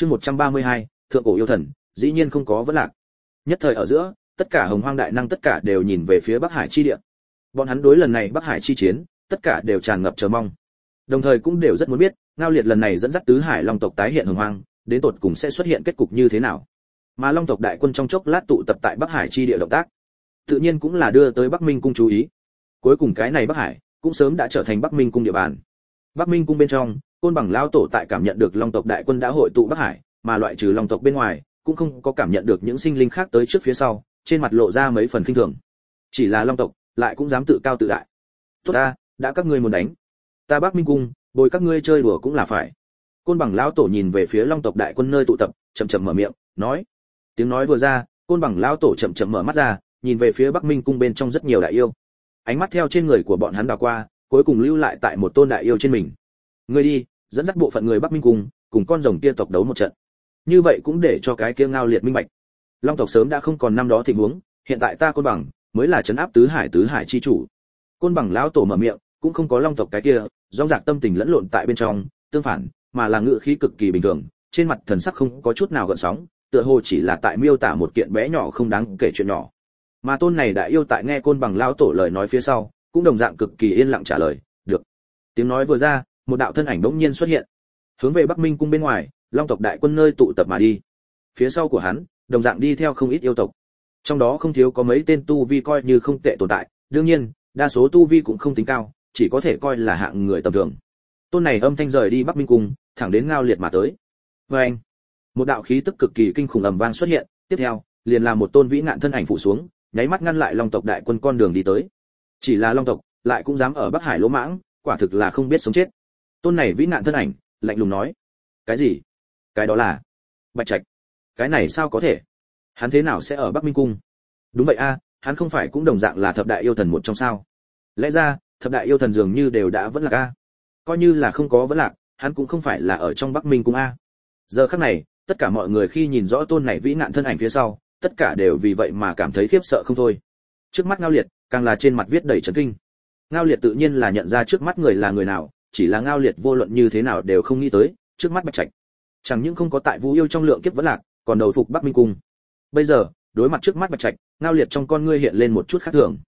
chương 132, thượng cổ yêu thần dĩ nhiên không có vấn lạc. Nhất thời ở giữa tất cả hồng hoang đại năng tất cả đều nhìn về phía bắc hải chi địa. Bọn hắn đối lần này bắc hải chi chiến tất cả đều tràn ngập chờ mong. Đồng thời cũng đều rất muốn biết ngao liệt lần này dẫn dắt tứ hải long tộc tái hiện hồng hoang đến tột cùng sẽ xuất hiện kết cục như thế nào? Mà long tộc đại quân trong chốc lát tụ tập tại bắc hải chi địa động tác tự nhiên cũng là đưa tới bắc minh cung chú ý. Cuối cùng cái này bắc hải cũng sớm đã trở thành bắc minh cung địa bàn. Bắc minh cung bên trong côn bằng lao tổ tại cảm nhận được long tộc đại quân đã hội tụ bắc hải, mà loại trừ long tộc bên ngoài, cũng không có cảm nhận được những sinh linh khác tới trước phía sau, trên mặt lộ ra mấy phần kinh thường. Chỉ là long tộc, lại cũng dám tự cao tự đại. Tốt ta, đã các ngươi muốn đánh. Ta bắc minh cung, bồi các ngươi chơi đùa cũng là phải. Côn bằng lão tổ nhìn về phía long tộc đại quân nơi tụ tập, chậm chậm mở miệng, nói. Tiếng nói vừa ra, côn bằng lão tổ chậm chậm mở mắt ra, nhìn về phía bắc minh cung bên trong rất nhiều đại yêu. Ánh mắt theo trên người của bọn hắn đảo qua, cuối cùng lưu lại tại một tôn đại yêu trên mình. Ngươi đi dẫn dắt bộ phận người bắc minh cùng cùng con rồng kia tộc đấu một trận. Như vậy cũng để cho cái kia ngao liệt minh bạch. Long tộc sớm đã không còn năm đó thịnh huống, hiện tại ta côn bằng mới là chấn áp tứ hải tứ hải chi chủ. Côn bằng lão tổ mở miệng, cũng không có long tộc cái kia, rõ rạc tâm tình lẫn lộn tại bên trong, tương phản, mà là ngự khí cực kỳ bình thường, trên mặt thần sắc không có chút nào gợn sóng, tựa hồ chỉ là tại miêu tả một kiện bé nhỏ không đáng kể chuyện nhỏ. Mà tôn này đã yêu tại nghe côn bằng lão tổ lời nói phía sau, cũng đồng dạng cực kỳ yên lặng trả lời, được. Tiếng nói vừa ra một đạo thân ảnh đống nhiên xuất hiện, hướng về bắc minh cung bên ngoài, long tộc đại quân nơi tụ tập mà đi. Phía sau của hắn, đồng dạng đi theo không ít yêu tộc. Trong đó không thiếu có mấy tên tu vi coi như không tệ tồn tại, đương nhiên, đa số tu vi cũng không tính cao, chỉ có thể coi là hạng người tầm thường. Tôn này âm thanh rời đi bắc minh cung, thẳng đến ngao liệt mà tới. Vê anh, một đạo khí tức cực kỳ kinh khủng ầm vang xuất hiện, tiếp theo, liền là một tôn vĩ nạn thân ảnh phụ xuống, nháy mắt ngăn lại long tộc đại quân con đường đi tới. Chỉ là long tộc, lại cũng dám ở bắc hải lỗ mãng, quả thực là không biết sống chết tôn này vĩ nạn thân ảnh, lạnh lùng nói. Cái gì? Cái đó là? Bạch trạch. Cái này sao có thể? Hắn thế nào sẽ ở bắc minh cung? Đúng vậy a, hắn không phải cũng đồng dạng là thập đại yêu thần một trong sao? Lẽ ra, thập đại yêu thần dường như đều đã vẫn là a. Coi như là không có vẫn lạc, hắn cũng không phải là ở trong bắc minh cung a. Giờ khắc này, tất cả mọi người khi nhìn rõ tôn này vĩ nạn thân ảnh phía sau, tất cả đều vì vậy mà cảm thấy khiếp sợ không thôi. Trước mắt ngao liệt, càng là trên mặt viết đầy trấn kinh. Ngao liệt tự nhiên là nhận ra trước mắt người là người nào chỉ là ngao liệt vô luận như thế nào đều không nghĩ tới, trước mắt bạch trạch, chẳng những không có tại vũ yêu trong lượng kiếp vẫn lạc, còn đầu phục bắc minh cung. Bây giờ, đối mặt trước mắt bạch trạch, ngao liệt trong con ngươi hiện lên một chút khác thường.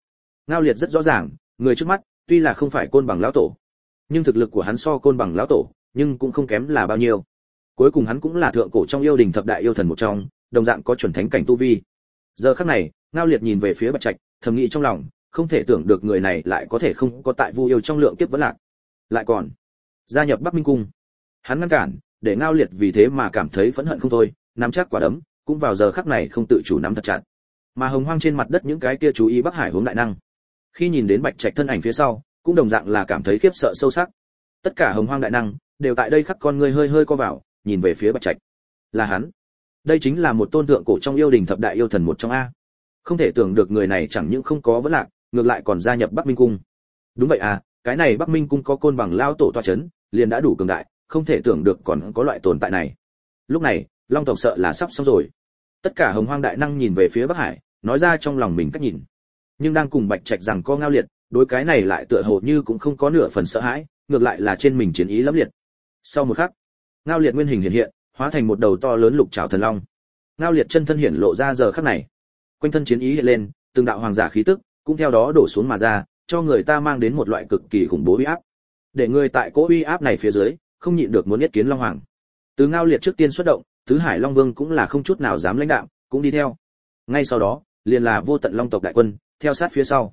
Ngao liệt rất rõ ràng, người trước mắt, tuy là không phải côn bằng lão tổ, nhưng thực lực của hắn so côn bằng lão tổ, nhưng cũng không kém là bao nhiêu. Cuối cùng hắn cũng là thượng cổ trong yêu đình thập đại yêu thần một trong, đồng dạng có chuẩn thánh cảnh tu vi. Giờ khắc này, ngao liệt nhìn về phía bạch trạch, thầm nghĩ trong lòng, không thể tưởng được người này lại có thể không có tại vu yêu trong lượng kiếp vẫn lạc lại còn, gia nhập bắc minh cung. Hắn ngăn cản, để ngao liệt vì thế mà cảm thấy phẫn hận không thôi, nắm chắc quả đấm, cũng vào giờ khắc này không tự chủ nắm thật chặt. Mà hồng hoang trên mặt đất những cái kia chú ý bắc hải hướng đại năng. Khi nhìn đến bạch trạch thân ảnh phía sau, cũng đồng dạng là cảm thấy khiếp sợ sâu sắc. Tất cả hồng hoang đại năng, đều tại đây khắc con ngươi hơi hơi co vào, nhìn về phía bạch trạch. Là hắn. Đây chính là một tôn tượng cổ trong yêu đình thập đại yêu thần một trong a. Không thể tưởng được người này chẳng những không có vấn lạc, ngược lại còn gia nhập bắc minh cung. Đúng vậy à cái này bắc minh cung có côn bằng lao tổ toa chấn, liền đã đủ cường đại, không thể tưởng được còn có loại tồn tại này. Lúc này, long tộc sợ là sắp xong rồi. Tất cả hồng hoang đại năng nhìn về phía bắc hải, nói ra trong lòng mình cách nhìn. Nhưng đang cùng bạch trạch rằng co ngao liệt, đối cái này lại tựa hồ như cũng không có nửa phần sợ hãi, ngược lại là trên mình chiến ý lắm liệt. Sau một khắc, ngao liệt nguyên hình hiện hiện, hóa thành một đầu to lớn lục trào thần long. Ngao liệt chân thân hiện lộ ra giờ khắc này. Quanh thân chiến ý hiện lên, từng đạo hoàng giả khí tức cũng theo đó đổ xuống mà ra cho người ta mang đến một loại cực kỳ khủng bố uy áp. Để người tại cỗ uy áp này phía dưới, không nhịn được muốn nhất kiến long hoàng. Từ ngao liệt trước tiên xuất động, tứ hải long vương cũng là không chút nào dám lãnh đạo cũng đi theo. Ngay sau đó, liền là vô tận long tộc đại quân, theo sát phía sau.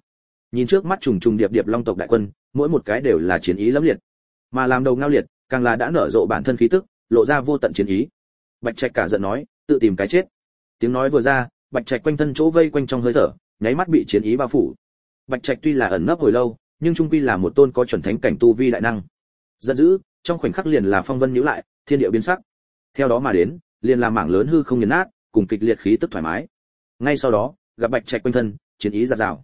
Nhìn trước mắt trùng trùng điệp điệp long tộc đại quân, mỗi một cái đều là chiến ý lẫm liệt. Mà làm đầu ngao liệt, càng là đã nở rộ bản thân khí tức, lộ ra vô tận chiến ý. Bạch trạch cả giận nói, tự tìm cái chết. Tiếng nói vừa ra, bạch trạch quanh thân chỗ vây quanh trong hơi thở, nháy mắt bị chiến ý bao phủ bạch trạch tuy là ẩn nấp hồi lâu, nhưng trung quy là một tôn có chuẩn thánh cảnh tu vi đại năng. Giận dữ, trong khoảnh khắc liền là phong vân nhíu lại, thiên địa biến sắc. Theo đó mà đến, liền là mảng lớn hư không nghiền nát, cùng kịch liệt khí tức thoải mái. Ngay sau đó, gặp bạch trạch quanh thân, chiến ý giạt rào.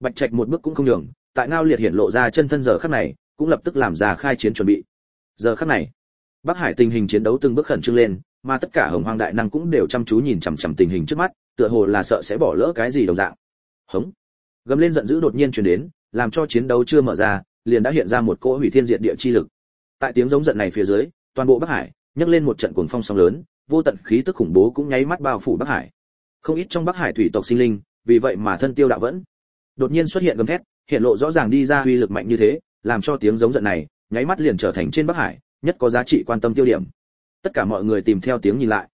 Bạch trạch một bước cũng không nhường, tại ngao liệt hiện lộ ra chân thân giờ khắc này, cũng lập tức làm ra khai chiến chuẩn bị. Giờ khắc này, bắc hải tình hình chiến đấu từng bước khẩn trương lên, mà tất cả hồng hoang đại năng cũng đều chăm chú nhìn chằm chằm tình hình trước mắt, tựa hồ là sợ sẽ bỏ lỡ cái gì đồng dạng. Hống gầm lên giận dữ đột nhiên truyền đến, làm cho chiến đấu chưa mở ra, liền đã hiện ra một cỗ hủy thiên diệt địa chi lực. Tại tiếng giống giận này phía dưới, toàn bộ bắc hải nhấc lên một trận cuồng phong sóng lớn, vô tận khí tức khủng bố cũng nháy mắt bao phủ bắc hải. Không ít trong bắc hải thủy tộc sinh linh, vì vậy mà thân tiêu đạo vẫn. Đột nhiên xuất hiện gầm thét, hiện lộ rõ ràng đi ra uy lực mạnh như thế, làm cho tiếng giống giận này nháy mắt liền trở thành trên bắc hải nhất có giá trị quan tâm tiêu điểm. Tất cả mọi người tìm theo tiếng nhìn lại.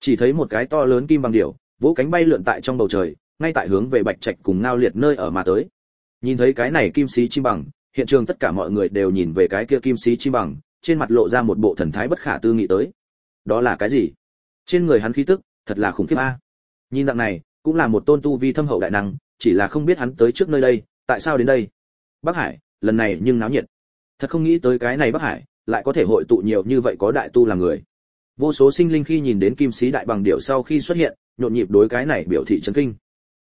Chỉ thấy một cái to lớn kim bằng điểu, vỗ cánh bay lượn tại trong bầu trời ngay tại hướng về bạch trạch cùng ngao liệt nơi ở mà tới. Nhìn thấy cái này kim sĩ chim bằng, hiện trường tất cả mọi người đều nhìn về cái kia kim sĩ chim bằng, trên mặt lộ ra một bộ thần thái bất khả tư nghị tới. Đó là cái gì? Trên người hắn khí tức, thật là khủng khiếp a. Nhìn dạng này, cũng là một tôn tu vi thâm hậu đại năng, chỉ là không biết hắn tới trước nơi đây, tại sao đến đây? Bắc hải, lần này nhưng náo nhiệt. Thật không nghĩ tới cái này bắc hải, lại có thể hội tụ nhiều như vậy có đại tu làm người. Vô số sinh linh khi nhìn đến kim sĩ đại bằng điệu sau khi xuất hiện, nhộn nhịp đối cái này biểu thị chấn kinh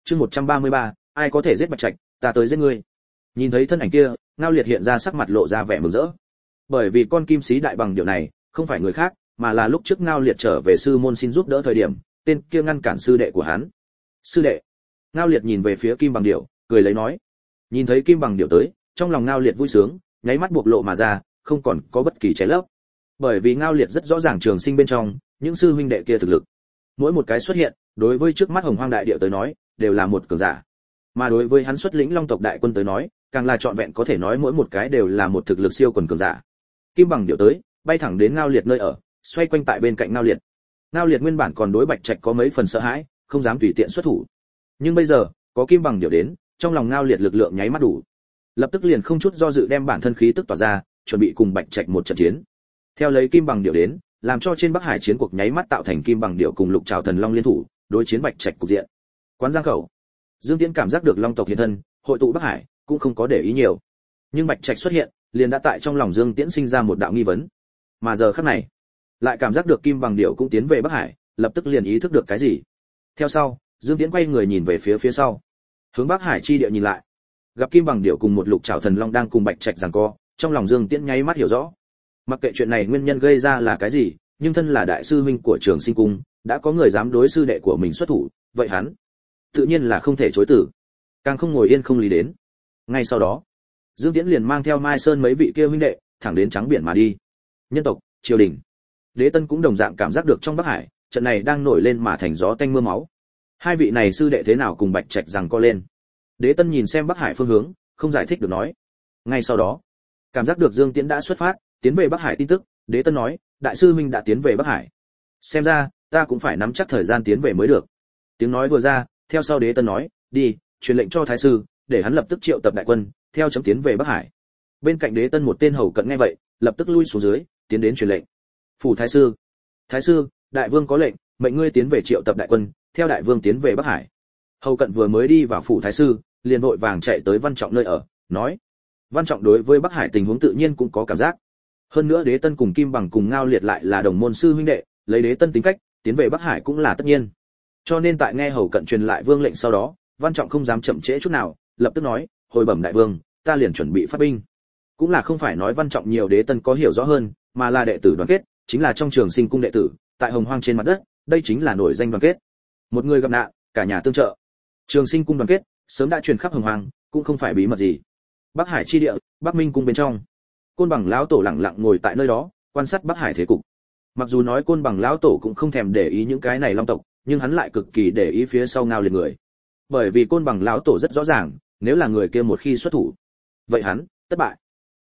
chương 133, ai có thể giết bạch trạch ta tới giết ngươi. Nhìn thấy thân ảnh kia ngao liệt hiện ra sắc mặt lộ ra vẻ mừng rỡ. Bởi vì con kim sĩ đại bằng điều này không phải người khác mà là lúc trước ngao liệt trở về sư môn xin giúp đỡ thời điểm tên kia ngăn cản sư đệ của hắn. Sư đệ. Ngao liệt nhìn về phía kim bằng điểu, cười lấy nói. Nhìn thấy kim bằng điểu tới trong lòng ngao liệt vui sướng nháy mắt buộc lộ mà ra không còn có bất kỳ trái lấp. Bởi vì ngao liệt rất rõ ràng trường sinh bên trong những sư huynh đệ kia thực lực mỗi một cái xuất hiện, đối với trước mắt hồng hoang đại địa tới nói, đều là một cường giả. Mà đối với hắn xuất lĩnh long tộc đại quân tới nói, càng là trọn vẹn có thể nói mỗi một cái đều là một thực lực siêu quần cường giả. Kim bằng điệu tới, bay thẳng đến ngao liệt nơi ở, xoay quanh tại bên cạnh ngao liệt. Ngao liệt nguyên bản còn đối bạch trạch có mấy phần sợ hãi, không dám tùy tiện xuất thủ. Nhưng bây giờ, có kim bằng điệu đến, trong lòng ngao liệt lực lượng nháy mắt đủ. Lập tức liền không chút do dự đem bản thân khí tức tỏa ra, chuẩn bị cùng bạch trạch một trận chiến. Theo lấy kim bằng điệu đến làm cho trên bắc hải chiến cuộc nháy mắt tạo thành kim bằng điệu cùng lục trào thần long liên thủ, đối chiến bạch trạch cục diện. Quán giang khẩu. Dương tiễn cảm giác được long tộc hiện thân, hội tụ bắc hải, cũng không có để ý nhiều. Nhưng bạch trạch xuất hiện, liền đã tại trong lòng dương tiễn sinh ra một đạo nghi vấn. Mà giờ khắc này, lại cảm giác được kim bằng điệu cũng tiến về bắc hải, lập tức liền ý thức được cái gì. Theo sau, dương tiễn quay người nhìn về phía phía sau. Hướng bắc hải chi địa nhìn lại. Gặp kim bằng điệu cùng một lục trảo thần long đang cùng bạch trạch giằng co, trong lòng dương tiễn nháy mắt hiểu rõ mặc kệ chuyện này nguyên nhân gây ra là cái gì, nhưng thân là đại sư huynh của trường sinh cung, đã có người dám đối sư đệ của mình xuất thủ, vậy hắn tự nhiên là không thể chối từ càng không ngồi yên không lý đến. Ngay sau đó, dương tiễn liền mang theo mai sơn mấy vị kia huynh đệ, thẳng đến trắng biển mà đi. Nhân tộc, triều đình. Đế tân cũng đồng dạng cảm giác được trong bắc hải, trận này đang nổi lên mà thành gió tanh mưa máu. Hai vị này sư đệ thế nào cùng bạch trạch rằng co lên. Đế tân nhìn xem bắc hải phương hướng, không giải thích được nói. Ngay sau đó, cảm giác được dương tiễn đã xuất phát tiến về bắc hải tin tức, đế tân nói, đại sư minh đã tiến về bắc hải. Xem ra, ta cũng phải nắm chắc thời gian tiến về mới được. Tiếng nói vừa ra, theo sau đế tân nói, đi, truyền lệnh cho thái sư, để hắn lập tức triệu tập đại quân, theo chấm tiến về bắc hải. Bên cạnh đế tân một tên hầu cận nghe vậy, lập tức lui xuống dưới, tiến đến truyền lệnh. Phủ thái sư thái sư, đại vương có lệnh, mệnh ngươi tiến về triệu tập đại quân, theo đại vương tiến về bắc hải. Hầu cận vừa mới đi vào phủ thái sư, liền vội vàng chạy tới văn trọng nơi ở, nói, văn trọng đối với bắc hải tình huống tự nhiên cũng có cảm giác hơn nữa đế tân cùng kim bằng cùng ngao liệt lại là đồng môn sư huynh đệ, lấy đế tân tính cách, tiến về bắc hải cũng là tất nhiên. Cho nên tại nghe hầu cận truyền lại vương lệnh sau đó, văn trọng không dám chậm trễ chút nào, lập tức nói, hồi bẩm đại vương, ta liền chuẩn bị phát binh. Cũng là không phải nói văn trọng nhiều đế tân có hiểu rõ hơn, mà là đệ tử đoàn kết, chính là trong trường sinh cung đệ tử, tại hồng hoang trên mặt đất, đây chính là nổi danh đoàn kết. Một người gặp nạn, cả nhà tương trợ. Trường sinh cung đoàn kết, sớm đã truyền khắp hồng hoang, cũng không phải bí mật gì. Bắc hải chi địa, bắc minh cung bên trong côn bằng lão tổ lặng lặng ngồi tại nơi đó, quan sát bắc hải thế cục. Mặc dù nói côn bằng lão tổ cũng không thèm để ý những cái này long tộc, nhưng hắn lại cực kỳ để ý phía sau ngao liệt người. Bởi vì côn bằng lão tổ rất rõ ràng, nếu là người kia một khi xuất thủ, vậy hắn thất bại.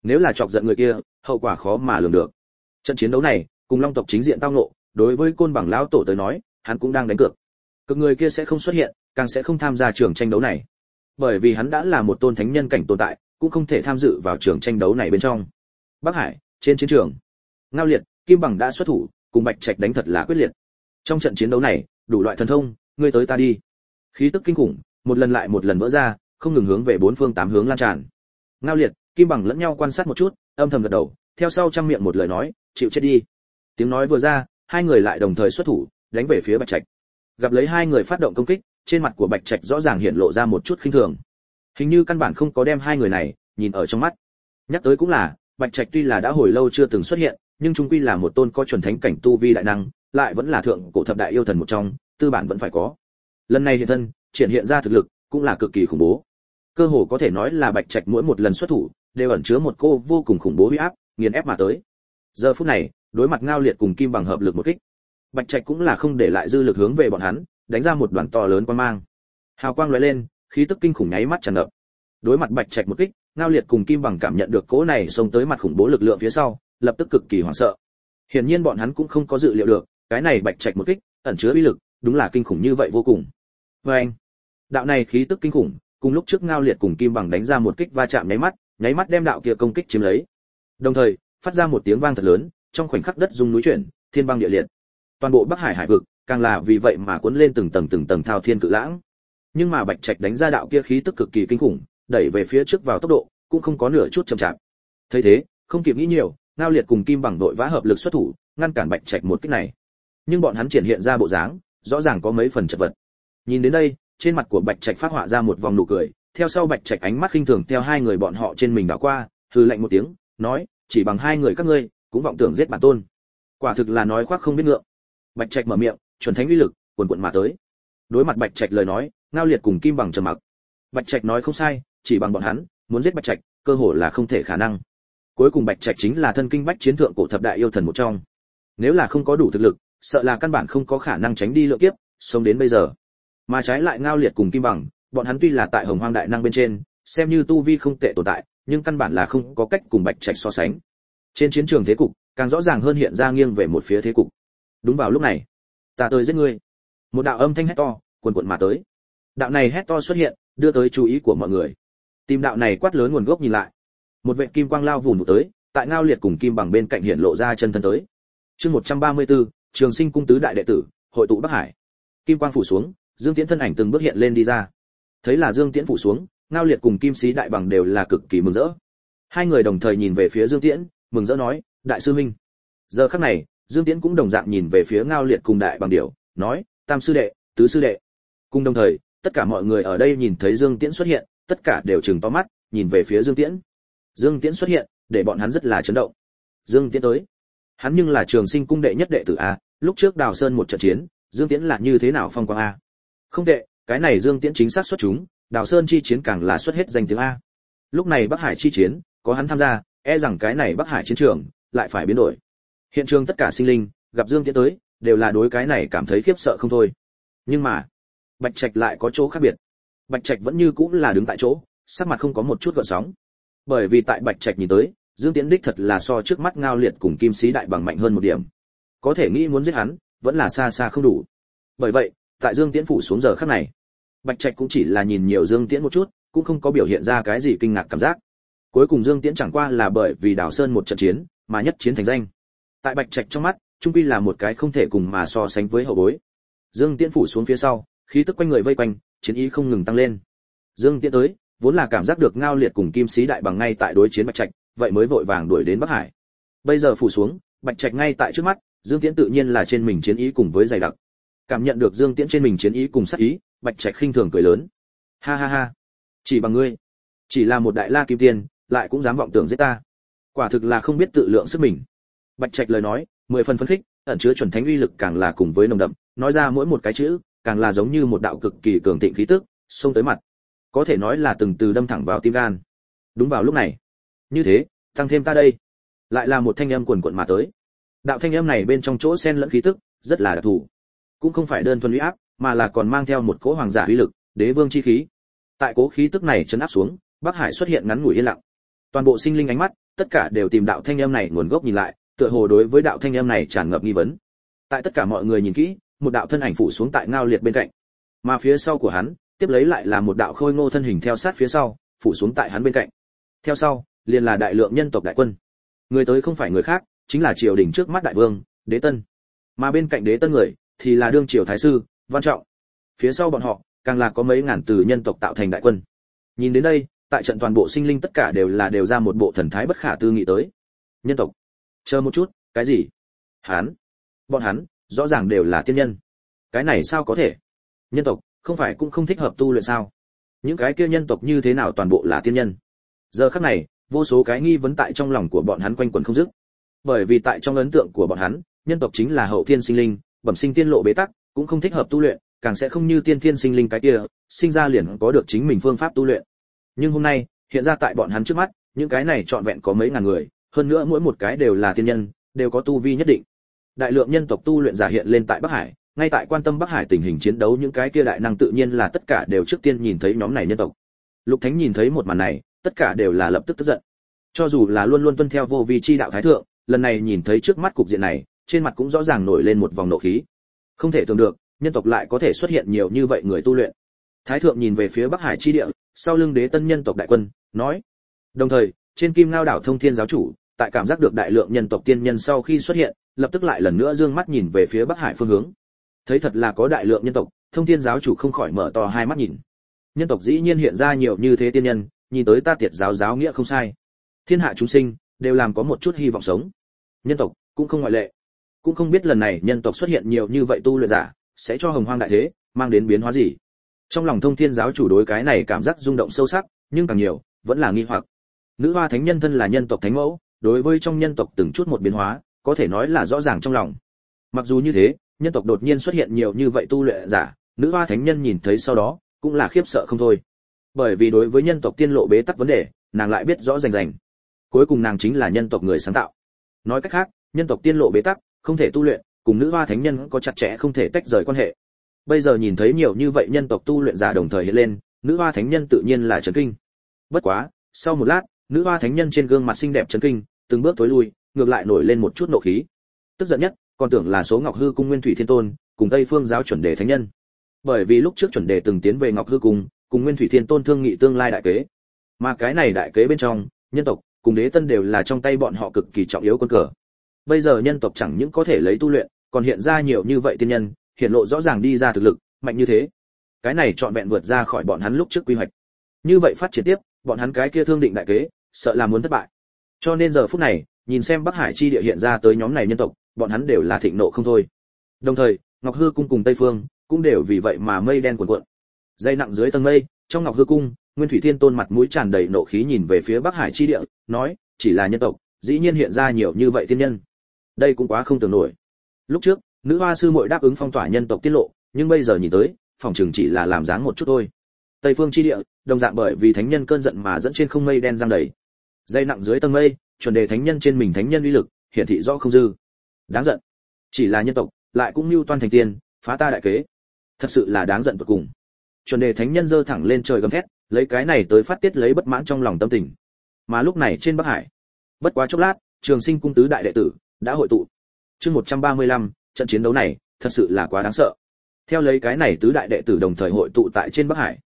Nếu là chọc giận người kia, hậu quả khó mà lường được. Trận chiến đấu này, cùng long tộc chính diện tao nộ đối với côn bằng lão tổ tới nói, hắn cũng đang đánh cược. Cực người kia sẽ không xuất hiện, càng sẽ không tham gia trường tranh đấu này. Bởi vì hắn đã là một tôn thánh nhân cảnh tồn tại, cũng không thể tham dự vào trường tranh đấu này bên trong bắc hải, trên chiến trường. Ngao liệt, kim bằng đã xuất thủ, cùng bạch trạch đánh thật là quyết liệt. Trong trận chiến đấu này, đủ loại thần thông, ngươi tới ta đi. Khí tức kinh khủng, một lần lại một lần vỡ ra, không ngừng hướng về bốn phương tám hướng lan tràn. Ngao liệt, kim bằng lẫn nhau quan sát một chút, âm thầm gật đầu, theo sau trang miệng một lời nói, chịu chết đi. Tiếng nói vừa ra, hai người lại đồng thời xuất thủ, đánh về phía bạch trạch. Gặp lấy hai người phát động công kích, trên mặt của bạch trạch rõ ràng hiện lộ ra một chút khinh thường. Hình như căn bản không có đem hai người này nhìn ở trong mắt. Nhắc tới cũng là bạch trạch tuy là đã hồi lâu chưa từng xuất hiện, nhưng trung quy là một tôn có chuẩn thánh cảnh tu vi đại năng, lại vẫn là thượng cổ thập đại yêu thần một trong, tư bản vẫn phải có. Lần này hiện thân, triển hiện ra thực lực, cũng là cực kỳ khủng bố. Cơ hồ có thể nói là bạch trạch mỗi một lần xuất thủ, đều ẩn chứa một cô vô cùng khủng bố huy áp, nghiền ép mà tới. Giờ phút này, đối mặt ngao liệt cùng kim bằng hợp lực một kích, bạch trạch cũng là không để lại dư lực hướng về bọn hắn, đánh ra một đoàn to lớn quang mang. Hào quang lóe lên, khí tức kinh khủng nháy mắt tràn ngập. Đối mặt bạch trạch một kích ngao liệt cùng kim bằng cảm nhận được cỗ này xông tới mặt khủng bố lực lượng phía sau, lập tức cực kỳ hoảng sợ. Hiển nhiên bọn hắn cũng không có dự liệu được, cái này bạch trạch một kích, ẩn chứa uy lực, đúng là kinh khủng như vậy vô cùng. Vê anh đạo này khí tức kinh khủng, cùng lúc trước ngao liệt cùng kim bằng đánh ra một kích va chạm nháy mắt nháy mắt đem đạo kia công kích chiếm lấy. Đồng thời, phát ra một tiếng vang thật lớn, trong khoảnh khắc đất rung núi chuyển, thiên băng địa liệt. Toàn bộ bắc hải hải vực, càng là vì vậy mà cuốn lên từng tầng từng tầng thao thiên cự lãng. Nhưng mà bạch trạch đánh ra đạo kia khí tức cực kỳ kinh khủng đẩy về phía trước vào tốc độ, cũng không có nửa chút chậm chạp. Thấy thế, không kịp nghĩ nhiều, ngao liệt cùng kim bằng đội vã hợp lực xuất thủ, ngăn cản bạch trạch một kích này. Nhưng bọn hắn triển hiện ra bộ dáng, rõ ràng có mấy phần chật vật. Nhìn đến đây, trên mặt của bạch trạch phát họa ra một vòng nụ cười, theo sau bạch trạch ánh mắt khinh thường theo hai người bọn họ trên mình đảo qua, hừ lạnh một tiếng, nói, chỉ bằng hai người các ngươi, cũng vọng tưởng giết bản tôn. Quả thực là nói khoác không biết ngượng. Bạch trạch mở miệng, chuẩn thánh uy lực quần quận mà tới. Đối mặt bạch trạch lời nói, ngao liệt cùng kim bằng trầm mặc. Bạch trạch nói không sai chỉ bằng bọn hắn, muốn giết bạch trạch, cơ hội là không thể khả năng. Cuối cùng bạch trạch chính là thân kinh bách chiến thượng cổ thập đại yêu thần một trong. Nếu là không có đủ thực lực, sợ là căn bản không có khả năng tránh đi lượng kiếp, sống đến bây giờ. Mà trái lại ngao liệt cùng kim bằng, bọn hắn tuy là tại hồng hoang đại năng bên trên, xem như tu vi không tệ tồn tại, nhưng căn bản là không có cách cùng bạch trạch so sánh. Trên chiến trường thế cục, càng rõ ràng hơn hiện ra nghiêng về một phía thế cục. Đúng vào lúc này, ta tới giết ngươi. Một đạo âm thanh hét to quần quận mà tới. Đạo này hét to xuất hiện, đưa tới chú ý của mọi người tìm đạo này quát lớn nguồn gốc nhìn lại. Một vệ kim quang lao vùng tới tại ngao liệt cùng kim bằng bên cạnh hiện lộ ra chân thân tới. Chương 134, trường sinh cung tứ đại đệ tử hội tụ bắc hải. Kim quang phủ xuống dương tiễn thân ảnh từng bước hiện lên đi ra. Thấy là dương tiễn phủ xuống ngao liệt cùng kim sĩ đại bằng đều là cực kỳ mừng rỡ. Hai người đồng thời nhìn về phía dương tiễn mừng rỡ nói đại sư huynh. Giờ khắc này dương tiễn cũng đồng dạng nhìn về phía ngao liệt cùng đại bằng điểu nói tam sư đệ tứ sư đệ. Cùng đồng thời tất cả mọi người ở đây nhìn thấy dương tiễn xuất hiện tất cả đều chừng to mắt, nhìn về phía dương tiễn. Dương tiễn xuất hiện, để bọn hắn rất là chấn động. Dương tiễn tới. Hắn nhưng là trường sinh cung đệ nhất đệ tử a, lúc trước đào sơn một trận chiến, dương tiễn là như thế nào phong quang a? Không tệ, cái này dương tiễn chính xác xuất chúng, đào sơn chi chiến càng là xuất hết danh tiếng a. Lúc này bắc hải chi chiến, có hắn tham gia e rằng cái này bắc hải chiến trường lại phải biến đổi. Hiện trường tất cả sinh linh, gặp dương tiễn tới, đều là đối cái này cảm thấy khiếp sợ không thôi. Nhưng mà, bạch trạch lại có chỗ khác biệt bạch trạch vẫn như cũng là đứng tại chỗ, sắc mặt không có một chút gợn sóng. Bởi vì tại bạch trạch nhìn tới, dương tiễn đích thật là so trước mắt ngao liệt cùng kim sĩ đại bằng mạnh hơn một điểm. Có thể nghĩ muốn giết hắn, vẫn là xa xa không đủ. Bởi vậy, tại dương tiễn phủ xuống giờ khắc này, bạch trạch cũng chỉ là nhìn nhiều dương tiễn một chút, cũng không có biểu hiện ra cái gì kinh ngạc cảm giác. Cuối cùng dương tiễn chẳng qua là bởi vì đảo sơn một trận chiến, mà nhất chiến thành danh. Tại bạch trạch trong mắt, trung quy là một cái không thể cùng mà so sánh với hậu bối. Dương tiễn phủ xuống phía sau khí tức quanh người vây quanh, chiến ý không ngừng tăng lên. Dương tiễn tới, vốn là cảm giác được ngao liệt cùng kim sĩ đại bằng ngay tại đối chiến bạch trạch, vậy mới vội vàng đuổi đến bắc hải. Bây giờ phủ xuống, bạch trạch ngay tại trước mắt, dương tiễn tự nhiên là trên mình chiến ý cùng với dày đặc. Cảm nhận được dương tiễn trên mình chiến ý cùng sát ý, bạch trạch khinh thường cười lớn. Ha ha ha. Chỉ bằng ngươi. Chỉ là một đại la kim tiên, lại cũng dám vọng tưởng giết ta. Quả thực là không biết tự lượng sức mình. Bạch trạch lời nói, mười phần phấn khích, ẩn chứa chuẩn thánh uy lực càng là cùng với nồng đậm, nói ra mỗi một cái chữ càng là giống như một đạo cực kỳ cường thịnh khí tức, xông tới mặt. Có thể nói là từng từ đâm thẳng vào tim gan. Đúng vào lúc này. Như thế, tăng thêm ta đây. Lại là một thanh âm quần quận mà tới. Đạo thanh âm này bên trong chỗ xen lẫn khí tức, rất là đặc thù. Cũng không phải đơn thuần uy áp, mà là còn mang theo một cỗ hoàng giả uy lực, đế vương chi khí. Tại cố khí tức này chấn áp xuống, bắc hải xuất hiện ngắn ngủi yên lặng. Toàn bộ sinh linh ánh mắt, tất cả đều tìm đạo thanh âm này nguồn gốc nhìn lại, tựa hồ đối với đạo thanh âm này tràn ngập nghi vấn. Tại tất cả mọi người nhìn kỹ một đạo thân ảnh phủ xuống tại ngao liệt bên cạnh. Mà phía sau của hắn, tiếp lấy lại là một đạo khôi ngô thân hình theo sát phía sau, phủ xuống tại hắn bên cạnh. Theo sau, liền là đại lượng nhân tộc đại quân. Người tới không phải người khác, chính là triều đình trước mắt đại vương, đế tân. Mà bên cạnh đế tân người, thì là đương triều thái sư, văn trọng. Phía sau bọn họ, càng là có mấy ngàn từ nhân tộc tạo thành đại quân. Nhìn đến đây, tại trận toàn bộ sinh linh tất cả đều là đều ra một bộ thần thái bất khả tư nghị tới. Nhân tộc, chờ một chút, cái gì? Hắn. Bọn hắn rõ ràng đều là tiên nhân. Cái này sao có thể? Nhân tộc, không phải cũng không thích hợp tu luyện sao? Những cái kia nhân tộc như thế nào toàn bộ là tiên nhân? Giờ khắc này, vô số cái nghi vấn tại trong lòng của bọn hắn quanh quẩn không dứt. Bởi vì tại trong ấn tượng của bọn hắn, nhân tộc chính là hậu thiên sinh linh, bẩm sinh tiên lộ bế tắc, cũng không thích hợp tu luyện, càng sẽ không như tiên thiên sinh linh cái kia, sinh ra liền có được chính mình phương pháp tu luyện. Nhưng hôm nay, hiện ra tại bọn hắn trước mắt, những cái này trọn vẹn có mấy ngàn người, hơn nữa mỗi một cái đều là tiên nhân, đều có tu vi nhất định đại lượng nhân tộc tu luyện giả hiện lên tại bắc hải, ngay tại quan tâm bắc hải tình hình chiến đấu, những cái kia đại năng tự nhiên là tất cả đều trước tiên nhìn thấy nhóm này nhân tộc. Lục thánh nhìn thấy một màn này, tất cả đều là lập tức tức giận. Cho dù là luôn luôn tuân theo vô vi chi đạo thái thượng, lần này nhìn thấy trước mắt cục diện này, trên mặt cũng rõ ràng nổi lên một vòng nộ khí. Không thể tưởng được, nhân tộc lại có thể xuất hiện nhiều như vậy người tu luyện. Thái thượng nhìn về phía bắc hải chi địa, sau lưng đế tân nhân tộc đại quân, nói, đồng thời, trên kim ngao đảo thông thiên giáo chủ, tại cảm giác được đại lượng nhân tộc tiên nhân sau khi xuất hiện lập tức lại lần nữa dương mắt nhìn về phía bắc hải phương hướng. Thấy thật là có đại lượng nhân tộc, thông thiên giáo chủ không khỏi mở to hai mắt nhìn. Nhân tộc dĩ nhiên hiện ra nhiều như thế tiên nhân, nhìn tới ta tiệt giáo giáo nghĩa không sai. Thiên hạ chúng sinh, đều làm có một chút hy vọng sống. Nhân tộc, cũng không ngoại lệ. Cũng không biết lần này nhân tộc xuất hiện nhiều như vậy tu luyện giả, sẽ cho hồng hoang đại thế, mang đến biến hóa gì. Trong lòng thông thiên giáo chủ đối cái này cảm giác rung động sâu sắc, nhưng càng nhiều, vẫn là nghi hoặc. Nữ hoa thánh nhân thân là nhân tộc thánh mẫu, đối với trong nhân tộc từng chút một biến hóa có thể nói là rõ ràng trong lòng. Mặc dù như thế, nhân tộc đột nhiên xuất hiện nhiều như vậy tu luyện giả, nữ hoa thánh nhân nhìn thấy sau đó, cũng là khiếp sợ không thôi. Bởi vì đối với nhân tộc tiên lộ bế tắc vấn đề, nàng lại biết rõ rành rành. Cuối cùng nàng chính là nhân tộc người sáng tạo. Nói cách khác, nhân tộc tiên lộ bế tắc, không thể tu luyện, cùng nữ hoa thánh nhân có chặt chẽ không thể tách rời quan hệ. Bây giờ nhìn thấy nhiều như vậy nhân tộc tu luyện giả đồng thời hiện lên, nữ hoa thánh nhân tự nhiên là chấn kinh. Bất quá, sau một lát, nữ hoa thánh nhân trên gương mặt xinh đẹp chấn kinh, từng bước tối lui ngược lại nổi lên một chút nộ khí. Tức giận nhất, còn tưởng là số ngọc hư cung nguyên thủy thiên tôn, cùng tây phương giáo chuẩn đề thánh nhân. Bởi vì lúc trước chuẩn đề từng tiến về ngọc hư cung, cùng nguyên thủy thiên tôn thương nghị tương lai đại kế. Mà cái này đại kế bên trong, nhân tộc, cùng đế tân đều là trong tay bọn họ cực kỳ trọng yếu quân cờ. Bây giờ nhân tộc chẳng những có thể lấy tu luyện, còn hiện ra nhiều như vậy tiên nhân, hiện lộ rõ ràng đi ra thực lực, mạnh như thế. Cái này trọn vẹn vượt ra khỏi bọn hắn lúc trước quy hoạch. Như vậy phát triển tiếp, bọn hắn cái kia thương định đại kế, sợ là muốn thất bại. Cho nên giờ phút này nhìn xem bắc hải chi địa hiện ra tới nhóm này nhân tộc, bọn hắn đều là thịnh nộ không thôi. Đồng thời, ngọc hư cung cùng tây phương cũng đều vì vậy mà mây đen cuộn cuộn. Dây nặng dưới tầng mây, trong ngọc hư cung, nguyên thủy thiên tôn mặt mũi tràn đầy nộ khí nhìn về phía bắc hải chi địa, nói, chỉ là nhân tộc, dĩ nhiên hiện ra nhiều như vậy tiên nhân. Đây cũng quá không tưởng nổi. Lúc trước, nữ hoa sư muội đáp ứng phong tỏa nhân tộc tiết lộ, nhưng bây giờ nhìn tới, phòng trường chỉ là làm dáng một chút thôi. Tây phương chi địa, đồng dạng bởi vì thánh nhân cơn giận mà dẫn trên không mây đen giăng đầy. Dây nặng dưới tầng mây chuẩn đề thánh nhân trên mình thánh nhân uy lực hiện thị rõ không dư. Đáng giận. Chỉ là nhân tộc lại cũng mưu toan thành tiên phá ta đại kế. Thật sự là đáng giận tột cùng. Chuẩn đề thánh nhân giơ thẳng lên trời gầm thét lấy cái này tới phát tiết lấy bất mãn trong lòng tâm tình. Mà lúc này trên bắc hải bất quá chốc lát trường sinh cung tứ đại đệ tử đã hội tụ. Chương 135, trận chiến đấu này thật sự là quá đáng sợ. Theo lấy cái này tứ đại đệ tử đồng thời hội tụ tại trên bắc hải.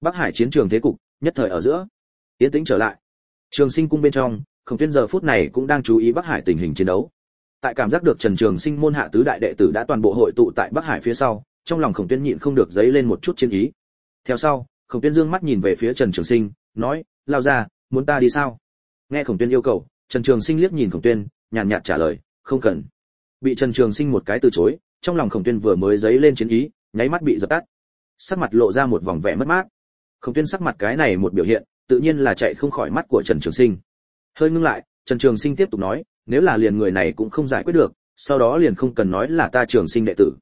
Bắc hải chiến trường thế cục nhất thời ở giữa. Yến tĩnh trở lại. Trường sinh cung bên trong khổng tuyên giờ phút này cũng đang chú ý bắc hải tình hình chiến đấu. Tại cảm giác được trần trường sinh môn hạ tứ đại đệ tử đã toàn bộ hội tụ tại bắc hải phía sau, trong lòng khổng tuyên nhịn không được dấy lên một chút chiến ý. Theo sau, khổng tuyên dương mắt nhìn về phía trần trường sinh, nói, lao ra muốn ta đi sao? Nghe khổng tuyên yêu cầu, trần trường sinh liếc nhìn khổng tuyên nhàn nhạt trả lời, không cần. Bị trần trường sinh một cái từ chối, trong lòng khổng tuyên vừa mới dấy lên chiến ý, nháy mắt bị dập tắt. Sắc mặt lộ ra một vòng vẻ mất mát. Khổng tuyên sắc mặt cái này một biểu hiện, tự nhiên là chạy không khỏi mắt của trần trường sinh hơi ngưng lại, trần trường sinh tiếp tục nói, nếu là liền người này cũng không giải quyết được, sau đó liền không cần nói là ta trường sinh đệ tử.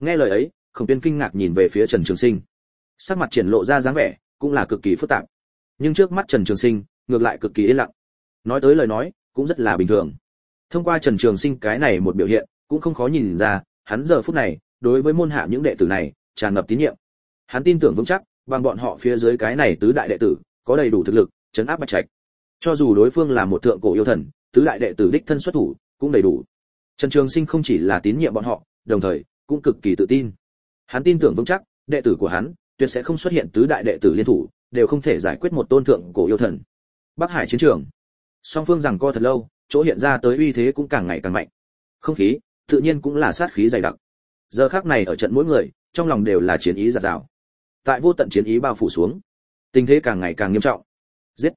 Nghe lời ấy, khổng tiên kinh ngạc nhìn về phía trần trường sinh. Sắc mặt triển lộ ra dáng vẻ, cũng là cực kỳ phức tạp. Nhưng trước mắt trần trường sinh, ngược lại cực kỳ yên lặng. Nói tới lời nói, cũng rất là bình thường. Thông qua trần trường sinh cái này một biểu hiện, cũng không khó nhìn ra, hắn giờ phút này, đối với môn hạ những đệ tử này, tràn ngập tín nhiệm. Hắn tin tưởng vững chắc, bằng bọn họ phía dưới cái này tứ đại đệ tử, có đầy đủ thực lực chấn áp bạch trạch cho dù đối phương là một thượng cổ yêu thần, tứ đại đệ tử đích thân xuất thủ, cũng đầy đủ. Trần trường sinh không chỉ là tín nhiệm bọn họ, đồng thời, cũng cực kỳ tự tin. Hắn tin tưởng vững chắc, đệ tử của hắn, tuyệt sẽ không xuất hiện tứ đại đệ tử liên thủ, đều không thể giải quyết một tôn thượng cổ yêu thần. Bắc hải chiến trường. Song phương rằng co thật lâu, chỗ hiện ra tới uy thế cũng càng ngày càng mạnh. Không khí, tự nhiên cũng là sát khí dày đặc. Giờ khắc này ở trận mỗi người, trong lòng đều là chiến ý giạt rào. Tại vô tận chiến ý bao phủ xuống, tình thế càng ngày càng nghiêm trọng. Giết!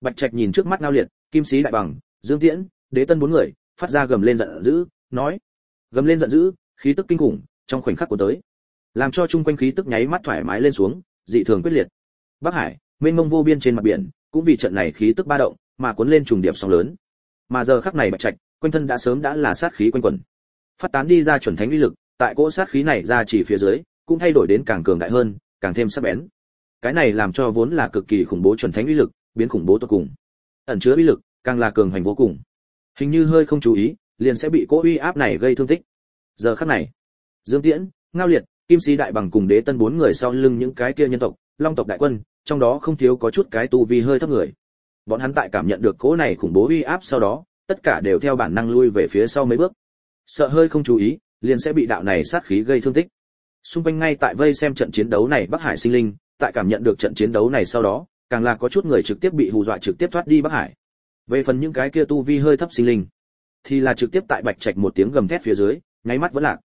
Bạch trạch nhìn trước mắt ngao liệt, kim sĩ đại bằng, dương tiễn, đế tân bốn người, phát ra gầm lên giận dữ, nói, gầm lên giận dữ, khí tức kinh khủng, trong khoảnh khắc của tới, làm cho chung quanh khí tức nháy mắt thoải mái lên xuống, dị thường quyết liệt. Bắc hải, mênh mông vô biên trên mặt biển, cũng vì trận này khí tức ba động mà cuốn lên trùng điệp sóng lớn. Mà giờ khắc này bạch trạch, quanh thân đã sớm đã là sát khí quanh quẩn. Phát tán đi ra chuẩn thánh uy lực, tại cỗ sát khí này ra chỉ phía dưới, cũng thay đổi đến càng cường đại hơn, càng thêm sắc bén. Cái này làm cho vốn là cực kỳ khủng bố chuẩn thánh uy lực biến khủng bố tột cùng. Ẩn chứa uy lực, càng là cường hành vô cùng. Hình như hơi không chú ý, liền sẽ bị cỗ uy áp này gây thương tích. Giờ khắc này, dương tiễn, ngao liệt, kim sĩ đại bằng cùng đế tân bốn người sau lưng những cái kia nhân tộc, long tộc đại quân, trong đó không thiếu có chút cái tu vi hơi thấp người. Bọn hắn tại cảm nhận được cỗ này khủng bố uy áp sau đó, tất cả đều theo bản năng lui về phía sau mấy bước. Sợ hơi không chú ý, liền sẽ bị đạo này sát khí gây thương tích. Xung quanh ngay tại vây xem trận chiến đấu này bắc hải sinh linh, tại cảm nhận được trận chiến đấu này sau đó càng là có chút người trực tiếp bị hù dọa trực tiếp thoát đi bắc hải. Về phần những cái kia tu vi hơi thấp sinh linh, thì là trực tiếp tại bạch trạch một tiếng gầm thét phía dưới ngáy mắt vẫn lạc.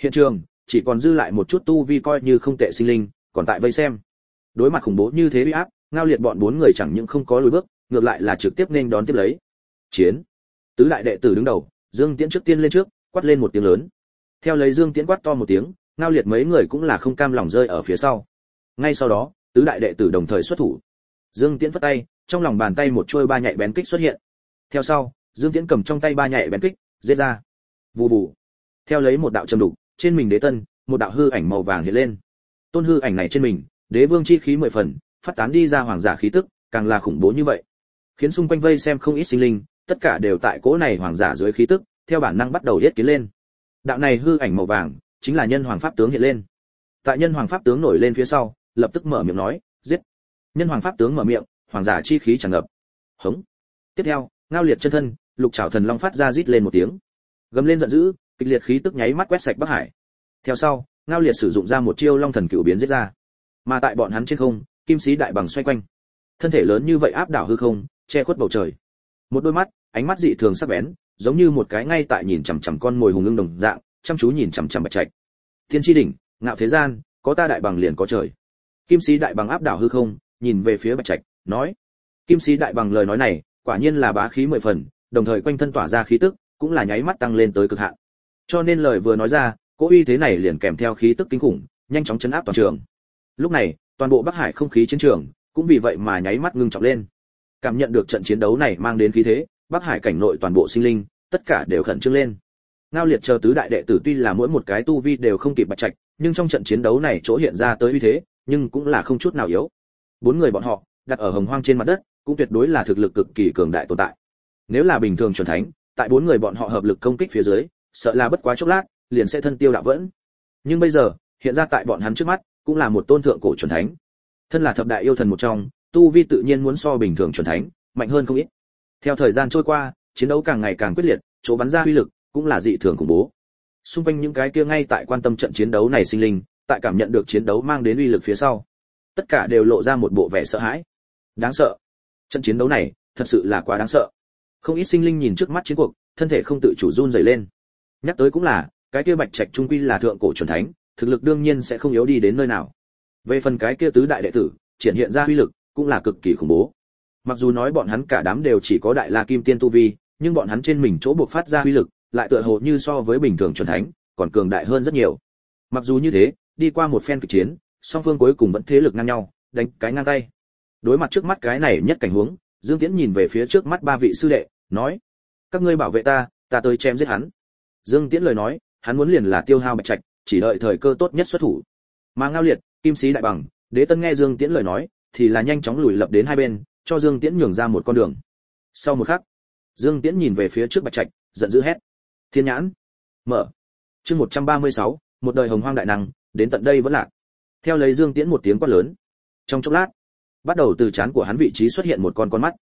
Hiện trường, chỉ còn dư lại một chút tu vi coi như không tệ sinh linh, còn tại vây xem. Đối mặt khủng bố như thế uy áp, ngao liệt bọn bốn người chẳng những không có lùi bước, ngược lại là trực tiếp nên đón tiếp lấy. Chiến. Tứ đại đệ tử đứng đầu, dương tiễn trước tiên lên trước, quát lên một tiếng lớn. Theo lấy dương tiễn quát to một tiếng, ngao liệt mấy người cũng là không cam lòng rơi ở phía sau. Ngay sau đó, tứ đại đệ tử đồng thời xuất thủ dương tiễn phất tay, trong lòng bàn tay một chuôi ba nhạy bén kích xuất hiện. Theo sau, dương tiễn cầm trong tay ba nhạy bén kích, giết ra. Vù vù. Theo lấy một đạo trầm đục, trên mình đế tân, một đạo hư ảnh màu vàng hiện lên. Tôn hư ảnh này trên mình, đế vương chi khí mười phần, phát tán đi ra hoàng giả khí tức, càng là khủng bố như vậy. Khiến xung quanh vây xem không ít sinh linh, tất cả đều tại cỗ này hoàng giả dưới khí tức, theo bản năng bắt đầu yết kiến lên. Đạo này hư ảnh màu vàng, chính là nhân hoàng pháp tướng hiện lên. Tại nhân hoàng pháp tướng nổi lên phía sau, lập tức mở miệng nói, giết nhân hoàng pháp tướng mở miệng, hoàng giả chi khí tràn ngập. Hống. Tiếp theo, ngao liệt chân thân, lục trảo thần long phát ra rít lên một tiếng. Gầm lên giận dữ, kịch liệt khí tức nháy mắt quét sạch bắc hải. Theo sau, ngao liệt sử dụng ra một chiêu long thần cựu biến giết ra. Mà tại bọn hắn trên không, kim sĩ đại bằng xoay quanh. Thân thể lớn như vậy áp đảo hư không, che khuất bầu trời. Một đôi mắt, ánh mắt dị thường sắc bén, giống như một cái ngay tại nhìn chằm chằm con mồi hùng ưng đồng dạng, chăm chú nhìn chằm chằm bạch trạch. Thiên tri đỉnh, ngạo thế gian, có ta đại bằng liền có trời. Kim sĩ đại bằng áp đảo hư không nhìn về phía bạch trạch, nói, kim sĩ đại bằng lời nói này, quả nhiên là bá khí mười phần, đồng thời quanh thân tỏa ra khí tức, cũng là nháy mắt tăng lên tới cực hạn. Cho nên lời vừa nói ra cỗ uy thế này liền kèm theo khí tức kinh khủng, nhanh chóng chấn áp toàn trường. Lúc này, toàn bộ bắc hải không khí chiến trường, cũng vì vậy mà nháy mắt ngưng trọng lên. Cảm nhận được trận chiến đấu này mang đến khí thế, bắc hải cảnh nội toàn bộ sinh linh, tất cả đều khẩn trương lên. Ngao liệt chờ tứ đại đệ tử tuy là mỗi một cái tu vi đều không kịp bạch trạch, nhưng trong trận chiến đấu này chỗ hiện ra tới uy thế, nhưng cũng là không chút nào yếu bốn người bọn họ, đặt ở hồng hoang trên mặt đất, cũng tuyệt đối là thực lực cực kỳ cường đại tồn tại. Nếu là bình thường chuẩn thánh, tại bốn người bọn họ hợp lực công kích phía dưới, sợ là bất quá chốc lát, liền sẽ thân tiêu đạo vẫn. Nhưng bây giờ, hiện ra tại bọn hắn trước mắt, cũng là một tôn thượng cổ chuẩn thánh. Thân là thập đại yêu thần một trong, tu vi tự nhiên muốn so bình thường chuẩn thánh, mạnh hơn không ít. Theo thời gian trôi qua, chiến đấu càng ngày càng quyết liệt, chỗ bắn ra uy lực cũng là dị thường khủng bố. Xung quanh những cái kia ngay tại quan tâm trận chiến đấu này sinh linh, tại cảm nhận được chiến đấu mang đến uy lực phía sau tất cả đều lộ ra một bộ vẻ sợ hãi. Đáng sợ. Trận chiến đấu này, thật sự là quá đáng sợ. Không ít sinh linh nhìn trước mắt chiến cuộc, thân thể không tự chủ run rẩy lên. Nhắc tới cũng là, cái kia bạch trạch trung quy là thượng cổ chuẩn thánh, thực lực đương nhiên sẽ không yếu đi đến nơi nào. Về phần cái kia tứ đại đệ tử, triển hiện ra uy lực, cũng là cực kỳ khủng bố. Mặc dù nói bọn hắn cả đám đều chỉ có đại la kim tiên tu vi, nhưng bọn hắn trên mình chỗ buộc phát ra uy lực, lại tựa hồ như so với bình thường chuẩn thánh, còn cường đại hơn rất nhiều. Mặc dù như thế, đi qua một phen kịch chiến song phương cuối cùng vẫn thế lực ngang nhau, đánh cái ngang tay. Đối mặt trước mắt cái này nhất cảnh huống, dương tiễn nhìn về phía trước mắt ba vị sư đệ, nói, các ngươi bảo vệ ta ta tới chém giết hắn. Dương tiễn lời nói, hắn muốn liền là tiêu hao bạch trạch, chỉ đợi thời cơ tốt nhất xuất thủ. Mà ngao liệt, kim sĩ đại bằng, đế tân nghe dương tiễn lời nói, thì là nhanh chóng lùi lập đến hai bên, cho dương tiễn nhường ra một con đường. Sau một khắc, dương tiễn nhìn về phía trước bạch trạch, giận dữ hét, thiên nhãn, mở. Chương một trăm ba mươi sáu, một đời hồng hoang đại năng, đến tận đây vẫn lạc theo lấy dương tiễn một tiếng quát lớn. Trong chốc lát, bắt đầu từ chán của hắn vị trí xuất hiện một con con mắt.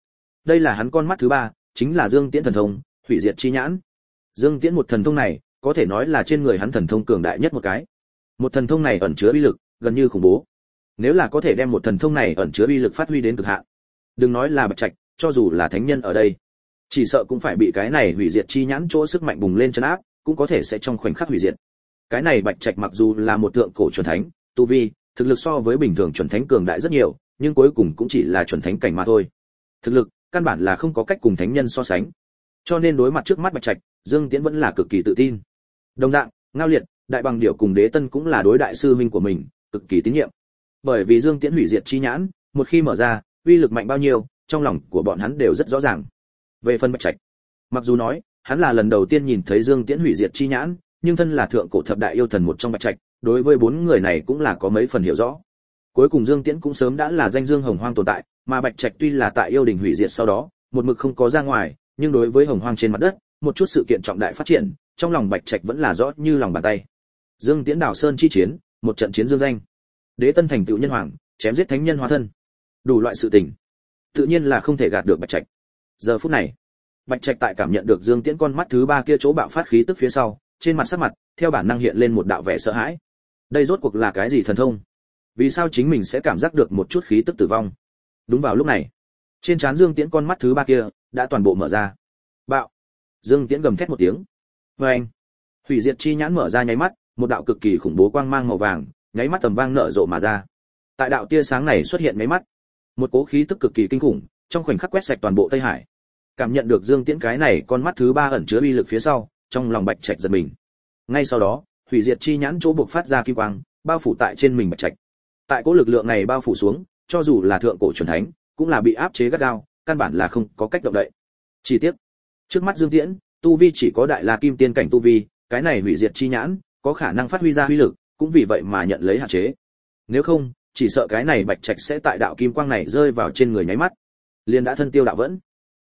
Đây là hắn con mắt thứ ba, chính là dương tiễn thần thông, hủy diệt chi nhãn. Dương tiễn một thần thông này, có thể nói là trên người hắn thần thông cường đại nhất một cái. Một thần thông này ẩn chứa uy lực, gần như khủng bố. Nếu là có thể đem một thần thông này ẩn chứa uy lực phát huy đến cực hạn, đừng nói là bạch trạch, cho dù là thánh nhân ở đây, chỉ sợ cũng phải bị cái này hủy diệt chi nhãn chỗ sức mạnh bùng lên chân áp, cũng có thể sẽ trong khoảnh khắc hủy diệt. Cái này bạch trạch mặc dù là một tượng cổ truyền thánh tu vi, thực lực so với bình thường chuẩn thánh cường đại rất nhiều, nhưng cuối cùng cũng chỉ là chuẩn thánh cảnh mà thôi. Thực lực, căn bản là không có cách cùng thánh nhân so sánh. Cho nên đối mặt trước mắt bạch trạch, dương tiễn vẫn là cực kỳ tự tin. Đồng dạng, ngao liệt, đại bằng điểu cùng đế tân cũng là đối đại sư minh của mình, cực kỳ tín nhiệm. Bởi vì dương tiễn hủy diệt chi nhãn, một khi mở ra, uy lực mạnh bao nhiêu, trong lòng của bọn hắn đều rất rõ ràng. Về phần bạch trạch, mặc dù nói, hắn là lần đầu tiên nhìn thấy dương tiễn hủy diệt chi nhãn, nhưng thân là thượng cổ thập đại yêu thần một trong bạch trạch đối với bốn người này cũng là có mấy phần hiểu rõ. Cuối cùng dương tiễn cũng sớm đã là danh dương hồng hoang tồn tại, mà bạch trạch tuy là tại yêu đình hủy diệt sau đó, một mực không có ra ngoài, nhưng đối với hồng hoang trên mặt đất, một chút sự kiện trọng đại phát triển, trong lòng bạch trạch vẫn là rõ như lòng bàn tay. Dương tiễn đảo sơn chi chiến, một trận chiến dương danh. Đế tân thành tựu nhân hoàng, chém giết thánh nhân hóa thân. Đủ loại sự tình. Tự nhiên là không thể gạt được bạch trạch. Giờ phút này, bạch trạch tại cảm nhận được dương tiễn con mắt thứ ba kia chỗ bạo phát khí tức phía sau, trên mặt sắc mặt, theo bản năng hiện lên một đạo vẻ sợ hãi đây rốt cuộc là cái gì thần thông? Vì sao chính mình sẽ cảm giác được một chút khí tức tử vong? Đúng vào lúc này, trên trán dương tiễn con mắt thứ ba kia đã toàn bộ mở ra. Bạo! Dương tiễn gầm thét một tiếng. Vê anh hủy diệt chi nhãn mở ra nháy mắt, một đạo cực kỳ khủng bố quang mang màu vàng, nháy mắt tầm vang nở rộ mà ra. Tại đạo tia sáng này xuất hiện nháy mắt, một cố khí tức cực kỳ kinh khủng, trong khoảnh khắc quét sạch toàn bộ tây hải. Cảm nhận được dương tiễn cái này con mắt thứ ba ẩn chứa uy lực phía sau, trong lòng bạch trạch giật mình. Ngay sau đó hủy diệt chi nhãn chỗ buộc phát ra kim quang, bao phủ tại trên mình bạch trạch. Tại cố lực lượng này bao phủ xuống, cho dù là thượng cổ chuẩn thánh, cũng là bị áp chế gắt gao, căn bản là không có cách động đậy. Chi tiết trước mắt dương tiễn, tu vi chỉ có đại la kim tiên cảnh tu vi, cái này hủy diệt chi nhãn, có khả năng phát huy ra uy lực, cũng vì vậy mà nhận lấy hạn chế. Nếu không, chỉ sợ cái này bạch trạch sẽ tại đạo kim quang này rơi vào trên người nháy mắt. Liền đã thân tiêu đạo vẫn.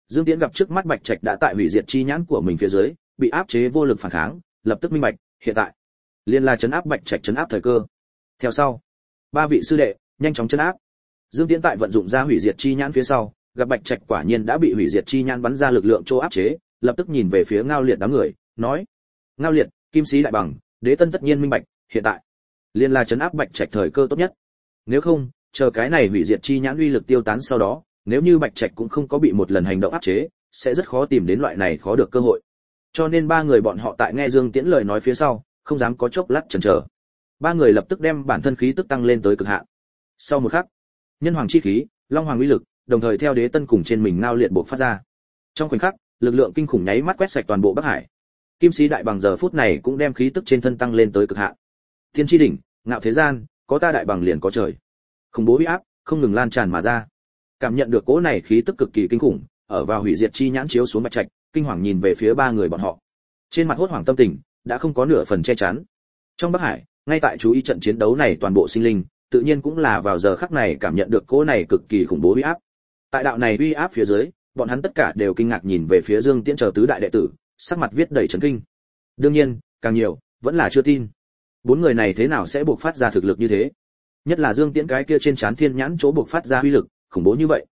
Dương tiễn gặp trước mắt bạch trạch đã tại hủy diệt chi nhãn của mình phía dưới, bị áp chế vô lực phản kháng, lập tức minh bạch, hiện tại liền là chấn áp bạch trạch chấn áp thời cơ. Theo sau, ba vị sư đệ nhanh chóng chấn áp. Dương tiễn tại vận dụng ra hủy diệt chi nhãn phía sau, gặp bạch trạch quả nhiên đã bị hủy diệt chi nhãn bắn ra lực lượng chỗ áp chế, lập tức nhìn về phía ngao liệt đám người, nói, ngao liệt, kim sĩ đại bằng, đế tân tất nhiên minh bạch, hiện tại liền là chấn áp bạch trạch thời cơ tốt nhất. Nếu không, chờ cái này hủy diệt chi nhãn uy lực tiêu tán sau đó, nếu như bạch trạch cũng không có bị một lần hành động áp chế, sẽ rất khó tìm đến loại này khó được cơ hội. Cho nên ba người bọn họ tại nghe dương tiễn lời nói phía sau không dám có chốc lát chần chờ. Ba người lập tức đem bản thân khí tức tăng lên tới cực hạn. Sau một khắc, nhân hoàng chi khí, long hoàng uy lực, đồng thời theo đế tân cùng trên mình ngao liệt bộ phát ra. Trong khoảnh khắc, lực lượng kinh khủng nháy mắt quét sạch toàn bộ bắc hải. Kim sĩ đại bằng giờ phút này cũng đem khí tức trên thân tăng lên tới cực hạn. Thiên tri đỉnh, ngạo thế gian, có ta đại bằng liền có trời. Khủng bố uy áp, không ngừng lan tràn mà ra. Cảm nhận được cỗ này khí tức cực kỳ kinh khủng, ở vào hủy diệt chi nhãn chiếu xuống bạch trạch, kinh hoàng nhìn về phía ba người bọn họ. Trên mặt hốt hoảng tâm tình đã không có nửa phần che chắn. Trong bắc hải, ngay tại chú ý trận chiến đấu này toàn bộ sinh linh, tự nhiên cũng là vào giờ khắc này cảm nhận được cỗ này cực kỳ khủng bố uy áp. Tại đạo này uy áp phía dưới, bọn hắn tất cả đều kinh ngạc nhìn về phía dương tiễn chờ tứ đại đệ tử, sắc mặt viết đầy chấn kinh. Đương nhiên, càng nhiều, vẫn là chưa tin. Bốn người này thế nào sẽ buộc phát ra thực lực như thế? Nhất là dương tiễn cái kia trên trán thiên nhãn chỗ buộc phát ra uy lực, khủng bố như vậy.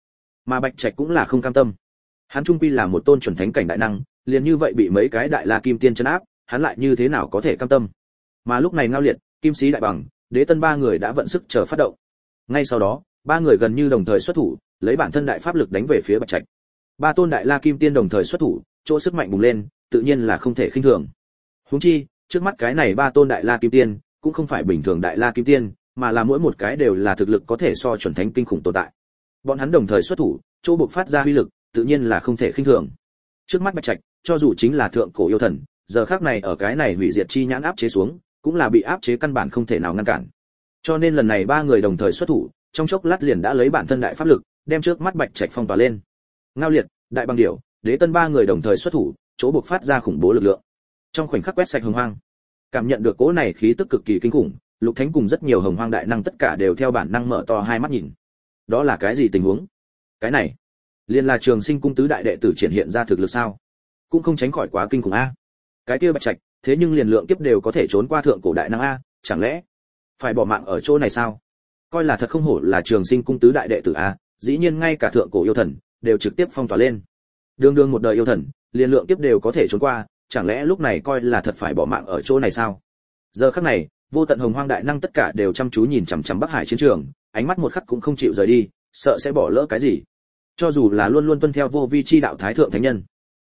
Mà bạch trạch cũng là không cam tâm. Hắn trung quy là một tôn chuẩn thánh cảnh đại năng, liền như vậy bị mấy cái đại la kim tiên chấn áp hắn lại như thế nào có thể cam tâm? Mà lúc này ngao liệt, kim sĩ đại bằng, đế tân ba người đã vận sức chờ phát động. Ngay sau đó, ba người gần như đồng thời xuất thủ, lấy bản thân đại pháp lực đánh về phía bạch trạch. Ba tôn đại la kim tiên đồng thời xuất thủ, chỗ sức mạnh bùng lên, tự nhiên là không thể khinh thường. Huống chi, trước mắt cái này ba tôn đại la kim tiên, cũng không phải bình thường đại la kim tiên, mà là mỗi một cái đều là thực lực có thể so chuẩn thánh kinh khủng tồn tại. Bọn hắn đồng thời xuất thủ, chỗ buộc phát ra uy lực, tự nhiên là không thể khinh thường. Trước mắt bạch trạch, cho dù chính là thượng cổ yêu thần giờ khác này ở cái này hủy diệt chi nhãn áp chế xuống, cũng là bị áp chế căn bản không thể nào ngăn cản. Cho nên lần này ba người đồng thời xuất thủ, trong chốc lát liền đã lấy bản thân đại pháp lực, đem trước mắt bạch trạch phong tỏa lên. Ngao liệt, đại bằng điểu, đế tân ba người đồng thời xuất thủ, chỗ buộc phát ra khủng bố lực lượng. Trong khoảnh khắc quét sạch hồng hoang, cảm nhận được cỗ này khí tức cực kỳ kinh khủng, lục thánh cùng rất nhiều hồng hoang đại năng tất cả đều theo bản năng mở to hai mắt nhìn. Đó là cái gì tình huống? Cái này, liền là trường sinh cung tứ đại đệ tử triển hiện ra thực lực sao? Cũng không tránh khỏi quá kinh khủng a cái kia bạch trạch, thế nhưng liền lượng kiếp đều có thể trốn qua thượng cổ đại năng a, chẳng lẽ phải bỏ mạng ở chỗ này sao? Coi là thật không hổ là trường sinh cung tứ đại đệ tử a, dĩ nhiên ngay cả thượng cổ yêu thần đều trực tiếp phong tỏa lên. Đương đương một đời yêu thần, liền lượng kiếp đều có thể trốn qua, chẳng lẽ lúc này coi là thật phải bỏ mạng ở chỗ này sao? Giờ khắc này, vô tận hồng hoang đại năng tất cả đều chăm chú nhìn chằm chằm bắc hải chiến trường, ánh mắt một khắc cũng không chịu rời đi, sợ sẽ bỏ lỡ cái gì. Cho dù là luôn luôn tuân theo vô vi chi đạo thái thượng thánh nhân,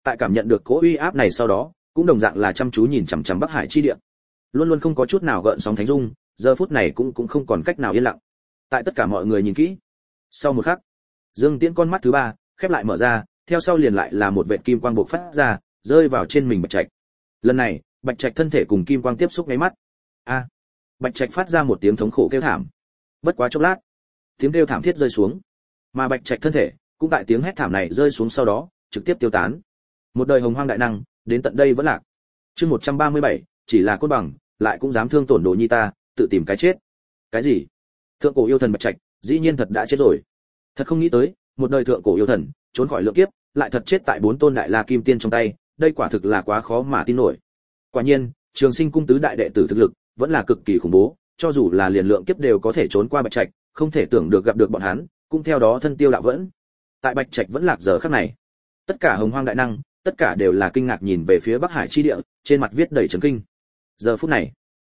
tại cảm nhận được cố uy áp này sau đó cũng đồng dạng là chăm chú nhìn chằm chằm bắc hải chi địa. Luôn luôn không có chút nào gợn sóng thánh dung, giờ phút này cũng cũng không còn cách nào yên lặng. Tại tất cả mọi người nhìn kỹ. Sau một khắc, dương tiễn con mắt thứ ba khép lại mở ra, theo sau liền lại là một vệt kim quang bộc phát ra, rơi vào trên mình bạch trạch. Lần này, bạch trạch thân thể cùng kim quang tiếp xúc ngay mắt. A! Bạch trạch phát ra một tiếng thống khổ kêu thảm. Bất quá chốc lát, tiếng kêu thảm thiết rơi xuống. Mà bạch trạch thân thể, cũng tại tiếng hét thảm này rơi xuống sau đó, trực tiếp tiêu tán. Một đời hồng hoang đại năng đến tận đây vẫn lạc. Chương 137, chỉ là côn bằng lại cũng dám thương tổn đồ nhi ta tự tìm cái chết. Cái gì? Thượng cổ yêu thần bạch trạch dĩ nhiên thật đã chết rồi. Thật không nghĩ tới một đời thượng cổ yêu thần trốn khỏi lượng kiếp lại thật chết tại bốn tôn đại la kim tiên trong tay đây quả thực là quá khó mà tin nổi. Quả nhiên trường sinh cung tứ đại đệ tử thực lực vẫn là cực kỳ khủng bố cho dù là liền lượng kiếp đều có thể trốn qua bạch trạch không thể tưởng được gặp được bọn hắn cũng theo đó thân tiêu đạo vẫn. Tại bạch trạch vẫn lạc giờ khắc này tất cả hồng hoang đại năng tất cả đều là kinh ngạc nhìn về phía bắc hải chi địa, trên mặt viết đầy trấn kinh. Giờ phút này,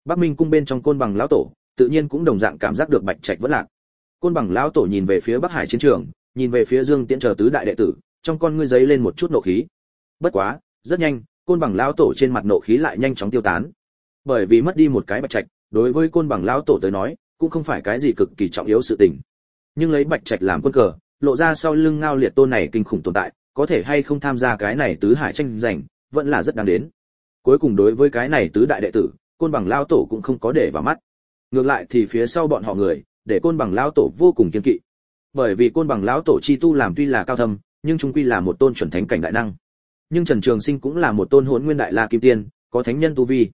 bắc minh cung bên trong côn bằng lão tổ, tự nhiên cũng đồng dạng cảm giác được bạch trạch vất lạc. Côn bằng lão tổ nhìn về phía bắc hải chiến trường, nhìn về phía dương tiễn chờ tứ đại đệ tử, trong con ngươi giấy lên một chút nộ khí. Bất quá, rất nhanh, côn bằng lão tổ trên mặt nộ khí lại nhanh chóng tiêu tán. Bởi vì mất đi một cái bạch trạch, đối với côn bằng lão tổ tới nói, cũng không phải cái gì cực kỳ trọng yếu sự tình. Nhưng lấy bạch trạch làm quân cờ, lộ ra sau lưng ngao liệt tôn này kinh khủng tồn tại có thể hay không tham gia cái này tứ hải tranh giành, vẫn là rất đáng đến. Cuối cùng đối với cái này tứ đại đệ tử, côn bằng lão tổ cũng không có để vào mắt. Ngược lại thì phía sau bọn họ người, để côn bằng lão tổ vô cùng kiên kỵ. Bởi vì côn bằng lão tổ chi tu làm tuy là cao thâm, nhưng chung quy là một tôn chuẩn thánh cảnh đại năng. Nhưng trần trường sinh cũng là một tôn hỗn nguyên đại la kim tiên, có thánh nhân tu vi.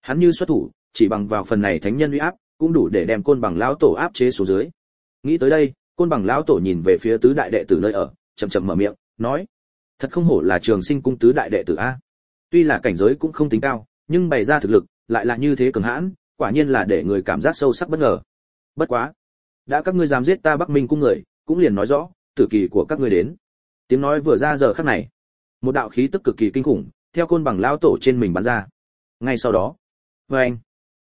Hắn như xuất thủ, chỉ bằng vào phần này thánh nhân uy áp, cũng đủ để đem côn bằng lão tổ áp chế xuống dưới. Nghĩ tới đây, côn bằng lão tổ nhìn về phía tứ đại đệ tử nơi ở, chậm chậm mở miệng nói, thật không hổ là trường sinh cung tứ đại đệ tử a. Tuy là cảnh giới cũng không tính cao, nhưng bày ra thực lực lại là như thế cường hãn, quả nhiên là để người cảm giác sâu sắc bất ngờ. Bất quá, đã các ngươi dám giết ta bắc minh cung người, cũng liền nói rõ, tử kỳ của các ngươi đến. Tiếng nói vừa ra giờ khắc này, một đạo khí tức cực kỳ kinh khủng, theo côn bằng lão tổ trên mình bắn ra. Ngay sau đó vê anh,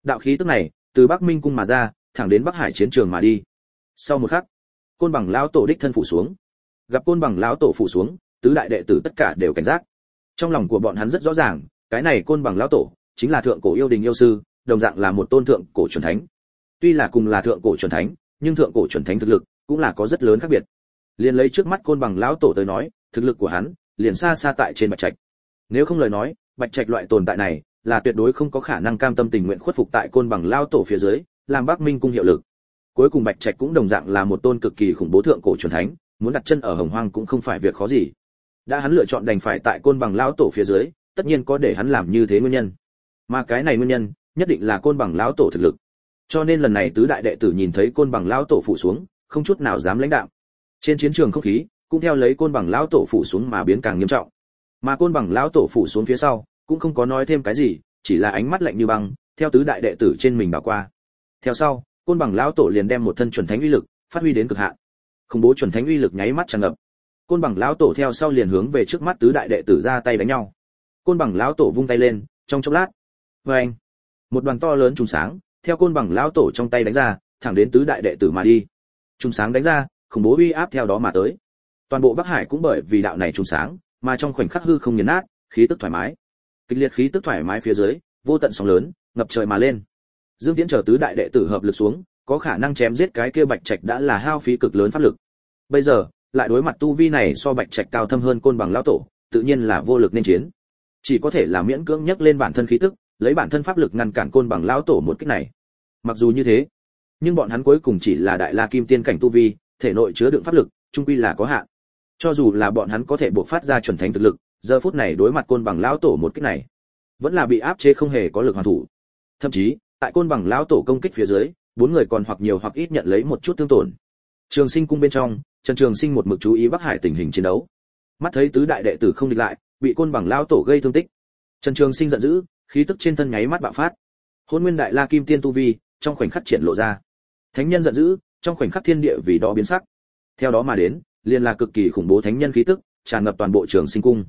đạo khí tức này từ bắc minh cung mà ra, thẳng đến bắc hải chiến trường mà đi. Sau một khắc, côn bằng lão tổ đích thân phủ xuống gặp côn bằng lão tổ phủ xuống, tứ đại đệ tử tất cả đều cảnh giác. Trong lòng của bọn hắn rất rõ ràng, cái này côn bằng lão tổ chính là thượng cổ yêu đình yêu sư, đồng dạng là một tôn thượng cổ chuẩn thánh. Tuy là cùng là thượng cổ chuẩn thánh, nhưng thượng cổ chuẩn thánh thực lực cũng là có rất lớn khác biệt. Liền lấy trước mắt côn bằng lão tổ tới nói, thực lực của hắn liền xa xa tại trên bạch trạch. Nếu không lời nói, bạch trạch loại tồn tại này là tuyệt đối không có khả năng cam tâm tình nguyện khuất phục tại côn bằng lão tổ phía dưới, làm bắc minh cung hiệu lực. Cuối cùng bạch trạch cũng đồng dạng là một tôn cực kỳ khủng bố thượng cổ truyền thánh muốn đặt chân ở hồng hoang cũng không phải việc khó gì. Đã hắn lựa chọn đành phải tại côn bằng lão tổ phía dưới, tất nhiên có để hắn làm như thế nguyên nhân. Mà cái này nguyên nhân, nhất định là côn bằng lão tổ thực lực. Cho nên lần này tứ đại đệ tử nhìn thấy côn bằng lão tổ phủ xuống, không chút nào dám lãnh đạo trên chiến trường không khí, cũng theo lấy côn bằng lão tổ phủ xuống mà biến càng nghiêm trọng. Mà côn bằng lão tổ phủ xuống phía sau, cũng không có nói thêm cái gì, chỉ là ánh mắt lạnh như băng, theo tứ đại đệ tử trên mình bỏ qua. Theo sau, côn bằng lão tổ liền đem một thân chuẩn thánh uy lực, phát huy đến cực hạn khủng bố chuẩn thánh uy lực nháy mắt tràn ngập. Côn bằng lão tổ theo sau liền hướng về trước mắt tứ đại đệ tử ra tay đánh nhau. Côn bằng lão tổ vung tay lên, trong chốc lát vê anh, một đoàn to lớn trùng sáng, theo côn bằng lão tổ trong tay đánh ra, thẳng đến tứ đại đệ tử mà đi. Trùng sáng đánh ra, khủng bố uy áp theo đó mà tới. Toàn bộ bắc hải cũng bởi vì đạo này trùng sáng, mà trong khoảnh khắc hư không nghiền nát, khí tức thoải mái. Kịch liệt khí tức thoải mái phía dưới, vô tận sóng lớn, ngập trời mà lên. Dương tiễn chờ tứ đại đệ tử hợp lực xuống, có khả năng chém giết cái kia bạch trạch đã là hao phí cực lớn pháp lực bây giờ, lại đối mặt tu vi này so bạch trạch cao thâm hơn côn bằng lão tổ, tự nhiên là vô lực nên chiến. Chỉ có thể là miễn cưỡng nhấc lên bản thân khí tức, lấy bản thân pháp lực ngăn cản côn bằng lão tổ một kích này. Mặc dù như thế, nhưng bọn hắn cuối cùng chỉ là đại la kim tiên cảnh tu vi, thể nội chứa đựng pháp lực, trung quy là có hạn. Cho dù là bọn hắn có thể buộc phát ra chuẩn thánh thực lực, giờ phút này đối mặt côn bằng lão tổ một kích này, vẫn là bị áp chế không hề có lực hoàn thủ. Thậm chí, tại côn bằng lão tổ công kích phía dưới, bốn người còn hoặc nhiều hoặc ít nhận lấy một chút thương tổn trường sinh cung bên trong, trần trường sinh một mực chú ý bắc hải tình hình chiến đấu. Mắt thấy tứ đại đệ tử không địch lại, bị côn bằng lão tổ gây thương tích. Trần trường sinh giận dữ, khí tức trên thân nháy mắt bạo phát. Hôn nguyên đại la kim tiên tu vi, trong khoảnh khắc triển lộ ra. Thánh nhân giận dữ, trong khoảnh khắc thiên địa vì đó biến sắc. Theo đó mà đến, liền là cực kỳ khủng bố thánh nhân khí tức, tràn ngập toàn bộ trường sinh cung.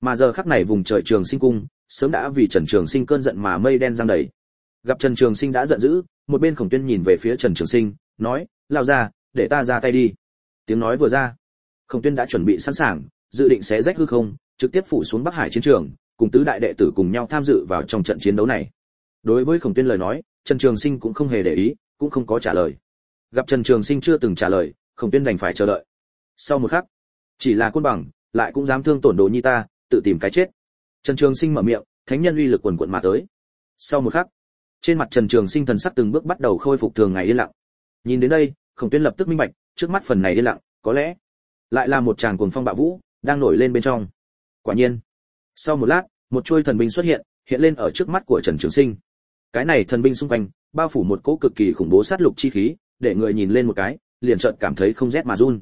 Mà giờ khắc này vùng trời trường sinh cung, sớm đã vì trần trường sinh cơn giận mà mây đen giăng đầy. Gặp trần trường sinh đã giận dữ, một bên khổng tuyên nhìn về phía trần trường sinh, nói lao ra để ta ra tay đi. Tiếng nói vừa ra, khổng tuyên đã chuẩn bị sẵn sàng, dự định xé rách hư không, trực tiếp phủ xuống bắc hải chiến trường, cùng tứ đại đệ tử cùng nhau tham dự vào trong trận chiến đấu này. Đối với khổng tuyên lời nói, trần trường sinh cũng không hề để ý, cũng không có trả lời. Gặp trần trường sinh chưa từng trả lời, khổng tuyên đành phải chờ đợi. Sau một khắc, chỉ là côn bằng, lại cũng dám thương tổn đồ nhi ta, tự tìm cái chết. Trần trường sinh mở miệng, thánh nhân uy lực quần quận mà tới. Sau một khắc, trên mặt trần trường sinh thần sắc từng bước bắt đầu khôi phục thường ngày yên lặng. Nhìn đến đây khổng tuyên lập tức minh bạch, trước mắt phần này yên lặng, có lẽ lại là một tràng cuồng phong bạo vũ đang nổi lên bên trong. Quả nhiên, sau một lát, một chuôi thần binh xuất hiện hiện lên ở trước mắt của trần trường sinh. Cái này thần binh xung quanh, bao phủ một cỗ cực kỳ khủng bố sát lục chi khí, để người nhìn lên một cái, liền chợt cảm thấy không rét mà run.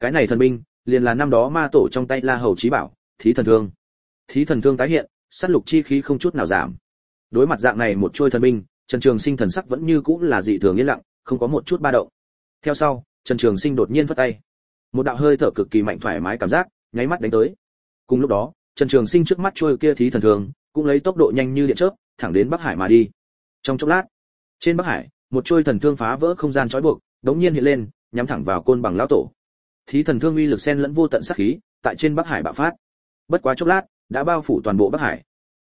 Cái này thần binh, liền là năm đó ma tổ trong tay la hầu trí bảo, thí thần thương. Thí thần thương tái hiện, sát lục chi khí không chút nào giảm. Đối mặt dạng này một trôi thần binh, trần trường sinh thần sắc vẫn như cũ là dị thường yên lặng, không có một chút ba động theo sau, trần trường sinh đột nhiên vất tay. Một đạo hơi thở cực kỳ mạnh thoải mái cảm giác, nháy mắt đánh tới. Cùng lúc đó, trần trường sinh trước mắt trôi kia thí thần thường, cũng lấy tốc độ nhanh như điện chớp, thẳng đến bắc hải mà đi. Trong chốc lát, trên bắc hải, một trôi thần thương phá vỡ không gian trói buộc, đống nhiên hiện lên, nhắm thẳng vào côn bằng lão tổ. Thí thần thương uy lực xen lẫn vô tận sát khí, tại trên bắc hải bạo phát. Bất quá chốc lát, đã bao phủ toàn bộ bắc hải.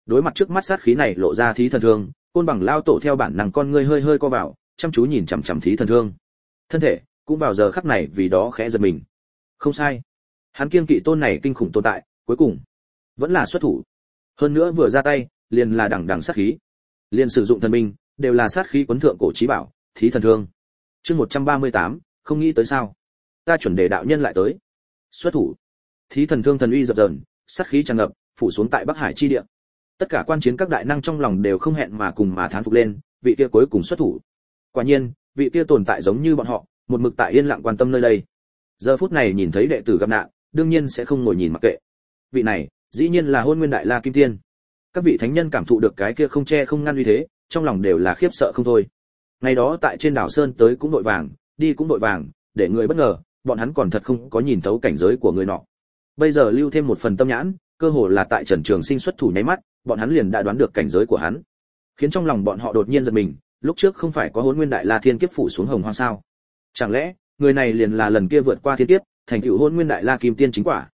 Đối mặt trước mắt sát khí này lộ ra thí thần thương, côn bằng lao tổ theo bản năng con ngươi hơi hơi co vào, chăm chú nhìn chằm chằm thí thần thương thân thể cũng vào giờ khắc này vì đó khẽ giật mình. Không sai. Hắn kiên kỵ tôn này kinh khủng tồn tại cuối cùng vẫn là xuất thủ. Hơn nữa vừa ra tay liền là đẳng đẳng sát khí. Liền sử dụng thần binh đều là sát khí quấn thượng cổ trí bảo thí thần thương. Chương 138, không nghĩ tới sao. Ta chuẩn đề đạo nhân lại tới. Xuất thủ. Thí thần thương thần uy dập dờn sát khí tràn ngập phủ xuống tại bắc hải chi địa. Tất cả quan chiến các đại năng trong lòng đều không hẹn mà cùng mà thán phục lên vị kia cuối cùng xuất thủ. Quả nhiên vị kia tồn tại giống như bọn họ, một mực tại yên lặng quan tâm nơi đây. Giờ phút này nhìn thấy đệ tử gặp nạn, đương nhiên sẽ không ngồi nhìn mặc kệ. Vị này, dĩ nhiên là hôn nguyên đại la kim tiên. Các vị thánh nhân cảm thụ được cái kia không che không ngăn uy thế, trong lòng đều là khiếp sợ không thôi. Ngày đó tại trên đảo sơn tới cũng đội vàng, đi cũng đội vàng, để người bất ngờ, bọn hắn còn thật không có nhìn thấu cảnh giới của người nọ. Bây giờ lưu thêm một phần tâm nhãn, cơ hồ là tại trần trường sinh xuất thủ nháy mắt, bọn hắn liền đã đoán được cảnh giới của hắn. Khiến trong lòng bọn họ đột nhiên giật mình lúc trước không phải có hôn nguyên đại la thiên kiếp phủ xuống hồng hoang sao? Chẳng lẽ, người này liền là lần kia vượt qua thiên kiếp, thành tựu hôn nguyên đại la kim tiên chính quả?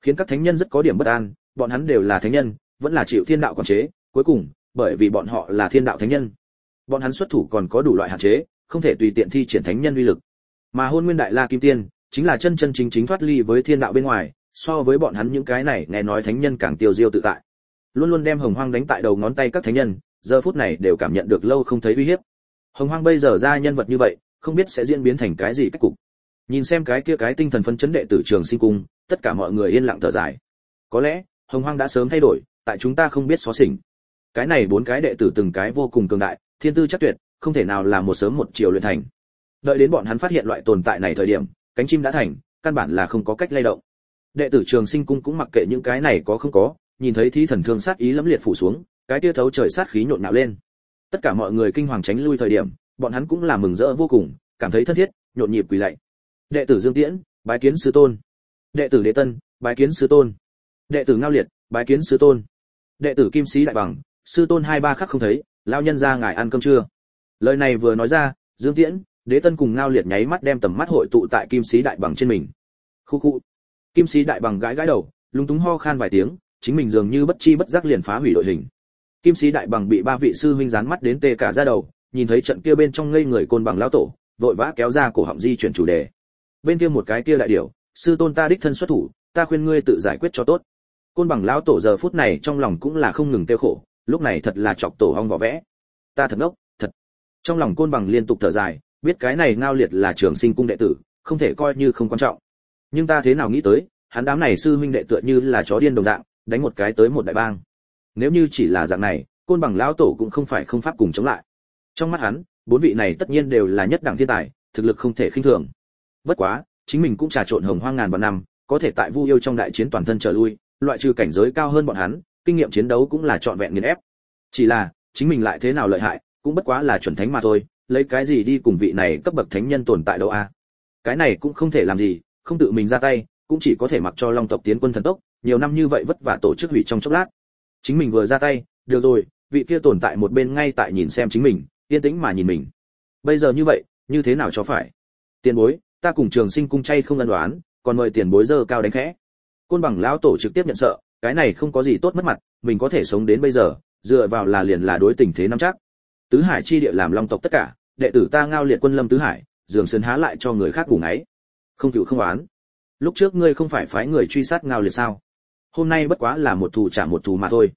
Khiến các thánh nhân rất có điểm bất an, bọn hắn đều là thánh nhân, vẫn là chịu thiên đạo quản chế, cuối cùng, bởi vì bọn họ là thiên đạo thánh nhân. Bọn hắn xuất thủ còn có đủ loại hạn chế, không thể tùy tiện thi triển thánh nhân uy lực. Mà hôn nguyên đại la kim tiên, chính là chân chân chính chính thoát ly với thiên đạo bên ngoài, so với bọn hắn những cái này nghe nói thánh nhân càng tiêu diêu tự tại. Luôn luôn đem hồng hoang đánh tại đầu ngón tay các thánh nhân giờ phút này đều cảm nhận được lâu không thấy uy hiếp. Hồng hoang bây giờ ra nhân vật như vậy, không biết sẽ diễn biến thành cái gì cách cục. Nhìn xem cái kia cái tinh thần phấn chấn đệ tử trường sinh cung, tất cả mọi người yên lặng thở dài. Có lẽ, hồng hoang đã sớm thay đổi, tại chúng ta không biết xóa xỉnh. Cái này bốn cái đệ tử từng cái vô cùng cường đại, thiên tư chắc tuyệt, không thể nào là một sớm một chiều luyện thành. Đợi đến bọn hắn phát hiện loại tồn tại này thời điểm, cánh chim đã thành, căn bản là không có cách lay động. Đệ tử trường sinh cung cũng mặc kệ những cái này có không có, nhìn thấy thí thần thương sát ý lẫm liệt phủ xuống cái tia thấu trời sát khí nhộn nhạo lên. Tất cả mọi người kinh hoàng tránh lui thời điểm, bọn hắn cũng là mừng rỡ vô cùng, cảm thấy thân thiết, nhộn nhịp quỳ lạy. Đệ tử dương tiễn, bái kiến sư tôn. Đệ tử đệ tân, bái kiến sư tôn. Đệ tử ngao liệt, bái kiến sư tôn. Đệ tử kim sĩ đại bằng, sư tôn hai ba khắc không thấy lao nhân ra ngài ăn cơm trưa lời này vừa nói ra, dương tiễn, đế tân cùng ngao liệt nháy mắt đem tầm mắt hội tụ tại kim sĩ đại bằng trên mình. Khu khu. Kim sĩ đại bằng gãi gãi đầu, lúng túng ho khan vài tiếng, chính mình dường như bất chi bất giác liền phá hủy đội hình kim sĩ đại bằng bị ba vị sư huynh dán mắt đến tê cả ra đầu, nhìn thấy trận kia bên trong ngây người côn bằng lão tổ, vội vã kéo ra cổ họng di chuyển chủ đề. Bên kia một cái kia đại điểu, sư tôn ta đích thân xuất thủ, ta khuyên ngươi tự giải quyết cho tốt. Côn bằng lão tổ giờ phút này trong lòng cũng là không ngừng tiêu khổ, lúc này thật là chọc tổ hong vỏ vẽ. Ta thật ngốc, thật. Trong lòng côn bằng liên tục thở dài, biết cái này ngao liệt là trường sinh cung đệ tử, không thể coi như không quan trọng. Nhưng ta thế nào nghĩ tới, hắn đám này sư huynh đệ tựa như là chó điên đồng dạng, đánh một cái tới một đại bang nếu như chỉ là dạng này, côn bằng lão tổ cũng không phải không pháp cùng chống lại. Trong mắt hắn, bốn vị này tất nhiên đều là nhất đẳng thiên tài, thực lực không thể khinh thường. Bất quá, chính mình cũng trà trộn hồng hoang ngàn vạn năm, có thể tại vu yêu trong đại chiến toàn thân trở lui, loại trừ cảnh giới cao hơn bọn hắn, kinh nghiệm chiến đấu cũng là trọn vẹn nghiền ép. Chỉ là, chính mình lại thế nào lợi hại, cũng bất quá là chuẩn thánh mà thôi, lấy cái gì đi cùng vị này cấp bậc thánh nhân tồn tại đâu a? Cái này cũng không thể làm gì, không tự mình ra tay, cũng chỉ có thể mặc cho long tộc tiến quân thần tốc, nhiều năm như vậy vất vả tổ chức hủy trong chốc lát chính mình vừa ra tay, được rồi, vị kia tồn tại một bên ngay tại nhìn xem chính mình, yên tĩnh mà nhìn mình. Bây giờ như vậy, như thế nào cho phải? Tiền bối, ta cùng trường sinh cung chay không ân đoán còn mời tiền bối dơ cao đánh khẽ. Côn bằng lão tổ trực tiếp nhận sợ, cái này không có gì tốt mất mặt, mình có thể sống đến bây giờ, dựa vào là liền là đối tình thế năm chắc. Tứ hải chi địa làm long tộc tất cả, đệ tử ta ngao liệt quân lâm tứ hải, dường sơn há lại cho người khác ngủ ấy không cựu không oán. Lúc trước ngươi không phải phái người truy sát ngao liệt sao? Hôm nay bất quá là một thù trả một thù mà thôi.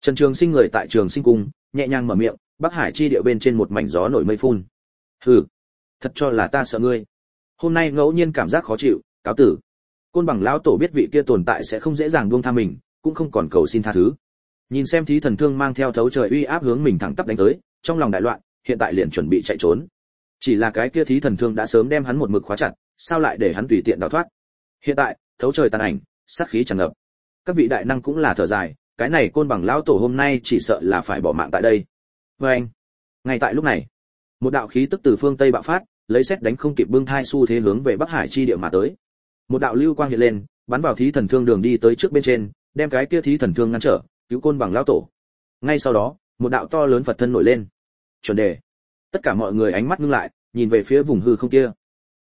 Trần trường sinh người tại trường sinh cung, nhẹ nhàng mở miệng, bắc hải chi địa bên trên một mảnh gió nổi mây phun. Hừ, thật cho là ta sợ ngươi. Hôm nay ngẫu nhiên cảm giác khó chịu, cáo tử. Côn bằng lão tổ biết vị kia tồn tại sẽ không dễ dàng buông tha mình, cũng không còn cầu xin tha thứ. Nhìn xem thí thần thương mang theo thấu trời uy áp hướng mình thẳng tắp đánh tới, trong lòng đại loạn, hiện tại liền chuẩn bị chạy trốn. Chỉ là cái kia thí thần thương đã sớm đem hắn một mực khóa chặt, sao lại để hắn tùy tiện đào thoát? Hiện tại, thấu trời tàn ảnh, sát khí tràn ngập các vị đại năng cũng là thở dài, cái này côn bằng lão tổ hôm nay chỉ sợ là phải bỏ mạng tại đây. Vê anh. Ngay tại lúc này, một đạo khí tức từ phương tây bạo phát, lấy xét đánh không kịp bưng thai xu thế hướng về bắc hải chi địa mà tới. Một đạo lưu quang hiện lên, bắn vào thí thần thương đường đi tới trước bên trên, đem cái kia thí thần thương ngăn trở, cứu côn bằng lão tổ. Ngay sau đó, một đạo to lớn phật thân nổi lên. Chuẩn đề. Tất cả mọi người ánh mắt ngưng lại, nhìn về phía vùng hư không kia.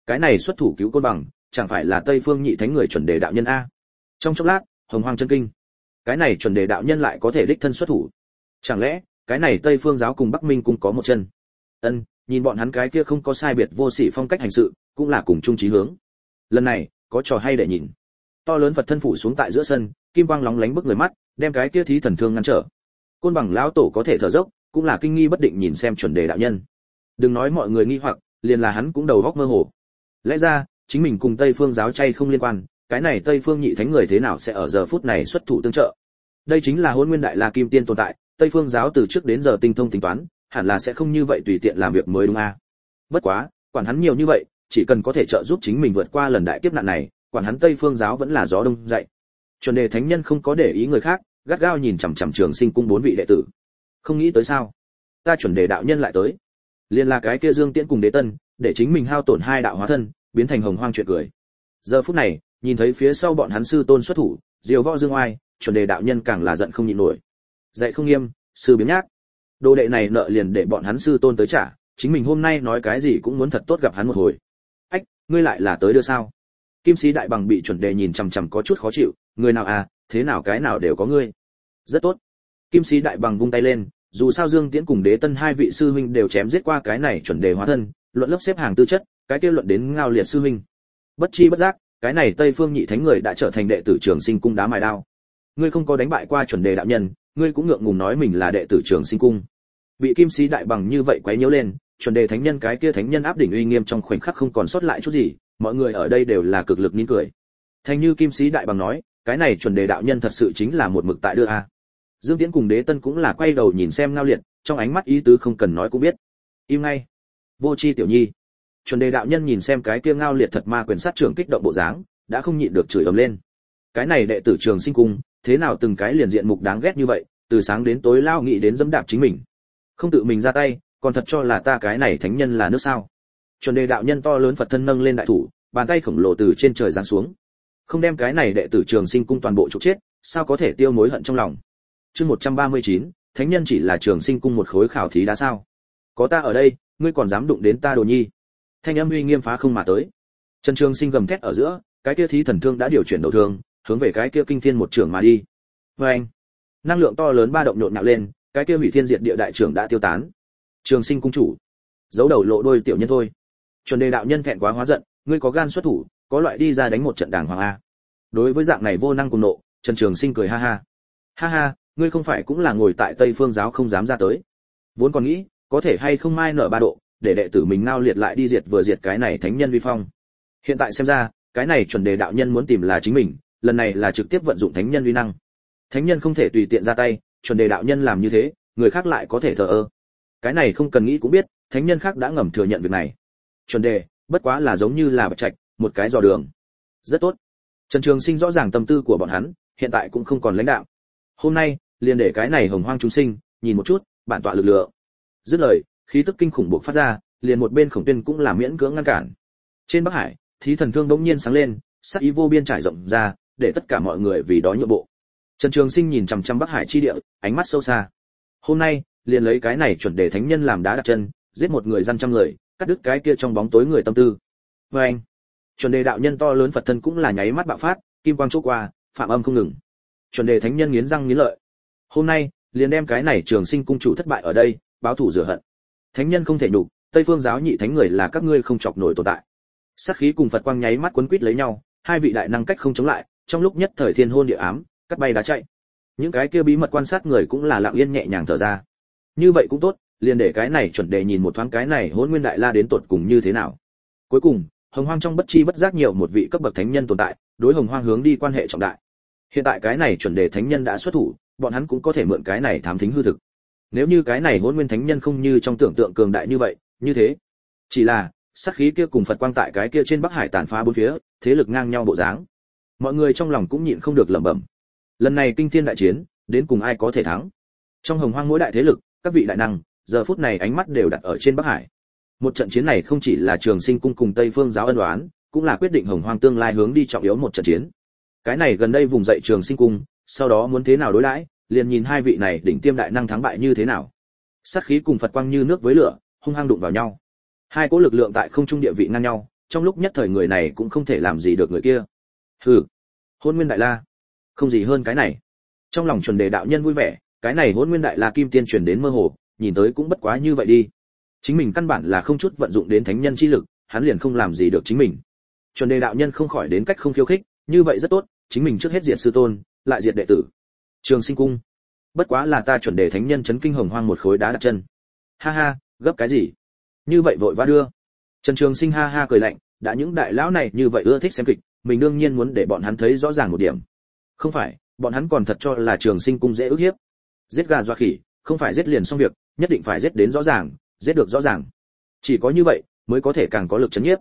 Cái này xuất thủ cứu côn bằng, chẳng phải là tây phương nhị thánh người chuẩn đề đạo nhân a. Trong chốc lát hồng hoang chân kinh. Cái này chuẩn đề đạo nhân lại có thể đích thân xuất thủ. Chẳng lẽ, cái này tây phương giáo cùng bắc minh cũng có một chân? Ân, nhìn bọn hắn cái kia không có sai biệt vô sỉ phong cách hành sự, cũng là cùng chung trí hướng. Lần này, có trò hay để nhìn. To lớn phật thân phủ xuống tại giữa sân, kim quang lóng lánh bức người mắt, đem cái kia thí thần thương ngăn trở. Côn bằng lão tổ có thể thở dốc, cũng là kinh nghi bất định nhìn xem chuẩn đề đạo nhân. Đừng nói mọi người nghi hoặc, liền là hắn cũng đầu góc mơ hồ. Lẽ ra, chính mình cùng tây phương giáo chay không liên quan cái này tây phương nhị thánh người thế nào sẽ ở giờ phút này xuất thủ tương trợ? Đây chính là hôn nguyên đại la kim tiên tồn tại, tây phương giáo từ trước đến giờ tinh thông tính toán, hẳn là sẽ không như vậy tùy tiện làm việc mới đúng a. À. bất quá, quản hắn nhiều như vậy, chỉ cần có thể trợ giúp chính mình vượt qua lần đại kiếp nạn này, quản hắn tây phương giáo vẫn là gió đông dậy. Chuẩn đề thánh nhân không có để ý người khác, gắt gao nhìn chằm chằm trường sinh cung bốn vị đệ tử. Không nghĩ tới sao? Ta chuẩn đề đạo nhân lại tới. Liền là cái kia dương tiễn cùng đế tân, để chính mình hao tổn hai đạo hóa thân, biến thành hồng hoang chuyện cười. Giờ phút này nhìn thấy phía sau bọn hắn sư tôn xuất thủ diều võ dương oai, chuẩn đề đạo nhân càng là giận không nhịn nổi. Dạy không nghiêm, sư biến nhác. Đồ đệ này nợ liền để bọn hắn sư tôn tới trả, chính mình hôm nay nói cái gì cũng muốn thật tốt gặp hắn một hồi. Ách, ngươi lại là tới đưa sao? Kim sĩ đại bằng bị chuẩn đề nhìn chằm chằm có chút khó chịu, người nào à thế nào cái nào đều có ngươi. Rất tốt. Kim sĩ đại bằng vung tay lên, dù sao dương tiễn cùng đế tân hai vị sư huynh đều chém giết qua cái này chuẩn đề hóa thân, luận lớp xếp hàng tư chất, cái kia luận đến ngao liệt sư huynh. Bất chi bất giác cái này tây phương nhị thánh người đã trở thành đệ tử trường sinh cung đá mài đao. Ngươi không có đánh bại qua chuẩn đề đạo nhân, ngươi cũng ngượng ngùng nói mình là đệ tử trường sinh cung. Bị kim sĩ đại bằng như vậy quấy nhiễu lên, chuẩn đề thánh nhân cái kia thánh nhân áp đỉnh uy nghiêm trong khoảnh khắc không còn sót lại chút gì, mọi người ở đây đều là cực lực nín cười. Thành như kim sĩ đại bằng nói, cái này chuẩn đề đạo nhân thật sự chính là một mực tại đưa a. Dương tiễn cùng đế tân cũng là quay đầu nhìn xem ngao liệt, trong ánh mắt ý tứ không cần nói cũng biết. Im ngay. Vô chi tiểu nhi chuẩn đề đạo nhân nhìn xem cái kia ngao liệt thật ma quyền sát trưởng kích động bộ dáng đã không nhịn được chửi ầm lên. Cái này đệ tử trường sinh cung thế nào từng cái liền diện mục đáng ghét như vậy từ sáng đến tối lao nghĩ đến dẫm đạp chính mình. Không tự mình ra tay còn thật cho là ta cái này thánh nhân là nước sao? Chuẩn đề đạo nhân to lớn phật thân nâng lên đại thủ bàn tay khổng lồ từ trên trời giáng xuống. Không đem cái này đệ tử trường sinh cung toàn bộ trục chết sao có thể tiêu mối hận trong lòng? Chương 139, thánh nhân chỉ là trường sinh cung một khối khảo thí đã sao? Có ta ở đây ngươi còn dám đụng đến ta đồ nhi? Thanh âm uy nghiêm phá không mà tới. Trần trường sinh gầm thét ở giữa, cái kia thí thần thương đã điều chuyển đầu thương, hướng về cái kia kinh thiên một trường mà đi. Vê anh năng lượng to lớn ba động nhộn nhạo lên, cái kia hủy thiên diệt địa đại trưởng đã tiêu tán. Trường sinh cung chủ, giấu đầu lộ đôi tiểu nhân thôi. Chuẩn đề đạo nhân thẹn quá hóa giận, ngươi có gan xuất thủ, có loại đi ra đánh một trận đàng hoàng a. Đối với dạng này vô năng cùng nộ, trần trường sinh cười ha ha. Ha ha, ngươi không phải cũng là ngồi tại tây phương giáo không dám ra tới. Vốn còn nghĩ, có thể hay không mai nở ba độ để đệ tử mình ngao liệt lại đi diệt vừa diệt cái này thánh nhân vi phong. Hiện tại xem ra, cái này chuẩn đề đạo nhân muốn tìm là chính mình, lần này là trực tiếp vận dụng thánh nhân uy năng. Thánh nhân không thể tùy tiện ra tay, chuẩn đề đạo nhân làm như thế, người khác lại có thể thờ ơ. Cái này không cần nghĩ cũng biết, thánh nhân khác đã ngầm thừa nhận việc này. Chuẩn đề, bất quá là giống như là bạch trạch, một cái dò đường. Rất tốt. Trần trường sinh rõ ràng tâm tư của bọn hắn, hiện tại cũng không còn lãnh đạo. Hôm nay, liền để cái này hồng hoang chúng sinh, nhìn một chút, bản tọa lực lượng. Dứt lời khí tức kinh khủng bộc phát ra, liền một bên khổng tuyên cũng là miễn cưỡng ngăn cản. Trên bắc hải, thí thần thương đống nhiên sáng lên, sắc ý vô biên trải rộng ra, để tất cả mọi người vì đó nhượng bộ. Trần trường sinh nhìn chằm chằm bắc hải chi địa, ánh mắt sâu xa. Hôm nay, liền lấy cái này chuẩn đề thánh nhân làm đá đặt chân, giết một người dân trăm người, cắt đứt cái kia trong bóng tối người tâm tư. Vê anh, chuẩn đề đạo nhân to lớn phật thân cũng là nháy mắt bạo phát, kim quang chỗ qua, phạm âm không ngừng. Chuẩn đề thánh nhân nghiến răng nghiến lợi. Hôm nay, liền đem cái này trường sinh cung chủ thất bại ở đây, báo thù rửa hận thánh nhân không thể nhục, tây phương giáo nhị thánh người là các ngươi không chọc nổi tồn tại. Sát khí cùng phật quang nháy mắt quấn quít lấy nhau, hai vị đại năng cách không chống lại, trong lúc nhất thời thiên hôn địa ám, cắt bay đá chạy. Những cái kia bí mật quan sát người cũng là lặng yên nhẹ nhàng thở ra. Như vậy cũng tốt, liền để cái này chuẩn đề nhìn một thoáng cái này hôn nguyên đại la đến tột cùng như thế nào. Cuối cùng, hồng hoang trong bất chi bất giác nhiều một vị cấp bậc thánh nhân tồn tại, đối hồng hoang hướng đi quan hệ trọng đại. Hiện tại cái này chuẩn đề thánh nhân đã xuất thủ, bọn hắn cũng có thể mượn cái này thám thính hư thực nếu như cái này hôn nguyên thánh nhân không như trong tưởng tượng cường đại như vậy, như thế. Chỉ là, sát khí kia cùng phật quang tại cái kia trên bắc hải tàn phá bốn phía, thế lực ngang nhau bộ dáng. Mọi người trong lòng cũng nhịn không được lẩm bẩm. Lần này kinh thiên đại chiến, đến cùng ai có thể thắng? Trong hồng hoang mỗi đại thế lực, các vị đại năng, giờ phút này ánh mắt đều đặt ở trên bắc hải. Một trận chiến này không chỉ là trường sinh cung cùng tây phương giáo ân đoán cũng là quyết định hồng hoang tương lai hướng đi trọng yếu một trận chiến. Cái này gần đây vùng dậy trường sinh cung, sau đó muốn thế nào đối đãi liền nhìn hai vị này đỉnh tiêm đại năng thắng bại như thế nào. Sát khí cùng phật quang như nước với lửa, hung hăng đụng vào nhau. Hai cỗ lực lượng tại không trung địa vị ngang nhau, trong lúc nhất thời người này cũng không thể làm gì được người kia. Hừ hôn nguyên đại la. Không gì hơn cái này. Trong lòng chuẩn đề đạo nhân vui vẻ, cái này hôn nguyên đại la kim tiên truyền đến mơ hồ, nhìn tới cũng bất quá như vậy đi. Chính mình căn bản là không chút vận dụng đến thánh nhân chi lực, hắn liền không làm gì được chính mình. Chuẩn đề đạo nhân không khỏi đến cách không khiêu khích, như vậy rất tốt, chính mình trước hết diệt sư tôn, lại diệt đệ tử trường sinh cung. Bất quá là ta chuẩn đề thánh nhân chấn kinh hồng hoang một khối đá đặt chân. Ha ha, gấp cái gì? Như vậy vội vã đưa. Trần trường sinh ha ha cười lạnh, đã những đại lão này như vậy ưa thích xem kịch, mình đương nhiên muốn để bọn hắn thấy rõ ràng một điểm. Không phải, bọn hắn còn thật cho là trường sinh cung dễ ức hiếp. Giết gà doa khỉ, không phải giết liền xong việc, nhất định phải giết đến rõ ràng, giết được rõ ràng. Chỉ có như vậy, mới có thể càng có lực chấn nhiếp.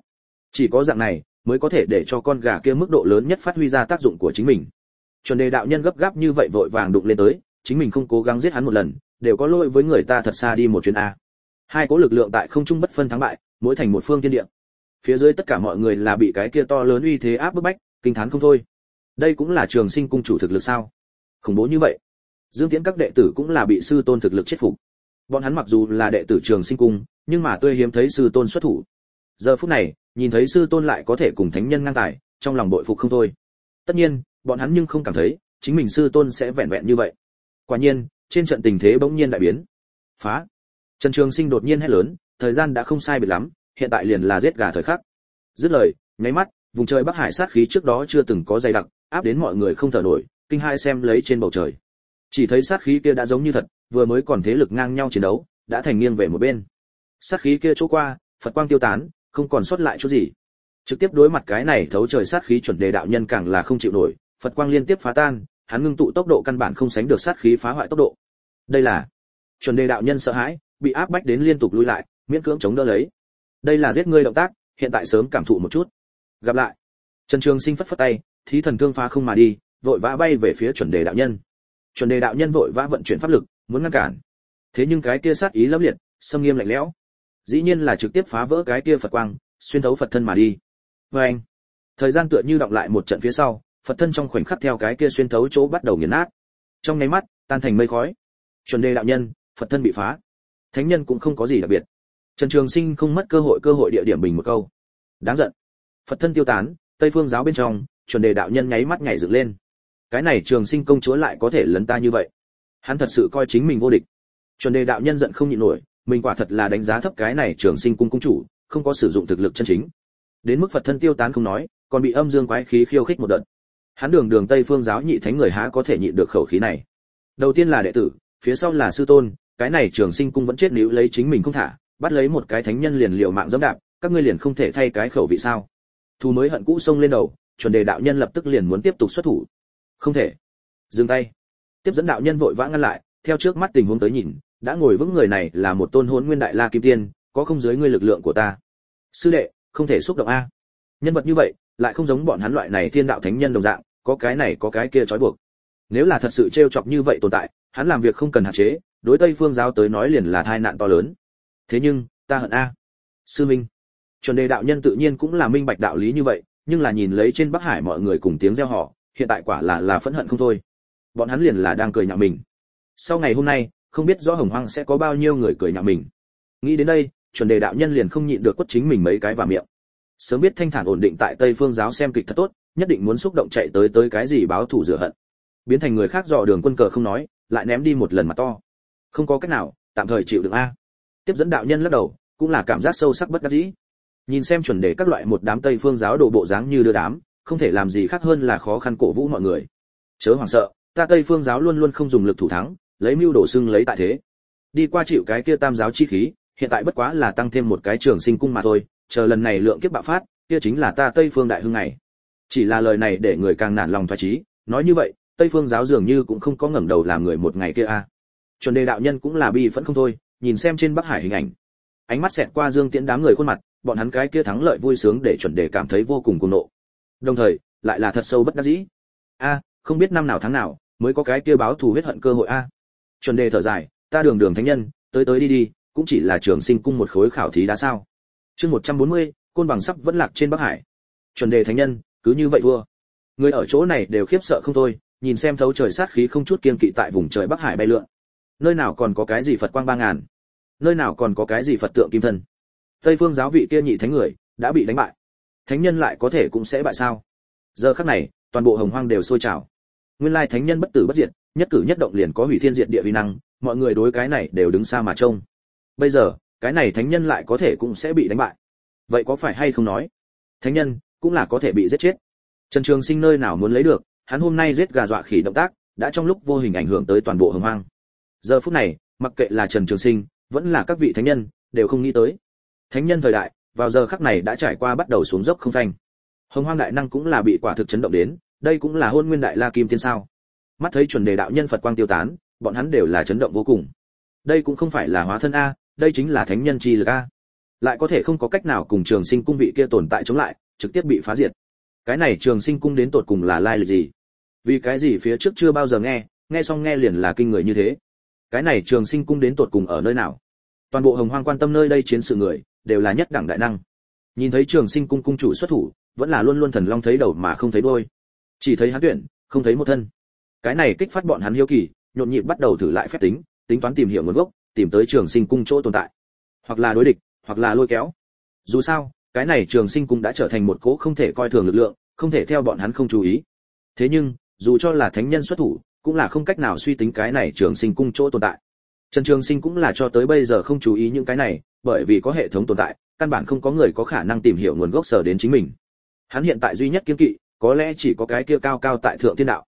Chỉ có dạng này, mới có thể để cho con gà kia mức độ lớn nhất phát huy ra tác dụng của chính mình chuẩn đề đạo nhân gấp gáp như vậy vội vàng đụng lên tới, chính mình không cố gắng giết hắn một lần, đều có lỗi với người ta thật xa đi một chuyến a. Hai cố lực lượng tại không trung bất phân thắng bại, mỗi thành một phương thiên địa. Phía dưới tất cả mọi người là bị cái kia to lớn uy thế áp bức bách, kinh thán không thôi. Đây cũng là trường sinh cung chủ thực lực sao? Khủng bố như vậy. Dương tiễn các đệ tử cũng là bị sư tôn thực lực chết phục. Bọn hắn mặc dù là đệ tử trường sinh cung, nhưng mà tôi hiếm thấy sư tôn xuất thủ. Giờ phút này, nhìn thấy sư tôn lại có thể cùng thánh nhân ngang tài, trong lòng bội phục không thôi. Tất nhiên bọn hắn nhưng không cảm thấy, chính mình sư tôn sẽ vẹn vẹn như vậy. Quả nhiên, trên trận tình thế bỗng nhiên đại biến. Phá! Trần trường sinh đột nhiên hét lớn, thời gian đã không sai biệt lắm, hiện tại liền là giết gà thời khắc. Dứt lời, nháy mắt, vùng trời bắc hải sát khí trước đó chưa từng có dày đặc, áp đến mọi người không thở nổi, kinh hai xem lấy trên bầu trời. Chỉ thấy sát khí kia đã giống như thật, vừa mới còn thế lực ngang nhau chiến đấu, đã thành nghiêng về một bên. Sát khí kia chỗ qua, phật quang tiêu tán, không còn sót lại chút gì. Trực tiếp đối mặt cái này thấu trời sát khí chuẩn đề đạo nhân càng là không chịu nổi phật quang liên tiếp phá tan, hắn ngưng tụ tốc độ căn bản không sánh được sát khí phá hoại tốc độ. Đây là chuẩn đề đạo nhân sợ hãi, bị áp bách đến liên tục lùi lại, miễn cưỡng chống đỡ lấy. Đây là giết ngươi động tác, hiện tại sớm cảm thụ một chút. Gặp lại. Trần trường sinh phất phất tay, thí thần thương phá không mà đi, vội vã bay về phía chuẩn đề đạo nhân. Chuẩn đề đạo nhân vội vã vận chuyển pháp lực, muốn ngăn cản. Thế nhưng cái kia sát ý lấp liệt xâm nghiêm lạnh lẽo. Dĩ nhiên là trực tiếp phá vỡ cái kia phật quang, xuyên thấu phật thân mà đi. Vê anh, thời gian tựa như đọng lại một trận phía sau phật thân trong khoảnh khắc theo cái kia xuyên thấu chỗ bắt đầu nghiền nát. Trong nháy mắt, tan thành mây khói. Chuẩn đề đạo nhân, phật thân bị phá. Thánh nhân cũng không có gì đặc biệt. Trần trường sinh không mất cơ hội cơ hội địa điểm bình một câu. Đáng giận. Phật thân tiêu tán, tây phương giáo bên trong, chuẩn đề đạo nhân nháy mắt nhảy dựng lên. Cái này trường sinh công chúa lại có thể lấn ta như vậy? Hắn thật sự coi chính mình vô địch. Chuẩn đề đạo nhân giận không nhịn nổi, mình quả thật là đánh giá thấp cái này trường sinh cung cung chủ, không có sử dụng thực lực chân chính. Đến mức phật thân tiêu tán không nói, còn bị âm dương quái khí khiêu khích một đợt hắn đường đường tây phương giáo nhị thánh người há có thể nhịn được khẩu khí này. Đầu tiên là đệ tử, phía sau là sư tôn, cái này trường sinh cung vẫn chết níu lấy chính mình không thả, bắt lấy một cái thánh nhân liền liều mạng dẫm đạp, các ngươi liền không thể thay cái khẩu vị sao? Thù mới hận cũ xông lên đầu, chuẩn đề đạo nhân lập tức liền muốn tiếp tục xuất thủ. Không thể. Dừng tay. Tiếp dẫn đạo nhân vội vã ngăn lại, theo trước mắt tình huống tới nhìn, đã ngồi vững người này là một tôn hôn nguyên đại la kim tiên, có không dưới ngươi lực lượng của ta. Sư đệ, không thể xúc động a. Nhân vật như vậy, lại không giống bọn hắn loại này thiên đạo thánh nhân đồng dạng có cái này có cái kia trói buộc. Nếu là thật sự trêu chọc như vậy tồn tại, hắn làm việc không cần hạn chế, đối tây phương giáo tới nói liền là tai nạn to lớn. Thế nhưng, ta hận a. Sư minh. Chuẩn đề đạo nhân tự nhiên cũng là minh bạch đạo lý như vậy, nhưng là nhìn lấy trên bắc hải mọi người cùng tiếng reo họ hiện tại quả là là phẫn hận không thôi. Bọn hắn liền là đang cười nhạo mình. Sau ngày hôm nay, không biết rõ hồng hoang sẽ có bao nhiêu người cười nhạo mình. Nghĩ đến đây, chuẩn đề đạo nhân liền không nhịn được quất chính mình mấy cái vào miệng. Sớm biết thanh thản ổn định tại tây phương giáo xem kịch thật tốt nhất định muốn xúc động chạy tới tới cái gì báo thù rửa hận. Biến thành người khác dò đường quân cờ không nói, lại ném đi một lần mà to. Không có cách nào, tạm thời chịu được a. Tiếp dẫn đạo nhân lắc đầu, cũng là cảm giác sâu sắc bất đắc dĩ. Nhìn xem chuẩn đề các loại một đám tây phương giáo đồ bộ dáng như đưa đám, không thể làm gì khác hơn là khó khăn cổ vũ mọi người. Chớ hoảng sợ, ta tây phương giáo luôn luôn không dùng lực thủ thắng, lấy mưu đổ xưng lấy tại thế. Đi qua chịu cái kia tam giáo chi khí, hiện tại bất quá là tăng thêm một cái trường sinh cung mà thôi, chờ lần này lượng kiếp bạo phát, kia chính là ta tây phương đại hưng này chỉ là lời này để người càng nản lòng thoái trí nói như vậy tây phương giáo dường như cũng không có ngẩng đầu làm người một ngày kia a chuẩn đề đạo nhân cũng là bi phẫn không thôi nhìn xem trên bắc hải hình ảnh. Ánh mắt xẹt qua dương tiễn đám người khuôn mặt bọn hắn cái kia thắng lợi vui sướng để chuẩn đề cảm thấy vô cùng cuồng nộ. Đồng thời lại là thật sâu bất đắc dĩ. A không biết năm nào tháng nào mới có cái kia báo thù huyết hận cơ hội a. Chuẩn đề thở dài ta đường đường thánh nhân tới tới đi đi cũng chỉ là trường sinh cung một khối khảo thí đã sao. Chương 140, côn bằng sắp vẫn lạc trên bắc hải. Chuẩn đề thánh nhân cứ như vậy thua. Người ở chỗ này đều khiếp sợ không thôi, nhìn xem thấu trời sát khí không chút kiên kỵ tại vùng trời bắc hải bay lượn. Nơi nào còn có cái gì phật quang ba ngàn? Nơi nào còn có cái gì phật tượng kim thân? Tây phương giáo vị kia nhị thánh người đã bị đánh bại. Thánh nhân lại có thể cũng sẽ bại sao? Giờ khắc này, toàn bộ hồng hoang đều sôi trào. Nguyên lai thánh nhân bất tử bất diệt, nhất cử nhất động liền có hủy thiên diệt địa uy năng, mọi người đối cái này đều đứng xa mà trông. Bây giờ, cái này thánh nhân lại có thể cũng sẽ bị đánh bại. Vậy có phải hay không nói? Thánh nhân cũng là có thể bị giết chết. Trần trường sinh nơi nào muốn lấy được, hắn hôm nay giết gà dọa khỉ động tác, đã trong lúc vô hình ảnh hưởng tới toàn bộ hồng hoang. Giờ phút này, mặc kệ là trần trường sinh, vẫn là các vị thánh nhân, đều không nghĩ tới. Thánh nhân thời đại, vào giờ khắc này đã trải qua bắt đầu xuống dốc không phanh. Hồng hoang đại năng cũng là bị quả thực chấn động đến, đây cũng là hôn nguyên đại la kim tiên sao. Mắt thấy chuẩn đề đạo nhân phật quang tiêu tán, bọn hắn đều là chấn động vô cùng. Đây cũng không phải là hóa thân a, đây chính là thánh nhân chi lực a. Lại có thể không có cách nào cùng trường sinh cung vị kia tồn tại chống lại trực tiếp bị phá diệt. Cái này trường sinh cung đến tột cùng là lai lịch gì? Vì cái gì phía trước chưa bao giờ nghe nghe xong nghe liền là kinh người như thế? Cái này trường sinh cung đến tột cùng ở nơi nào? Toàn bộ hồng hoang quan tâm nơi đây chiến sự người, đều là nhất đẳng đại năng. Nhìn thấy trường sinh cung cung chủ xuất thủ, vẫn là luôn luôn thần long thấy đầu mà không thấy đôi chỉ thấy hắn tuyển, không thấy một thân. Cái này kích phát bọn hắn hiếu kỳ, nhộn nhịp bắt đầu thử lại phép tính tính toán tìm hiểu nguồn gốc, tìm tới trường sinh cung chỗ tồn tại. Hoặc là đối địch, hoặc là lôi kéo. Dù sao cái này trường sinh cung đã trở thành một cỗ không thể coi thường lực lượng, không thể theo bọn hắn không chú ý. Thế nhưng, dù cho là thánh nhân xuất thủ, cũng là không cách nào suy tính cái này trường sinh cung chỗ tồn tại. Trần trường sinh cũng là cho tới bây giờ không chú ý những cái này, bởi vì có hệ thống tồn tại, căn bản không có người có khả năng tìm hiểu nguồn gốc sở đến chính mình. Hắn hiện tại duy nhất kiên kỵ, có lẽ chỉ có cái kia cao cao tại thượng thiên đạo.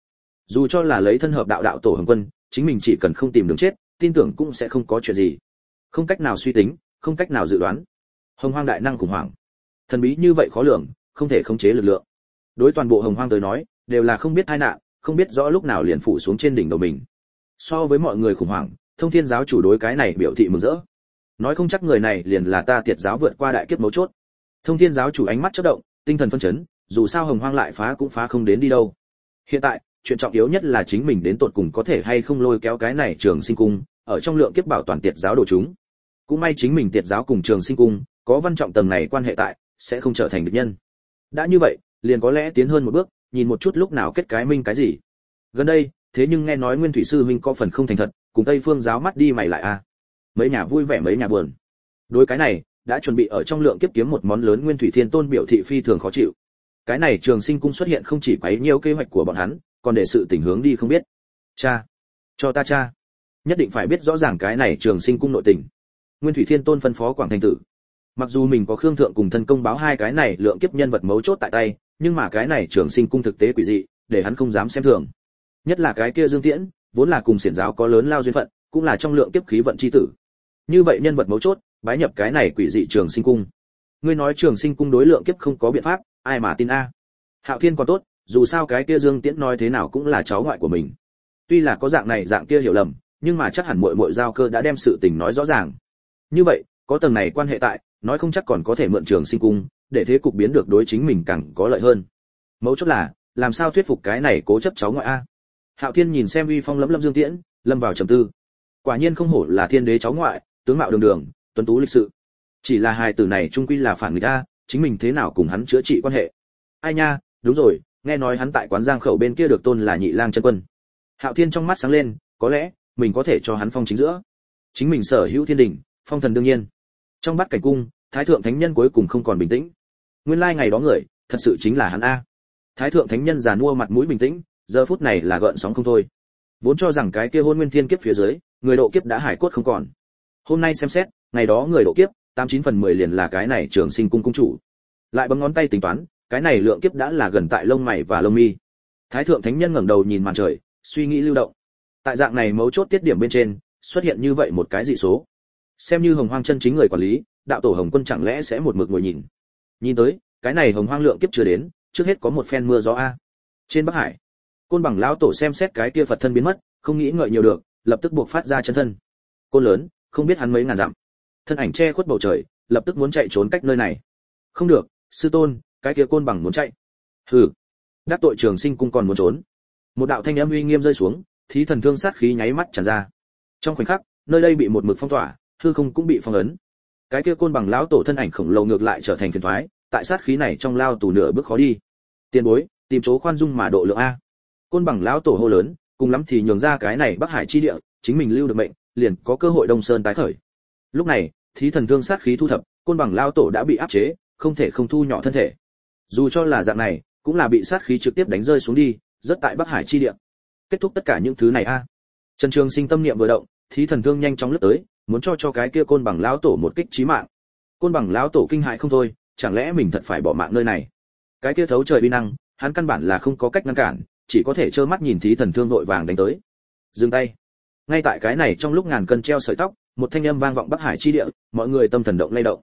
Dù cho là lấy thân hợp đạo đạo tổ hồng quân, chính mình chỉ cần không tìm đường chết, tin tưởng cũng sẽ không có chuyện gì. Không cách nào suy tính, không cách nào dự đoán. Hồng hoang đại năng khủng hoảng thần bí như vậy khó lường, không thể khống chế lực lượng. Đối toàn bộ hồng hoang tới nói, đều là không biết tai nạn, không biết rõ lúc nào liền phủ xuống trên đỉnh đầu mình. So với mọi người khủng hoảng, thông thiên giáo chủ đối cái này biểu thị mừng rỡ. Nói không chắc người này liền là ta tiệt giáo vượt qua đại kiếp mấu chốt. Thông thiên giáo chủ ánh mắt chớp động, tinh thần phân chấn, dù sao hồng hoang lại phá cũng phá không đến đi đâu. Hiện tại, chuyện trọng yếu nhất là chính mình đến tột cùng có thể hay không lôi kéo cái này trường sinh cung, ở trong lượng kiếp bảo toàn tiệt giáo đồ chúng. Cũng may chính mình tiệt giáo cùng trường sinh cung, có văn trọng tầng này quan hệ tại sẽ không trở thành địch nhân. Đã như vậy, liền có lẽ tiến hơn một bước, nhìn một chút lúc nào kết cái minh cái gì. Gần đây, thế nhưng nghe nói nguyên thủy sư huynh có phần không thành thật, cùng tây phương giáo mắt đi mày lại a à. mấy nhà vui vẻ, mấy nhà buồn. Đối cái này, đã chuẩn bị ở trong lượng kiếp kiếm một món lớn nguyên thủy thiên tôn biểu thị phi thường khó chịu. Cái này trường sinh cung xuất hiện không chỉ quấy nhiều kế hoạch của bọn hắn, còn để sự tình hướng đi không biết. Cha, cho ta cha. Nhất định phải biết rõ ràng cái này trường sinh cung nội tình. Nguyên thủy thiên tôn phân phó quảng thành tử mặc dù mình có khương thượng cùng thân công báo hai cái này lượng kiếp nhân vật mấu chốt tại tay, nhưng mà cái này trường sinh cung thực tế quỷ dị, để hắn không dám xem thường. Nhất là cái kia dương tiễn, vốn là cùng xiển giáo có lớn lao duyên phận, cũng là trong lượng kiếp khí vận chi tử. Như vậy nhân vật mấu chốt, bái nhập cái này quỷ dị trường sinh cung. Ngươi nói trường sinh cung đối lượng kiếp không có biện pháp, ai mà tin a? Hạo thiên còn tốt, dù sao cái kia dương tiễn nói thế nào cũng là cháu ngoại của mình. Tuy là có dạng này dạng kia hiểu lầm, nhưng mà chắc hẳn muội muội giao cơ đã đem sự tình nói rõ ràng. Như vậy, có tầng này quan hệ tại nói không chắc còn có thể mượn trường sinh cung, để thế cục biến được đối chính mình càng có lợi hơn. Mấu chốt là, làm sao thuyết phục cái này cố chấp cháu ngoại a? Hạo thiên nhìn xem uy phong lẫm lâm dương tiễn, lâm vào trầm tư. Quả nhiên không hổ là thiên đế cháu ngoại, tướng mạo đường đường, tuấn tú lịch sự. Chỉ là hài tử này trung quy là phản người ta chính mình thế nào cùng hắn chữa trị quan hệ? Ai nha, đúng rồi, nghe nói hắn tại quán giang khẩu bên kia được tôn là nhị lang chân quân. Hạo thiên trong mắt sáng lên, có lẽ, mình có thể cho hắn phong chính giữa. Chính mình sở hữu thiên đình, phong thần đương nhiên trong bát cảnh cung, thái thượng thánh nhân cuối cùng không còn bình tĩnh. Nguyên lai ngày đó người, thật sự chính là hắn a. Thái thượng thánh nhân già nua mặt mũi bình tĩnh, giờ phút này là gợn sóng không thôi. Vốn cho rằng cái kia hôn nguyên thiên kiếp phía dưới, người độ kiếp đã hải cốt không còn. Hôm nay xem xét, ngày đó người độ kiếp, tám chín phần mười liền là cái này trường sinh cung cung chủ. Lại bấm ngón tay tính toán, cái này lượng kiếp đã là gần tại lông mày và lông mi. Thái thượng thánh nhân ngẩng đầu nhìn màn trời, suy nghĩ lưu động. Tại dạng này mấu chốt tiết điểm bên trên, xuất hiện như vậy một cái dị số xem như hồng hoang chân chính người quản lý, đạo tổ hồng quân chẳng lẽ sẽ một mực ngồi nhìn? Nhìn tới, cái này hồng hoang lượng kiếp chưa đến, trước hết có một phen mưa gió a. Trên bắc hải, côn bằng lão tổ xem xét cái kia phật thân biến mất, không nghĩ ngợi nhiều được, lập tức buộc phát ra chân thân. Côn lớn, không biết hắn mấy ngàn dặm. Thân ảnh che khuất bầu trời, lập tức muốn chạy trốn cách nơi này. Không được, sư tôn, cái kia côn bằng muốn chạy. Hừ. Đắc tội trường sinh cung còn muốn trốn. Một đạo thanh âm uy nghiêm rơi xuống, thí thần thương sát khí nháy mắt tràn ra. Trong khoảnh khắc, nơi đây bị một mực phong tỏa hư không cũng bị phong ấn. Cái kia côn bằng lão tổ thân ảnh khổng lồ ngược lại trở thành phiền thoái, tại sát khí này trong lao tù nửa bước khó đi. Tiền bối, tìm chỗ khoan dung mà độ lượng a. Côn bằng lão tổ hô lớn, cùng lắm thì nhường ra cái này bắc hải chi địa, chính mình lưu được mệnh, liền có cơ hội đông sơn tái khởi. Lúc này, thí thần thương sát khí thu thập, côn bằng lão tổ đã bị áp chế, không thể không thu nhỏ thân thể. Dù cho là dạng này, cũng là bị sát khí trực tiếp đánh rơi xuống đi, rất tại bắc hải chi địa. Kết thúc tất cả những thứ này a. Trần trường sinh tâm niệm vừa động, thí thần thương nhanh chóng lướt tới muốn cho cho cái kia côn bằng lão tổ một kích chí mạng. Côn bằng lão tổ kinh hại không thôi chẳng lẽ mình thật phải bỏ mạng nơi này? Cái kia thấu trời uy năng hắn căn bản là không có cách ngăn cản chỉ có thể trơ mắt nhìn thí thần thương vội vàng đánh tới. Dừng tay. Ngay tại cái này trong lúc ngàn cân treo sợi tóc một thanh âm vang vọng bắc hải chi địa mọi người tâm thần động lay động.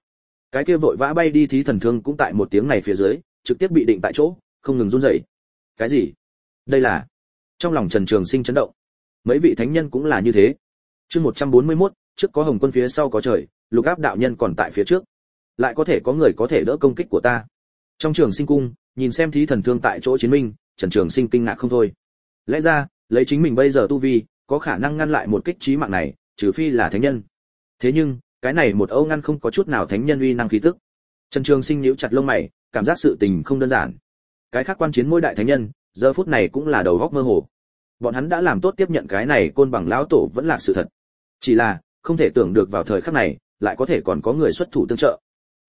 Cái kia vội vã bay đi thí thần thương cũng tại một tiếng này phía dưới trực tiếp bị định tại chỗ không ngừng run rẩy. Cái gì? Đây là? Trong lòng trần trường sinh chấn động. Mấy vị thánh nhân cũng là như thế. Chương 141, trước có hồng quân phía sau có trời, lục áp đạo nhân còn tại phía trước. Lại có thể có người có thể đỡ công kích của ta. Trong trường sinh cung, nhìn xem thí thần thương tại chỗ chiến minh, trần trường sinh kinh ngạc không thôi. Lẽ ra, lấy chính mình bây giờ tu vi, có khả năng ngăn lại một kích trí mạng này, trừ phi là thánh nhân. Thế nhưng, cái này một âu ngăn không có chút nào thánh nhân uy năng khí tức. Trần trường sinh nhíu chặt lông mày, cảm giác sự tình không đơn giản. Cái khác quan chiến mỗi đại thánh nhân, giờ phút này cũng là đầu góc mơ hồ. Bọn hắn đã làm tốt tiếp nhận cái này côn bằng lão tổ vẫn là sự thật. Chỉ là không thể tưởng được vào thời khắc này, lại có thể còn có người xuất thủ tương trợ.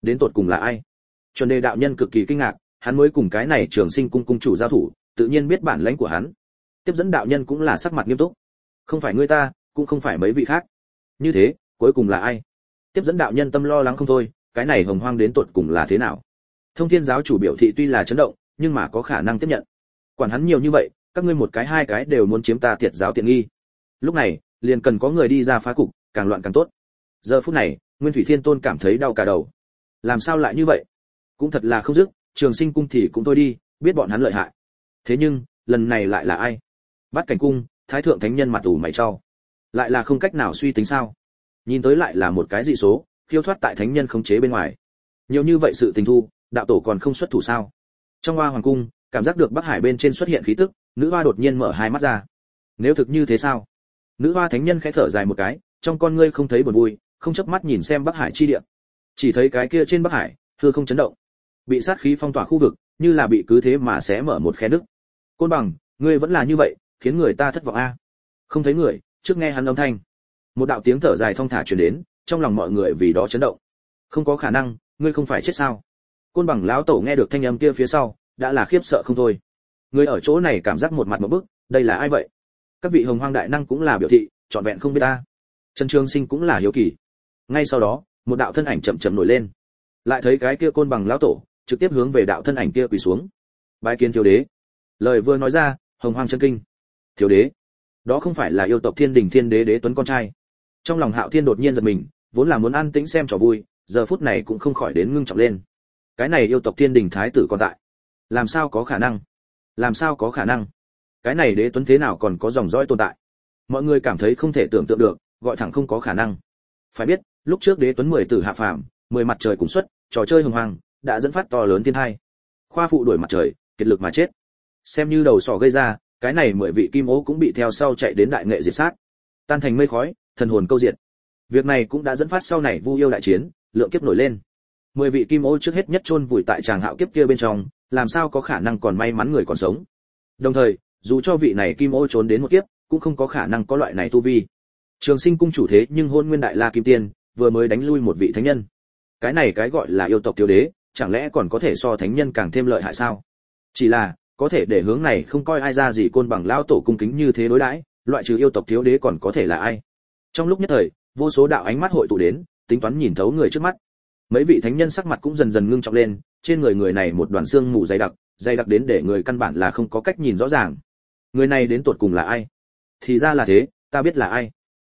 Đến tột cùng là ai? Chuẩn đề đạo nhân cực kỳ kinh ngạc, hắn mới cùng cái này trường sinh cung cung chủ giao thủ, tự nhiên biết bản lãnh của hắn. Tiếp dẫn đạo nhân cũng là sắc mặt nghiêm túc. Không phải ngươi ta, cũng không phải mấy vị khác. Như thế, cuối cùng là ai? Tiếp dẫn đạo nhân tâm lo lắng không thôi, cái này hồng hoang đến tột cùng là thế nào? Thông thiên giáo chủ biểu thị tuy là chấn động, nhưng mà có khả năng tiếp nhận. Quản hắn nhiều như vậy, các ngươi một cái hai cái đều muốn chiếm ta tiệt giáo tiện nghi. Lúc này, liền cần có người đi ra phá cục càng loạn càng tốt. Giờ phút này, nguyên thủy thiên tôn cảm thấy đau cả đầu. Làm sao lại như vậy? Cũng thật là không dứt, trường sinh cung thì cũng thôi đi, biết bọn hắn lợi hại. Thế nhưng, lần này lại là ai? Bắt cảnh cung, thái thượng thánh nhân mặt ủ mày trao lại là không cách nào suy tính sao? Nhìn tới lại là một cái dị số, khiêu thoát tại thánh nhân khống chế bên ngoài. Nhiều như vậy sự tình thu, đạo tổ còn không xuất thủ sao? Trong hoa hoàng cung, cảm giác được bắc hải bên trên xuất hiện khí tức, nữ hoa đột nhiên mở hai mắt ra. Nếu thực như thế sao? Nữ hoa thánh nhân khẽ thở dài một cái trong con ngươi không thấy buồn vui, không chớp mắt nhìn xem bắc hải chi địa. Chỉ thấy cái kia trên bắc hải thưa không chấn động. Bị sát khí phong tỏa khu vực, như là bị cứ thế mà sẽ mở một khe nứt. Côn bằng, ngươi vẫn là như vậy, khiến người ta thất vọng a. Không thấy người, trước nghe hắn âm thanh. Một đạo tiếng thở dài thong thả truyền đến, trong lòng mọi người vì đó chấn động. Không có khả năng, ngươi không phải chết sao? Côn bằng lão tổ nghe được thanh âm kia phía sau, đã là khiếp sợ không thôi. Người ở chỗ này cảm giác một mặt một bức, đây là ai vậy? Các vị hồng hoang đại năng cũng là biểu thị, trọn vẹn không biết ta trần trường sinh cũng là hiếu kỳ. Ngay sau đó, một đạo thân ảnh chậm chậm nổi lên. Lại thấy cái kia côn bằng lão tổ, trực tiếp hướng về đạo thân ảnh kia quỳ xuống. Bái kiến thiếu đế. Lời vừa nói ra, hồng hoang chân kinh. Thiếu đế, đó không phải là yêu tộc thiên đình thiên đế đế tuấn con trai. Trong lòng hạo thiên đột nhiên giật mình, vốn là muốn an tĩnh xem trò vui, giờ phút này cũng không khỏi đến ngưng trọng lên. Cái này yêu tộc thiên đình thái tử còn tại. Làm sao có khả năng? Làm sao có khả năng? Cái này đế tuấn thế nào còn có dòng dõi tồn tại? Mọi người cảm thấy không thể tưởng tượng được gọi thẳng không có khả năng. Phải biết, lúc trước đế tuấn mười tử hạ phàm, mười mặt trời cùng xuất, trò chơi hồng hoàng đã dẫn phát to lớn thiên hai. khoa phụ đuổi mặt trời, kiệt lực mà chết. Xem như đầu sỏ gây ra, cái này mười vị kim ố cũng bị theo sau chạy đến đại nghệ diệt sát. Tan thành mây khói, thần hồn câu diệt. Việc này cũng đã dẫn phát sau này vu yêu đại chiến, lượng kiếp nổi lên. Mười vị kim ô trước hết nhất chôn vùi tại tràng hạo kiếp kia bên trong, làm sao có khả năng còn may mắn người còn sống? Đồng thời, dù cho vị này kim ô trốn đến một kiếp, cũng không có khả năng có loại này tu vi trường sinh cung chủ thế nhưng hôn nguyên đại la kim tiên, vừa mới đánh lui một vị thánh nhân. Cái này cái gọi là yêu tộc tiêu đế, chẳng lẽ còn có thể so thánh nhân càng thêm lợi hại sao? Chỉ là, có thể để hướng này không coi ai ra gì côn bằng lao tổ cung kính như thế đối đãi, loại trừ yêu tộc thiếu đế còn có thể là ai? Trong lúc nhất thời, vô số đạo ánh mắt hội tụ đến, tính toán nhìn thấu người trước mắt. Mấy vị thánh nhân sắc mặt cũng dần dần ngưng trọng lên, trên người người này một đoàn xương mù dày đặc dày đặc đến để người căn bản là không có cách nhìn rõ ràng. Người này đến tuột cùng là ai? Thì ra là thế, ta biết là ai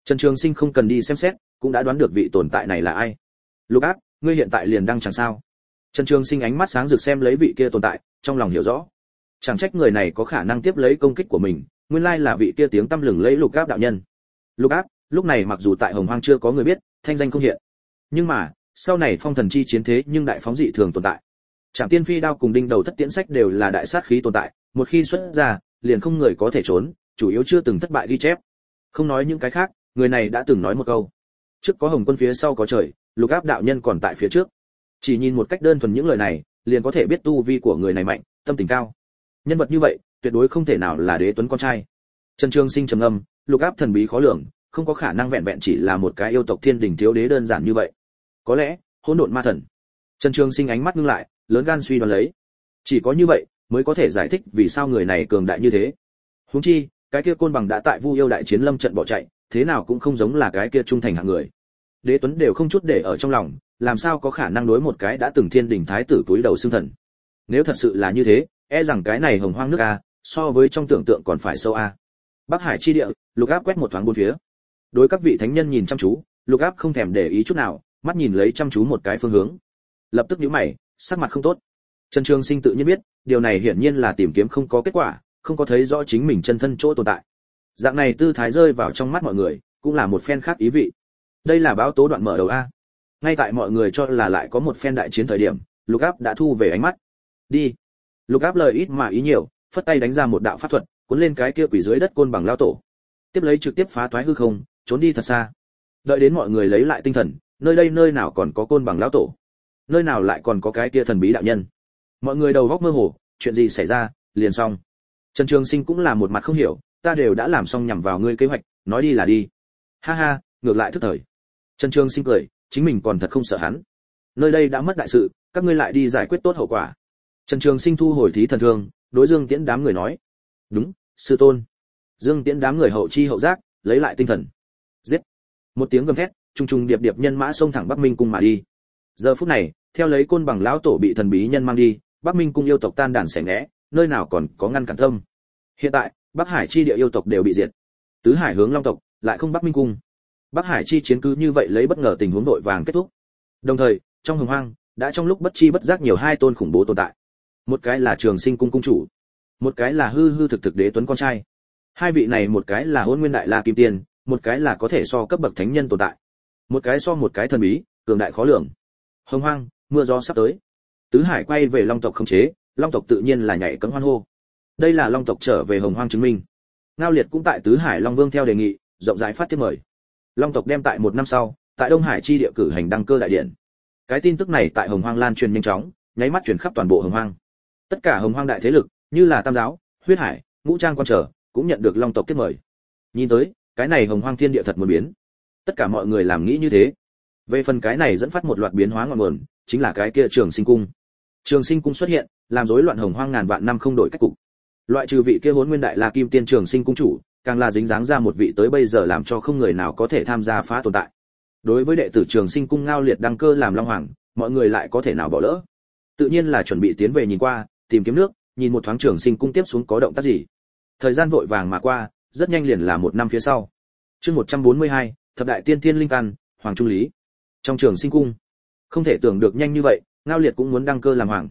trần trường sinh không cần đi xem xét cũng đã đoán được vị tồn tại này là ai. Lục áp ngươi hiện tại liền đang chẳng sao? Trần trường sinh ánh mắt sáng rực xem lấy vị kia tồn tại trong lòng hiểu rõ. Chẳng trách người này có khả năng tiếp lấy công kích của mình nguyên lai là vị kia tiếng tâm lừng lấy lục áp đạo nhân. Lục áp lúc này mặc dù tại hồng hoang chưa có người biết thanh danh không hiện. Nhưng mà sau này phong thần chi chiến thế nhưng đại phóng dị thường tồn tại. Trảm Tiên Phi đao cùng đinh đầu thất tiễn sách đều là đại sát khí tồn tại, một khi xuất ra, liền không người có thể trốn chủ yếu chưa từng thất bại ghi chép. Không nói những cái khác người này đã từng nói một câu. Trước có hồng quân phía sau có trời, lục áp đạo nhân còn tại phía trước. Chỉ nhìn một cách đơn thuần những lời này, liền có thể biết tu vi của người này mạnh, tâm tình cao. Nhân vật như vậy, tuyệt đối không thể nào là đế tuấn con trai. Trần trương sinh trầm âm lục áp thần bí khó lường, không có khả năng vẹn vẹn chỉ là một cái yêu tộc thiên đình thiếu đế đơn giản như vậy. Có lẽ, hỗn độn ma thần. Trần trương sinh ánh mắt ngưng lại, lớn gan suy đoán lấy. Chỉ có như vậy, mới có thể giải thích vì sao người này cường đại như thế. Huống chi, cái kia côn bằng đã tại vu yêu đại chiến lâm trận bỏ chạy thế nào cũng không giống là cái kia trung thành hạng người. Đế tuấn đều không chút để ở trong lòng, làm sao có khả năng đối một cái đã từng thiên đình thái tử túi đầu xương thần? Nếu thật sự là như thế e rằng cái này hồng hoang nước a, so với trong tưởng tượng còn phải sâu a. Bắc hải chi địa, lục áp quét một thoáng bốn phía. Đối các vị thánh nhân nhìn chăm chú, lục áp không thèm để ý chút nào, mắt nhìn lấy chăm chú một cái phương hướng. Lập tức nhíu mày, sắc mặt không tốt. Trần trường sinh tự nhiên biết, điều này hiển nhiên là tìm kiếm không có kết quả, không có thấy rõ chính mình chân thân chỗ tồn tại dạng này tư thái rơi vào trong mắt mọi người, cũng là một phen khác ý vị. Đây là báo tố đoạn mở đầu a. Ngay tại mọi người cho là lại có một phen đại chiến thời điểm, lục áp đã thu về ánh mắt. Đi. Lục áp lời ít mà ý nhiều, phất tay đánh ra một đạo pháp thuật, cuốn lên cái kia quỷ dưới đất côn bằng lao tổ. Tiếp lấy trực tiếp phá thoái hư không, trốn đi thật xa. Đợi đến mọi người lấy lại tinh thần, nơi đây nơi nào còn có côn bằng lao tổ? Nơi nào lại còn có cái kia thần bí đạo nhân? Mọi người đầu góc mơ hồ, chuyện gì xảy ra, liền xong. Trần trường sinh cũng là một mặt không hiểu ta đều đã làm xong nhằm vào ngươi kế hoạch, nói đi là đi. Ha ha, ngược lại thức thời. Trần trường sinh cười, chính mình còn thật không sợ hắn. Nơi đây đã mất đại sự, các ngươi lại đi giải quyết tốt hậu quả. Trần trường sinh thu hồi thí thần thương, đối dương tiễn đám người nói. Đúng, sư tôn. Dương tiễn đám người hậu chi hậu giác, lấy lại tinh thần. Giết. Một tiếng gầm thét trung trung điệp điệp nhân mã xông thẳng bắc minh cung mà đi. Giờ phút này, theo lấy côn bằng lão tổ bị thần bí nhân mang đi, bắc minh cung yêu tộc tan đàn xẻ ngẽ nơi nào còn có ngăn cản tâm. Hiện tại bắc hải chi địa yêu tộc đều bị diệt. Tứ hải hướng long tộc, lại không bắc minh cung. Bắc hải chi chiến cứ như vậy lấy bất ngờ tình huống vội vàng kết thúc. Đồng thời, trong hồng hoang, đã trong lúc bất chi bất giác nhiều hai tôn khủng bố tồn tại. Một cái là trường sinh cung cung chủ, một cái là hư hư thực thực đế tuấn con trai. Hai vị này một cái là hôn nguyên đại la kim tiên, một cái là có thể so cấp bậc thánh nhân tồn tại. Một cái so một cái thần bí, cường đại khó lường. Hồng hoang, mưa gió sắp tới. Tứ hải quay về long tộc không chế, long tộc tự nhiên là nhảy cẫng hoan hô đây là long tộc trở về hồng hoang chứng minh. Ngao liệt cũng tại tứ hải long vương theo đề nghị, rộng rãi phát tiếp mời. Long tộc đem tại một năm sau, tại đông hải chi địa cử hành đăng cơ đại điện. Cái tin tức này tại hồng hoang lan truyền nhanh chóng, nháy mắt truyền khắp toàn bộ hồng hoang. Tất cả hồng hoang đại thế lực, như là tam giáo, huyết hải, ngũ trang quan trở, cũng nhận được long tộc tiếp mời. Nhìn tới, cái này hồng hoang thiên địa thật muốn biến. Tất cả mọi người làm nghĩ như thế. Về phần cái này dẫn phát một loạt biến hóa ngọn nguồn, chính là cái kia trường sinh cung. Trường sinh cung xuất hiện, làm rối loạn hồng hoang ngàn vạn năm không đổi cách cục loại trừ vị kia hốn nguyên đại la kim tiên trường sinh cung chủ càng là dính dáng ra một vị tới bây giờ làm cho không người nào có thể tham gia phá tồn tại. Đối với đệ tử trường sinh cung ngao liệt đăng cơ làm long hoàng mọi người lại có thể nào bỏ lỡ? Tự nhiên là chuẩn bị tiến về nhìn qua tìm kiếm nước nhìn một thoáng trường sinh cung tiếp xuống có động tác gì. Thời gian vội vàng mà qua rất nhanh liền là một năm phía sau. Chương 142, thập đại tiên tiên linh căn hoàng trung lý. Trong trường sinh cung không thể tưởng được nhanh như vậy ngao liệt cũng muốn đăng cơ làm hoàng.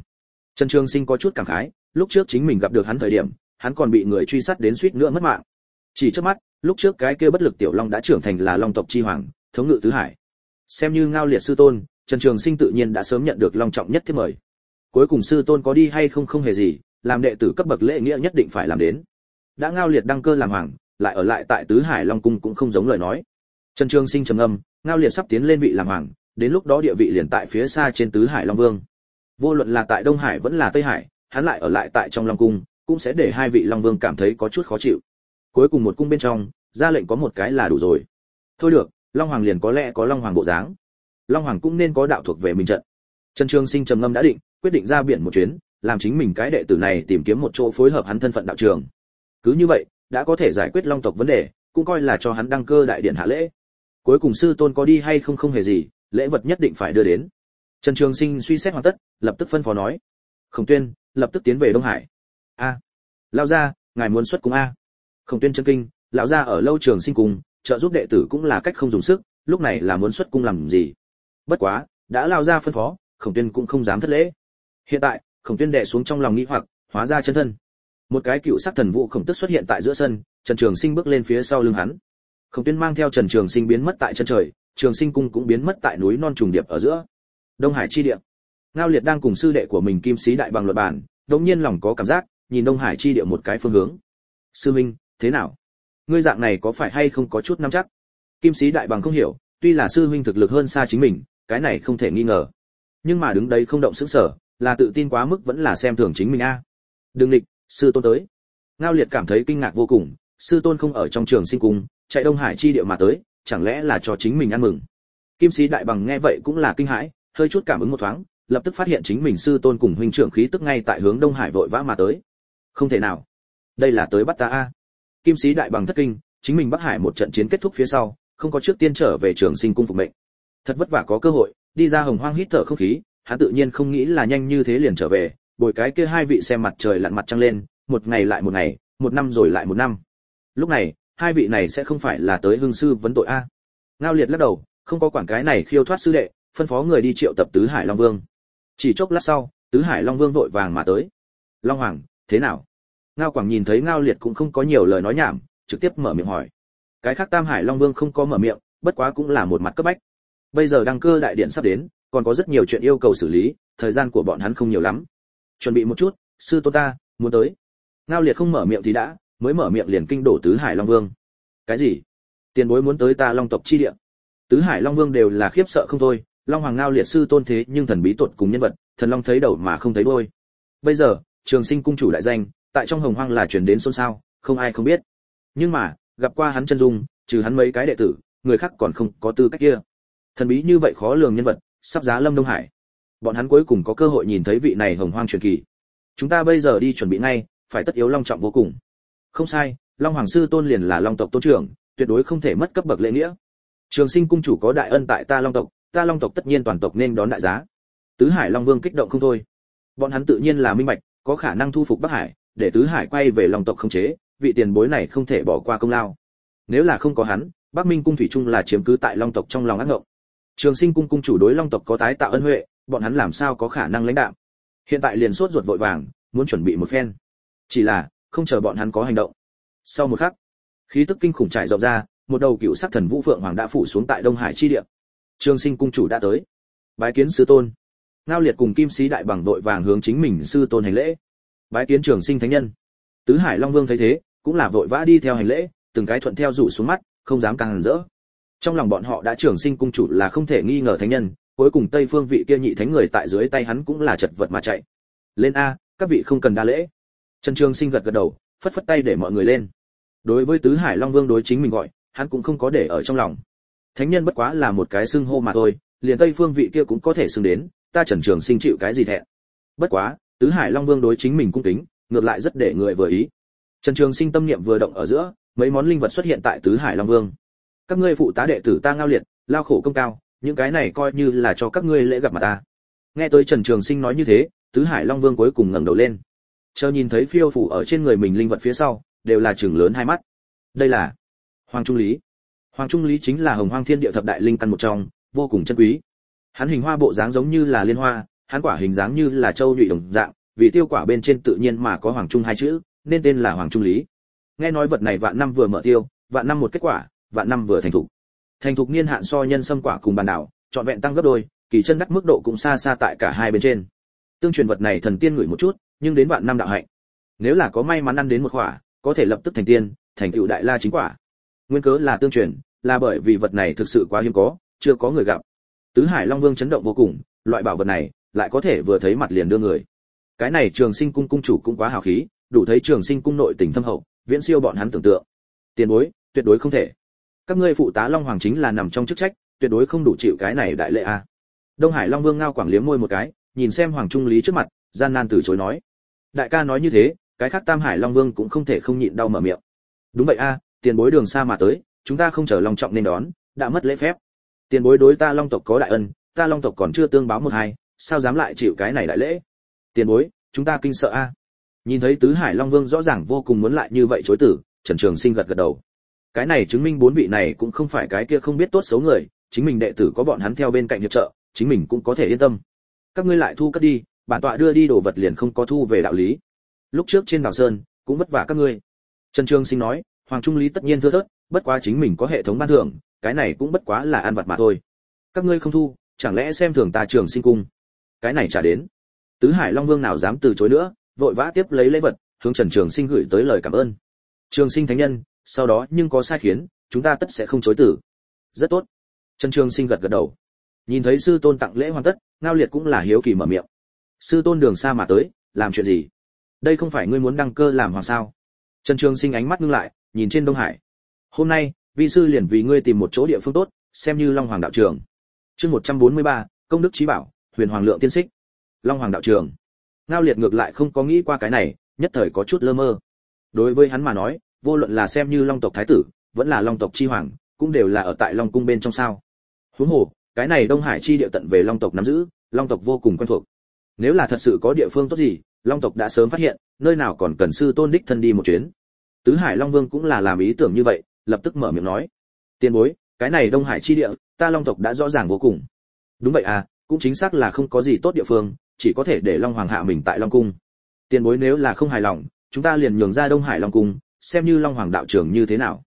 Trần trường sinh có chút cảm khái lúc trước chính mình gặp được hắn thời điểm, hắn còn bị người truy sát đến suýt nữa mất mạng. Chỉ trước mắt, lúc trước cái kia bất lực tiểu long đã trưởng thành là long tộc chi hoàng, thống ngự tứ hải. Xem như ngao liệt sư tôn, trần trường sinh tự nhiên đã sớm nhận được long trọng nhất thiết mời. Cuối cùng sư tôn có đi hay không không hề gì, làm đệ tử cấp bậc lễ nghĩa nhất định phải làm đến. Đã ngao liệt đăng cơ làm hoàng, lại ở lại tại tứ hải long cung cũng không giống lời nói. Trần trường sinh trầm âm ngao liệt sắp tiến lên vị làm hoàng, đến lúc đó địa vị liền tại phía xa trên tứ hải long vương. Vô luận là tại đông hải vẫn là tây hải hắn lại ở lại tại trong long cung, cũng sẽ để hai vị long vương cảm thấy có chút khó chịu. Cuối cùng một cung bên trong, ra lệnh có một cái là đủ rồi. Thôi được, long hoàng liền có lẽ có long hoàng bộ dáng. Long hoàng cũng nên có đạo thuộc về mình trận. Trần trường sinh trầm ngâm đã định, quyết định ra biển một chuyến, làm chính mình cái đệ tử này tìm kiếm một chỗ phối hợp hắn thân phận đạo trường. Cứ như vậy, đã có thể giải quyết long tộc vấn đề, cũng coi là cho hắn đăng cơ đại điện hạ lễ. Cuối cùng sư tôn có đi hay không không hề gì, lễ vật nhất định phải đưa đến. Trần trường sinh suy xét hoàn tất, lập tức phân phó nói. Khổng tuyên lập tức tiến về đông hải. A lão gia, ngài muốn xuất cung a. Khổng tuyên chân kinh lão gia ở lâu trường sinh cung trợ giúp đệ tử cũng là cách không dùng sức lúc này là muốn xuất cung làm gì? Bất quá đã lao ra phân phó khổng tuyên cũng không dám thất lễ. Hiện tại khổng tuyên đệ xuống trong lòng nghĩ hoặc hóa ra chân thân. Một cái cựu sắc thần vũ khổng tức xuất hiện tại giữa sân trần trường sinh bước lên phía sau lưng hắn. Khổng tuyên mang theo trần trường sinh biến mất tại chân trời trường sinh cung cũng biến mất tại núi non trùng điệp ở giữa. Đông hải chi địa ngao liệt đang cùng sư đệ của mình kim sĩ đại bằng luật bản đột nhiên lòng có cảm giác, nhìn đông hải chi địa một cái phương hướng. Sư minh, thế nào? Ngươi dạng này có phải hay không có chút nắm chắc? Kim sĩ đại bằng không hiểu, tuy là sư huynh thực lực hơn xa chính mình, cái này không thể nghi ngờ. Nhưng mà đứng đấy không động sức sở là tự tin quá mức vẫn là xem thường chính mình a. Đừng định sư tôn tới. Ngao liệt cảm thấy kinh ngạc vô cùng, sư tôn không ở trong trường sinh cung, chạy đông hải chi địa mà tới, chẳng lẽ là cho chính mình ăn mừng? Kim sĩ đại bằng nghe vậy cũng là kinh hãi, hơi chút cảm ứng một thoáng lập tức phát hiện chính mình sư tôn cùng huynh trưởng khí tức ngay tại hướng đông hải vội vã mà tới. Không thể nào. Đây là tới bắt ta a. Kim sĩ đại bằng thất kinh, chính mình bắc hải một trận chiến kết thúc phía sau, không có trước tiên trở về trường sinh cung phục mệnh. Thật vất vả có cơ hội, đi ra hồng hoang hít thở không khí, hắn tự nhiên không nghĩ là nhanh như thế liền trở về, bồi cái kia hai vị xem mặt trời lặn mặt trăng lên, một ngày lại một ngày, một năm rồi lại một năm. Lúc này, hai vị này sẽ không phải là tới hương sư vấn tội a. Ngao liệt lắc đầu, không có quản cái này khiêu thoát sư đệ, phân phó người đi triệu tập tứ hải long vương chỉ chốc lát sau, tứ hải long vương vội vàng mà tới. Long hoàng, thế nào? Ngao quảng nhìn thấy ngao liệt cũng không có nhiều lời nói nhảm, trực tiếp mở miệng hỏi. Cái khác tam hải long vương không có mở miệng, bất quá cũng là một mặt cấp bách. Bây giờ đăng cơ đại điện sắp đến, còn có rất nhiều chuyện yêu cầu xử lý, thời gian của bọn hắn không nhiều lắm. Chuẩn bị một chút, sư tôn ta, muốn tới. Ngao liệt không mở miệng thì đã, mới mở miệng liền kinh đổ tứ hải long vương. Cái gì? Tiền bối muốn tới ta long tộc chi địa? Tứ hải long vương đều là khiếp sợ không thôi long hoàng ngao liệt sư tôn thế nhưng thần bí tuột cùng nhân vật, thần long thấy đầu mà không thấy đuôi. Bây giờ, trường sinh cung chủ đại danh, tại trong hồng hoang là truyền đến xôn xao, không ai không biết. Nhưng mà, gặp qua hắn chân dung, trừ hắn mấy cái đệ tử, người khác còn không có tư cách kia. Thần bí như vậy khó lường nhân vật, sắp giá lâm đông hải. Bọn hắn cuối cùng có cơ hội nhìn thấy vị này hồng hoang truyền kỳ. Chúng ta bây giờ đi chuẩn bị ngay, phải tất yếu long trọng vô cùng. Không sai, long hoàng sư tôn liền là long tộc tôn trưởng, tuyệt đối không thể mất cấp bậc lễ nghĩa. Trường sinh cung chủ có đại ân tại ta long tộc ta long tộc tất nhiên toàn tộc nên đón đại giá. Tứ hải long vương kích động không thôi. Bọn hắn tự nhiên là minh bạch, có khả năng thu phục bắc hải, để tứ hải quay về long tộc không chế, vị tiền bối này không thể bỏ qua công lao. Nếu là không có hắn, bắc minh cung thủy trung là chiếm cứ tại long tộc trong lòng ác ngộng. Trường sinh cung cung chủ đối long tộc có tái tạo ân huệ, bọn hắn làm sao có khả năng lãnh đạo hiện tại liền sốt ruột vội vàng, muốn chuẩn bị một phen. Chỉ là, không chờ bọn hắn có hành động. Sau một khắc, khí tức kinh khủng trải rộng ra, một đầu cựu sắc thần vũ phượng hoàng đã phủ xuống tại đông hải chi địa trường sinh cung chủ đã tới. Bái kiến sư tôn. Ngao liệt cùng kim sĩ đại bằng đội vàng hướng chính mình sư tôn hành lễ. Bái kiến trường sinh thánh nhân. Tứ hải long vương thấy thế, cũng là vội vã đi theo hành lễ, từng cái thuận theo rủ xuống mắt, không dám càng rỡ. Trong lòng bọn họ đã trường sinh cung chủ là không thể nghi ngờ thánh nhân, cuối cùng tây phương vị kia nhị thánh người tại dưới tay hắn cũng là chật vật mà chạy. Lên a, các vị không cần đa lễ. Trần trường sinh gật gật đầu, phất phất tay để mọi người lên. Đối với tứ hải long vương đối chính mình gọi, hắn cũng không có để ở trong lòng thánh nhân bất quá là một cái xưng hô mà thôi, liền tây phương vị kia cũng có thể xưng đến, ta trần trường sinh chịu cái gì thẹn. Bất quá, tứ hải long vương đối chính mình cung kính, ngược lại rất để người vừa ý. Trần trường sinh tâm niệm vừa động ở giữa, mấy món linh vật xuất hiện tại tứ hải long vương. Các ngươi phụ tá đệ tử ta ngao liệt, lao khổ công cao, những cái này coi như là cho các ngươi lễ gặp mặt ta. Nghe tới trần trường sinh nói như thế, tứ hải long vương cuối cùng ngẩng đầu lên. Chờ nhìn thấy phiêu phủ ở trên người mình linh vật phía sau, đều là chừng lớn hai mắt. Đây là hoàng trung lý hoàng trung lý chính là hồng hoang thiên địa thập đại linh căn một trong, vô cùng chân quý. Hắn hình hoa bộ dáng giống như là liên hoa, hắn quả hình dáng như là châu nhụy đồng dạng, vì tiêu quả bên trên tự nhiên mà có hoàng trung hai chữ, nên tên là hoàng trung lý. Nghe nói vật này vạn năm vừa mở tiêu, vạn năm một kết quả, vạn năm vừa thành thục. Thành thục niên hạn so nhân sâm quả cùng bàn đảo, trọn vẹn tăng gấp đôi, kỳ chân đắc mức độ cũng xa xa tại cả hai bên trên. Tương truyền vật này thần tiên ngửi một chút, nhưng đến vạn năm đạo hạnh. Nếu là có may mắn ăn đến một quả, có thể lập tức thành tiên, thành tựu đại la chính quả. Nguyên cớ là tương truyền là bởi vì vật này thực sự quá hiếm có, chưa có người gặp. Tứ hải long vương chấn động vô cùng, loại bảo vật này lại có thể vừa thấy mặt liền đưa người. Cái này trường sinh cung cung chủ cũng quá hào khí, đủ thấy trường sinh cung nội tình thâm hậu, viễn siêu bọn hắn tưởng tượng. Tiền bối, tuyệt đối không thể. Các ngươi phụ tá long hoàng chính là nằm trong chức trách, tuyệt đối không đủ chịu cái này đại lệ a. Đông hải long vương ngao quảng liếm môi một cái, nhìn xem hoàng trung lý trước mặt, gian nan từ chối nói. Đại ca nói như thế, cái khác tam hải long vương cũng không thể không nhịn đau mở miệng. Đúng vậy a, tiền bối đường xa mà tới chúng ta không chờ long trọng nên đón, đã mất lễ phép. Tiền bối đối ta long tộc có đại ân, ta long tộc còn chưa tương báo một hai, sao dám lại chịu cái này đại lễ? Tiền bối, chúng ta kinh sợ a. Nhìn thấy tứ hải long vương rõ ràng vô cùng muốn lại như vậy chối tử, trần trường sinh gật gật đầu. Cái này chứng minh bốn vị này cũng không phải cái kia không biết tốt xấu người, chính mình đệ tử có bọn hắn theo bên cạnh hiệp trợ, chính mình cũng có thể yên tâm. Các ngươi lại thu cất đi, bản tọa đưa đi đồ vật liền không có thu về đạo lý. Lúc trước trên đảo sơn, cũng vất vả các ngươi. Trần trường sinh nói, hoàng trung lý tất nhiên thưa thớt bất quá chính mình có hệ thống ban thưởng, cái này cũng bất quá là ăn vặt mà thôi. Các ngươi không thu, chẳng lẽ xem thường ta trường sinh cung? Cái này trả đến. Tứ hải long vương nào dám từ chối nữa, vội vã tiếp lấy lễ vật, hướng trần trường sinh gửi tới lời cảm ơn. Trường sinh thánh nhân, sau đó nhưng có sai khiến, chúng ta tất sẽ không chối từ. Rất tốt. Trần trường sinh gật gật đầu. Nhìn thấy sư tôn tặng lễ hoàn tất, ngao liệt cũng là hiếu kỳ mở miệng. Sư tôn đường xa mà tới, làm chuyện gì? Đây không phải ngươi muốn đăng cơ làm hoàng sao? Trần trường sinh ánh mắt ngưng lại, nhìn trên đông hải hôm nay, vi sư liền vì ngươi tìm một chỗ địa phương tốt, xem như long hoàng đạo trường. Chương một trăm bốn mươi ba, công đức trí bảo, huyền hoàng lượng tiên xích. Long hoàng đạo trường. Ngao liệt ngược lại không có nghĩ qua cái này, nhất thời có chút lơ mơ. Đối với hắn mà nói, vô luận là xem như long tộc thái tử, vẫn là long tộc chi hoàng, cũng đều là ở tại long cung bên trong sao. Huống hồ, cái này đông hải chi địa tận về long tộc nắm giữ, long tộc vô cùng quen thuộc. Nếu là thật sự có địa phương tốt gì, long tộc đã sớm phát hiện, nơi nào còn cần sư tôn đích thân đi một chuyến. Tứ hải long vương cũng là làm ý tưởng như vậy lập tức mở miệng nói. Tiền bối, cái này đông hải chi địa, ta long tộc đã rõ ràng vô cùng. Đúng vậy à cũng chính xác là không có gì tốt địa phương, chỉ có thể để long hoàng hạ mình tại long cung. Tiền bối nếu là không hài lòng, chúng ta liền nhường ra đông hải long cung, xem như long hoàng đạo trưởng như thế nào.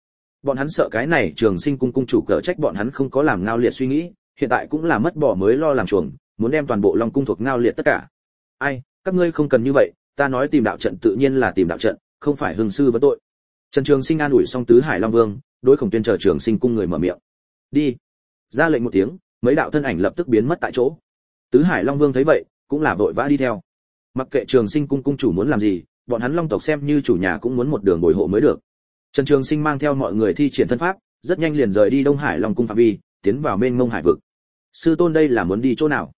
Bọn hắn sợ cái này trường sinh cung cung chủ cờ trách bọn hắn không có làm ngao liệt suy nghĩ, hiện tại cũng là mất bỏ mới lo làm chuồng, muốn đem toàn bộ long cung thuộc ngao liệt tất cả. Ai, các ngươi không cần như vậy, ta nói tìm đạo trận tự nhiên là tìm đạo trận, không phải hương sư vấn tội trần trường sinh an ủi xong tứ hải long vương, đối khổng tuyên chờ trường sinh cung người mở miệng. Đi. Ra lệnh một tiếng, mấy đạo thân ảnh lập tức biến mất tại chỗ. Tứ hải long vương thấy vậy, cũng là vội vã đi theo. Mặc kệ trường sinh cung cung chủ muốn làm gì, bọn hắn long tộc xem như chủ nhà cũng muốn một đường bồi hộ mới được. Trần trường sinh mang theo mọi người thi triển thân pháp, rất nhanh liền rời đi đông hải long cung phạm vi, tiến vào mênh mông hải vực. Sư tôn đây là muốn đi chỗ nào?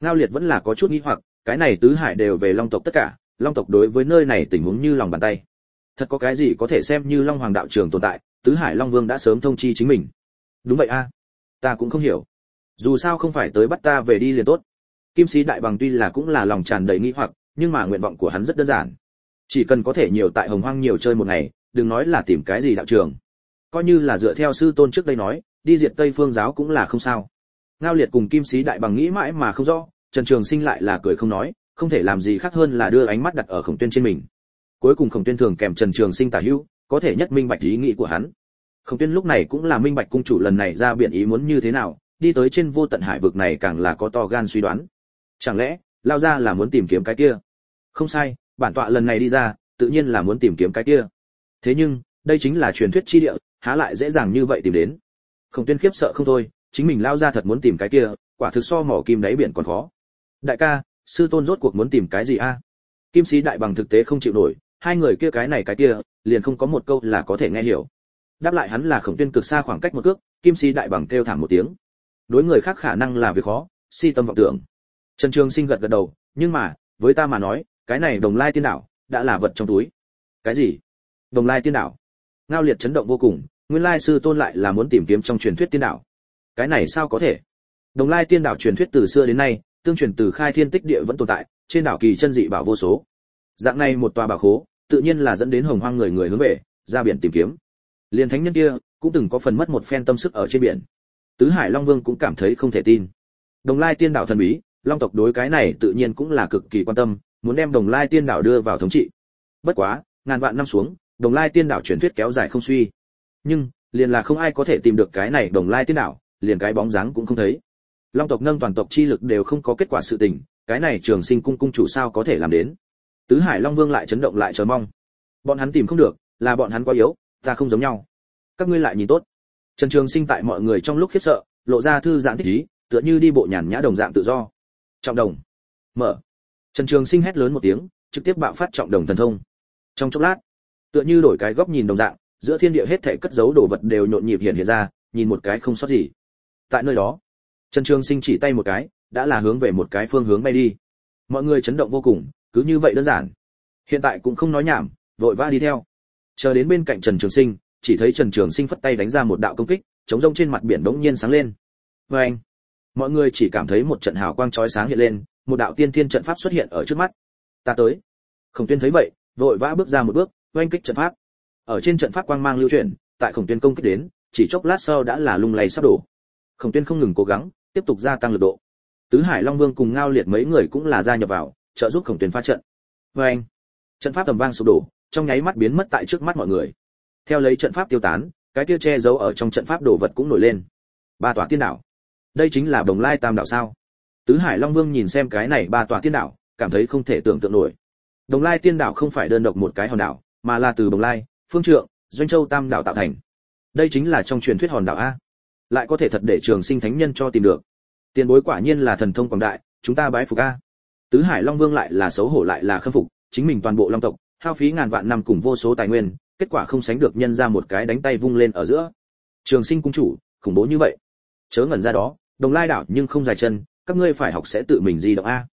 Ngao liệt vẫn là có chút nghi hoặc, cái này tứ hải đều về long tộc tất cả, long tộc đối với nơi này tình huống như lòng bàn tay thật có cái gì có thể xem như long hoàng đạo trường tồn tại, tứ hải long vương đã sớm thông chi chính mình. Đúng vậy a, ta cũng không hiểu. Dù sao không phải tới bắt ta về đi liền tốt. Kim sĩ đại bằng tuy là cũng là lòng tràn đầy nghi hoặc, nhưng mà nguyện vọng của hắn rất đơn giản. Chỉ cần có thể nhiều tại hồng hoang nhiều chơi một ngày, đừng nói là tìm cái gì đạo trường coi như là dựa theo sư tôn trước đây nói, đi diệt tây phương giáo cũng là không sao. Ngao liệt cùng kim sĩ đại bằng nghĩ mãi mà không rõ, trần trường sinh lại là cười không nói, không thể làm gì khác hơn là đưa ánh mắt đặt ở khổng tuyên trên mình cuối cùng khổng tuyên thường kèm trần trường sinh tả hữu, có thể nhất minh bạch ý nghĩ của hắn. Khổng tuyên lúc này cũng là minh bạch cung chủ lần này ra biện ý muốn như thế nào, đi tới trên vô tận hải vực này càng là có to gan suy đoán. Chẳng lẽ, lao ra là muốn tìm kiếm cái kia? Không sai, bản tọa lần này đi ra, tự nhiên là muốn tìm kiếm cái kia. Thế nhưng, đây chính là truyền thuyết chi địa, há lại dễ dàng như vậy tìm đến. Khổng tuyên khiếp sợ không thôi, chính mình lao ra thật muốn tìm cái kia, quả thực so mỏ kim đáy biển còn khó. Đại ca, sư tôn rốt cuộc muốn tìm cái gì a? Kim sĩ đại bằng thực tế không chịu nổi hai người kia cái này cái kia, liền không có một câu là có thể nghe hiểu. Đáp lại hắn là khổng tuyên cực xa khoảng cách một cước, kim si đại bằng kêu thảm một tiếng. Đối người khác khả năng là việc khó, si tâm vọng tưởng. Trần trường sinh gật gật đầu, nhưng mà, với ta mà nói, cái này đồng lai tiên đảo, đã là vật trong túi. Cái gì? Đồng lai tiên đảo. Ngao liệt chấn động vô cùng, nguyên lai sư tôn lại là muốn tìm kiếm trong truyền thuyết tiên đảo. Cái này sao có thể? Đồng lai tiên đảo truyền thuyết từ xưa đến nay, tương truyền từ khai thiên tích địa vẫn tồn tại, trên đảo kỳ chân dị bảo vô số. Dạng này một tòa bảo khố tự nhiên là dẫn đến hồng hoang người người hướng về, ra biển tìm kiếm. Liền thánh nhân kia cũng từng có phần mất một phen tâm sức ở trên biển. Tứ hải long vương cũng cảm thấy không thể tin. Đồng lai tiên đảo thần bí, long tộc đối cái này tự nhiên cũng là cực kỳ quan tâm, muốn đem đồng lai tiên đảo đưa vào thống trị. Bất quá, ngàn vạn năm xuống, đồng lai tiên đảo truyền thuyết kéo dài không suy. Nhưng, liền là không ai có thể tìm được cái này đồng lai tiên đảo, liền cái bóng dáng cũng không thấy. Long tộc nâng toàn tộc chi lực đều không có kết quả sự tình, cái này trường sinh cung cung chủ sao có thể làm đến? Tứ hải long vương lại chấn động lại chờ mong. Bọn hắn tìm không được, là bọn hắn quá yếu, ta không giống nhau. Các ngươi lại nhìn tốt. Trần trường sinh tại mọi người trong lúc khiếp sợ, lộ ra thư giãn thích ý, tựa như đi bộ nhàn nhã đồng dạng tự do. Trọng đồng. Mở. Trần trường sinh hét lớn một tiếng, trực tiếp bạo phát trọng đồng thần thông. Trong chốc lát, tựa như đổi cái góc nhìn đồng dạng, giữa thiên địa hết thảy cất giấu đồ vật đều nhộn nhịp hiện hiện ra, nhìn một cái không sót gì. Tại nơi đó, trần trường sinh chỉ tay một cái, đã là hướng về một cái phương hướng bay đi. Mọi người chấn động vô cùng cứ như vậy đơn giản. Hiện tại cũng không nói nhảm, vội vã đi theo. Chờ đến bên cạnh trần trường sinh, chỉ thấy trần trường sinh phất tay đánh ra một đạo công kích, chống rông trên mặt biển bỗng nhiên sáng lên. Vê anh, mọi người chỉ cảm thấy một trận hào quang chói sáng hiện lên, một đạo tiên thiên trận pháp xuất hiện ở trước mắt. Ta tới. Khổng tuyên thấy vậy, vội vã bước ra một bước, oanh kích trận pháp. Ở trên trận pháp quang mang lưu chuyển, tại khổng tuyên công kích đến, chỉ chốc lát sau đã là lung lay sắp đổ. Khổng tuyên không ngừng cố gắng, tiếp tục gia tăng lực độ. Tứ hải long vương cùng ngao liệt mấy người cũng là gia nhập vào trợ giúp khổng tuyến phá trận. Vê anh, trận pháp tầm vang sụp đổ, trong nháy mắt biến mất tại trước mắt mọi người. Theo lấy trận pháp tiêu tán, cái kia che giấu ở trong trận pháp đồ vật cũng nổi lên. Ba tòa tiên đảo. Đây chính là đồng lai tam đảo sao? Tứ hải long vương nhìn xem cái này ba tòa tiên đảo, cảm thấy không thể tưởng tượng nổi. Đồng lai tiên đảo không phải đơn độc một cái hòn đảo, mà là từ đồng lai, phương trượng, doanh châu tam đảo tạo thành. Đây chính là trong truyền thuyết hòn đảo a. Lại có thể thật để trường sinh thánh nhân cho tìm được. Tiền bối quả nhiên là thần thông quảng đại, chúng ta bái phục a tứ hải long vương lại là xấu hổ lại là khâm phục, chính mình toàn bộ long tộc, hao phí ngàn vạn năm cùng vô số tài nguyên, kết quả không sánh được nhân ra một cái đánh tay vung lên ở giữa. Trường sinh cung chủ, khủng bố như vậy. Chớ ngẩn ra đó, đồng lai đảo nhưng không dài chân, các ngươi phải học sẽ tự mình di động a.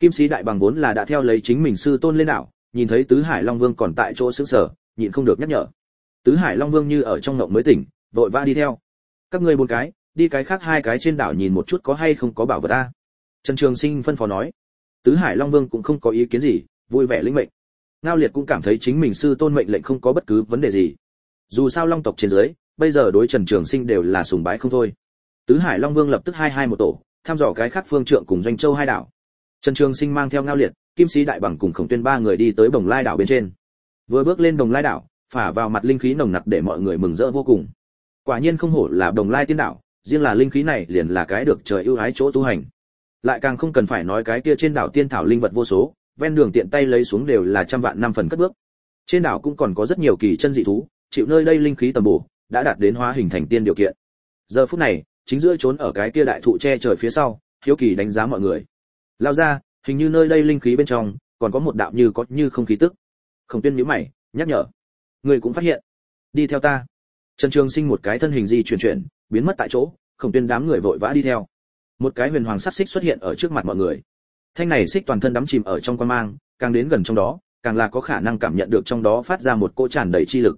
Kim sĩ đại bằng vốn là đã theo lấy chính mình sư tôn lên đảo, nhìn thấy tứ hải long vương còn tại chỗ sững sờ, nhịn không được nhắc nhở. Tứ hải long vương như ở trong ngộng mới tỉnh, vội vã đi theo. Các ngươi bốn cái, đi cái khác hai cái trên đảo nhìn một chút có hay không có bảo vật a. Trần trường sinh phân phó nói tứ hải long vương cũng không có ý kiến gì, vui vẻ linh mệnh. Ngao liệt cũng cảm thấy chính mình sư tôn mệnh lệnh không có bất cứ vấn đề gì. Dù sao long tộc trên dưới, bây giờ đối trần trường sinh đều là sùng bái không thôi. Tứ hải long vương lập tức hai hai một tổ, thăm dò cái khác phương trượng cùng doanh châu hai đảo. Trần trường sinh mang theo ngao liệt, kim sĩ đại bằng cùng khổng tuyên ba người đi tới bồng lai đảo bên trên. Vừa bước lên bồng lai đảo, phả vào mặt linh khí nồng nặc để mọi người mừng rỡ vô cùng. Quả nhiên không hổ là bồng lai tiên đảo, riêng là linh khí này liền là cái được trời ưu ái chỗ tu hành lại càng không cần phải nói cái kia trên đảo tiên thảo linh vật vô số, ven đường tiện tay lấy xuống đều là trăm vạn năm phần cất bước. Trên đảo cũng còn có rất nhiều kỳ chân dị thú, chịu nơi đây linh khí tầm bổ, đã đạt đến hóa hình thành tiên điều kiện. Giờ phút này, chính giữa trốn ở cái kia đại thụ che trời phía sau, hiếu kỳ đánh giá mọi người. Lao ra, hình như nơi đây linh khí bên trong, còn có một đạo như có như không khí tức. Không tuyên nhíu mày, nhắc nhở. Người cũng phát hiện. Đi theo ta. Trần trường sinh một cái thân hình di chuyển chuyển, biến mất tại chỗ không tuyên đám người vội vã đi theo một cái huyền hoàng sắc xích xuất hiện ở trước mặt mọi người. Thanh này xích toàn thân đắm chìm ở trong quan mang, càng đến gần trong đó, càng là có khả năng cảm nhận được trong đó phát ra một cỗ tràn đầy chi lực.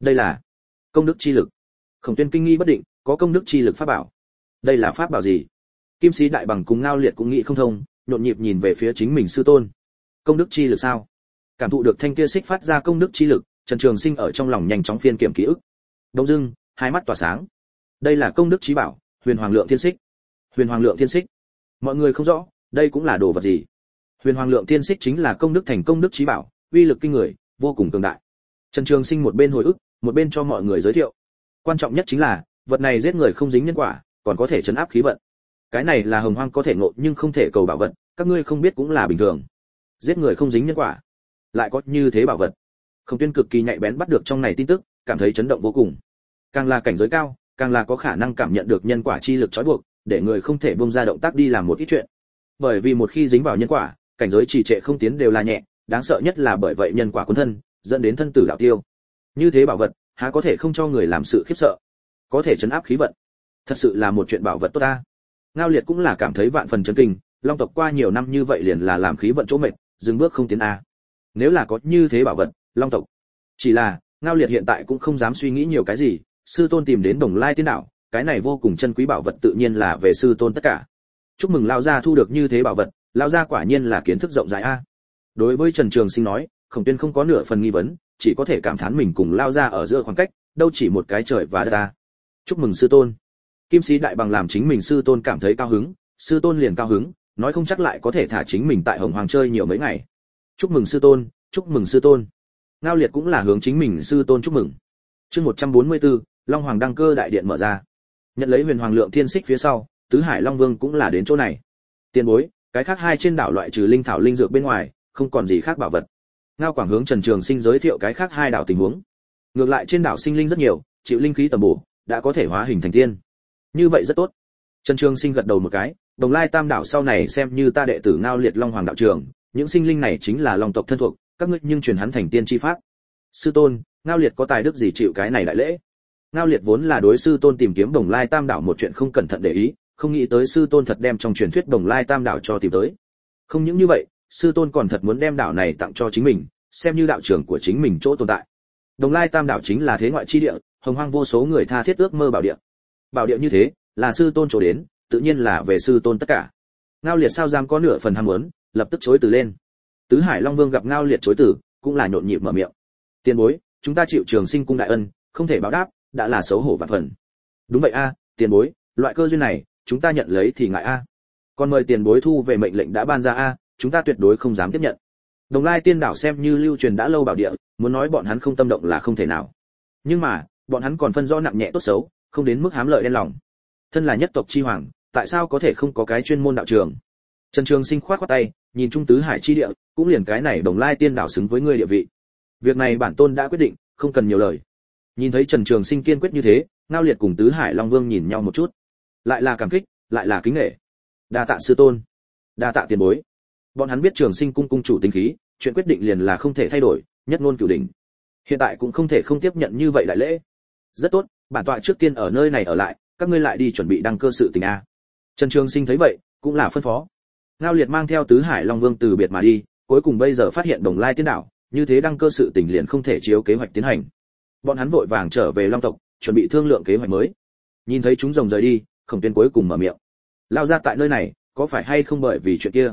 Đây là công đức chi lực. Khổng tuyên kinh nghi bất định, có công đức chi lực pháp bảo. Đây là pháp bảo gì? Kim sĩ đại bằng cùng ngao liệt cũng nghĩ không thông, nhộn nhịp nhìn về phía chính mình sư tôn. Công đức chi lực sao? Cảm thụ được thanh kia xích phát ra công đức chi lực, trần trường sinh ở trong lòng nhanh chóng phiên kiểm ký ức. Đông dưng hai mắt tỏa sáng. Đây là công đức trí bảo, huyền hoàng lượng thiên xích huyền hoàng lượng thiên xích mọi người không rõ, đây cũng là đồ vật gì? Huyền hoàng lượng thiên xích chính là công đức thành công đức trí bảo, uy lực kinh người, vô cùng cường đại. Trần trường sinh một bên hồi ức, một bên cho mọi người giới thiệu. Quan trọng nhất chính là, vật này giết người không dính nhân quả, còn có thể chấn áp khí vận. Cái này là hồng hoang có thể ngộ nhưng không thể cầu bảo vật, các ngươi không biết cũng là bình thường. Giết người không dính nhân quả, lại có như thế bảo vật. Không tuyên cực kỳ nhạy bén bắt được trong này tin tức, cảm thấy chấn động vô cùng. Càng là cảnh giới cao, càng là có khả năng cảm nhận được nhân quả chi lực trói buộc để người không thể bông ra động tác đi làm một ít chuyện. Bởi vì một khi dính vào nhân quả, cảnh giới trì trệ không tiến đều là nhẹ, đáng sợ nhất là bởi vậy nhân quả quân thân, dẫn đến thân tử đạo tiêu. Như thế bảo vật, há có thể không cho người làm sự khiếp sợ? Có thể chấn áp khí vận. Thật sự là một chuyện bảo vật tốt ta. Ngao liệt cũng là cảm thấy vạn phần chấn kinh, long tộc qua nhiều năm như vậy liền là làm khí vận chỗ mệt, dừng bước không tiến a. Nếu là có như thế bảo vật, long tộc. Chỉ là, ngao liệt hiện tại cũng không dám suy nghĩ nhiều cái gì, sư tôn tìm đến đồng lai tiên đạo cái này vô cùng chân quý bảo vật tự nhiên là về sư tôn tất cả. Chúc mừng lao gia thu được như thế bảo vật lao gia quả nhiên là kiến thức rộng rãi a. Đối với trần trường sinh nói khổng tuyên không có nửa phần nghi vấn chỉ có thể cảm thán mình cùng lao gia ở giữa khoảng cách đâu chỉ một cái trời và đất ta chúc mừng sư tôn. Kim sĩ đại bằng làm chính mình sư tôn cảm thấy cao hứng sư tôn liền cao hứng nói không chắc lại có thể thả chính mình tại hồng hoàng chơi nhiều mấy ngày. Chúc mừng sư tôn chúc mừng sư tôn. Ngao liệt cũng là hướng chính mình sư tôn chúc mừng. Chương 144, long hoàng đăng cơ đại điện mở ra nhận lấy huyền hoàng lượng thiên xích phía sau, tứ hải long vương cũng là đến chỗ này. Tiền bối, cái khác hai trên đảo loại trừ linh thảo linh dược bên ngoài, không còn gì khác bảo vật. Ngao quảng hướng trần trường sinh giới thiệu cái khác hai đảo tình huống. Ngược lại trên đảo sinh linh rất nhiều, chịu linh khí tầm bổ, đã có thể hóa hình thành tiên. Như vậy rất tốt. Trần trường sinh gật đầu một cái, đồng lai tam đảo sau này xem như ta đệ tử ngao liệt long hoàng đạo trường những sinh linh này chính là long tộc thân thuộc, các ngươi nhưng truyền hắn thành tiên chi pháp. Sư tôn, ngao liệt có tài đức gì chịu cái này đại lễ? Ngao liệt vốn là đối sư tôn tìm kiếm đồng lai tam đảo một chuyện không cẩn thận để ý, không nghĩ tới sư tôn thật đem trong truyền thuyết đồng lai tam đảo cho tìm tới. Không những như vậy, sư tôn còn thật muốn đem đảo này tặng cho chính mình, xem như đạo trưởng của chính mình chỗ tồn tại. Đồng lai tam đảo chính là thế ngoại chi địa, hồng hoang vô số người tha thiết ước mơ bảo địa. Bảo địa như thế, là sư tôn chỗ đến, tự nhiên là về sư tôn tất cả. Ngao liệt sao dám có nửa phần ham muốn, lập tức chối từ lên. Tứ hải long vương gặp ngao liệt chối từ, cũng là nhộn nhịp mở miệng. Tiền bối, chúng ta chịu trường sinh cung đại ân, không thể báo đáp đã là xấu hổ và phần. Đúng vậy a, tiền bối, loại cơ duyên này, chúng ta nhận lấy thì ngại a. Còn mời tiền bối thu về mệnh lệnh đã ban ra a, chúng ta tuyệt đối không dám tiếp nhận. Đồng lai tiên đảo xem như lưu truyền đã lâu bảo địa, muốn nói bọn hắn không tâm động là không thể nào. Nhưng mà, bọn hắn còn phân rõ nặng nhẹ tốt xấu, không đến mức hám lợi đen lòng. Thân là nhất tộc chi hoàng, tại sao có thể không có cái chuyên môn đạo trường? Trần trường sinh khoát khoát tay, nhìn trung tứ hải chi địa, cũng liền cái này đồng lai tiên đảo xứng với ngươi địa vị. Việc này bản tôn đã quyết định, không cần nhiều lời nhìn thấy trần trường sinh kiên quyết như thế, ngao liệt cùng tứ hải long vương nhìn nhau một chút. Lại là cảm kích, lại là kính nghệ đa tạ sư tôn. Đa tạ tiền bối. Bọn hắn biết trường sinh cung cung chủ tính khí, chuyện quyết định liền là không thể thay đổi, nhất ngôn cửu đỉnh. Hiện tại cũng không thể không tiếp nhận như vậy đại lễ. Rất tốt, bản tọa trước tiên ở nơi này ở lại, các ngươi lại đi chuẩn bị đăng cơ sự tình a. Trần trường sinh thấy vậy, cũng là phân phó. Ngao liệt mang theo tứ hải long vương từ biệt mà đi, cuối cùng bây giờ phát hiện đồng lai tiên đảo, như thế đăng cơ sự tình liền không thể chiếu kế hoạch tiến hành bọn hắn vội vàng trở về long tộc, chuẩn bị thương lượng kế hoạch mới. Nhìn thấy chúng rồng rời đi, khổng tuyên cuối cùng mở miệng. Lao ra tại nơi này, có phải hay không bởi vì chuyện kia?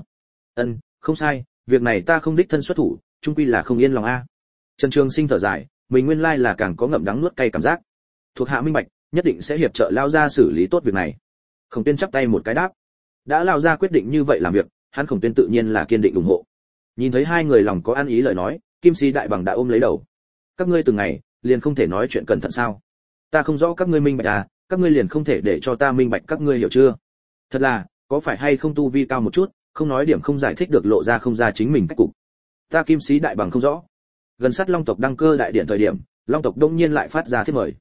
Ân, không sai, việc này ta không đích thân xuất thủ, trung quy là không yên lòng a. Trần trường sinh thở dài, mình nguyên lai là càng có ngậm đắng nuốt cay cảm giác. Thuộc hạ minh bạch, nhất định sẽ hiệp trợ lao ra xử lý tốt việc này. Khổng tuyên chắp tay một cái đáp. Đã lao ra quyết định như vậy làm việc, hắn khổng tuyên tự nhiên là kiên định ủng hộ. Nhìn thấy hai người lòng có ăn ý lời nói, kim si đại bằng đã ôm lấy đầu. Các ngươi từng ngày liền không thể nói chuyện cẩn thận sao? Ta không rõ các ngươi minh bạch à các ngươi liền không thể để cho ta minh bạch các ngươi hiểu chưa? Thật là, có phải hay không tu vi cao một chút, không nói điểm không giải thích được lộ ra không ra chính mình cách cục. Ta kim sĩ đại bằng không rõ. Gần sát long tộc đăng cơ đại điện thời điểm, long tộc đông nhiên lại phát ra thiết mời.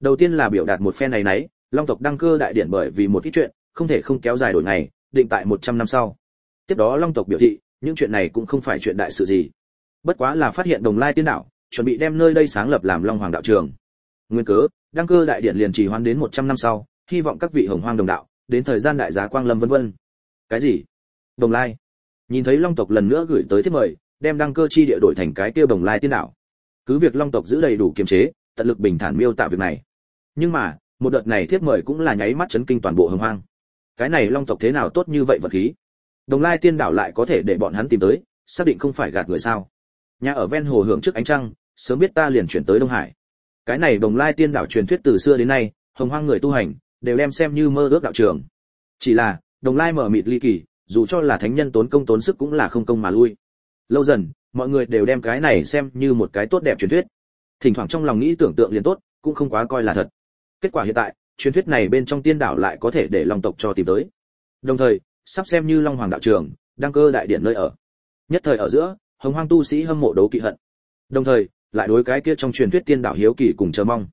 Đầu tiên là biểu đạt một phen này nấy, long tộc đăng cơ đại điện bởi vì một ít chuyện, không thể không kéo dài đổi ngày, định tại 100 năm sau. Tiếp đó long tộc biểu thị, những chuyện này cũng không phải chuyện đại sự gì. Bất quá là phát hiện đồng lai tiên đạo chuẩn bị đem nơi đây sáng lập làm long hoàng đạo trường. Nguyên cớ, đăng cơ đại điện liền trì hoãn đến 100 năm sau, hy vọng các vị hồng hoang đồng đạo, đến thời gian đại giá quang lâm vân vân. Cái gì? Đồng lai. Nhìn thấy long tộc lần nữa gửi tới thiết mời, đem đăng cơ chi địa đổi thành cái kia đồng lai tiên đạo. Cứ việc long tộc giữ đầy đủ kiềm chế, tận lực bình thản miêu tả việc này. Nhưng mà, một đợt này thiết mời cũng là nháy mắt chấn kinh toàn bộ hồng hoang. Cái này long tộc thế nào tốt như vậy vật khí? Đồng lai tiên đảo lại có thể để bọn hắn tìm tới, xác định không phải gạt người sao? Nhà ở ven hồ hưởng trước ánh trăng sớm biết ta liền chuyển tới đông hải. Cái này đồng lai tiên đảo truyền thuyết từ xưa đến nay, hồng hoang người tu hành, đều đem xem như mơ ước đạo trường. Chỉ là, đồng lai mở mịt ly kỳ, dù cho là thánh nhân tốn công tốn sức cũng là không công mà lui. Lâu dần, mọi người đều đem cái này xem như một cái tốt đẹp truyền thuyết. Thỉnh thoảng trong lòng nghĩ tưởng tượng liền tốt, cũng không quá coi là thật. Kết quả hiện tại, truyền thuyết này bên trong tiên đảo lại có thể để long tộc cho tìm tới. Đồng thời, sắp xem như long hoàng đạo trường, đăng cơ đại điện nơi ở. Nhất thời ở giữa, hồng hoang tu sĩ hâm mộ đấu kỵ hận. Đồng thời lại đối cái kia trong truyền thuyết tiên đảo hiếu kỳ cùng chờ mong.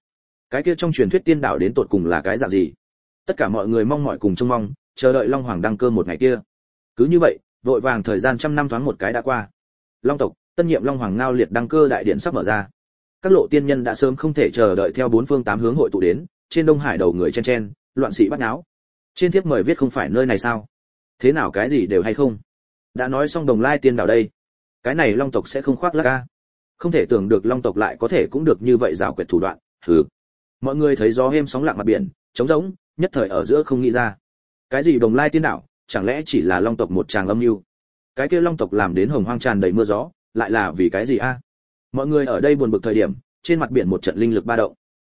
Cái kia trong truyền thuyết tiên đảo đến tột cùng là cái dạng gì? Tất cả mọi người mong mọi cùng trông mong, chờ đợi long hoàng đăng cơ một ngày kia. Cứ như vậy, vội vàng thời gian trăm năm thoáng một cái đã qua. Long tộc, tân nhiệm long hoàng ngao liệt đăng cơ đại điện sắp mở ra. Các lộ tiên nhân đã sớm không thể chờ đợi theo bốn phương tám hướng hội tụ đến, trên đông hải đầu người chen chen, loạn sĩ bắt náo. Trên thiếp mời viết không phải nơi này sao? Thế nào cái gì đều hay không? Đã nói xong đồng lai tiên đảo đây. Cái này long tộc sẽ không khoác lác ca không thể tưởng được long tộc lại có thể cũng được như vậy rào quyệt thủ đoạn, hừ. Mọi người thấy gió êm sóng lặng mặt biển, trống rỗng, nhất thời ở giữa không nghĩ ra. Cái gì đồng lai tiên đảo, chẳng lẽ chỉ là long tộc một tràng âm mưu? Cái kia long tộc làm đến hồng hoang tràn đầy mưa gió, lại là vì cái gì a? Mọi người ở đây buồn bực thời điểm, trên mặt biển một trận linh lực ba động.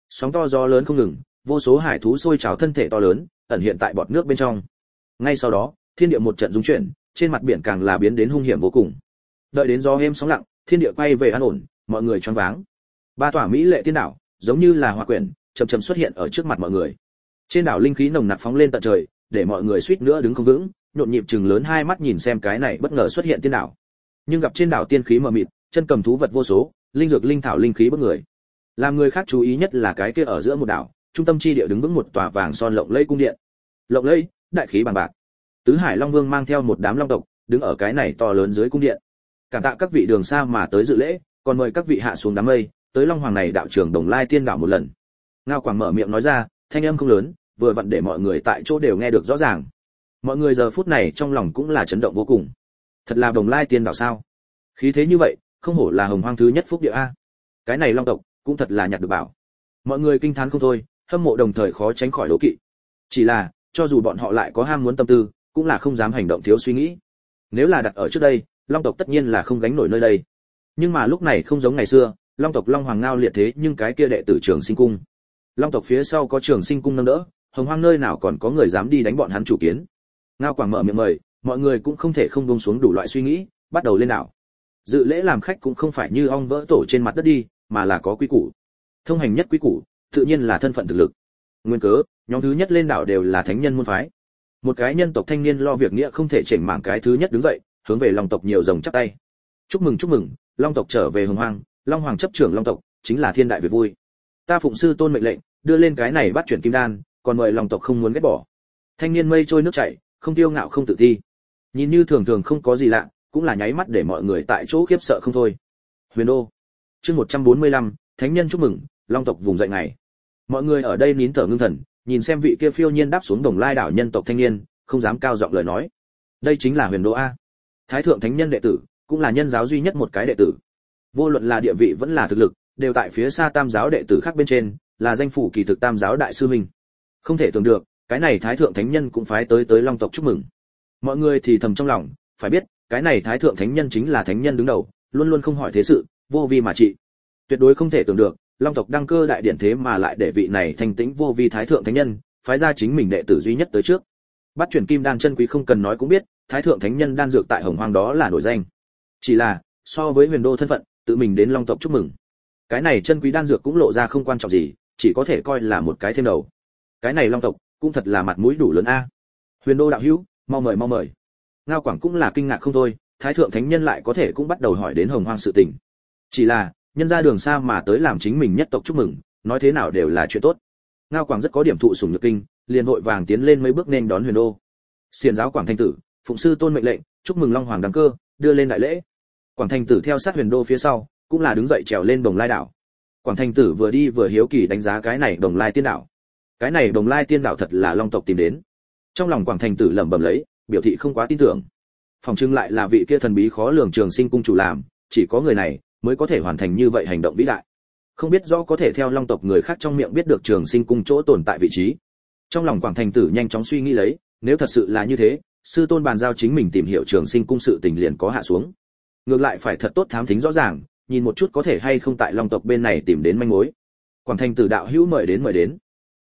Sóng to gió lớn không ngừng, vô số hải thú sôi trào thân thể to lớn, ẩn hiện tại bọt nước bên trong. Ngay sau đó, thiên địa một trận rung chuyển, trên mặt biển càng là biến đến hung hiểm vô cùng. Đợi đến gió êm sóng lặng thiên địa quay về an ổn, mọi người choáng váng. Ba tòa mỹ lệ tiên đảo, giống như là hoa quyển, chậm chậm xuất hiện ở trước mặt mọi người. Trên đảo linh khí nồng nặc phóng lên tận trời, để mọi người suýt nữa đứng không vững, nhộn nhịp chừng lớn hai mắt nhìn xem cái này bất ngờ xuất hiện tiên đảo. Nhưng gặp trên đảo tiên khí mờ mịt, chân cầm thú vật vô số, linh dược linh thảo linh khí bất người. Làm người khác chú ý nhất là cái kia ở giữa một đảo, trung tâm chi địa đứng vững một tòa vàng son lộng lẫy cung điện. Lộng lẫy, đại khí bằng bạc. Tứ hải long vương mang theo một đám long tộc, đứng ở cái này to lớn dưới cung điện cảm tạ các vị đường xa mà tới dự lễ, còn mời các vị hạ xuống đám mây, tới long hoàng này đạo trưởng đồng lai tiên đảo một lần. Ngao quảng mở miệng nói ra, thanh âm không lớn, vừa vặn để mọi người tại chỗ đều nghe được rõ ràng. Mọi người giờ phút này trong lòng cũng là chấn động vô cùng. Thật là đồng lai tiên đảo sao? Khí thế như vậy, không hổ là hồng hoang thứ nhất phúc địa a. Cái này long tộc cũng thật là nhặt được bảo. Mọi người kinh thán không thôi, hâm mộ đồng thời khó tránh khỏi đố kỵ. Chỉ là, cho dù bọn họ lại có ham muốn tâm tư, cũng là không dám hành động thiếu suy nghĩ. Nếu là đặt ở trước đây long tộc tất nhiên là không gánh nổi nơi đây. Nhưng mà lúc này không giống ngày xưa, long tộc long hoàng ngao liệt thế nhưng cái kia đệ tử trường sinh cung. Long tộc phía sau có trường sinh cung nâng đỡ, hồng hoang nơi nào còn có người dám đi đánh bọn hắn chủ kiến. Ngao quảng mở miệng mời, mọi người cũng không thể không buông xuống đủ loại suy nghĩ, bắt đầu lên đảo. Dự lễ làm khách cũng không phải như ong vỡ tổ trên mặt đất đi, mà là có quy củ. Thông hành nhất quy củ, tự nhiên là thân phận thực lực. Nguyên cớ, nhóm thứ nhất lên đảo đều là thánh nhân môn phái. Một cái nhân tộc thanh niên lo việc nghĩa không thể chỉnh mảng cái thứ nhất đứng dậy hướng về long tộc nhiều rồng chắp tay. Chúc mừng chúc mừng long tộc trở về hồng hoang long hoàng chấp trưởng long tộc chính là thiên đại việc vui. Ta phụng sư tôn mệnh lệnh đưa lên cái này bắt chuyển kim đan còn mời lòng tộc không muốn ghét bỏ. Thanh niên mây trôi nước chảy không tiêu ngạo không tự thi. Nhìn như thường thường không có gì lạ cũng là nháy mắt để mọi người tại chỗ khiếp sợ không thôi. Huyền đô chương 145, thánh nhân chúc mừng long tộc vùng dậy ngày. Mọi người ở đây nín thở ngưng thần nhìn xem vị kia phiêu nhiên đáp xuống đồng lai đảo nhân tộc thanh niên không dám cao giọng lời nói. Đây chính là huyền đô a thái thượng thánh nhân đệ tử, cũng là nhân giáo duy nhất một cái đệ tử. Vô luận là địa vị vẫn là thực lực, đều tại phía xa tam giáo đệ tử khác bên trên, là danh phủ kỳ thực tam giáo đại sư minh không thể tưởng được, cái này thái thượng thánh nhân cũng phái tới tới long tộc chúc mừng. Mọi người thì thầm trong lòng, phải biết, cái này thái thượng thánh nhân chính là thánh nhân đứng đầu, luôn luôn không hỏi thế sự, vô vi mà trị. Tuyệt đối không thể tưởng được, long tộc đăng cơ đại điển thế mà lại để vị này thành tĩnh vô vi thái thượng thánh nhân, phái ra chính mình đệ tử duy nhất tới trước. Bắt chuyển kim đan chân quý không cần nói cũng biết thái thượng thánh nhân đan dược tại hồng hoang đó là nổi danh. Chỉ là, so với huyền đô thân phận, tự mình đến long tộc chúc mừng. Cái này chân quý đan dược cũng lộ ra không quan trọng gì, chỉ có thể coi là một cái thêm đầu. Cái này long tộc, cũng thật là mặt mũi đủ lớn a. Huyền đô đạo hữu, mau mời mau mời. Ngao quảng cũng là kinh ngạc không thôi, thái thượng thánh nhân lại có thể cũng bắt đầu hỏi đến hồng hoang sự tình. Chỉ là, nhân ra đường xa mà tới làm chính mình nhất tộc chúc mừng, nói thế nào đều là chuyện tốt. Ngao quảng rất có điểm thụ sủng nhược kinh, liền vội vàng tiến lên mấy bước nên đón huyền đô. Xiền giáo quảng thanh tử phụng sư tôn mệnh lệnh, chúc mừng long hoàng đăng cơ, đưa lên đại lễ. Quảng thanh tử theo sát huyền đô phía sau, cũng là đứng dậy trèo lên đồng lai đảo. Quảng thanh tử vừa đi vừa hiếu kỳ đánh giá cái này đồng lai tiên đảo. Cái này đồng lai tiên đảo thật là long tộc tìm đến. Trong lòng quảng thanh tử lẩm bẩm lấy, biểu thị không quá tin tưởng. Phòng trưng lại là vị kia thần bí khó lường trường sinh cung chủ làm, chỉ có người này mới có thể hoàn thành như vậy hành động vĩ đại. Không biết rõ có thể theo long tộc người khác trong miệng biết được trường sinh cung chỗ tồn tại vị trí. Trong lòng quảng thành tử nhanh chóng suy nghĩ lấy, nếu thật sự là như thế sư tôn bàn giao chính mình tìm hiểu trường sinh cung sự tình liền có hạ xuống. Ngược lại phải thật tốt thám thính rõ ràng, nhìn một chút có thể hay không tại long tộc bên này tìm đến manh mối. Quảng thành tử đạo hữu mời đến mời đến.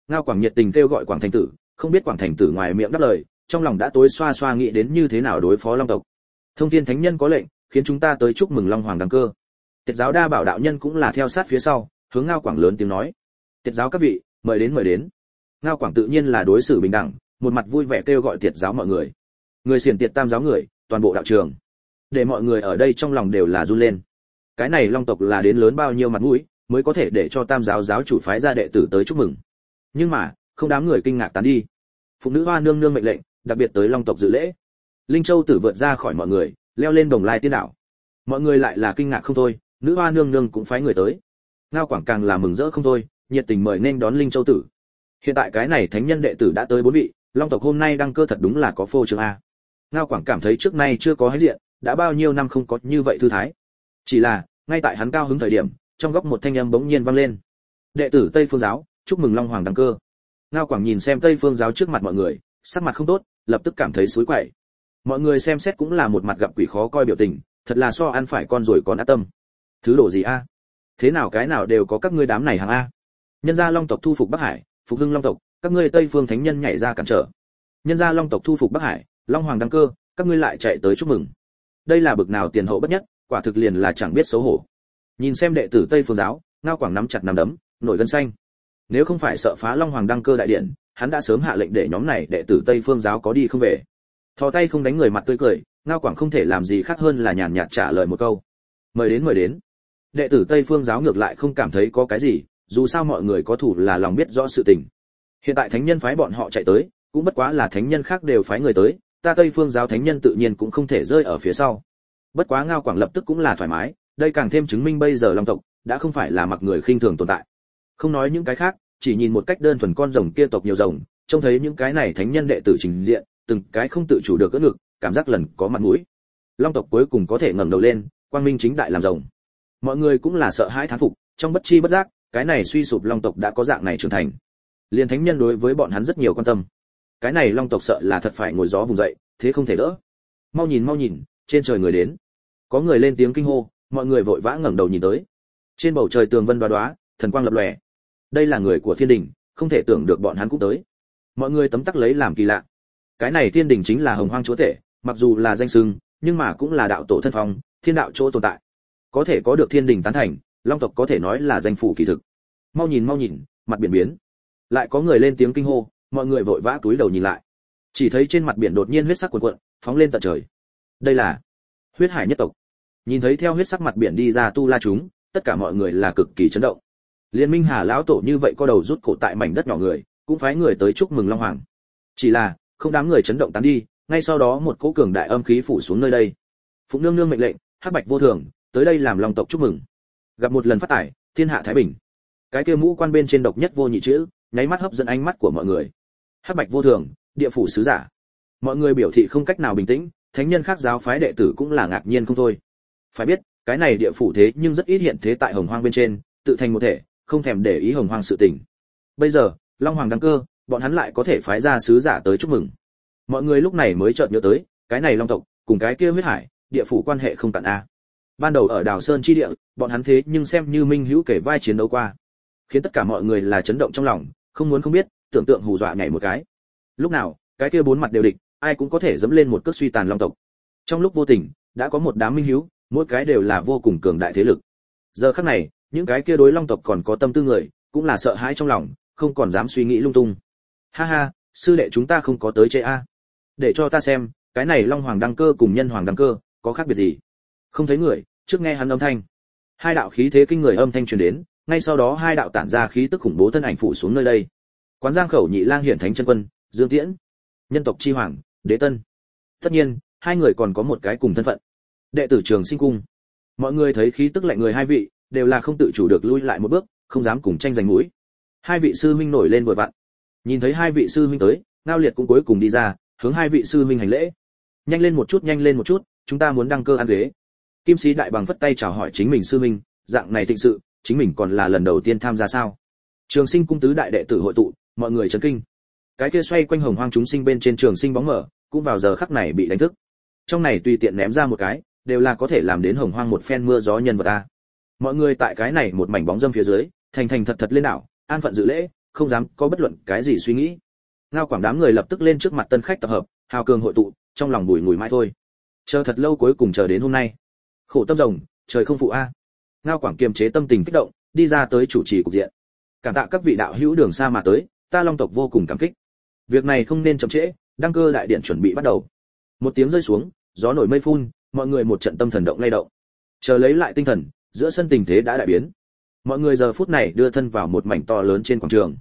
Ngao quảng nhiệt tình kêu gọi quảng thành tử, không biết quảng thành tử ngoài miệng đáp lời, trong lòng đã tối xoa xoa nghĩ đến như thế nào đối phó long tộc. Thông thiên thánh nhân có lệnh, khiến chúng ta tới chúc mừng long hoàng đăng cơ. Tiết giáo đa bảo đạo nhân cũng là theo sát phía sau, hướng ngao quảng lớn tiếng nói. Tiết giáo các vị, mời đến mời đến. Ngao quảng tự nhiên là đối xử bình đẳng, một mặt vui vẻ kêu gọi tiệt giáo mọi người người xiển tiệt tam giáo người, toàn bộ đạo trường. Để mọi người ở đây trong lòng đều là run lên. Cái này long tộc là đến lớn bao nhiêu mặt mũi, mới có thể để cho tam giáo giáo chủ phái ra đệ tử tới chúc mừng. Nhưng mà, không đám người kinh ngạc tán đi. Phụ nữ hoa nương nương mệnh lệnh, đặc biệt tới long tộc dự lễ. Linh châu tử vượt ra khỏi mọi người, leo lên đồng lai tiên đảo. Mọi người lại là kinh ngạc không thôi, nữ hoa nương nương cũng phái người tới. Ngao quảng càng là mừng rỡ không thôi, nhiệt tình mời nên đón linh châu tử. Hiện tại cái này thánh nhân đệ tử đã tới bốn vị, long tộc hôm nay đăng cơ thật đúng là có phô trương a ngao quảng cảm thấy trước nay chưa có hãnh diện, đã bao nhiêu năm không có như vậy thư thái. Chỉ là, ngay tại hắn cao hứng thời điểm, trong góc một thanh âm bỗng nhiên vang lên. Đệ tử tây phương giáo, chúc mừng long hoàng đăng cơ. Ngao quảng nhìn xem tây phương giáo trước mặt mọi người, sắc mặt không tốt, lập tức cảm thấy xối quậy. Mọi người xem xét cũng là một mặt gặp quỷ khó coi biểu tình, thật là so ăn phải con rồi còn ác tâm. Thứ đồ gì a? Thế nào cái nào đều có các ngươi đám này hàng a? Nhân gia long tộc thu phục bắc hải, phục hưng long tộc, các ngươi tây phương thánh nhân nhảy ra cản trở. Nhân gia long tộc thu phục bắc hải long hoàng đăng cơ, các ngươi lại chạy tới chúc mừng. Đây là bực nào tiền hậu bất nhất, quả thực liền là chẳng biết xấu hổ. Nhìn xem đệ tử tây phương giáo, ngao quảng nắm chặt nắm đấm, nổi gân xanh. Nếu không phải sợ phá long hoàng đăng cơ đại điện, hắn đã sớm hạ lệnh để nhóm này đệ tử tây phương giáo có đi không về. Thò tay không đánh người mặt tươi cười, ngao quảng không thể làm gì khác hơn là nhàn nhạt trả lời một câu. Mời đến mời đến. Đệ tử tây phương giáo ngược lại không cảm thấy có cái gì, dù sao mọi người có thủ là lòng biết rõ sự tình. Hiện tại thánh nhân phái bọn họ chạy tới, cũng bất quá là thánh nhân khác đều phái người tới ta tây phương giáo thánh nhân tự nhiên cũng không thể rơi ở phía sau. Bất quá ngao quảng lập tức cũng là thoải mái, đây càng thêm chứng minh bây giờ long tộc đã không phải là mặc người khinh thường tồn tại. Không nói những cái khác, chỉ nhìn một cách đơn thuần con rồng kia tộc nhiều rồng, trông thấy những cái này thánh nhân đệ tử trình diện, từng cái không tự chủ được cỡ ngực, cảm giác lần có mặt mũi. Long tộc cuối cùng có thể ngẩng đầu lên, quang minh chính đại làm rồng. Mọi người cũng là sợ hãi thán phục, trong bất chi bất giác, cái này suy sụp long tộc đã có dạng này trưởng thành. Liền thánh nhân đối với bọn hắn rất nhiều quan tâm cái này long tộc sợ là thật phải ngồi gió vùng dậy, thế không thể đỡ. Mau nhìn mau nhìn, trên trời người đến. Có người lên tiếng kinh hô, mọi người vội vã ngẩng đầu nhìn tới. Trên bầu trời tường vân đoá đoá, thần quang lập lòe. Đây là người của thiên đình, không thể tưởng được bọn hắn cũng tới. Mọi người tấm tắc lấy làm kỳ lạ. Cái này thiên đình chính là hồng hoang chúa tể, mặc dù là danh sưng, nhưng mà cũng là đạo tổ thân phong, thiên đạo chỗ tồn tại. Có thể có được thiên đình tán thành, long tộc có thể nói là danh phủ kỳ thực. Mau nhìn mau nhìn, mặt biển biến. Lại có người lên tiếng kinh hô mọi người vội vã túi đầu nhìn lại. Chỉ thấy trên mặt biển đột nhiên huyết sắc cuồn cuộn, phóng lên tận trời. Đây là huyết hải nhất tộc. Nhìn thấy theo huyết sắc mặt biển đi ra tu la chúng, tất cả mọi người là cực kỳ chấn động. Liên minh hà lão tổ như vậy có đầu rút cổ tại mảnh đất nhỏ người, cũng phái người tới chúc mừng long hoàng. Chỉ là, không đám người chấn động tán đi, ngay sau đó một cỗ cường đại âm khí phủ xuống nơi đây. Phụng nương nương mệnh lệnh, hắc bạch vô thường, tới đây làm long tộc chúc mừng. Gặp một lần phát tải, thiên hạ thái bình. Cái kia mũ quan bên trên độc nhất vô nhị chữ, nháy mắt hấp dẫn ánh mắt của mọi người hắc bạch vô thường, địa phủ sứ giả. Mọi người biểu thị không cách nào bình tĩnh, thánh nhân khác giáo phái đệ tử cũng là ngạc nhiên không thôi. Phải biết, cái này địa phủ thế nhưng rất ít hiện thế tại hồng hoang bên trên, tự thành một thể, không thèm để ý hồng hoang sự tình. Bây giờ, long hoàng đăng cơ, bọn hắn lại có thể phái ra sứ giả tới chúc mừng. Mọi người lúc này mới chợt nhớ tới, cái này long tộc, cùng cái kia huyết hải, địa phủ quan hệ không tận a. Ban đầu ở đào sơn chi địa, bọn hắn thế nhưng xem như minh hữu kể vai chiến đấu qua. Khiến tất cả mọi người là chấn động trong lòng, không muốn không biết tưởng tượng hù dọa nhảy một cái. Lúc nào, cái kia bốn mặt đều địch, ai cũng có thể dẫm lên một cước suy tàn long tộc. Trong lúc vô tình, đã có một đám minh hiếu, mỗi cái đều là vô cùng cường đại thế lực. Giờ khắc này, những cái kia đối long tộc còn có tâm tư người, cũng là sợ hãi trong lòng, không còn dám suy nghĩ lung tung. Ha ha, sư đệ chúng ta không có tới chế a. Để cho ta xem, cái này long hoàng đăng cơ cùng nhân hoàng đăng cơ, có khác biệt gì? Không thấy người, trước nghe hắn âm thanh. Hai đạo khí thế kinh người âm thanh truyền đến, ngay sau đó hai đạo tản ra khí tức khủng bố thân ảnh phủ xuống nơi đây quán giang khẩu nhị lang hiển thánh chân quân, dương tiễn. Nhân tộc chi hoàng, đế tân. Tất nhiên, hai người còn có một cái cùng thân phận. Đệ tử trường sinh cung. Mọi người thấy khí tức lạnh người hai vị, đều là không tự chủ được lui lại một bước, không dám cùng tranh giành mũi. Hai vị sư huynh nổi lên vội vặn. Nhìn thấy hai vị sư huynh tới, ngao liệt cũng cuối cùng đi ra, hướng hai vị sư huynh hành lễ. Nhanh lên một chút, nhanh lên một chút, chúng ta muốn đăng cơ ăn ghế. Kim sĩ đại bằng vất tay chào hỏi chính mình sư huynh, dạng này thịnh sự, chính mình còn là lần đầu tiên tham gia sao? Trường sinh cung tứ đại đệ tử hội tụ mọi người chấn kinh. Cái kia xoay quanh hồng hoang chúng sinh bên trên trường sinh bóng mở, cũng vào giờ khắc này bị đánh thức. Trong này tùy tiện ném ra một cái, đều là có thể làm đến hồng hoang một phen mưa gió nhân vật ta mọi người tại cái này một mảnh bóng dâm phía dưới, thành thành thật thật lên đảo, an phận dự lễ, không dám có bất luận cái gì suy nghĩ. Ngao quảng đám người lập tức lên trước mặt tân khách tập hợp, hào cường hội tụ, trong lòng bùi ngùi mãi thôi. Chờ thật lâu cuối cùng chờ đến hôm nay. Khổ tâm rồng, trời không phụ a. Ngao quảng kiềm chế tâm tình kích động, đi ra tới chủ trì cục diện. Cảm tạ các vị đạo hữu đường xa mà tới ta long tộc vô cùng cảm kích. Việc này không nên chậm trễ đăng cơ đại điện chuẩn bị bắt đầu. Một tiếng rơi xuống gió nổi mây phun mọi người một trận tâm thần động lay động. Chờ lấy lại tinh thần giữa sân tình thế đã đại biến. Mọi người giờ phút này đưa thân vào một mảnh to lớn trên quảng trường.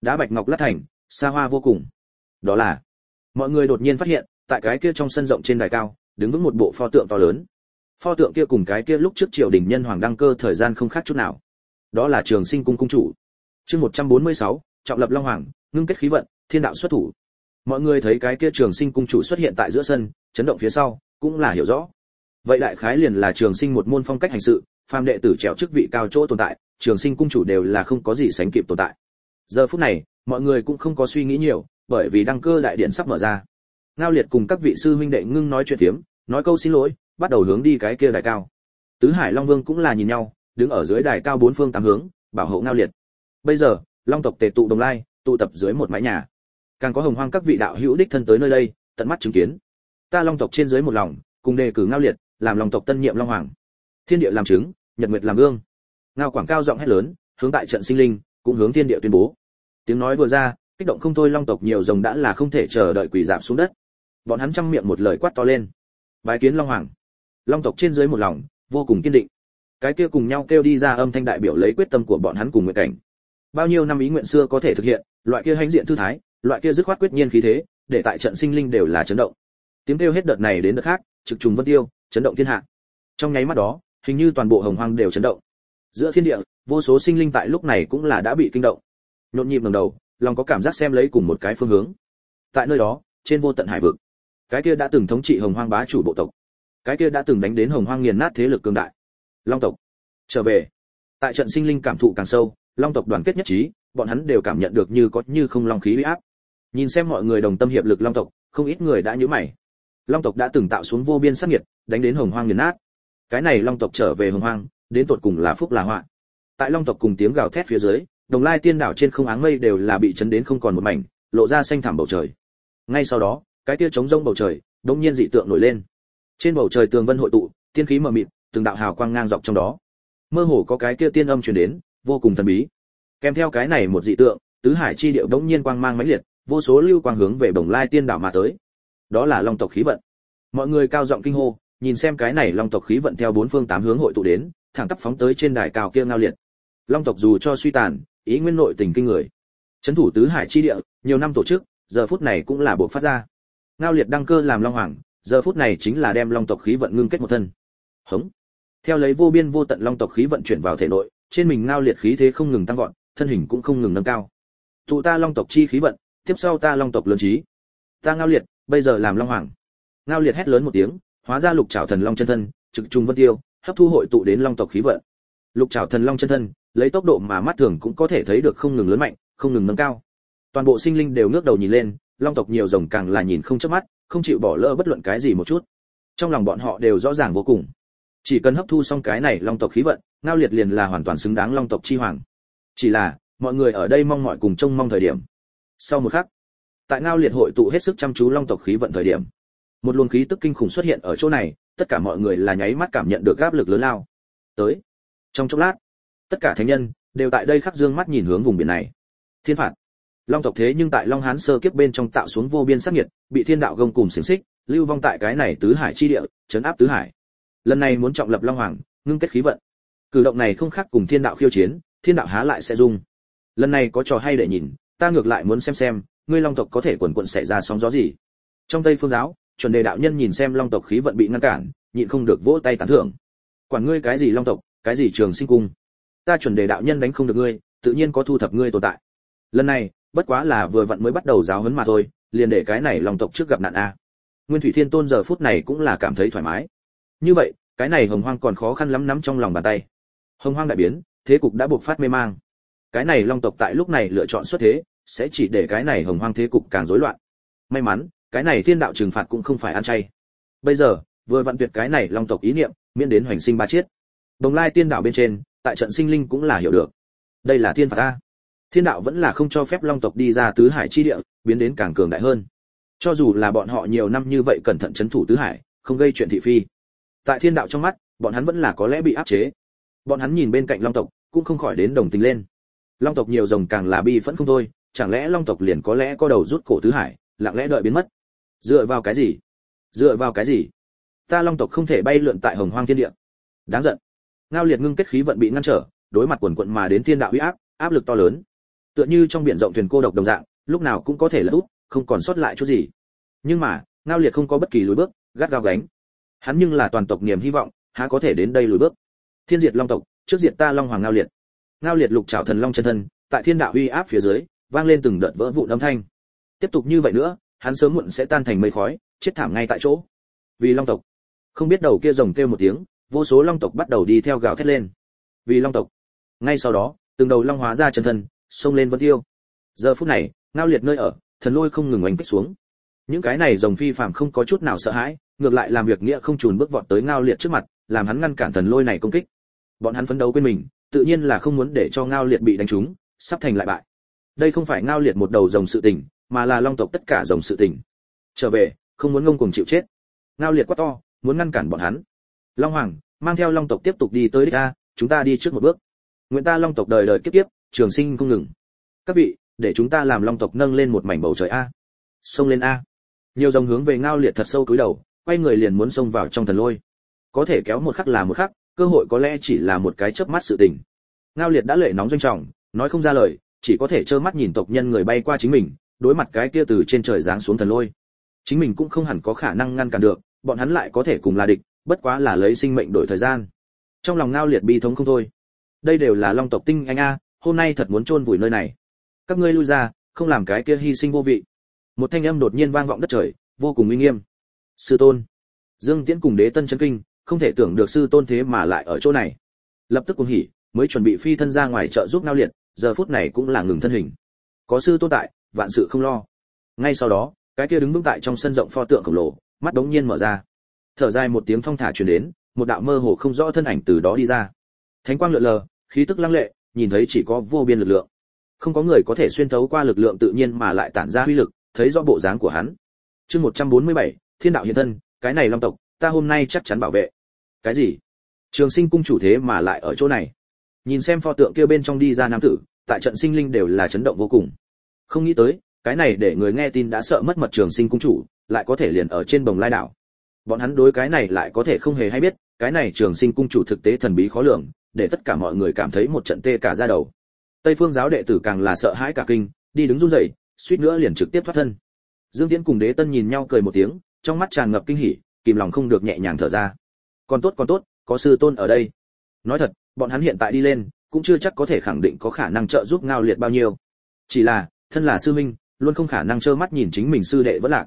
Đá bạch ngọc lát thành xa hoa vô cùng. Đó là mọi người đột nhiên phát hiện tại cái kia trong sân rộng trên đài cao đứng vững một bộ pho tượng to lớn. Pho tượng kia cùng cái kia lúc trước triều đình nhân hoàng đăng cơ thời gian không khác chút nào. Đó là trường sinh cung cung chủ. Chương 146, trọng lập long hoàng, ngưng kết khí vận, thiên đạo xuất thủ. Mọi người thấy cái kia trường sinh cung chủ xuất hiện tại giữa sân, chấn động phía sau, cũng là hiểu rõ. Vậy đại khái liền là trường sinh một môn phong cách hành sự, phàm đệ tử trèo chức vị cao chỗ tồn tại, trường sinh cung chủ đều là không có gì sánh kịp tồn tại. Giờ phút này, mọi người cũng không có suy nghĩ nhiều, bởi vì đăng cơ đại điện sắp mở ra. Ngao liệt cùng các vị sư huynh đệ ngưng nói chuyện tiếm nói câu xin lỗi, bắt đầu hướng đi cái kia đài cao. Tứ hải long vương cũng là nhìn nhau, đứng ở dưới đài cao bốn phương tám hướng, bảo hộ ngao liệt. Bây giờ long tộc tề tụ đồng lai, tụ tập dưới một mái nhà. Càng có hồng hoang các vị đạo hữu đích thân tới nơi đây, tận mắt chứng kiến. Ta long tộc trên dưới một lòng, cùng đề cử ngao liệt, làm long tộc tân nhiệm long hoàng. Thiên địa làm chứng, nhật nguyệt làm gương. Ngao quảng cao giọng hét lớn, hướng tại trận sinh linh, cũng hướng thiên địa tuyên bố. Tiếng nói vừa ra, kích động không thôi long tộc nhiều rồng đã là không thể chờ đợi quỷ giảm xuống đất. Bọn hắn chăm miệng một lời quát to lên. Bái kiến long hoàng. Long tộc trên dưới một lòng, vô cùng kiên định. Cái kia cùng nhau kêu đi ra âm thanh đại biểu lấy quyết tâm của bọn hắn cùng nguyện cảnh bao nhiêu năm ý nguyện xưa có thể thực hiện, loại kia hãnh diện thư thái, loại kia dứt khoát quyết nhiên khí thế, để tại trận sinh linh đều là chấn động. Tiếng kêu hết đợt này đến đợt khác, trực trùng vân tiêu, chấn động thiên hạ. Trong nháy mắt đó, hình như toàn bộ hồng hoang đều chấn động. Giữa thiên địa, vô số sinh linh tại lúc này cũng là đã bị kinh động. Nhộn nhịp ngẩng đầu, lòng có cảm giác xem lấy cùng một cái phương hướng. Tại nơi đó, trên vô tận hải vực, cái kia đã từng thống trị hồng hoang bá chủ bộ tộc, cái kia đã từng đánh đến hồng hoang nghiền nát thế lực cường đại, long tộc, trở về. Tại trận sinh linh cảm thụ càng sâu long tộc đoàn kết nhất trí, bọn hắn đều cảm nhận được như có như không long khí uy áp. Nhìn xem mọi người đồng tâm hiệp lực long tộc, không ít người đã nhíu mày. Long tộc đã từng tạo xuống vô biên sát nhiệt đánh đến hồng hoang nghiền nát. Cái này long tộc trở về hồng hoang, đến tột cùng là phúc là họa. Tại long tộc cùng tiếng gào thét phía dưới, đồng lai tiên đảo trên không áng mây đều là bị chấn đến không còn một mảnh, lộ ra xanh thẳm bầu trời. Ngay sau đó, cái tia trống rông bầu trời đột nhiên dị tượng nổi lên. Trên bầu trời tường vân hội tụ, tiên khí mờ mịt, từng đạo hào quang ngang dọc trong đó. Mơ hồ có cái kia tiên âm truyền đến vô cùng thần bí. Kèm theo cái này một dị tượng, tứ hải chi điệu đống nhiên quang mang mãnh liệt, vô số lưu quang hướng về bồng lai tiên đảo mà tới. Đó là long tộc khí vận. Mọi người cao giọng kinh hô, nhìn xem cái này long tộc khí vận theo bốn phương tám hướng hội tụ đến, thẳng tắp phóng tới trên đài cao kia ngao liệt. Long tộc dù cho suy tàn, ý nguyên nội tình kinh người. Chấn thủ tứ hải chi địa, nhiều năm tổ chức, giờ phút này cũng là bộ phát ra. Ngao liệt đăng cơ làm long hoàng, giờ phút này chính là đem long tộc khí vận ngưng kết một thân. Hống. Theo lấy vô biên vô tận long tộc khí vận chuyển vào thể nội trên mình ngao liệt khí thế không ngừng tăng vọt, thân hình cũng không ngừng nâng cao. Tụ ta long tộc chi khí vận, tiếp sau ta long tộc lớn trí. Ta ngao liệt, bây giờ làm long hoàng. Ngao liệt hét lớn một tiếng, hóa ra lục trảo thần long chân thân, trực trung vân tiêu, hấp thu hội tụ đến long tộc khí vận. Lục trảo thần long chân thân, lấy tốc độ mà mắt thường cũng có thể thấy được không ngừng lớn mạnh, không ngừng nâng cao. Toàn bộ sinh linh đều ngước đầu nhìn lên, long tộc nhiều rồng càng là nhìn không chớp mắt, không chịu bỏ lỡ bất luận cái gì một chút. Trong lòng bọn họ đều rõ ràng vô cùng chỉ cần hấp thu xong cái này long tộc khí vận, ngao liệt liền là hoàn toàn xứng đáng long tộc chi hoàng. Chỉ là, mọi người ở đây mong mọi cùng trông mong thời điểm. Sau một khắc, tại ngao liệt hội tụ hết sức chăm chú long tộc khí vận thời điểm, một luồng khí tức kinh khủng xuất hiện ở chỗ này, tất cả mọi người là nháy mắt cảm nhận được áp lực lớn lao. Tới, trong chốc lát, tất cả thánh nhân đều tại đây khắc dương mắt nhìn hướng vùng biển này. Thiên phạt, long tộc thế nhưng tại long hán sơ kiếp bên trong tạo xuống vô biên sắc nhiệt, bị thiên đạo gông cùng xiềng xích, lưu vong tại cái này tứ hải chi địa, chấn áp tứ hải lần này muốn trọng lập long hoàng, ngưng kết khí vận. Cử động này không khác cùng thiên đạo khiêu chiến, thiên đạo há lại sẽ dung. Lần này có trò hay để nhìn, ta ngược lại muốn xem xem, ngươi long tộc có thể quần quận xảy ra sóng gió gì. Trong tây phương giáo, chuẩn đề đạo nhân nhìn xem long tộc khí vận bị ngăn cản, nhịn không được vỗ tay tán thưởng. Quản ngươi cái gì long tộc, cái gì trường sinh cung? Ta chuẩn đề đạo nhân đánh không được ngươi, tự nhiên có thu thập ngươi tồn tại. Lần này, bất quá là vừa vặn mới bắt đầu giáo huấn mà thôi, liền để cái này long tộc trước gặp nạn a. Nguyên thủy thiên tôn giờ phút này cũng là cảm thấy thoải mái như vậy, cái này hồng hoang còn khó khăn lắm nắm trong lòng bàn tay. Hồng hoang đại biến, thế cục đã buộc phát mê mang. Cái này long tộc tại lúc này lựa chọn xuất thế, sẽ chỉ để cái này hồng hoang thế cục càng rối loạn. May mắn, cái này thiên đạo trừng phạt cũng không phải ăn chay. Bây giờ, vừa vặn tuyệt cái này long tộc ý niệm, miễn đến hoành sinh ba chiết. Đồng lai tiên đạo bên trên, tại trận sinh linh cũng là hiểu được. Đây là thiên phạt ta. Thiên đạo vẫn là không cho phép long tộc đi ra tứ hải chi địa, biến đến càng cường đại hơn. Cho dù là bọn họ nhiều năm như vậy cẩn thận chấn thủ tứ hải, không gây chuyện thị phi tại thiên đạo trong mắt, bọn hắn vẫn là có lẽ bị áp chế. Bọn hắn nhìn bên cạnh long tộc, cũng không khỏi đến đồng tình lên. Long tộc nhiều rồng càng là bi phẫn không thôi, chẳng lẽ long tộc liền có lẽ có đầu rút cổ tứ hải, lặng lẽ đợi biến mất? Dựa vào cái gì? Dựa vào cái gì? Ta long tộc không thể bay lượn tại hồng hoang thiên địa. Đáng giận. Ngao liệt ngưng kết khí vận bị ngăn trở, đối mặt quần quận mà đến thiên đạo uy áp áp lực to lớn. Tựa như trong biển rộng thuyền cô độc đồng dạng, lúc nào cũng có thể là úp không còn sót lại chút gì. Nhưng mà, ngao liệt không có bất kỳ lối bước, gắt gao gánh hắn nhưng là toàn tộc niềm hy vọng, há có thể đến đây lùi bước. Thiên diệt long tộc, trước diệt ta long hoàng ngao liệt. Ngao liệt lục trảo thần long chân thân, tại thiên đạo uy áp phía dưới, vang lên từng đợt vỡ vụn âm thanh. Tiếp tục như vậy nữa, hắn sớm muộn sẽ tan thành mây khói, chết thảm ngay tại chỗ. Vì long tộc. Không biết đầu kia rồng kêu một tiếng, vô số long tộc bắt đầu đi theo gào thét lên. Vì long tộc. Ngay sau đó, từng đầu long hóa ra chân thân, xông lên vân tiêu. Giờ phút này, ngao liệt nơi ở, thần lôi không ngừng oanh kích xuống. Những cái này rồng phi phàm không có chút nào sợ hãi ngược lại làm việc nghĩa không chùn bước vọt tới ngao liệt trước mặt, làm hắn ngăn cản thần lôi này công kích. Bọn hắn phấn đấu quên mình, tự nhiên là không muốn để cho ngao liệt bị đánh trúng, sắp thành lại bại. Đây không phải ngao liệt một đầu rồng sự tình, mà là long tộc tất cả rồng sự tình. Trở về, không muốn ngông cuồng chịu chết. Ngao liệt quá to, muốn ngăn cản bọn hắn. Long hoàng, mang theo long tộc tiếp tục đi tới đích a, chúng ta đi trước một bước. Nguyện ta long tộc đời đời kiếp kiếp, trường sinh không ngừng. Các vị, để chúng ta làm long tộc nâng lên một mảnh bầu trời a. Xông lên a. Nhiều dòng hướng về ngao liệt thật sâu cúi đầu quay người liền muốn xông vào trong thần lôi. Có thể kéo một khắc là một khắc, cơ hội có lẽ chỉ là một cái chớp mắt sự tình. Ngao liệt đã lệ nóng doanh trọng, nói không ra lời, chỉ có thể trơ mắt nhìn tộc nhân người bay qua chính mình, đối mặt cái kia từ trên trời giáng xuống thần lôi. Chính mình cũng không hẳn có khả năng ngăn cản được, bọn hắn lại có thể cùng là địch, bất quá là lấy sinh mệnh đổi thời gian. Trong lòng ngao liệt bi thống không thôi. Đây đều là long tộc tinh anh a, hôm nay thật muốn chôn vùi nơi này. Các ngươi lui ra, không làm cái kia hy sinh vô vị. Một thanh âm đột nhiên vang vọng đất trời, vô cùng uy nghiêm sư tôn. Dương tiễn cùng đế tân chân kinh không thể tưởng được sư tôn thế mà lại ở chỗ này. Lập tức cùng hỉ mới chuẩn bị phi thân ra ngoài trợ giúp nao liệt giờ phút này cũng là ngừng thân hình. Có sư tôn tại vạn sự không lo. Ngay sau đó cái kia đứng vững tại trong sân rộng pho tượng khổng lồ mắt đống nhiên mở ra. Thở dài một tiếng thong thả truyền đến một đạo mơ hồ không rõ thân ảnh từ đó đi ra. Thánh quang lượn lờ khí tức lăng lệ nhìn thấy chỉ có vô biên lực lượng. Không có người có thể xuyên thấu qua lực lượng tự nhiên mà lại tản ra uy lực thấy rõ bộ dáng của hắn. Chương 147, thiên đạo hiện thân, cái này long tộc, ta hôm nay chắc chắn bảo vệ. Cái gì? Trường sinh cung chủ thế mà lại ở chỗ này. Nhìn xem pho tượng kia bên trong đi ra nam tử, tại trận sinh linh đều là chấn động vô cùng. Không nghĩ tới, cái này để người nghe tin đã sợ mất mật trường sinh cung chủ, lại có thể liền ở trên bồng lai đảo. Bọn hắn đối cái này lại có thể không hề hay biết, cái này trường sinh cung chủ thực tế thần bí khó lường, để tất cả mọi người cảm thấy một trận tê cả da đầu. Tây phương giáo đệ tử càng là sợ hãi cả kinh, đi đứng run rẩy, suýt nữa liền trực tiếp thoát thân. Dương tiễn cùng đế tân nhìn nhau cười một tiếng trong mắt tràn ngập kinh hỉ, kìm lòng không được nhẹ nhàng thở ra. Còn tốt còn tốt, có sư tôn ở đây. Nói thật, bọn hắn hiện tại đi lên, cũng chưa chắc có thể khẳng định có khả năng trợ giúp ngao liệt bao nhiêu. Chỉ là, thân là sư minh luôn không khả năng trơ mắt nhìn chính mình sư đệ vẫn lạc.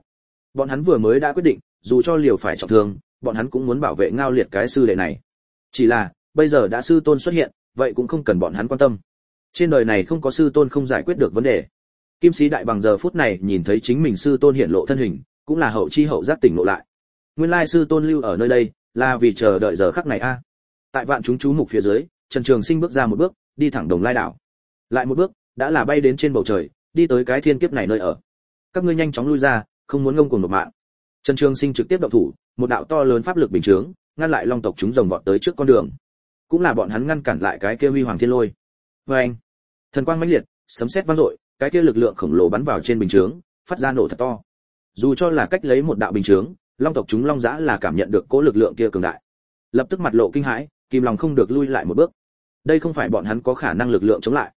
Bọn hắn vừa mới đã quyết định, dù cho liều phải trọng thương, bọn hắn cũng muốn bảo vệ ngao liệt cái sư đệ này. Chỉ là, bây giờ đã sư tôn xuất hiện, vậy cũng không cần bọn hắn quan tâm. Trên đời này không có sư tôn không giải quyết được vấn đề. Kim sĩ đại bằng giờ phút này nhìn thấy chính mình sư tôn hiện lộ thân hình cũng là hậu chi hậu giác tỉnh ngộ lại. Nguyên lai sư tôn lưu ở nơi đây, là vì chờ đợi giờ khắc này a. Tại vạn chúng chú mục phía dưới, trần trường sinh bước ra một bước, đi thẳng đồng lai đảo. Lại một bước, đã là bay đến trên bầu trời, đi tới cái thiên kiếp này nơi ở. Các ngươi nhanh chóng lui ra, không muốn ngông cuồng nộp mạng. Trần trường sinh trực tiếp động thủ, một đạo to lớn pháp lực bình chướng, ngăn lại long tộc chúng rồng vọt tới trước con đường. Cũng là bọn hắn ngăn cản lại cái kia huy hoàng thiên lôi. Vê anh, thần quang mãnh liệt, sấm sét vang dội, cái kia lực lượng khổng lồ bắn vào trên bình chướng, phát ra nổ thật to dù cho là cách lấy một đạo bình chướng, long tộc chúng long giã là cảm nhận được cỗ lực lượng kia cường đại. Lập tức mặt lộ kinh hãi, kìm lòng không được lui lại một bước. Đây không phải bọn hắn có khả năng lực lượng chống lại.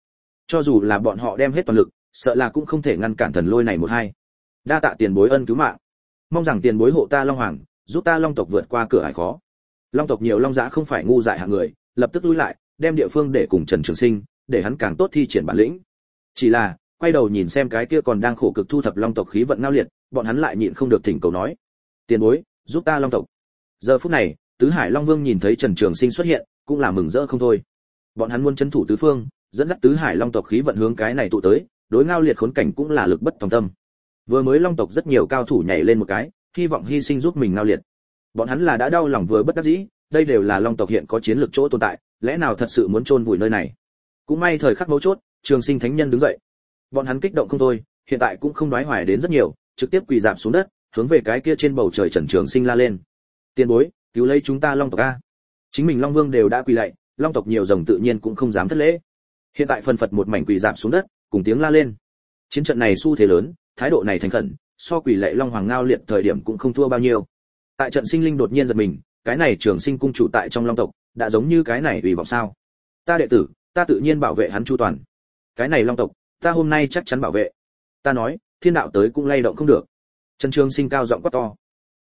Cho dù là bọn họ đem hết toàn lực, sợ là cũng không thể ngăn cản thần lôi này một hai. Đa tạ tiền bối ân cứu mạng. Mong rằng tiền bối hộ ta long hoàng, giúp ta long tộc vượt qua cửa hải khó. Long tộc nhiều long giã không phải ngu dại hạng người, lập tức lui lại, đem địa phương để cùng trần trường sinh, để hắn càng tốt thi triển bản lĩnh. Chỉ là, quay đầu nhìn xem cái kia còn đang khổ cực thu thập long tộc khí vận ngao liệt bọn hắn lại nhịn không được thỉnh cầu nói, tiền bối, giúp ta long tộc. Giờ phút này, tứ hải long vương nhìn thấy trần trường sinh xuất hiện, cũng là mừng rỡ không thôi. Bọn hắn muốn chấn thủ tứ phương, dẫn dắt tứ hải long tộc khí vận hướng cái này tụ tới, đối ngao liệt khốn cảnh cũng là lực bất tòng tâm. Vừa mới long tộc rất nhiều cao thủ nhảy lên một cái, hy vọng hy sinh giúp mình ngao liệt. Bọn hắn là đã đau lòng vừa bất đắc dĩ, đây đều là long tộc hiện có chiến lược chỗ tồn tại, lẽ nào thật sự muốn chôn vùi nơi này? Cũng may thời khắc mấu chốt, trường sinh thánh nhân đứng dậy. Bọn hắn kích động không thôi, hiện tại cũng không nói hoài đến rất nhiều trực tiếp quỳ dạp xuống đất, hướng về cái kia trên bầu trời trần trường sinh la lên. Tiền bối, cứu lấy chúng ta long tộc a. Chính mình long vương đều đã quỳ lạy, long tộc nhiều rồng tự nhiên cũng không dám thất lễ. Hiện tại phần phật một mảnh quỳ dạp xuống đất, cùng tiếng la lên. Chiến trận này xu thế lớn, thái độ này thành khẩn, so quỳ lạy long hoàng ngao liệt thời điểm cũng không thua bao nhiêu. Tại trận sinh linh đột nhiên giật mình, cái này trường sinh cung chủ tại trong long tộc, đã giống như cái này ủy vọng sao. Ta đệ tử, ta tự nhiên bảo vệ hắn chu toàn. Cái này long tộc, ta hôm nay chắc chắn bảo vệ. Ta nói thiên đạo tới cũng lay động không được. Trần trường sinh cao giọng quát to.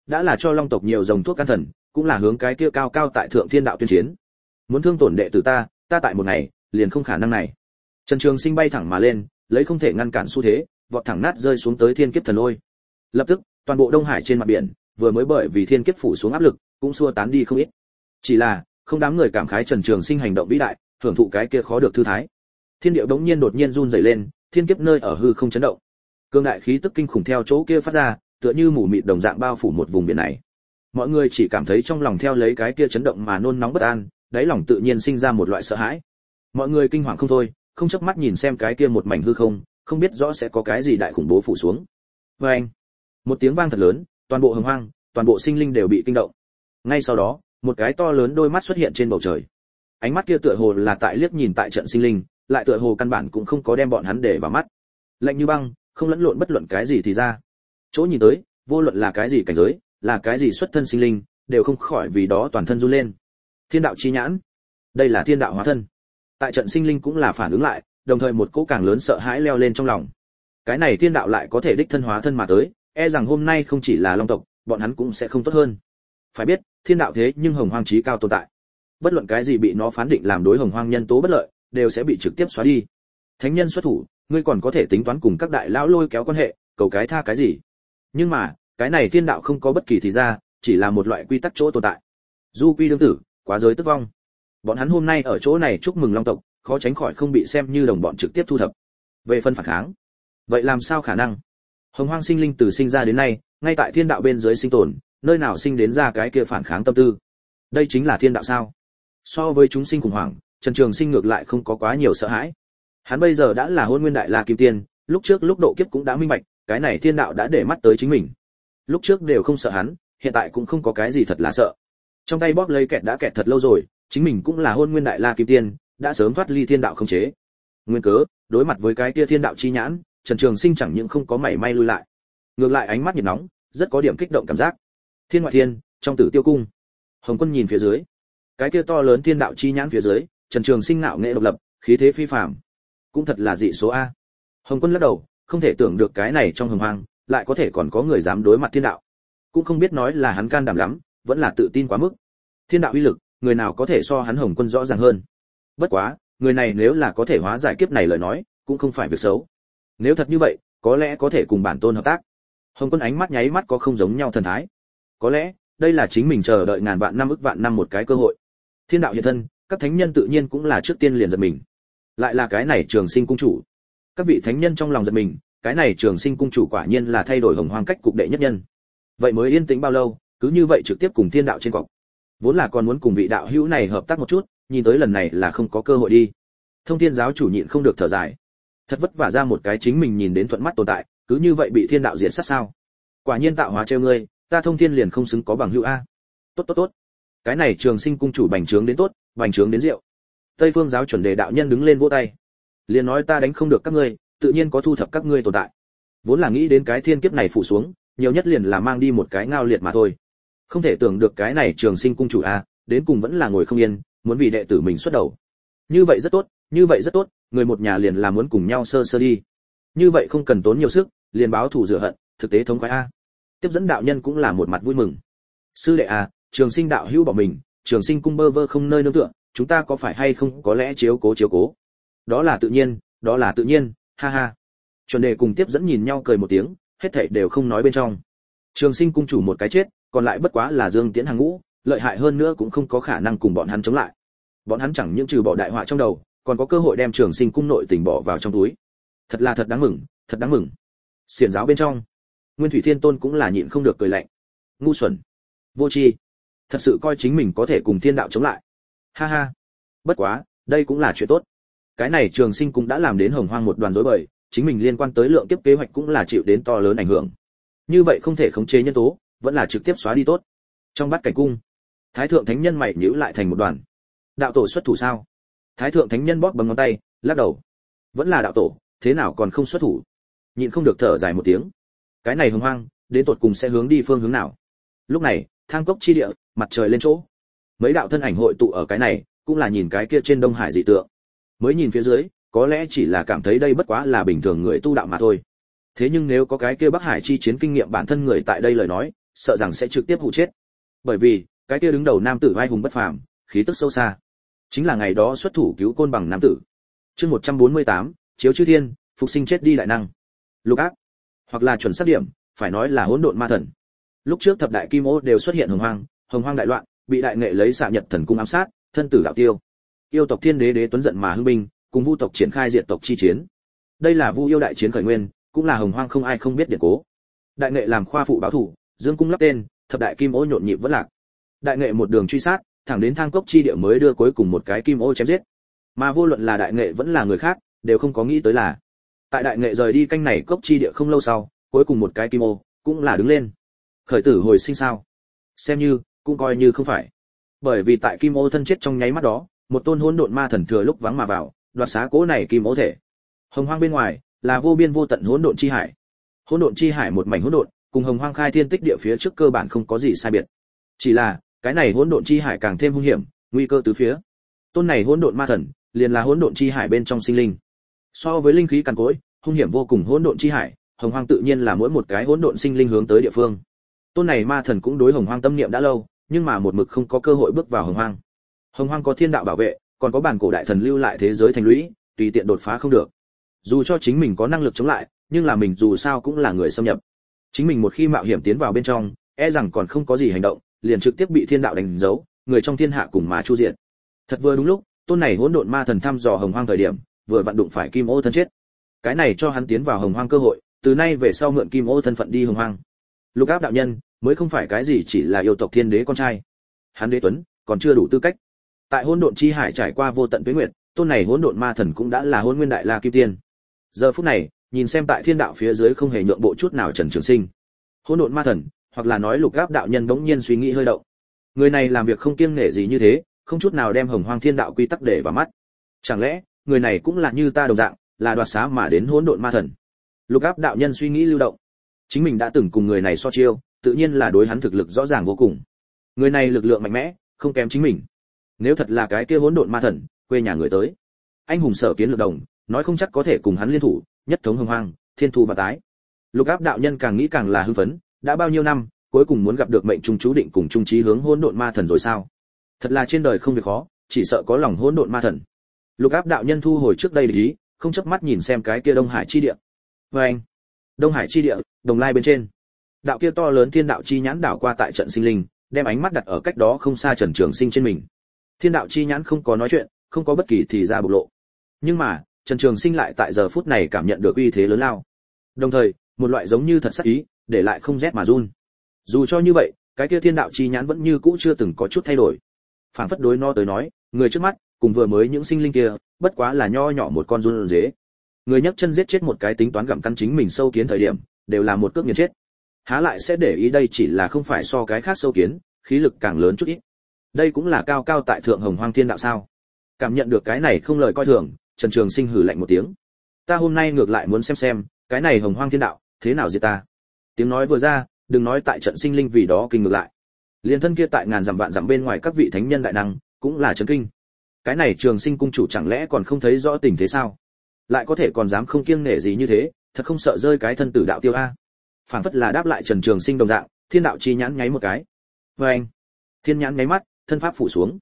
Đã là cho long tộc nhiều dòng thuốc can thần, cũng là hướng cái kia cao cao tại thượng thiên đạo tuyên chiến. Muốn thương tổn đệ tử ta ta tại một ngày, liền không khả năng này. Trần trường sinh bay thẳng mà lên, lấy không thể ngăn cản xu thế, vọt thẳng nát rơi xuống tới thiên kiếp thần lôi. Lập tức, toàn bộ đông hải trên mặt biển, vừa mới bởi vì thiên kiếp phủ xuống áp lực, cũng xua tán đi không ít. Chỉ là, không đám người cảm khái trần trường sinh hành động vĩ đại, hưởng thụ cái kia khó được thư thái. Thiên điệu đống nhiên đột nhiên run rẩy lên, thiên kiếp nơi ở hư không chấn động cương đại khí tức kinh khủng theo chỗ kia phát ra, tựa như mù mịt đồng dạng bao phủ một vùng biển này. Mọi người chỉ cảm thấy trong lòng theo lấy cái kia chấn động mà nôn nóng bất an, đáy lòng tự nhiên sinh ra một loại sợ hãi. Mọi người kinh hoàng không thôi, không chớp mắt nhìn xem cái kia một mảnh hư không không biết rõ sẽ có cái gì đại khủng bố phủ xuống. Vê anh, một tiếng vang thật lớn, toàn bộ hồng hoang, toàn bộ sinh linh đều bị kinh động. Ngay sau đó, một cái to lớn đôi mắt xuất hiện trên bầu trời. Ánh mắt kia tựa hồ là tại liếc nhìn tại trận sinh linh, lại tựa hồ căn bản cũng không có đem bọn hắn để vào mắt. Lạnh như băng không lẫn lộn bất luận cái gì thì ra. Chỗ nhìn tới, vô luận là cái gì cảnh giới, là cái gì xuất thân sinh linh, đều không khỏi vì đó toàn thân run lên. Thiên đạo chi nhãn. Đây là thiên đạo hóa thân. Tại trận sinh linh cũng là phản ứng lại, đồng thời một cỗ càng lớn sợ hãi leo lên trong lòng. Cái này thiên đạo lại có thể đích thân hóa thân mà tới e rằng hôm nay không chỉ là long tộc, bọn hắn cũng sẽ không tốt hơn. Phải biết, thiên đạo thế nhưng hồng hoang trí cao tồn tại. Bất luận cái gì bị nó phán định làm đối hồng hoang nhân tố bất lợi, đều sẽ bị trực tiếp xóa đi. Thánh nhân xuất thủ ngươi còn có thể tính toán cùng các đại lão lôi kéo quan hệ, cầu cái tha cái gì? Nhưng mà, cái này thiên đạo không có bất kỳ thì ra, chỉ là một loại quy tắc chỗ tồn tại. Du quy đương tử, quá giới tức vong. Bọn hắn hôm nay ở chỗ này chúc mừng long tộc, khó tránh khỏi không bị xem như đồng bọn trực tiếp thu thập. Về phân phản kháng, vậy làm sao khả năng? Hồng hoang sinh linh từ sinh ra đến nay, ngay tại thiên đạo bên dưới sinh tồn, nơi nào sinh đến ra cái kia phản kháng tâm tư? Đây chính là thiên đạo sao? So với chúng sinh khủng hoảng, trần trường sinh ngược lại không có quá nhiều sợ hãi hắn bây giờ đã là hôn nguyên đại la kim tiên, lúc trước lúc độ kiếp cũng đã minh bạch, cái này thiên đạo đã để mắt tới chính mình. Lúc trước đều không sợ hắn, hiện tại cũng không có cái gì thật là sợ. Trong tay bóp lấy kẹt đã kẹt thật lâu rồi, chính mình cũng là hôn nguyên đại la kim tiên, đã sớm thoát ly thiên đạo không chế. Nguyên cớ, đối mặt với cái kia thiên đạo chi nhãn, trần trường sinh chẳng những không có mảy may lui lại, ngược lại ánh mắt nhiệt nóng, rất có điểm kích động cảm giác. Thiên ngoại thiên, trong tử tiêu cung. Hồng quân nhìn phía dưới, cái kia to lớn thiên đạo chi nhãn phía dưới, trần trường sinh ngạo nghệ độc lập, khí thế phi phàm cũng thật là dị số a. Hồng quân lắc đầu, không thể tưởng được cái này trong hồng hoang, lại có thể còn có người dám đối mặt thiên đạo. Cũng không biết nói là hắn can đảm lắm, vẫn là tự tin quá mức. Thiên đạo uy lực, người nào có thể so hắn hồng quân rõ ràng hơn? Bất quá, người này nếu là có thể hóa giải kiếp này lời nói, cũng không phải việc xấu. Nếu thật như vậy, có lẽ có thể cùng bản tôn hợp tác. Hồng quân ánh mắt nháy mắt có không giống nhau thần thái. Có lẽ, đây là chính mình chờ đợi ngàn vạn năm ức vạn năm một cái cơ hội. Thiên đạo hiện thân, các thánh nhân tự nhiên cũng là trước tiên liền giật mình lại là cái này trường sinh cung chủ. Các vị thánh nhân trong lòng giật mình, cái này trường sinh cung chủ quả nhiên là thay đổi hồng hoang cách cục đệ nhất nhân. Vậy mới yên tĩnh bao lâu, cứ như vậy trực tiếp cùng thiên đạo trên cọc vốn là còn muốn cùng vị đạo hữu này hợp tác một chút, nhìn tới lần này là không có cơ hội đi. Thông thiên giáo chủ nhịn không được thở dài. Thật vất vả ra một cái chính mình nhìn đến thuận mắt tồn tại, cứ như vậy bị thiên đạo diệt sát sao? Quả nhiên tạo hóa treo ngươi, ta thông thiên liền không xứng có bằng hữu a. Tốt tốt tốt. Cái này trường sinh cung chủ bành trướng đến tốt, bành trướng đến rượu tây phương giáo chuẩn đề đạo nhân đứng lên vỗ tay. Liền nói ta đánh không được các ngươi, tự nhiên có thu thập các ngươi tồn tại. Vốn là nghĩ đến cái thiên kiếp này phủ xuống, nhiều nhất liền là mang đi một cái ngao liệt mà thôi. Không thể tưởng được cái này trường sinh cung chủ a đến cùng vẫn là ngồi không yên, muốn vì đệ tử mình xuất đầu. Như vậy rất tốt, như vậy rất tốt, người một nhà liền là muốn cùng nhau sơ sơ đi. Như vậy không cần tốn nhiều sức, liền báo thù rửa hận, thực tế thống khoái a. Tiếp dẫn đạo nhân cũng là một mặt vui mừng. Sư đệ a trường sinh đạo hữu bỏ mình, trường sinh cung bơ vơ không nơi nương tựa chúng ta có phải hay không có lẽ chiếu cố chiếu cố? Đó là tự nhiên, đó là tự nhiên, ha ha. Chuẩn đề cùng tiếp dẫn nhìn nhau cười một tiếng, hết thảy đều không nói bên trong. Trường sinh cung chủ một cái chết, còn lại bất quá là dương tiễn hàng ngũ, lợi hại hơn nữa cũng không có khả năng cùng bọn hắn chống lại. Bọn hắn chẳng những trừ bỏ đại họa trong đầu, còn có cơ hội đem trường sinh cung nội tình bỏ vào trong túi. Thật là thật đáng mừng, thật đáng mừng. Xiển giáo bên trong, nguyên thủy thiên tôn cũng là nhịn không được cười lạnh. Ngu xuẩn. Vô tri. Thật sự coi chính mình có thể cùng thiên đạo chống lại ha ha. Bất quá, đây cũng là chuyện tốt. Cái này trường sinh cũng đã làm đến hồng hoang một đoàn rối bời, chính mình liên quan tới lượng kiếp kế hoạch cũng là chịu đến to lớn ảnh hưởng. Như vậy không thể khống chế nhân tố, vẫn là trực tiếp xóa đi tốt. Trong bát cảnh cung, thái thượng thánh nhân mày nhíu lại thành một đoàn. Đạo tổ xuất thủ sao? Thái thượng thánh nhân bóp bằng ngón tay, lắc đầu. Vẫn là đạo tổ, thế nào còn không xuất thủ? Nhịn không được thở dài một tiếng. Cái này hưng hoang, đến tột cùng sẽ hướng đi phương hướng nào? Lúc này, thang cốc chi địa, mặt trời lên chỗ mấy đạo thân ảnh hội tụ ở cái này cũng là nhìn cái kia trên đông hải dị tượng. Mới nhìn phía dưới có lẽ chỉ là cảm thấy đây bất quá là bình thường người tu đạo mà thôi. Thế nhưng nếu có cái kia bắc hải chi chiến kinh nghiệm bản thân người tại đây lời nói sợ rằng sẽ trực tiếp hụ chết. Bởi vì cái kia đứng đầu nam tử vai hùng bất phàm khí tức sâu xa. Chính là ngày đó xuất thủ cứu côn bằng nam tử. Chương 148, chiếu chư thiên phục sinh chết đi đại năng. Lục ác. Hoặc là chuẩn xác điểm phải nói là hỗn độn ma thần. Lúc trước thập đại kim ô đều xuất hiện hồng hoang hồng hoang đại loạn bị đại nghệ lấy xạ nhật thần cung ám sát, thân tử đạo tiêu. Yêu tộc thiên đế đế tuấn giận mà hưng binh, cùng vu tộc triển khai diện tộc chi chiến. Đây là vu yêu đại chiến khởi nguyên, cũng là hồng hoang không ai không biết điện cố. Đại nghệ làm khoa phụ báo thủ, dương cung lắp tên, thập đại kim ô nhộn nhịp vẫn lạc. Đại nghệ một đường truy sát, thẳng đến thang cốc chi địa mới đưa cuối cùng một cái kim ô chém giết. Mà vô luận là đại nghệ vẫn là người khác, đều không có nghĩ tới là, tại đại nghệ rời đi canh này cốc chi địa không lâu sau, cuối cùng một cái kim ô cũng là đứng lên. Khởi tử hồi sinh sao? Xem như cũng coi như không phải. Bởi vì tại kim ô thân chết trong nháy mắt đó, một tôn hỗn độn ma thần thừa lúc vắng mà vào, đoạt xá cố này kim ô thể. Hồng hoang bên ngoài là vô biên vô tận hỗn độn chi hải. Hỗn độn chi hải một mảnh hỗn độn, cùng hồng hoang khai thiên tích địa phía trước cơ bản không có gì sai biệt. Chỉ là, cái này hỗn độn chi hải càng thêm hung hiểm, nguy cơ từ phía. Tôn này hỗn độn ma thần, liền là hỗn độn chi hải bên trong sinh linh. So với linh khí càn cối hung hiểm vô cùng hỗn độn chi hải, hồng hoang tự nhiên là mỗi một cái hỗn độn sinh linh hướng tới địa phương. Tôn này ma thần cũng đối hồng hoang tâm niệm đã lâu nhưng mà một mực không có cơ hội bước vào hồng hoang. Hồng hoang có thiên đạo bảo vệ, còn có bản cổ đại thần lưu lại thế giới thành lũy, tùy tiện đột phá không được. Dù cho chính mình có năng lực chống lại, nhưng là mình dù sao cũng là người xâm nhập. Chính mình một khi mạo hiểm tiến vào bên trong e rằng còn không có gì hành động, liền trực tiếp bị thiên đạo đánh dấu, người trong thiên hạ cùng mà chu diện. Thật vừa đúng lúc, tôn này hỗn độn ma thần thăm dò hồng hoang thời điểm, vừa vặn đụng phải kim ô thân chết. Cái này cho hắn tiến vào hồng hoang cơ hội, từ nay về sau mượn kim ô thân phận đi hồng hoang. Lục áp đạo nhân mới không phải cái gì chỉ là yêu tộc thiên đế con trai. Hắn đế tuấn, còn chưa đủ tư cách. Tại hỗn độn chi hải trải qua vô tận tuế nguyệt, tôn này hỗn độn ma thần cũng đã là hỗn nguyên đại la kim tiên. Giờ phút này, nhìn xem tại thiên đạo phía dưới không hề nhượng bộ chút nào trần trường sinh. Hỗn độn ma thần, hoặc là nói lục áp đạo nhân bỗng nhiên suy nghĩ hơi động. Người này làm việc không kiêng nể gì như thế, không chút nào đem hồng hoang thiên đạo quy tắc để vào mắt. Chẳng lẽ, người này cũng là như ta đồng dạng, là đoạt xá mà đến hỗn độn ma thần? Lục áp đạo nhân suy nghĩ lưu động. Chính mình đã từng cùng người này so chiêu tự nhiên là đối hắn thực lực rõ ràng vô cùng. Người này lực lượng mạnh mẽ, không kém chính mình. Nếu thật là cái kia hỗn độn ma thần, quê nhà người tới. Anh hùng sở kiến lực đồng, nói không chắc có thể cùng hắn liên thủ, nhất thống hưng hoang, thiên thu và tái. Lục áp đạo nhân càng nghĩ càng là hưng phấn, đã bao nhiêu năm, cuối cùng muốn gặp được mệnh trung chú định cùng trung trí hướng hỗn độn ma thần rồi sao? Thật là trên đời không việc khó, chỉ sợ có lòng hỗn độn ma thần. Lục áp đạo nhân thu hồi trước đây ý, không chớp mắt nhìn xem cái kia đông hải chi địa. Vê anh đông hải chi địa, đồng lai bên trên đạo kia to lớn thiên đạo chi nhãn đảo qua tại trận sinh linh, đem ánh mắt đặt ở cách đó không xa trần trường sinh trên mình. Thiên đạo chi nhãn không có nói chuyện, không có bất kỳ thì ra bộc lộ. Nhưng mà, trần trường sinh lại tại giờ phút này cảm nhận được uy thế lớn lao. Đồng thời, một loại giống như thật sắc ý, để lại không rét mà run. Dù cho như vậy, cái kia thiên đạo chi nhãn vẫn như cũ chưa từng có chút thay đổi. Phản phất đối no tới nói, người trước mắt, cùng vừa mới những sinh linh kia, bất quá là nho nhỏ một con run dế người nhấc chân giết chết một cái tính toán gặm căn chính mình sâu kiến thời điểm, đều là một cước nghiền chết há lại sẽ để ý đây chỉ là không phải so cái khác sâu kiến, khí lực càng lớn chút ít. Đây cũng là cao cao tại thượng hồng hoang thiên đạo sao? Cảm nhận được cái này không lời coi thường, trần trường sinh hử lạnh một tiếng. Ta hôm nay ngược lại muốn xem xem, cái này hồng hoang thiên đạo, thế nào diệt ta? Tiếng nói vừa ra, đừng nói tại trận sinh linh vì đó kinh ngược lại. Liên thân kia tại ngàn dặm vạn dặm bên ngoài các vị thánh nhân đại năng, cũng là chấn kinh. Cái này trường sinh cung chủ chẳng lẽ còn không thấy rõ tình thế sao? Lại có thể còn dám không kiêng nể gì như thế, thật không sợ rơi cái thân tử đạo tiêu a? Phản phất là đáp lại trần trường sinh đồng dạng, thiên đạo chi nhãn nháy một cái. Vê anh, thiên nhãn nháy mắt, thân pháp phủ xuống.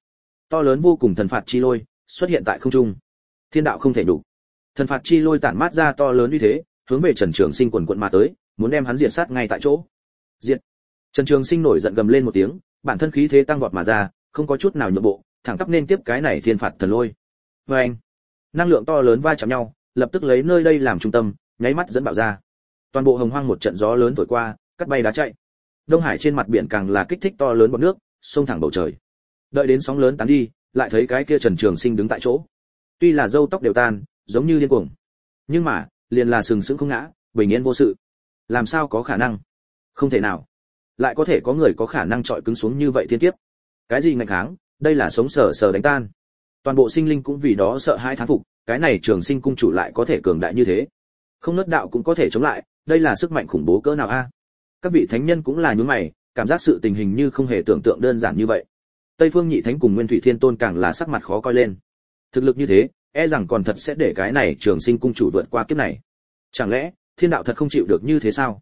To lớn vô cùng thần phạt chi lôi xuất hiện tại không trung. Thiên đạo không thể đủ. Thần phạt chi lôi tản mát ra to lớn như thế, hướng về trần trường sinh quần quận mà tới, muốn đem hắn diệt sát ngay tại chỗ. Diệt. Trần trường sinh nổi giận gầm lên một tiếng, bản thân khí thế tăng vọt mà ra, không có chút nào nhượng bộ, thẳng tắp nên tiếp cái này thiên phạt thần lôi. Vê anh, năng lượng to lớn va chạm nhau, lập tức lấy nơi đây làm trung tâm, nháy mắt dẫn bạo ra toàn bộ hồng hoang một trận gió lớn thổi qua, cắt bay đá chạy. Đông hải trên mặt biển càng là kích thích to lớn bọt nước, xông thẳng bầu trời. Đợi đến sóng lớn tán đi, lại thấy cái kia trần trường sinh đứng tại chỗ. Tuy là râu tóc đều tan, giống như điên cuồng, nhưng mà, liền là sừng sững không ngã, bình yên vô sự. Làm sao có khả năng? Không thể nào. Lại có thể có người có khả năng trọi cứng xuống như vậy thiên kiếp. Cái gì ngạch kháng? Đây là sống sờ sờ đánh tan. Toàn bộ sinh linh cũng vì đó sợ hai thán phục, cái này trường sinh cung chủ lại có thể cường đại như thế. Không nứt đạo cũng có thể chống lại đây là sức mạnh khủng bố cỡ nào a? Các vị thánh nhân cũng là nhướng mày, cảm giác sự tình hình như không hề tưởng tượng đơn giản như vậy. Tây phương nhị thánh cùng nguyên thủy thiên tôn càng là sắc mặt khó coi lên. Thực lực như thế e rằng còn thật sẽ để cái này trường sinh cung chủ vượt qua kiếp này. Chẳng lẽ, thiên đạo thật không chịu được như thế sao?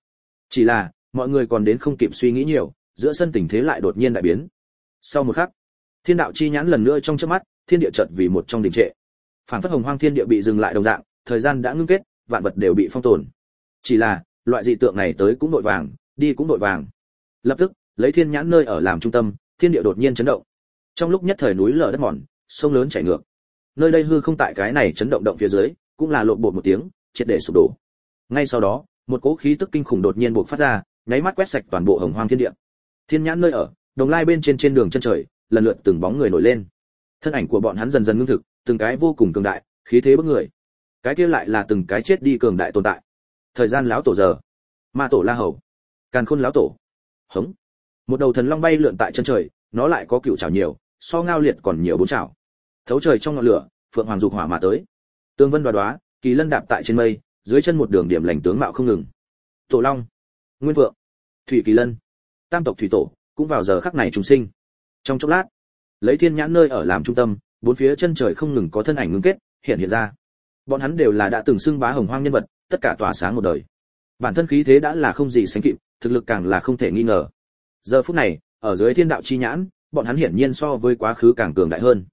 Chỉ là, mọi người còn đến không kịp suy nghĩ nhiều, giữa sân tình thế lại đột nhiên đại biến. Sau một khắc, thiên đạo chi nhãn lần nữa trong chớp mắt, thiên địa chợt vì một trong đình trệ. Phản phất hồng hoang thiên địa bị dừng lại đồng dạng, thời gian đã ngưng kết, vạn vật đều bị phong tồn chỉ là, loại dị tượng này tới cũng nội vàng, đi cũng nội vàng. Lập tức, lấy thiên nhãn nơi ở làm trung tâm, thiên địa đột nhiên chấn động. Trong lúc nhất thời núi lở đất mòn, sông lớn chảy ngược. Nơi đây hư không tại cái này chấn động động phía dưới, cũng là lộn bột một tiếng, triệt để sụp đổ. Ngay sau đó, một cỗ khí tức kinh khủng đột nhiên bộc phát ra, nháy mắt quét sạch toàn bộ hồng hoang thiên địa. Thiên nhãn nơi ở, đồng lai bên trên trên đường chân trời, lần lượt từng bóng người nổi lên. Thân ảnh của bọn hắn dần dần ngưng thực, từng cái vô cùng cường đại, khí thế bức người. Cái kia lại là từng cái chết đi cường đại tồn tại thời gian lão tổ giờ. Ma tổ la hầu. Càn khôn lão tổ. Hống. Một đầu thần long bay lượn tại chân trời, nó lại có cựu chảo nhiều, so ngao liệt còn nhiều bốn chảo thấu trời trong ngọn lửa, phượng hoàng dục hỏa mà tới. Tương vân đoá đoá, kỳ lân đạp tại trên mây, dưới chân một đường điểm lành tướng mạo không ngừng. Tổ long. Nguyên vượng. Thủy kỳ lân. Tam tộc thủy tổ, cũng vào giờ khắc này trùng sinh. Trong chốc lát, lấy thiên nhãn nơi ở làm trung tâm, bốn phía chân trời không ngừng có thân ảnh ngưng kết, hiện hiện ra. Bọn hắn đều là đã từng xưng bá hồng hoang nhân vật tất cả tỏa sáng một đời. Bản thân khí thế đã là không gì sánh kịp thực lực càng là không thể nghi ngờ. Giờ phút này ở dưới thiên đạo chi nhãn bọn hắn hiển nhiên so với quá khứ càng cường đại hơn.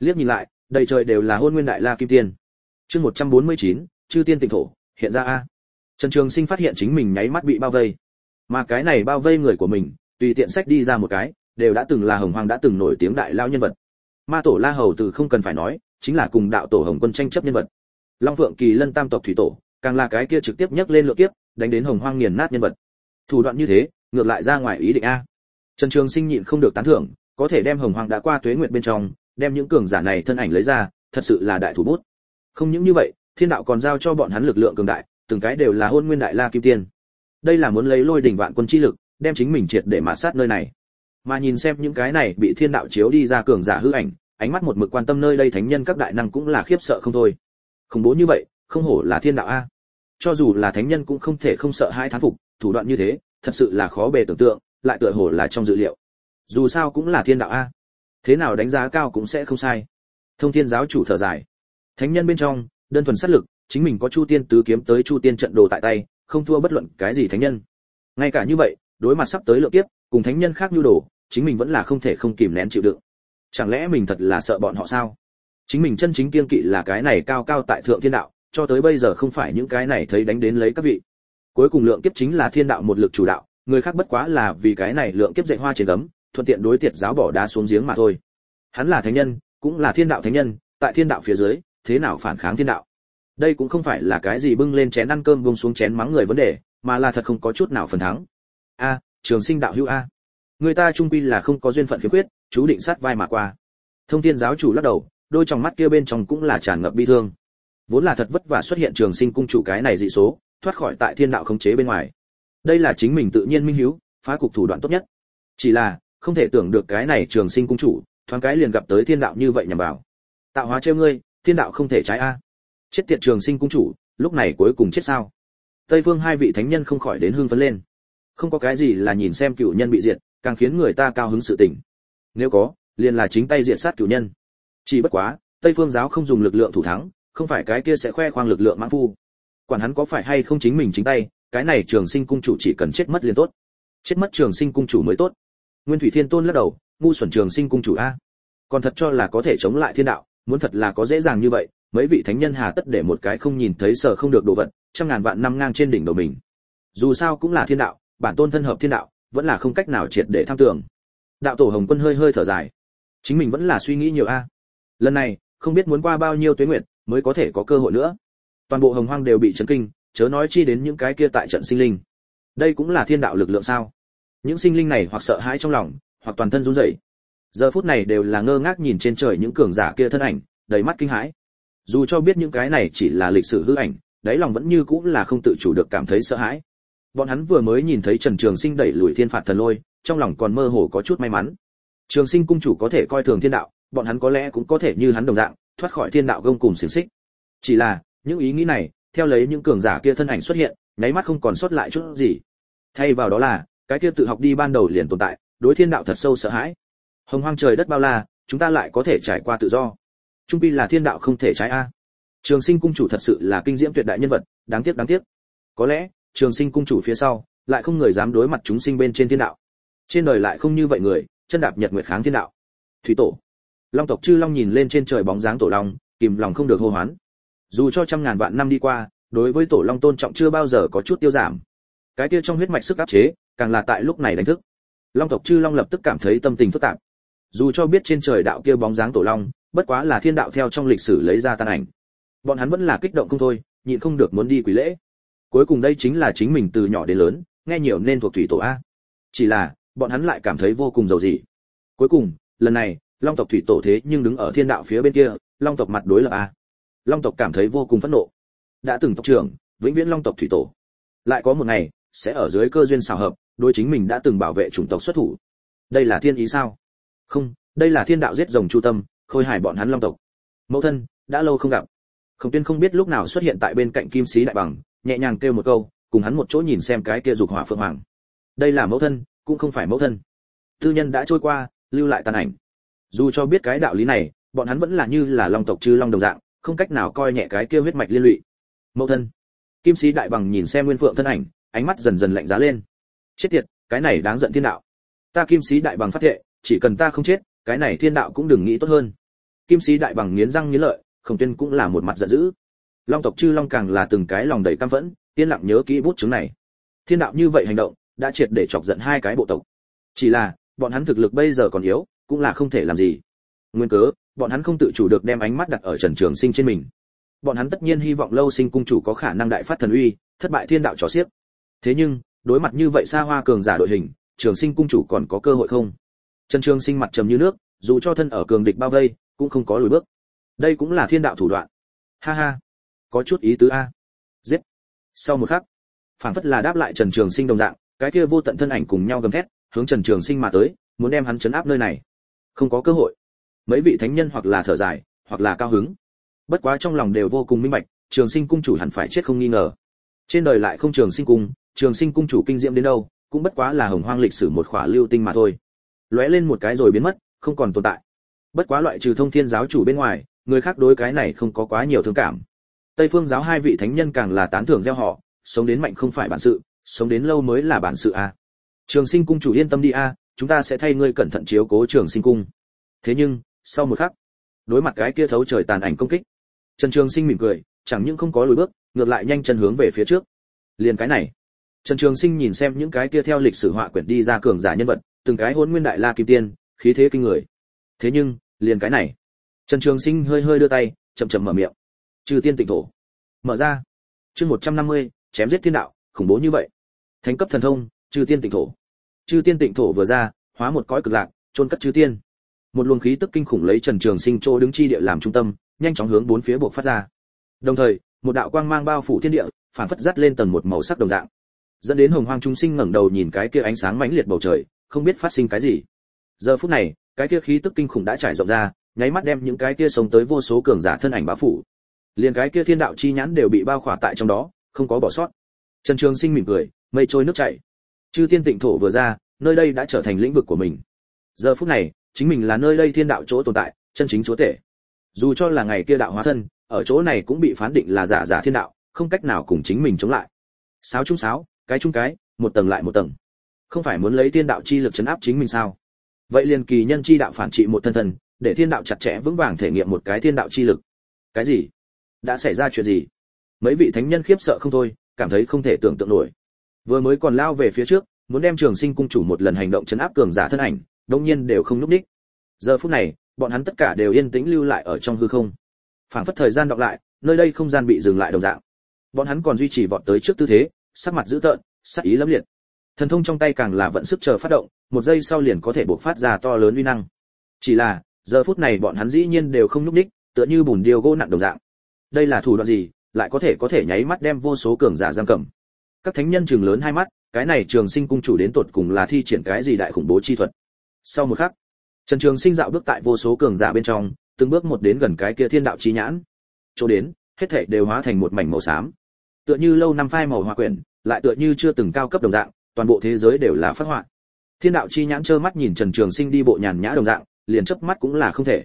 Liếc nhìn lại đầy trời đều là hôn nguyên đại la kim tiên. Chương 149, chư tiên tịnh thổ hiện ra a. Trần trường sinh phát hiện chính mình nháy mắt bị bao vây. Mà cái này bao vây người của mình tùy tiện sách đi ra một cái đều đã từng là hồng hoàng đã từng nổi tiếng đại lao nhân vật. Ma tổ la hầu từ không cần phải nói chính là cùng đạo tổ hồng quân tranh chấp nhân vật. Long phượng kỳ lân tam tộc thủy tổ càng là cái kia trực tiếp nhấc lên lượng kiếp, đánh đến hồng hoang nghiền nát nhân vật. Thủ đoạn như thế, ngược lại ra ngoài ý định a. Trần trường sinh nhịn không được tán thưởng, có thể đem hồng hoang đã qua tuế nguyện bên trong, đem những cường giả này thân ảnh lấy ra, thật sự là đại thủ bút. Không những như vậy, thiên đạo còn giao cho bọn hắn lực lượng cường đại, từng cái đều là hôn nguyên đại la kim tiên. Đây là muốn lấy lôi đỉnh vạn quân chi lực, đem chính mình triệt để mạt sát nơi này. Mà nhìn xem những cái này bị thiên đạo chiếu đi ra cường giả hư ảnh, ánh mắt một mực quan tâm nơi đây thánh nhân các đại năng cũng là khiếp sợ không thôi. Khủng bố như vậy, không hổ là thiên đạo a cho dù là thánh nhân cũng không thể không sợ hai thán phục, thủ đoạn như thế, thật sự là khó bề tưởng tượng, lại tựa hồ là trong dự liệu. Dù sao cũng là thiên đạo a. Thế nào đánh giá cao cũng sẽ không sai. Thông thiên giáo chủ thở dài. Thánh nhân bên trong, đơn thuần sát lực, chính mình có chu tiên tứ kiếm tới chu tiên trận đồ tại tay, không thua bất luận cái gì thánh nhân. Ngay cả như vậy, đối mặt sắp tới lượng kiếp, cùng thánh nhân khác nhu đồ, chính mình vẫn là không thể không kìm nén chịu đựng. Chẳng lẽ mình thật là sợ bọn họ sao? Chính mình chân chính kiên kỵ là cái này cao cao tại thượng thiên đạo cho tới bây giờ không phải những cái này thấy đánh đến lấy các vị. Cuối cùng lượng kiếp chính là thiên đạo một lực chủ đạo, người khác bất quá là vì cái này lượng kiếp dạy hoa trên gấm, thuận tiện đối tiệt giáo bỏ đá xuống giếng mà thôi. Hắn là thánh nhân, cũng là thiên đạo thánh nhân, tại thiên đạo phía dưới, thế nào phản kháng thiên đạo? Đây cũng không phải là cái gì bưng lên chén ăn cơm buông xuống chén mắng người vấn đề, mà là thật không có chút nào phần thắng. A, trường sinh đạo hữu a. Người ta trung quy là không có duyên phận khiếm khuyết, chú định sát vai mà qua. Thông thiên giáo chủ lắc đầu, đôi trong mắt kia bên trong cũng là tràn ngập bi thương vốn là thật vất vả xuất hiện trường sinh cung chủ cái này dị số, thoát khỏi tại thiên đạo khống chế bên ngoài. Đây là chính mình tự nhiên minh hiếu, phá cục thủ đoạn tốt nhất. Chỉ là, không thể tưởng được cái này trường sinh cung chủ, thoáng cái liền gặp tới thiên đạo như vậy nhằm vào. Tạo hóa trêu ngươi, thiên đạo không thể trái a. Chết tiệt trường sinh cung chủ, lúc này cuối cùng chết sao? Tây phương hai vị thánh nhân không khỏi đến hưng phấn lên. Không có cái gì là nhìn xem cựu nhân bị diệt, càng khiến người ta cao hứng sự tình. Nếu có, liền là chính tay diệt sát cựu nhân. Chỉ bất quá, tây phương giáo không dùng lực lượng thủ thắng không phải cái kia sẽ khoe khoang lực lượng mãn phu. Quản hắn có phải hay không chính mình chính tay, cái này trường sinh cung chủ chỉ cần chết mất liền tốt. Chết mất trường sinh cung chủ mới tốt. Nguyên thủy thiên tôn lắc đầu, ngu xuẩn trường sinh cung chủ a. Còn thật cho là có thể chống lại thiên đạo, muốn thật là có dễ dàng như vậy, mấy vị thánh nhân hà tất để một cái không nhìn thấy sợ không được đồ vật, trăm ngàn vạn năm ngang trên đỉnh đầu mình. Dù sao cũng là thiên đạo, bản tôn thân hợp thiên đạo, vẫn là không cách nào triệt để tham tưởng. Đạo tổ hồng quân hơi hơi thở dài. Chính mình vẫn là suy nghĩ nhiều a. Lần này, không biết muốn qua bao nhiêu tuế nguyệt mới có thể có cơ hội nữa. Toàn bộ hồng hoang đều bị chấn kinh, chớ nói chi đến những cái kia tại trận sinh linh. Đây cũng là thiên đạo lực lượng sao? Những sinh linh này hoặc sợ hãi trong lòng, hoặc toàn thân run rẩy. Giờ phút này đều là ngơ ngác nhìn trên trời những cường giả kia thân ảnh, đầy mắt kinh hãi. Dù cho biết những cái này chỉ là lịch sử hư ảnh, đáy lòng vẫn như cũng là không tự chủ được cảm thấy sợ hãi. Bọn hắn vừa mới nhìn thấy trần trường sinh đẩy lùi thiên phạt thần lôi, trong lòng còn mơ hồ có chút may mắn. Trường sinh cung chủ có thể coi thường thiên đạo, bọn hắn có lẽ cũng có thể như hắn đồng dạng thoát khỏi thiên đạo gông cùng xiềng xích. Chỉ là, những ý nghĩ này, theo lấy những cường giả kia thân ảnh xuất hiện, nháy mắt không còn sót lại chút gì. Thay vào đó là, cái kia tự học đi ban đầu liền tồn tại, đối thiên đạo thật sâu sợ hãi. Hồng hoang trời đất bao la, chúng ta lại có thể trải qua tự do. Trung pi là thiên đạo không thể trái a. Trường sinh cung chủ thật sự là kinh diễm tuyệt đại nhân vật, đáng tiếc đáng tiếc. Có lẽ, trường sinh cung chủ phía sau, lại không người dám đối mặt chúng sinh bên trên thiên đạo. Trên đời lại không như vậy người, chân đạp nhật nguyệt kháng thiên đạo. Thủy tổ long tộc chư long nhìn lên trên trời bóng dáng tổ long, kìm lòng không được hô hoán. Dù cho trăm ngàn vạn năm đi qua, đối với tổ long tôn trọng chưa bao giờ có chút tiêu giảm. Cái kia trong huyết mạch sức áp chế, càng là tại lúc này đánh thức. Long tộc chư long lập tức cảm thấy tâm tình phức tạp. Dù cho biết trên trời đạo kia bóng dáng tổ long, bất quá là thiên đạo theo trong lịch sử lấy ra tan ảnh. Bọn hắn vẫn là kích động không thôi, nhịn không được muốn đi quỷ lễ. Cuối cùng đây chính là chính mình từ nhỏ đến lớn, nghe nhiều nên thuộc thủy tổ a. Chỉ là, bọn hắn lại cảm thấy vô cùng giàu dị. cuối cùng, lần này long tộc thủy tổ thế nhưng đứng ở thiên đạo phía bên kia, long tộc mặt đối lập a. Long tộc cảm thấy vô cùng phẫn nộ. Đã từng tộc trưởng, vĩnh viễn long tộc thủy tổ. Lại có một ngày, sẽ ở dưới cơ duyên xào hợp, đối chính mình đã từng bảo vệ chủng tộc xuất thủ. Đây là thiên ý sao? Không, đây là thiên đạo giết rồng chu tâm, khôi hài bọn hắn long tộc. Mẫu thân, đã lâu không gặp. Khổng tuyên không biết lúc nào xuất hiện tại bên cạnh kim sĩ đại bằng, nhẹ nhàng kêu một câu, cùng hắn một chỗ nhìn xem cái kia dục hỏa phượng hoàng. Đây là mẫu thân, cũng không phải mẫu thân. Tư nhân đã trôi qua, lưu lại tàn ảnh dù cho biết cái đạo lý này, bọn hắn vẫn là như là long tộc chư long đồng dạng, không cách nào coi nhẹ cái kia huyết mạch liên lụy. Mẫu thân. Kim sĩ đại bằng nhìn xem nguyên phượng thân ảnh, ánh mắt dần dần lạnh giá lên. Chết tiệt, cái này đáng giận thiên đạo. Ta kim sĩ đại bằng phát thệ, chỉ cần ta không chết, cái này thiên đạo cũng đừng nghĩ tốt hơn. Kim sĩ đại bằng nghiến răng nghiến lợi, khổng tuyên cũng là một mặt giận dữ. Long tộc chư long càng là từng cái lòng đầy căm phẫn, yên lặng nhớ kỹ bút chứng này. Thiên đạo như vậy hành động, đã triệt để chọc giận hai cái bộ tộc. Chỉ là, bọn hắn thực lực bây giờ còn yếu cũng là không thể làm gì. Nguyên cớ, bọn hắn không tự chủ được đem ánh mắt đặt ở trần trường sinh trên mình. Bọn hắn tất nhiên hy vọng lâu sinh cung chủ có khả năng đại phát thần uy, thất bại thiên đạo trò xiếc. Thế nhưng, đối mặt như vậy xa hoa cường giả đội hình, trường sinh cung chủ còn có cơ hội không? Trần trường sinh mặt trầm như nước, dù cho thân ở cường địch bao vây, cũng không có lùi bước. Đây cũng là thiên đạo thủ đoạn. Ha ha. Có chút ý tứ a. Giết. Sau một khắc phản phất là đáp lại trần trường sinh đồng dạng, cái kia vô tận thân ảnh cùng nhau gầm thét, hướng trần trường sinh mà tới, muốn đem hắn chấn áp nơi này không có cơ hội. Mấy vị thánh nhân hoặc là thở dài, hoặc là cao hứng. Bất quá trong lòng đều vô cùng minh bạch, trường sinh cung chủ hẳn phải chết không nghi ngờ. Trên đời lại không trường sinh cung, trường sinh cung chủ kinh diễm đến đâu, cũng bất quá là hồng hoang lịch sử một khỏa lưu tinh mà thôi. Lóe lên một cái rồi biến mất, không còn tồn tại. Bất quá loại trừ thông thiên giáo chủ bên ngoài, người khác đối cái này không có quá nhiều thương cảm. Tây phương giáo hai vị thánh nhân càng là tán thưởng gieo họ, sống đến mạnh không phải bản sự, sống đến lâu mới là bản sự a. Trường sinh cung chủ yên tâm đi a chúng ta sẽ thay ngươi cẩn thận chiếu cố trường sinh cung. Thế nhưng, sau một khắc, đối mặt cái kia thấu trời tàn ảnh công kích, trần trường sinh mỉm cười, chẳng những không có lùi bước, ngược lại nhanh chân hướng về phía trước. Liền cái này, trần trường sinh nhìn xem những cái kia theo lịch sử họa quyển đi ra cường giả nhân vật, từng cái hôn nguyên đại la kim tiên, khí thế kinh người. Thế nhưng, liền cái này, trần trường sinh hơi hơi đưa tay, chậm chậm mở miệng. Trừ tiên tịnh thổ. Mở ra. Chương một trăm năm mươi, chém giết thiên đạo, khủng bố như vậy. Thánh cấp thần thông trừ tiên tịnh thổ. Chư tiên tịnh thổ vừa ra, hóa một cõi cực lạc trôn cất chư tiên. Một luồng khí tức kinh khủng lấy trần trường sinh chỗ đứng chi địa làm trung tâm, nhanh chóng hướng bốn phía buộc phát ra. Đồng thời, một đạo quang mang bao phủ thiên địa, phản phất dắt lên tầng một màu sắc đồng dạng. Dẫn đến hồng hoang trung sinh ngẩng đầu nhìn cái kia ánh sáng mãnh liệt bầu trời, không biết phát sinh cái gì. Giờ phút này, cái kia khí tức kinh khủng đã trải rộng ra, nháy mắt đem những cái kia sống tới vô số cường giả thân ảnh bao phủ. Liền cái kia thiên đạo chi nhãn đều bị bao khỏa tại trong đó, không có bỏ sót. Trần trường sinh mỉm cười, mây trôi nước chảy chư tiên tịnh thổ vừa ra, nơi đây đã trở thành lĩnh vực của mình. Giờ phút này, chính mình là nơi đây thiên đạo chỗ tồn tại, chân chính chúa tể. Dù cho là ngày kia đạo hóa thân, ở chỗ này cũng bị phán định là giả giả thiên đạo, không cách nào cùng chính mình chống lại. Sáo chung sáo, cái chung cái, một tầng lại một tầng. Không phải muốn lấy thiên đạo chi lực chấn áp chính mình sao? Vậy liền kỳ nhân chi đạo phản trị một thân thân để thiên đạo chặt chẽ vững vàng thể nghiệm một cái thiên đạo chi lực. Cái gì? Đã xảy ra chuyện gì? Mấy vị thánh nhân khiếp sợ không thôi, cảm thấy không thể tưởng tượng nổi vừa mới còn lao về phía trước, muốn đem trường sinh cung chủ một lần hành động chấn áp cường giả thân ảnh, đông nhiên đều không núp đích giờ phút này, bọn hắn tất cả đều yên tĩnh lưu lại ở trong hư không. Phảng phất thời gian đọc lại, nơi đây không gian bị dừng lại đồng dạng. Bọn hắn còn duy trì vọt tới trước tư thế, sắc mặt dữ tợn, sắc ý lẫm liệt. Thần thông trong tay càng là vận sức chờ phát động, một giây sau liền có thể bộc phát ra to lớn uy năng. Chỉ là, giờ phút này bọn hắn dĩ nhiên đều không núp đích tựa như bùn điêu gỗ nặng đồng dạng. Đây là thủ đoạn gì, lại có thể có thể nháy mắt đem vô số cường giả giam cầm các thánh nhân trường lớn hai mắt, cái này trường sinh cung chủ đến tột cùng là thi triển cái gì đại khủng bố chi thuật. Sau một khắc, trần trường sinh dạo bước tại vô số cường giả bên trong, từng bước một đến gần cái kia thiên đạo chi nhãn. Chỗ đến, hết thảy đều hóa thành một mảnh màu xám. Tựa như lâu năm phai màu hoa quyển, lại tựa như chưa từng cao cấp đồng dạng, toàn bộ thế giới đều là phát họa. Thiên đạo chi nhãn trơ mắt nhìn trần trường sinh đi bộ nhàn nhã đồng dạng, liền chớp mắt cũng là không thể.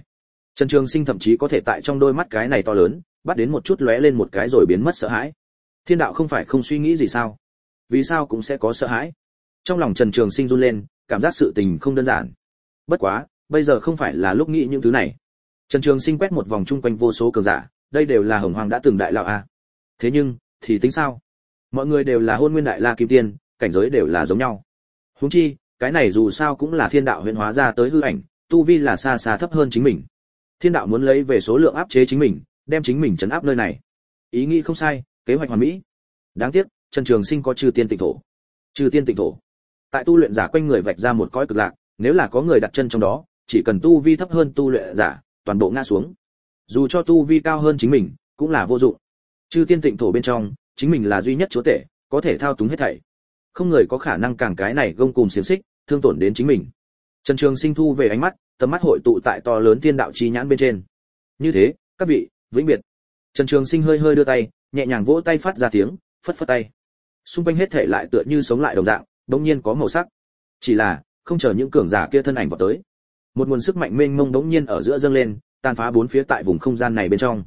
Trần trường sinh thậm chí có thể tại trong đôi mắt cái này to lớn, bắt đến một chút lóe lên một cái rồi biến mất sợ hãi thiên đạo không phải không suy nghĩ gì sao? Vì sao cũng sẽ có sợ hãi? Trong lòng trần trường sinh run lên, cảm giác sự tình không đơn giản. Bất quá, bây giờ không phải là lúc nghĩ những thứ này. Trần trường sinh quét một vòng chung quanh vô số cường giả, đây đều là hồng hoàng đã từng đại lão a. Thế nhưng, thì tính sao? Mọi người đều là hôn nguyên đại la kim tiên, cảnh giới đều là giống nhau. Huống chi, cái này dù sao cũng là thiên đạo huyễn hóa ra tới hư ảnh, tu vi là xa xa thấp hơn chính mình. Thiên đạo muốn lấy về số lượng áp chế chính mình, đem chính mình chấn áp nơi này. Ý nghĩ không sai kế hoạch hoàn mỹ. Đáng tiếc, trần trường sinh có trừ tiên tịnh thổ. Trừ tiên tịnh thổ. Tại tu luyện giả quanh người vạch ra một cõi cực lạc, nếu là có người đặt chân trong đó, chỉ cần tu vi thấp hơn tu luyện giả, toàn bộ ngã xuống. Dù cho tu vi cao hơn chính mình, cũng là vô dụng. Chư tiên tịnh thổ bên trong, chính mình là duy nhất chúa tể, có thể thao túng hết thảy. Không người có khả năng càng cái này gông cùng xiềng xích, thương tổn đến chính mình. Trần trường sinh thu về ánh mắt, tầm mắt hội tụ tại to lớn thiên đạo chi nhãn bên trên. Như thế, các vị, vĩnh biệt. Trần trường sinh hơi hơi đưa tay nhẹ nhàng vỗ tay phát ra tiếng, phất phất tay. Xung quanh hết thể lại tựa như sống lại đồng dạng, đống nhiên có màu sắc. Chỉ là, không chờ những cường giả kia thân ảnh vào tới. Một nguồn sức mạnh mênh mông đống nhiên ở giữa dâng lên, tàn phá bốn phía tại vùng không gian này bên trong.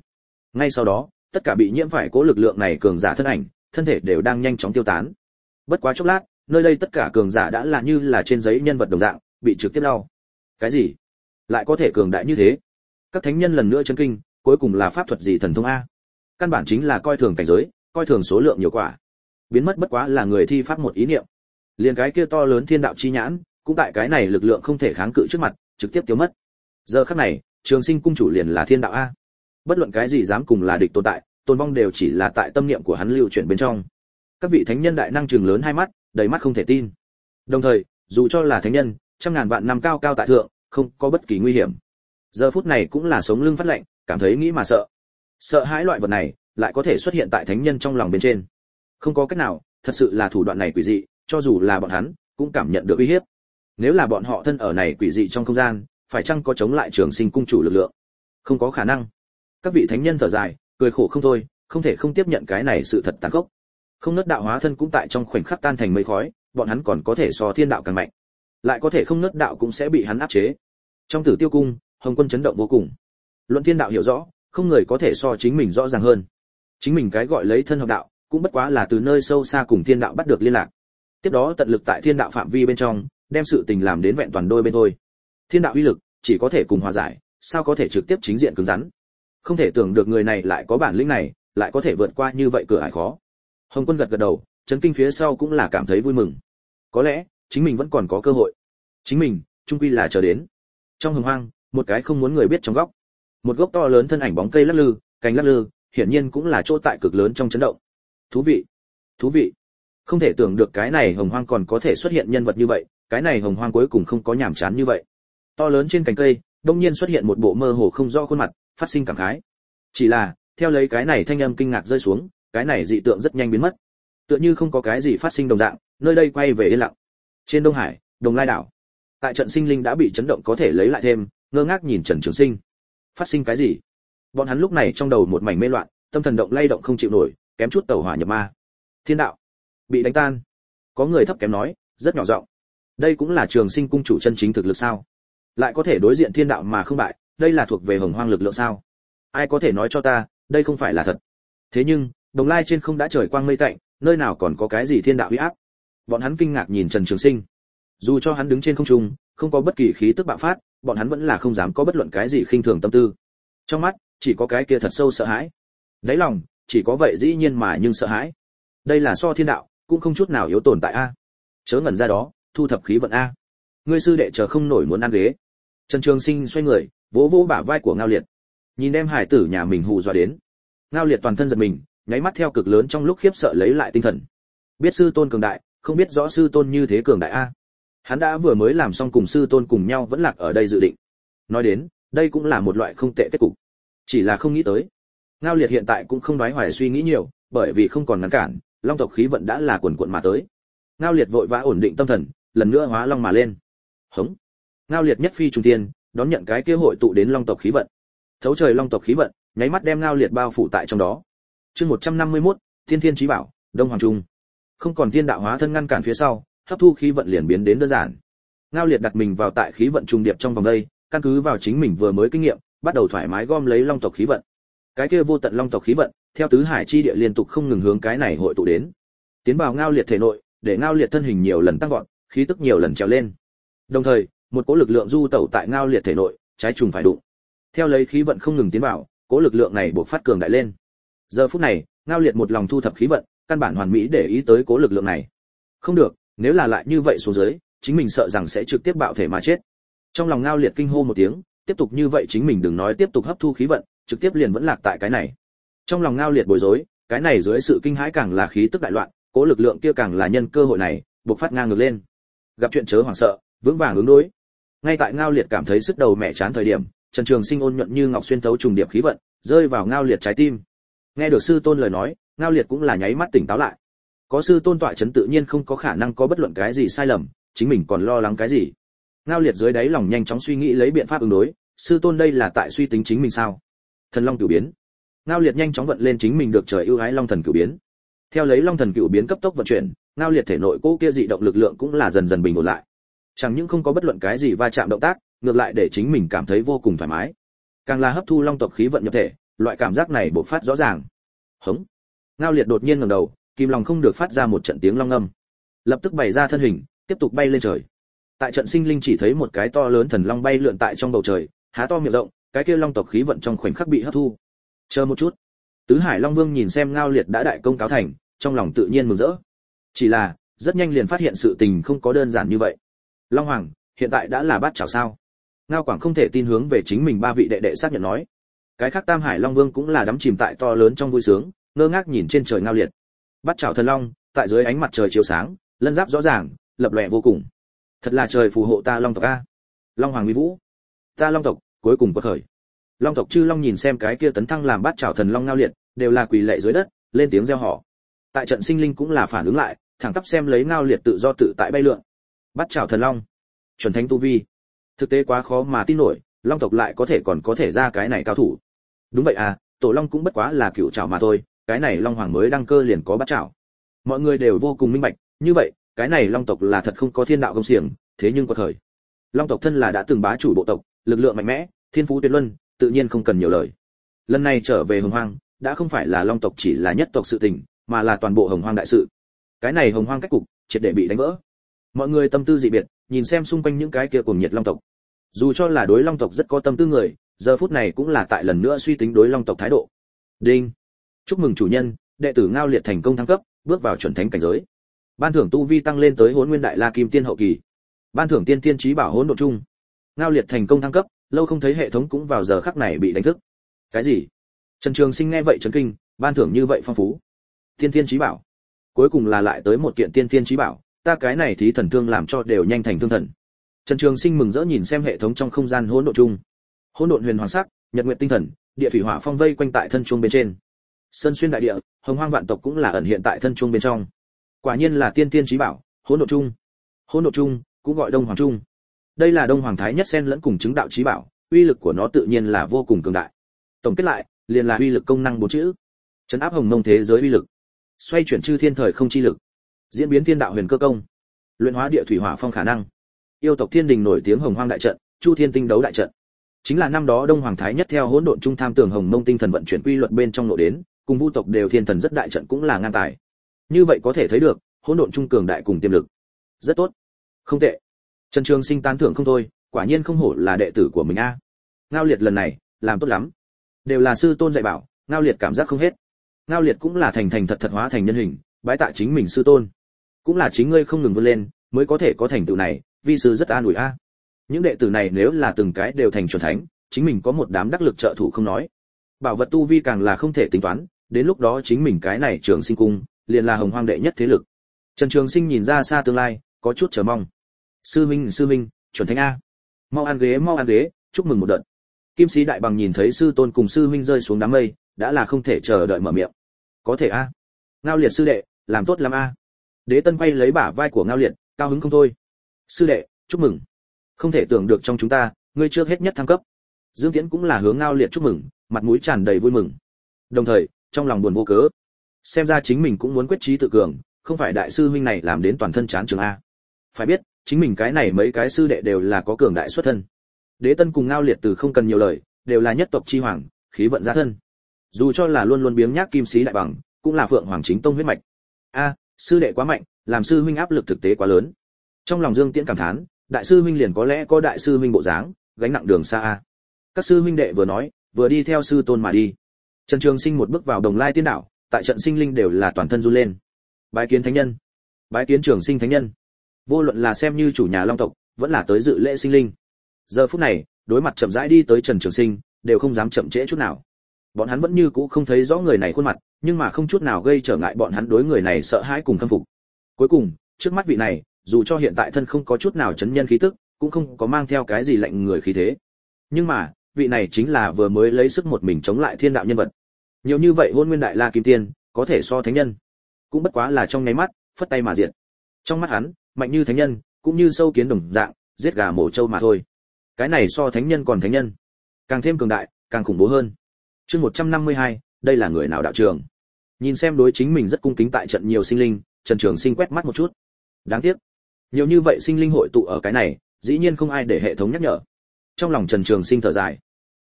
Ngay sau đó, tất cả bị nhiễm phải cố lực lượng này cường giả thân ảnh, thân thể đều đang nhanh chóng tiêu tán. Bất quá chốc lát, nơi đây tất cả cường giả đã là như là trên giấy nhân vật đồng dạng, bị trực tiếp đau. Cái gì? Lại có thể cường đại như thế? Các thánh nhân lần nữa chấn kinh, cuối cùng là pháp thuật gì thần thông a? Căn bản chính là coi thường cảnh giới, coi thường số lượng nhiều quả. Biến mất bất quá là người thi pháp một ý niệm. Liền cái kia to lớn thiên đạo chi nhãn, cũng tại cái này lực lượng không thể kháng cự trước mặt, trực tiếp tiêu mất. Giờ khắc này, trường sinh cung chủ liền là thiên đạo a. Bất luận cái gì dám cùng là địch tồn tại tôn vong đều chỉ là tại tâm niệm của hắn lưu chuyển bên trong. Các vị thánh nhân đại năng trường lớn hai mắt, đầy mắt không thể tin. Đồng thời, dù cho là thánh nhân, trăm ngàn vạn năm cao cao tại thượng, không có bất kỳ nguy hiểm. Giờ phút này cũng là sống lưng phát lạnh cảm thấy nghĩ mà sợ sợ hãi loại vật này lại có thể xuất hiện tại thánh nhân trong lòng bên trên. Không có cách nào, thật sự là thủ đoạn này quỷ dị, cho dù là bọn hắn, cũng cảm nhận được uy hiếp. Nếu là bọn họ thân ở này quỷ dị trong không gian, phải chăng có chống lại trường sinh cung chủ lực lượng? Không có khả năng. Các vị thánh nhân thở dài, cười khổ không thôi, không thể không tiếp nhận cái này sự thật tàn khốc. Không nứt đạo hóa thân cũng tại trong khoảnh khắc tan thành mây khói, bọn hắn còn có thể so thiên đạo càng mạnh. Lại có thể không nứt đạo cũng sẽ bị hắn áp chế. Trong tử tiêu cung, hồng quân chấn động vô cùng. Luận thiên đạo hiểu rõ không người có thể so chính mình rõ ràng hơn. Chính mình cái gọi lấy thân học đạo, cũng bất quá là từ nơi sâu xa cùng thiên đạo bắt được liên lạc. Tiếp đó tận lực tại thiên đạo phạm vi bên trong, đem sự tình làm đến vẹn toàn đôi bên thôi. Thiên đạo uy lực, chỉ có thể cùng hòa giải, sao có thể trực tiếp chính diện cứng rắn? Không thể tưởng được người này lại có bản lĩnh này, lại có thể vượt qua như vậy cửa ải khó. Hồng quân gật gật đầu, chấn kinh phía sau cũng là cảm thấy vui mừng. Có lẽ, chính mình vẫn còn có cơ hội. Chính mình trung quy là chờ đến. Trong hồng hoang, một cái không muốn người biết trong góc một gốc to lớn thân ảnh bóng cây lắc lư, cành lắc lư, hiển nhiên cũng là chỗ tại cực lớn trong chấn động. Thú vị thú vị. Không thể tưởng được cái này hồng hoang còn có thể xuất hiện nhân vật như vậy, cái này hồng hoang cuối cùng không có nhàm chán như vậy. To lớn trên cành cây, đông nhiên xuất hiện một bộ mơ hồ không rõ khuôn mặt, phát sinh cảm khái. Chỉ là, theo lấy cái này thanh âm kinh ngạc rơi xuống, cái này dị tượng rất nhanh biến mất. Tựa như không có cái gì phát sinh đồng dạng, nơi đây quay về yên lặng. Trên đông hải, đồng lai đảo, tại trận sinh linh đã bị chấn động có thể lấy lại thêm, ngơ ngác nhìn trần trường sinh phát sinh cái gì? Bọn hắn lúc này trong đầu một mảnh mê loạn, tâm thần động lay động không chịu nổi, kém chút tàu hỏa nhập ma. Thiên đạo, bị đánh tan. Có người thấp kém nói, rất nhỏ giọng. Đây cũng là trường sinh cung chủ chân chính thực lực sao? Lại có thể đối diện thiên đạo mà không bại, đây là thuộc về hồng hoang lực lượng sao? Ai có thể nói cho ta, đây không phải là thật? Thế nhưng, đồng lai trên không đã trời quang mây tạnh, nơi nào còn có cái gì thiên đạo uy áp? Bọn hắn kinh ngạc nhìn trần trường sinh. Dù cho hắn đứng trên không trung không có bất kỳ khí tức bạo phát, bọn hắn vẫn là không dám có bất luận cái gì khinh thường tâm tư. Trong mắt, chỉ có cái kia thật sâu sợ hãi. Đáy lòng, chỉ có vậy dĩ nhiên mà nhưng sợ hãi. Đây là so thiên đạo, cũng không chút nào yếu tồn tại a. Chớ ngẩn ra đó, thu thập khí vận a. Ngươi sư đệ chờ không nổi muốn ăn ghế. Trần trường sinh xoay người, vỗ vỗ bả vai của ngao liệt. Nhìn đem hải tử nhà mình hù dọa đến. Ngao liệt toàn thân giật mình, nháy mắt theo cực lớn trong lúc khiếp sợ lấy lại tinh thần. Biết sư tôn cường đại, không biết rõ sư tôn như thế cường đại a hắn đã vừa mới làm xong cùng sư tôn cùng nhau vẫn lạc ở đây dự định. Nói đến đây cũng là một loại không tệ kết cục. Chỉ là không nghĩ tới ngao liệt hiện tại cũng không nói hoài suy nghĩ nhiều bởi vì không còn ngăn cản long tộc khí vận đã là quần quận mà tới. Ngao liệt vội vã ổn định tâm thần lần nữa hóa long mà lên. Hống. Ngao liệt nhất phi trung tiên đón nhận cái kế hội tụ đến long tộc khí vận. Thấu trời long tộc khí vận nháy mắt đem ngao liệt bao phủ tại trong đó. Chương 151, thiên thiên chí bảo đông hoàng trung. Không còn thiên đạo hóa thân ngăn cản phía sau hấp thu khí vận liền biến đến đơn giản. Ngao liệt đặt mình vào tại khí vận trung điệp trong vòng đây, căn cứ vào chính mình vừa mới kinh nghiệm, bắt đầu thoải mái gom lấy long tộc khí vận. Cái kia vô tận long tộc khí vận, theo tứ hải chi địa liên tục không ngừng hướng cái này hội tụ đến. Tiến vào ngao liệt thể nội, để ngao liệt thân hình nhiều lần tăng vọt, khí tức nhiều lần trèo lên. Đồng thời, một cỗ lực lượng du tẩu tại ngao liệt thể nội, trái trùng phải đụng. Theo lấy khí vận không ngừng tiến vào, cỗ lực lượng này buộc phát cường đại lên. Giờ phút này, ngao liệt một lòng thu thập khí vận, căn bản hoàn mỹ để ý tới cỗ lực lượng này. Không được nếu là lại như vậy xuống dưới, chính mình sợ rằng sẽ trực tiếp bạo thể mà chết. Trong lòng ngao liệt kinh hô một tiếng, tiếp tục như vậy chính mình đừng nói tiếp tục hấp thu khí vận, trực tiếp liền vẫn lạc tại cái này. Trong lòng ngao liệt bối rối, cái này dưới sự kinh hãi càng là khí tức đại loạn, cố lực lượng kia càng là nhân cơ hội này buộc phát ngang ngược lên. Gặp chuyện chớ hoảng sợ, vững vàng ứng đối. Ngay tại ngao liệt cảm thấy sức đầu mẹ chán thời điểm, trần trường sinh ôn nhuận như ngọc xuyên thấu trùng điệp khí vận, rơi vào ngao liệt trái tim. Nghe được sư tôn lời nói, ngao liệt cũng là nháy mắt tỉnh táo lại có sư tôn tọa chấn tự nhiên không có khả năng có bất luận cái gì sai lầm, chính mình còn lo lắng cái gì? Ngao liệt dưới đáy lòng nhanh chóng suy nghĩ lấy biện pháp ứng đối, sư tôn đây là tại suy tính chính mình sao? Thần long cửu biến. Ngao liệt nhanh chóng vận lên chính mình được trời ưu ái long thần cửu biến. Theo lấy long thần cửu biến cấp tốc vận chuyển, ngao liệt thể nội cỗ kia dị động lực lượng cũng là dần dần bình ổn lại. Chẳng những không có bất luận cái gì va chạm động tác, ngược lại để chính mình cảm thấy vô cùng thoải mái. Càng là hấp thu long tộc khí vận nhập thể, loại cảm giác này bộc phát rõ ràng. Hống. Ngao liệt đột nhiên ngẩng đầu kim long không được phát ra một trận tiếng long âm. Lập tức bày ra thân hình, tiếp tục bay lên trời. Tại trận sinh linh chỉ thấy một cái to lớn thần long bay lượn tại trong bầu trời, há to miệng rộng, cái kia long tộc khí vận trong khoảnh khắc bị hấp thu. Chờ một chút. Tứ hải long vương nhìn xem ngao liệt đã đại công cáo thành, trong lòng tự nhiên mừng rỡ. Chỉ là, rất nhanh liền phát hiện sự tình không có đơn giản như vậy. Long hoàng, hiện tại đã là bát chảo sao? Ngao quảng không thể tin hướng về chính mình ba vị đệ đệ xác nhận nói. Cái khác tam hải long vương cũng là đắm chìm tại to lớn trong vui sướng, ngơ ngác nhìn trên trời ngao liệt bắt chảo thần long, tại dưới ánh mặt trời chiếu sáng, lân giáp rõ ràng, lập lòe vô cùng. Thật là trời phù hộ ta long tộc a. Long hoàng mỹ vũ. Ta long tộc, cuối cùng có khởi. Long tộc chư long nhìn xem cái kia tấn thăng làm bát chảo thần long ngao liệt, đều là quỳ lệ dưới đất, lên tiếng reo hò. Tại trận sinh linh cũng là phản ứng lại, thẳng tắp xem lấy ngao liệt tự do tự tại bay lượn. Bắt chảo thần long. Chuẩn thánh tu vi. Thực tế quá khó mà tin nổi, long tộc lại có thể còn có thể ra cái này cao thủ. Đúng vậy à tổ long cũng bất quá là cựu chảo mà thôi cái này long hoàng mới đăng cơ liền có bắt chảo. Mọi người đều vô cùng minh bạch, như vậy, cái này long tộc là thật không có thiên đạo công xiềng, thế nhưng có thời. Long tộc thân là đã từng bá chủ bộ tộc, lực lượng mạnh mẽ, thiên phú tuyệt luân, tự nhiên không cần nhiều lời. Lần này trở về hồng hoang, đã không phải là long tộc chỉ là nhất tộc sự tình, mà là toàn bộ hồng hoang đại sự. Cái này hồng hoang cách cục, triệt để bị đánh vỡ. Mọi người tâm tư dị biệt, nhìn xem xung quanh những cái kia cùng nhiệt long tộc. Dù cho là đối long tộc rất có tâm tư người, giờ phút này cũng là tại lần nữa suy tính đối long tộc thái độ. Đinh chúc mừng chủ nhân, đệ tử ngao liệt thành công thăng cấp, bước vào chuẩn thánh cảnh giới. Ban thưởng tu vi tăng lên tới hỗn nguyên đại la kim tiên hậu kỳ. Ban thưởng tiên tiên trí bảo hỗn độ chung. Ngao liệt thành công thăng cấp, lâu không thấy hệ thống cũng vào giờ khắc này bị đánh thức. Cái gì? Trần trường sinh nghe vậy chấn kinh, ban thưởng như vậy phong phú. Tiên tiên trí bảo. Cuối cùng là lại tới một kiện tiên tiên trí bảo, ta cái này thí thần thương làm cho đều nhanh thành thương thần. Trần trường sinh mừng rỡ nhìn xem hệ thống trong không gian hỗn độ chung. Hỗn độn huyền hoàng sắc, nhật nguyện tinh thần, địa thủy hỏa phong vây quanh tại thân chuông bên trên sơn xuyên đại địa hồng hoang vạn tộc cũng là ẩn hiện tại thân trung bên trong. Quả nhiên là tiên tiên trí bảo hỗn độ trung, hỗn độ trung, cũng gọi đông hoàng trung. Đây là đông hoàng thái nhất sen lẫn cùng chứng đạo trí bảo uy lực của nó tự nhiên là vô cùng cường đại. Tổng kết lại liền là uy lực công năng bốn chữ. Chấn áp hồng mông thế giới uy lực. Xoay chuyển chư thiên thời không chi lực. Diễn biến thiên đạo huyền cơ công. Luyện hóa địa thủy hỏa phong khả năng. Yêu tộc thiên đình nổi tiếng hồng hoang đại trận chu thiên tinh đấu đại trận. Chính là năm đó đông hoàng thái nhất theo hỗn độn trung tham tường hồng mông tinh thần vận chuyển quy luật bên trong nội đến cùng vu tộc đều thiên thần rất đại trận cũng là ngang tài. Như vậy có thể thấy được, hỗn độn trung cường đại cùng tiềm lực. Rất tốt. Không tệ. Trần trường sinh tán thưởng không thôi, quả nhiên không hổ là đệ tử của mình a. Ngao liệt lần này, làm tốt lắm. Đều là sư tôn dạy bảo, ngao liệt cảm giác không hết. Ngao liệt cũng là thành thành thật thật hóa thành nhân hình, bái tạ chính mình sư tôn. Cũng là chính ngươi không ngừng vươn lên, mới có thể có thành tựu này, vi sư rất an ủi a. Những đệ tử này nếu là từng cái đều thành chuẩn thánh, chính mình có một đám đắc lực trợ thủ không nói. Bảo vật tu vi càng là không thể tính toán đến lúc đó chính mình cái này trường sinh cung, liền là hồng hoang đệ nhất thế lực. Trần trường sinh nhìn ra xa tương lai, có chút chờ mong. Sư minh sư minh, chuẩn thánh a. Mau ăn ghế, mau ăn ghế, chúc mừng một đợt. Kim sĩ đại bằng nhìn thấy sư tôn cùng sư Minh rơi xuống đám mây, đã là không thể chờ đợi mở miệng. Có thể a. Ngao liệt sư đệ, làm tốt lắm a. Đế tân quay lấy bả vai của ngao liệt, cao hứng không thôi. Sư đệ, chúc mừng. Không thể tưởng được trong chúng ta, ngươi trước hết nhất thăng cấp. Dương tiễn cũng là hướng ngao liệt chúc mừng, mặt mũi tràn đầy vui mừng. Đồng thời trong lòng buồn vô cớ. Xem ra chính mình cũng muốn quyết trí tự cường, không phải đại sư huynh này làm đến toàn thân chán trường a. Phải biết, chính mình cái này mấy cái sư đệ đều là có cường đại xuất thân. Đế tân cùng ngao liệt từ không cần nhiều lời, đều là nhất tộc chi hoàng, khí vận gia thân. Dù cho là luôn luôn biếng nhác kim sĩ đại bằng, cũng là phượng hoàng chính tông huyết mạch. A, sư đệ quá mạnh, làm sư huynh áp lực thực tế quá lớn. Trong lòng dương tiễn cảm thán, đại sư huynh liền có lẽ có đại sư huynh bộ dáng, gánh nặng đường xa a. Các sư huynh đệ vừa nói, vừa đi theo sư tôn mà đi trần trường sinh một bước vào đồng lai tiên đảo, tại trận sinh linh đều là toàn thân run lên. Bái kiến thánh nhân. Bái kiến trường sinh thánh nhân. Vô luận là xem như chủ nhà long tộc, vẫn là tới dự lễ sinh linh. Giờ phút này, đối mặt chậm rãi đi tới trần trường sinh, đều không dám chậm trễ chút nào. Bọn hắn vẫn như cũ không thấy rõ người này khuôn mặt, nhưng mà không chút nào gây trở ngại bọn hắn đối người này sợ hãi cùng khâm phục. Cuối cùng, trước mắt vị này, dù cho hiện tại thân không có chút nào chấn nhân khí tức, cũng không có mang theo cái gì lạnh người khí thế. Nhưng mà, vị này chính là vừa mới lấy sức một mình chống lại thiên đạo nhân vật nhiều như vậy hôn nguyên đại la kim tiên có thể so thánh nhân. Cũng bất quá là trong nháy mắt phất tay mà diệt. Trong mắt hắn mạnh như thánh nhân cũng như sâu kiến đồng dạng giết gà mổ trâu mà thôi. Cái này so thánh nhân còn thánh nhân. Càng thêm cường đại càng khủng bố hơn. Chương 152, đây là người nào đạo trường? Nhìn xem đối chính mình rất cung kính tại trận nhiều sinh linh trần trường sinh quét mắt một chút. Đáng tiếc. Nhiều như vậy sinh linh hội tụ ở cái này dĩ nhiên không ai để hệ thống nhắc nhở. Trong lòng trần trường sinh thở dài.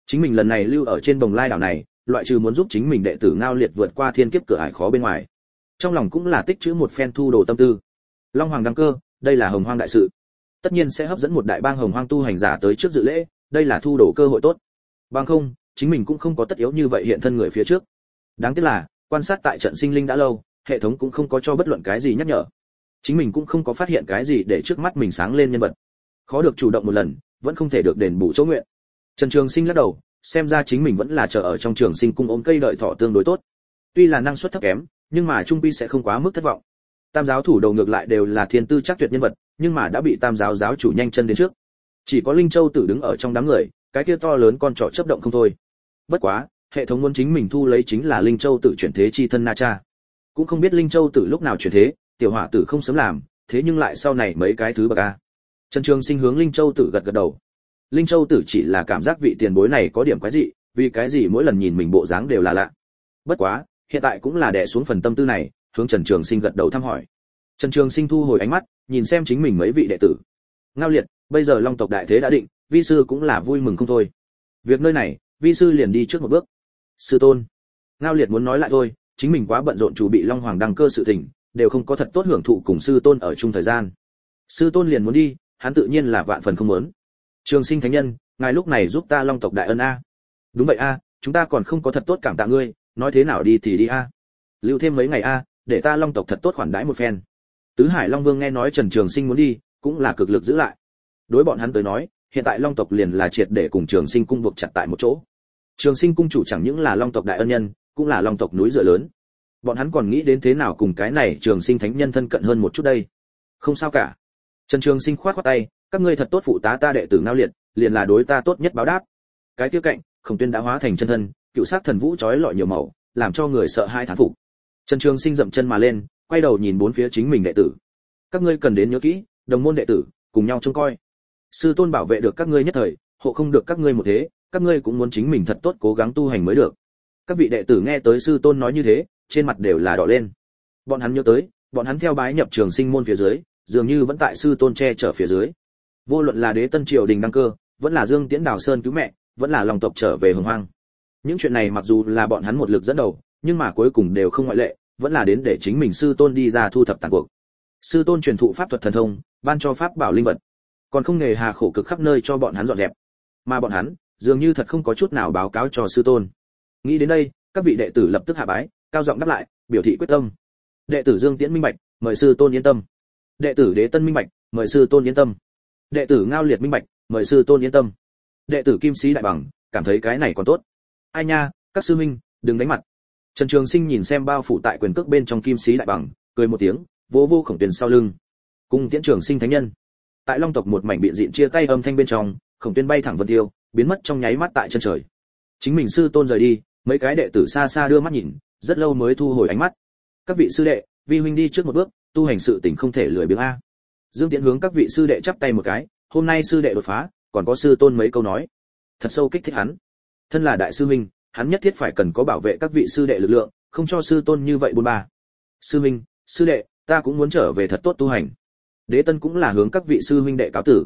Chính mình lần này lưu ở trên bồng lai đảo này loại trừ muốn giúp chính mình đệ tử ngao liệt vượt qua thiên kiếp cửa ải khó bên ngoài. Trong lòng cũng là tích trữ một phen thu đồ tâm tư. Long hoàng đăng cơ, đây là hồng hoang đại sự. Tất nhiên sẽ hấp dẫn một đại bang hồng hoang tu hành giả tới trước dự lễ, đây là thu đồ cơ hội tốt. Bằng không, chính mình cũng không có tất yếu như vậy hiện thân người phía trước. Đáng tiếc là, quan sát tại trận sinh linh đã lâu, hệ thống cũng không có cho bất luận cái gì nhắc nhở. Chính mình cũng không có phát hiện cái gì để trước mắt mình sáng lên nhân vật. Khó được chủ động một lần, vẫn không thể được đền bù chỗ nguyện. Trần trường sinh lắc đầu xem ra chính mình vẫn là chờ ở trong trường sinh cung ôm cây đợi thọ tương đối tốt. Tuy là năng suất thấp kém, nhưng mà trung pi sẽ không quá mức thất vọng. Tam giáo thủ đầu ngược lại đều là thiên tư chắc tuyệt nhân vật, nhưng mà đã bị tam giáo giáo chủ nhanh chân đến trước. Chỉ có linh châu tử đứng ở trong đám người, cái kia to lớn con trỏ chấp động không thôi. Bất quá, hệ thống muốn chính mình thu lấy chính là linh châu tử chuyển thế chi thân na cha. Cũng không biết linh châu tử lúc nào chuyển thế, tiểu hỏa tử không sớm làm, thế nhưng lại sau này mấy cái thứ bậc a. Trần trường sinh hướng linh châu tử gật gật đầu linh châu tử chỉ là cảm giác vị tiền bối này có điểm quái dị, vì cái gì mỗi lần nhìn mình bộ dáng đều là lạ. Bất quá, hiện tại cũng là đè xuống phần tâm tư này, hướng trần trường sinh gật đầu thăm hỏi. Trần trường sinh thu hồi ánh mắt, nhìn xem chính mình mấy vị đệ tử. Ngao liệt, bây giờ long tộc đại thế đã định, vi sư cũng là vui mừng không thôi. Việc nơi này, vi sư liền đi trước một bước. Sư tôn. Ngao liệt muốn nói lại thôi, chính mình quá bận rộn chủ bị long hoàng đăng cơ sự tình, đều không có thật tốt hưởng thụ cùng sư tôn ở chung thời gian. Sư tôn liền muốn đi, hắn tự nhiên là vạn phần không muốn trường sinh thánh nhân, ngài lúc này giúp ta long tộc đại ân a. Đúng vậy a, chúng ta còn không có thật tốt cảm tạ ngươi, nói thế nào đi thì đi a. Lưu thêm mấy ngày a, để ta long tộc thật tốt khoản đãi một phen. Tứ hải long vương nghe nói trần trường sinh muốn đi, cũng là cực lực giữ lại. Đối bọn hắn tới nói, hiện tại long tộc liền là triệt để cùng trường sinh cung buộc chặt tại một chỗ. Trường sinh cung chủ chẳng những là long tộc đại ân nhân, cũng là long tộc núi dựa lớn. Bọn hắn còn nghĩ đến thế nào cùng cái này trường sinh thánh nhân thân cận hơn một chút đây? Không sao cả trần trường sinh khoát khoát tay, các ngươi thật tốt phụ tá ta đệ tử ngao liệt, liền là đối ta tốt nhất báo đáp. Cái kia cạnh, khổng tuyên đã hóa thành chân thân, cựu sát thần vũ trói lọi nhiều màu, làm cho người sợ hai thán phục. Trần trường sinh dậm chân mà lên, quay đầu nhìn bốn phía chính mình đệ tử. Các ngươi cần đến nhớ kỹ, đồng môn đệ tử, cùng nhau trông coi. Sư tôn bảo vệ được các ngươi nhất thời, hộ không được các ngươi một thế, các ngươi cũng muốn chính mình thật tốt cố gắng tu hành mới được. Các vị đệ tử nghe tới sư tôn nói như thế, trên mặt đều là đỏ lên. Bọn hắn nhớ tới, bọn hắn theo bái nhập trường sinh môn phía dưới dường như vẫn tại sư tôn che chở phía dưới. Vô luận là đế tân triều đình đăng cơ, vẫn là dương tiễn đào sơn cứu mẹ, vẫn là lòng tộc trở về hồng hoang. Những chuyện này mặc dù là bọn hắn một lực dẫn đầu, nhưng mà cuối cùng đều không ngoại lệ, vẫn là đến để chính mình sư tôn đi ra thu thập tàn cuộc. Sư tôn truyền thụ pháp thuật thần thông, ban cho pháp bảo linh vật. Còn không nghề hà khổ cực khắp nơi cho bọn hắn dọn dẹp. Mà bọn hắn, dường như thật không có chút nào báo cáo cho sư tôn. Nghĩ đến đây, các vị đệ tử lập tức hạ bái, cao giọng đáp lại, biểu thị quyết tâm. Đệ tử dương tiễn minh bạch, mời sư tôn yên tâm đệ tử đế tân minh bạch, mời sư tôn yên tâm. Đệ tử ngao liệt minh bạch, mời sư tôn yên tâm. Đệ tử kim sĩ đại bằng, cảm thấy cái này còn tốt. Ai nha, các sư minh, đừng đánh mặt. Trần trường sinh nhìn xem bao phủ tại quyền cước bên trong kim sĩ đại bằng, cười một tiếng vỗ vô khổng tuyền sau lưng. Cùng tiễn trường sinh thánh nhân. Tại long tộc một mảnh biện diện chia tay âm thanh bên trong, khổng tuyên bay thẳng vân tiêu, biến mất trong nháy mắt tại chân trời. Chính mình sư tôn rời đi, mấy cái đệ tử xa xa đưa mắt nhìn, rất lâu mới thu hồi ánh mắt. Các vị sư đệ, vi huynh đi trước một bước tu hành sự tình không thể lười biếng a. Dương tiễn hướng các vị sư đệ chắp tay một cái, hôm nay sư đệ đột phá, còn có sư tôn mấy câu nói. Thật sâu kích thích hắn. Thân là đại sư huynh, hắn nhất thiết phải cần có bảo vệ các vị sư đệ lực lượng, không cho sư tôn như vậy buôn bà sư huynh, sư đệ, ta cũng muốn trở về thật tốt tu hành. Đế tân cũng là hướng các vị sư huynh đệ cáo tử.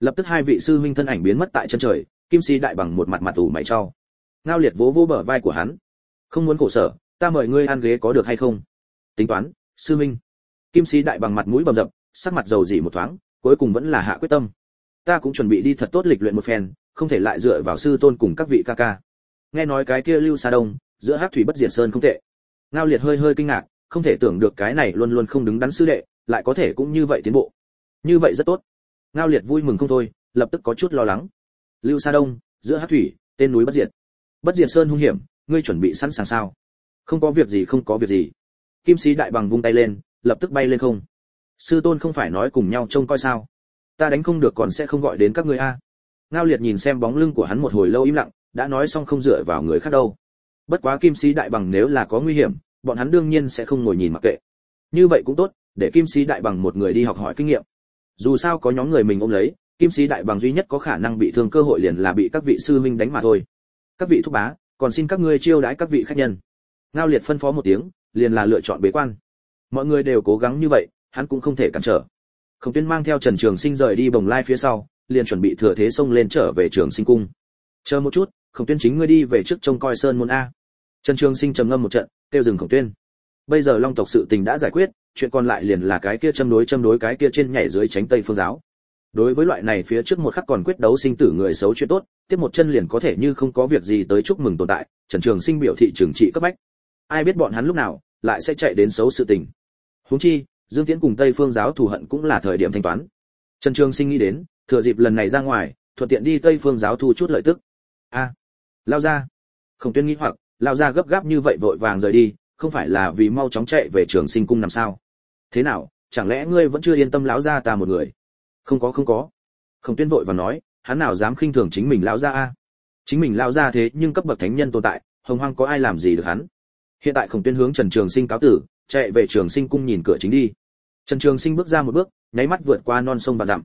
Lập tức hai vị sư huynh thân ảnh biến mất tại chân trời, kim si đại bằng một mặt mặt ủ mày cho. Ngao liệt vỗ vỗ bờ vai của hắn. Không muốn khổ sở, ta mời ngươi ăn ghế có được hay không? Tính toán, sư huynh kim sĩ đại bằng mặt mũi bầm dập, sắc mặt dầu dỉ một thoáng, cuối cùng vẫn là hạ quyết tâm. Ta cũng chuẩn bị đi thật tốt lịch luyện một phen, không thể lại dựa vào sư tôn cùng các vị ca ca. Nghe nói cái kia lưu xa đông, giữa hắc thủy bất diệt sơn không tệ. Ngao liệt hơi hơi kinh ngạc, không thể tưởng được cái này luôn luôn không đứng đắn sư đệ, lại có thể cũng như vậy tiến bộ. Như vậy rất tốt. Ngao liệt vui mừng không thôi, lập tức có chút lo lắng. Lưu sa đông, giữa hát thủy, tên núi bất diệt. Bất diệt sơn hung hiểm, ngươi chuẩn bị sẵn sàng sao? Không có việc gì, không có việc gì. Kim sĩ đại bằng vung tay lên lập tức bay lên không. Sư tôn không phải nói cùng nhau trông coi sao? Ta đánh không được còn sẽ không gọi đến các ngươi a. Ngao liệt nhìn xem bóng lưng của hắn một hồi lâu im lặng, đã nói xong không dựa vào người khác đâu. Bất quá kim sĩ đại bằng nếu là có nguy hiểm, bọn hắn đương nhiên sẽ không ngồi nhìn mặc kệ. Như vậy cũng tốt, để kim sĩ đại bằng một người đi học hỏi kinh nghiệm. Dù sao có nhóm người mình ôm lấy, kim sĩ đại bằng duy nhất có khả năng bị thương cơ hội liền là bị các vị sư minh đánh mà thôi. Các vị thúc bá, còn xin các ngươi chiêu đãi các vị khách nhân. Ngao liệt phân phó một tiếng, liền là lựa chọn bế quan mọi người đều cố gắng như vậy, hắn cũng không thể cản trở. Khổng tuyên mang theo trần trường sinh rời đi bồng lai phía sau, liền chuẩn bị thừa thế xông lên trở về trường sinh cung. Chờ một chút, khổng tuyên chính ngươi đi về trước trông coi sơn môn a. Trần trường sinh trầm ngâm một trận, kêu dừng khổng tuyên. Bây giờ long tộc sự tình đã giải quyết, chuyện còn lại liền là cái kia châm đối châm đối cái kia trên nhảy dưới tránh tây phương giáo. Đối với loại này phía trước một khắc còn quyết đấu sinh tử người xấu chuyện tốt, tiếp một chân liền có thể như không có việc gì tới chúc mừng tồn tại, trần trường sinh biểu thị trường trị cấp bách. Ai biết bọn hắn lúc nào, lại sẽ chạy đến xấu sự tình huống chi, dương tiễn cùng tây phương giáo thù hận cũng là thời điểm thanh toán. Trần trường sinh nghĩ đến, thừa dịp lần này ra ngoài, thuận tiện đi tây phương giáo thu chút lợi tức. A, lao ra. Không tuyên nghĩ hoặc, lao ra gấp gáp như vậy vội vàng rời đi, không phải là vì mau chóng chạy về trường sinh cung làm sao? Thế nào, chẳng lẽ ngươi vẫn chưa yên tâm lão gia ta một người? Không có không có. Không tuyên vội và nói, hắn nào dám khinh thường chính mình lão gia a? Chính mình lão gia thế nhưng cấp bậc thánh nhân tồn tại, hồng hoang có ai làm gì được hắn? Hiện tại khổng tuyên hướng trần trường sinh cáo tử chạy về trường sinh cung nhìn cửa chính đi. Trần trường sinh bước ra một bước, nháy mắt vượt qua non sông và dặm.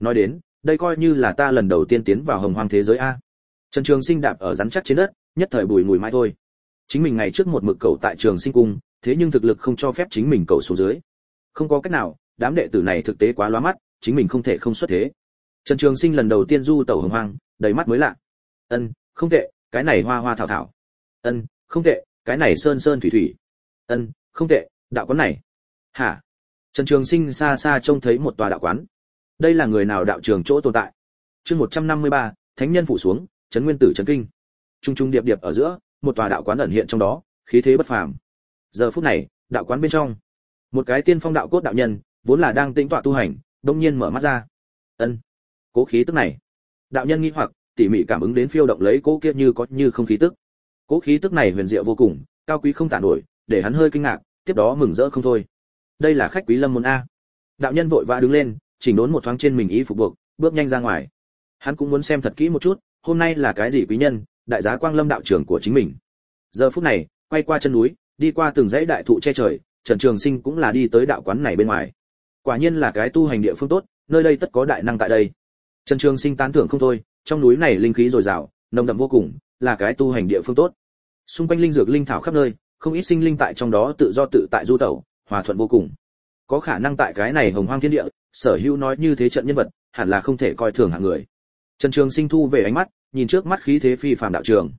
Nói đến, đây coi như là ta lần đầu tiên tiến vào hồng hoang thế giới a. Trần trường sinh đạp ở rắn chắc trên đất, nhất thời bùi mùi mai thôi. Chính mình ngày trước một mực cầu tại trường sinh cung, thế nhưng thực lực không cho phép chính mình cầu xuống dưới. Không có cách nào, đám đệ tử này thực tế quá lóa mắt, chính mình không thể không xuất thế. Trần trường sinh lần đầu tiên du tẩu hồng hoang, đầy mắt mới lạ. Ân, không tệ, cái này hoa hoa thảo thảo. Ân, không tệ, cái này sơn sơn thủy thủy. Ân không tệ, đạo quán này. Hả? Trần trường sinh xa xa trông thấy một tòa đạo quán. Đây là người nào đạo trường chỗ tồn tại? Chương một trăm năm mươi ba, thánh nhân phủ xuống trấn nguyên tử trấn kinh. Trung trung điệp điệp ở giữa, một tòa đạo quán ẩn hiện trong đó, khí thế bất phàm. Giờ phút này, đạo quán bên trong, một cái tiên phong đạo cốt đạo nhân, vốn là đang tĩnh tọa tu hành, đông nhiên mở mắt ra. Ân, cố khí tức này. Đạo nhân nghi hoặc, tỉ mỉ cảm ứng đến phiêu động lấy cố kia như có như không khí tức. Cố khí tức này huyền diệu vô cùng, cao quý không tản nổi, để hắn hơi kinh ngạc tiếp đó mừng rỡ không thôi. Đây là khách quý lâm môn a. Đạo nhân vội vã đứng lên, chỉnh đốn một thoáng trên mình ý phục buộc, bước nhanh ra ngoài. Hắn cũng muốn xem thật kỹ một chút, hôm nay là cái gì quý nhân, đại giá quang lâm đạo trưởng của chính mình. Giờ phút này, quay qua chân núi, đi qua từng dãy đại thụ che trời, trần trường sinh cũng là đi tới đạo quán này bên ngoài. Quả nhiên là cái tu hành địa phương tốt, nơi đây tất có đại năng tại đây. Trần trường sinh tán thưởng không thôi, trong núi này linh khí dồi dào, nồng đậm vô cùng, là cái tu hành địa phương tốt. Xung quanh linh dược linh thảo khắp nơi không ít sinh linh tại trong đó tự do tự tại du tẩu, hòa thuận vô cùng. Có khả năng tại cái này hồng hoang thiên địa, sở hữu nói như thế trận nhân vật, hẳn là không thể coi thường hạng người. Trần trường sinh thu về ánh mắt, nhìn trước mắt khí thế phi phàm đạo trường.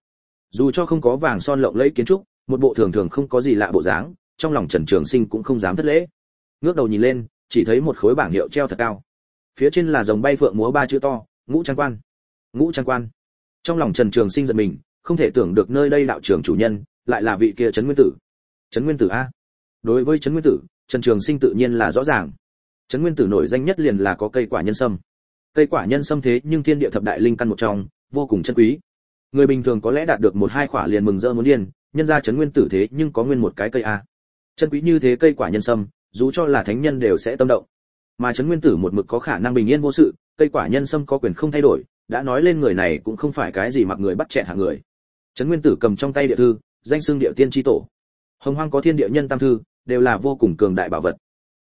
Dù cho không có vàng son lộng lẫy kiến trúc, một bộ thường thường không có gì lạ bộ dáng, trong lòng trần trường sinh cũng không dám thất lễ. Ngước đầu nhìn lên, chỉ thấy một khối bảng hiệu treo thật cao. Phía trên là dòng bay phượng múa ba chữ to, ngũ trang quan. Ngũ trang quan. Trong lòng trần trường sinh giật mình, không thể tưởng được nơi đây đạo trưởng chủ nhân lại là vị kia trấn nguyên tử. Trấn nguyên tử a. Đối với trấn nguyên tử, trần trường sinh tự nhiên là rõ ràng. Trấn nguyên tử nổi danh nhất liền là có cây quả nhân sâm. Cây quả nhân sâm thế nhưng thiên địa thập đại linh căn một trong, vô cùng chân quý. Người bình thường có lẽ đạt được một hai quả liền mừng rỡ muốn điên, nhân ra trấn nguyên tử thế nhưng có nguyên một cái cây a. Chân quý như thế cây quả nhân sâm, dù cho là thánh nhân đều sẽ tâm động. Mà trấn nguyên tử một mực có khả năng bình yên vô sự, cây quả nhân sâm có quyền không thay đổi, đã nói lên người này cũng không phải cái gì mặc người bắt chẹn hạng người. Trấn nguyên tử cầm trong tay địa thư danh xưng địa tiên tri tổ. Hồng hoang có thiên địa nhân tam thư, đều là vô cùng cường đại bảo vật.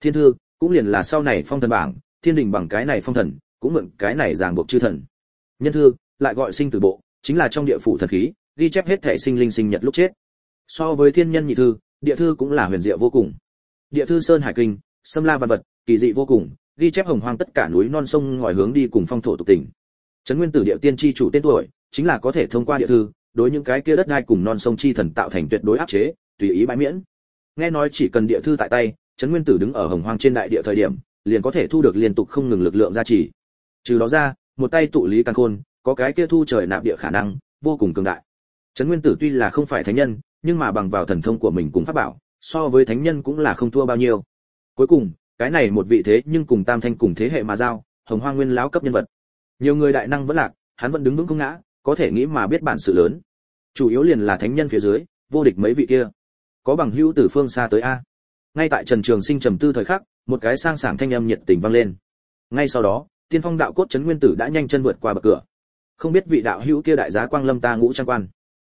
Thiên thư, cũng liền là sau này phong thần bảng, thiên đình bằng cái này phong thần, cũng mượn cái này ràng buộc chư thần. Nhân thư, lại gọi sinh tử bộ, chính là trong địa phủ thần khí, ghi chép hết thể sinh linh sinh nhật lúc chết. So với thiên nhân nhị thư, địa thư cũng là huyền diệu vô cùng. Địa thư sơn hải kinh, sâm la văn vật, kỳ dị vô cùng, ghi chép hồng hoang tất cả núi non sông ngòi hướng đi cùng phong thổ tục tỉnh. Trấn nguyên tử địa tiên tri chủ tên tuổi, chính là có thể thông qua địa thư đối những cái kia đất đai cùng non sông chi thần tạo thành tuyệt đối áp chế, tùy ý bãi miễn. Nghe nói chỉ cần địa thư tại tay, trấn nguyên tử đứng ở hồng hoang trên đại địa thời điểm, liền có thể thu được liên tục không ngừng lực lượng gia trì. Trừ đó ra, một tay tụ lý căn khôn, có cái kia thu trời nạp địa khả năng, vô cùng cường đại. Trấn nguyên tử tuy là không phải thánh nhân, nhưng mà bằng vào thần thông của mình cũng pháp bảo, so với thánh nhân cũng là không thua bao nhiêu. Cuối cùng, cái này một vị thế nhưng cùng tam thanh cùng thế hệ mà giao, hồng hoang nguyên lão cấp nhân vật. Nhiều người đại năng vẫn lạc, hắn vẫn đứng vững không ngã có thể nghĩ mà biết bản sự lớn. Chủ yếu liền là thánh nhân phía dưới, vô địch mấy vị kia. Có bằng hữu từ phương xa tới a. Ngay tại trần trường sinh trầm tư thời khắc, một cái sang sảng thanh âm nhiệt tình vang lên. Ngay sau đó, tiên phong đạo cốt trấn nguyên tử đã nhanh chân vượt qua bậc cửa. Không biết vị đạo hữu kia đại giá quang lâm ta ngũ trang quan.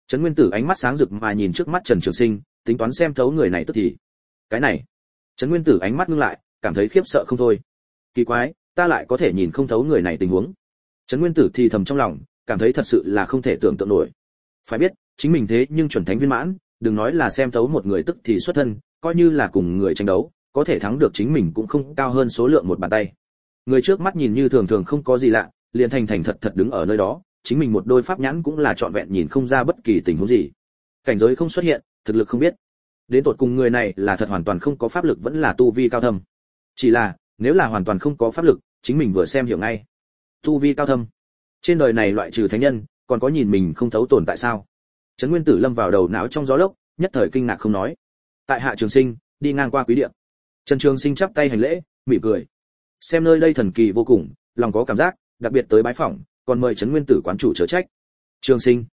Trấn nguyên tử ánh mắt sáng rực mà nhìn trước mắt trần trường sinh, tính toán xem thấu người này tức thì. Cái này. Trấn nguyên tử ánh mắt ngưng lại, cảm thấy khiếp sợ không thôi. Kỳ quái, ta lại có thể nhìn không thấu người này tình huống. Trấn nguyên tử thì thầm trong lòng cảm thấy thật sự là không thể tưởng tượng nổi. Phải biết, chính mình thế nhưng chuẩn thánh viên mãn, đừng nói là xem thấu một người tức thì xuất thân, coi như là cùng người tranh đấu, có thể thắng được chính mình cũng không cao hơn số lượng một bàn tay. Người trước mắt nhìn như thường thường không có gì lạ, liền thành thành thật thật đứng ở nơi đó, chính mình một đôi pháp nhãn cũng là trọn vẹn nhìn không ra bất kỳ tình huống gì. Cảnh giới không xuất hiện, thực lực không biết. Đến tột cùng người này là thật hoàn toàn không có pháp lực vẫn là tu vi cao thâm. Chỉ là, nếu là hoàn toàn không có pháp lực, chính mình vừa xem hiểu ngay. Tu vi cao thâm trên đời này loại trừ thánh nhân, còn có nhìn mình không thấu tồn tại sao? Trấn nguyên tử lâm vào đầu não trong gió lốc, nhất thời kinh ngạc không nói. Tại hạ trường sinh, đi ngang qua quý địa. Trần trường sinh chắp tay hành lễ, mỉm cười. Xem nơi đây thần kỳ vô cùng, lòng có cảm giác, đặc biệt tới bái phỏng, còn mời trấn nguyên tử quán chủ chớ trách. Trường sinh.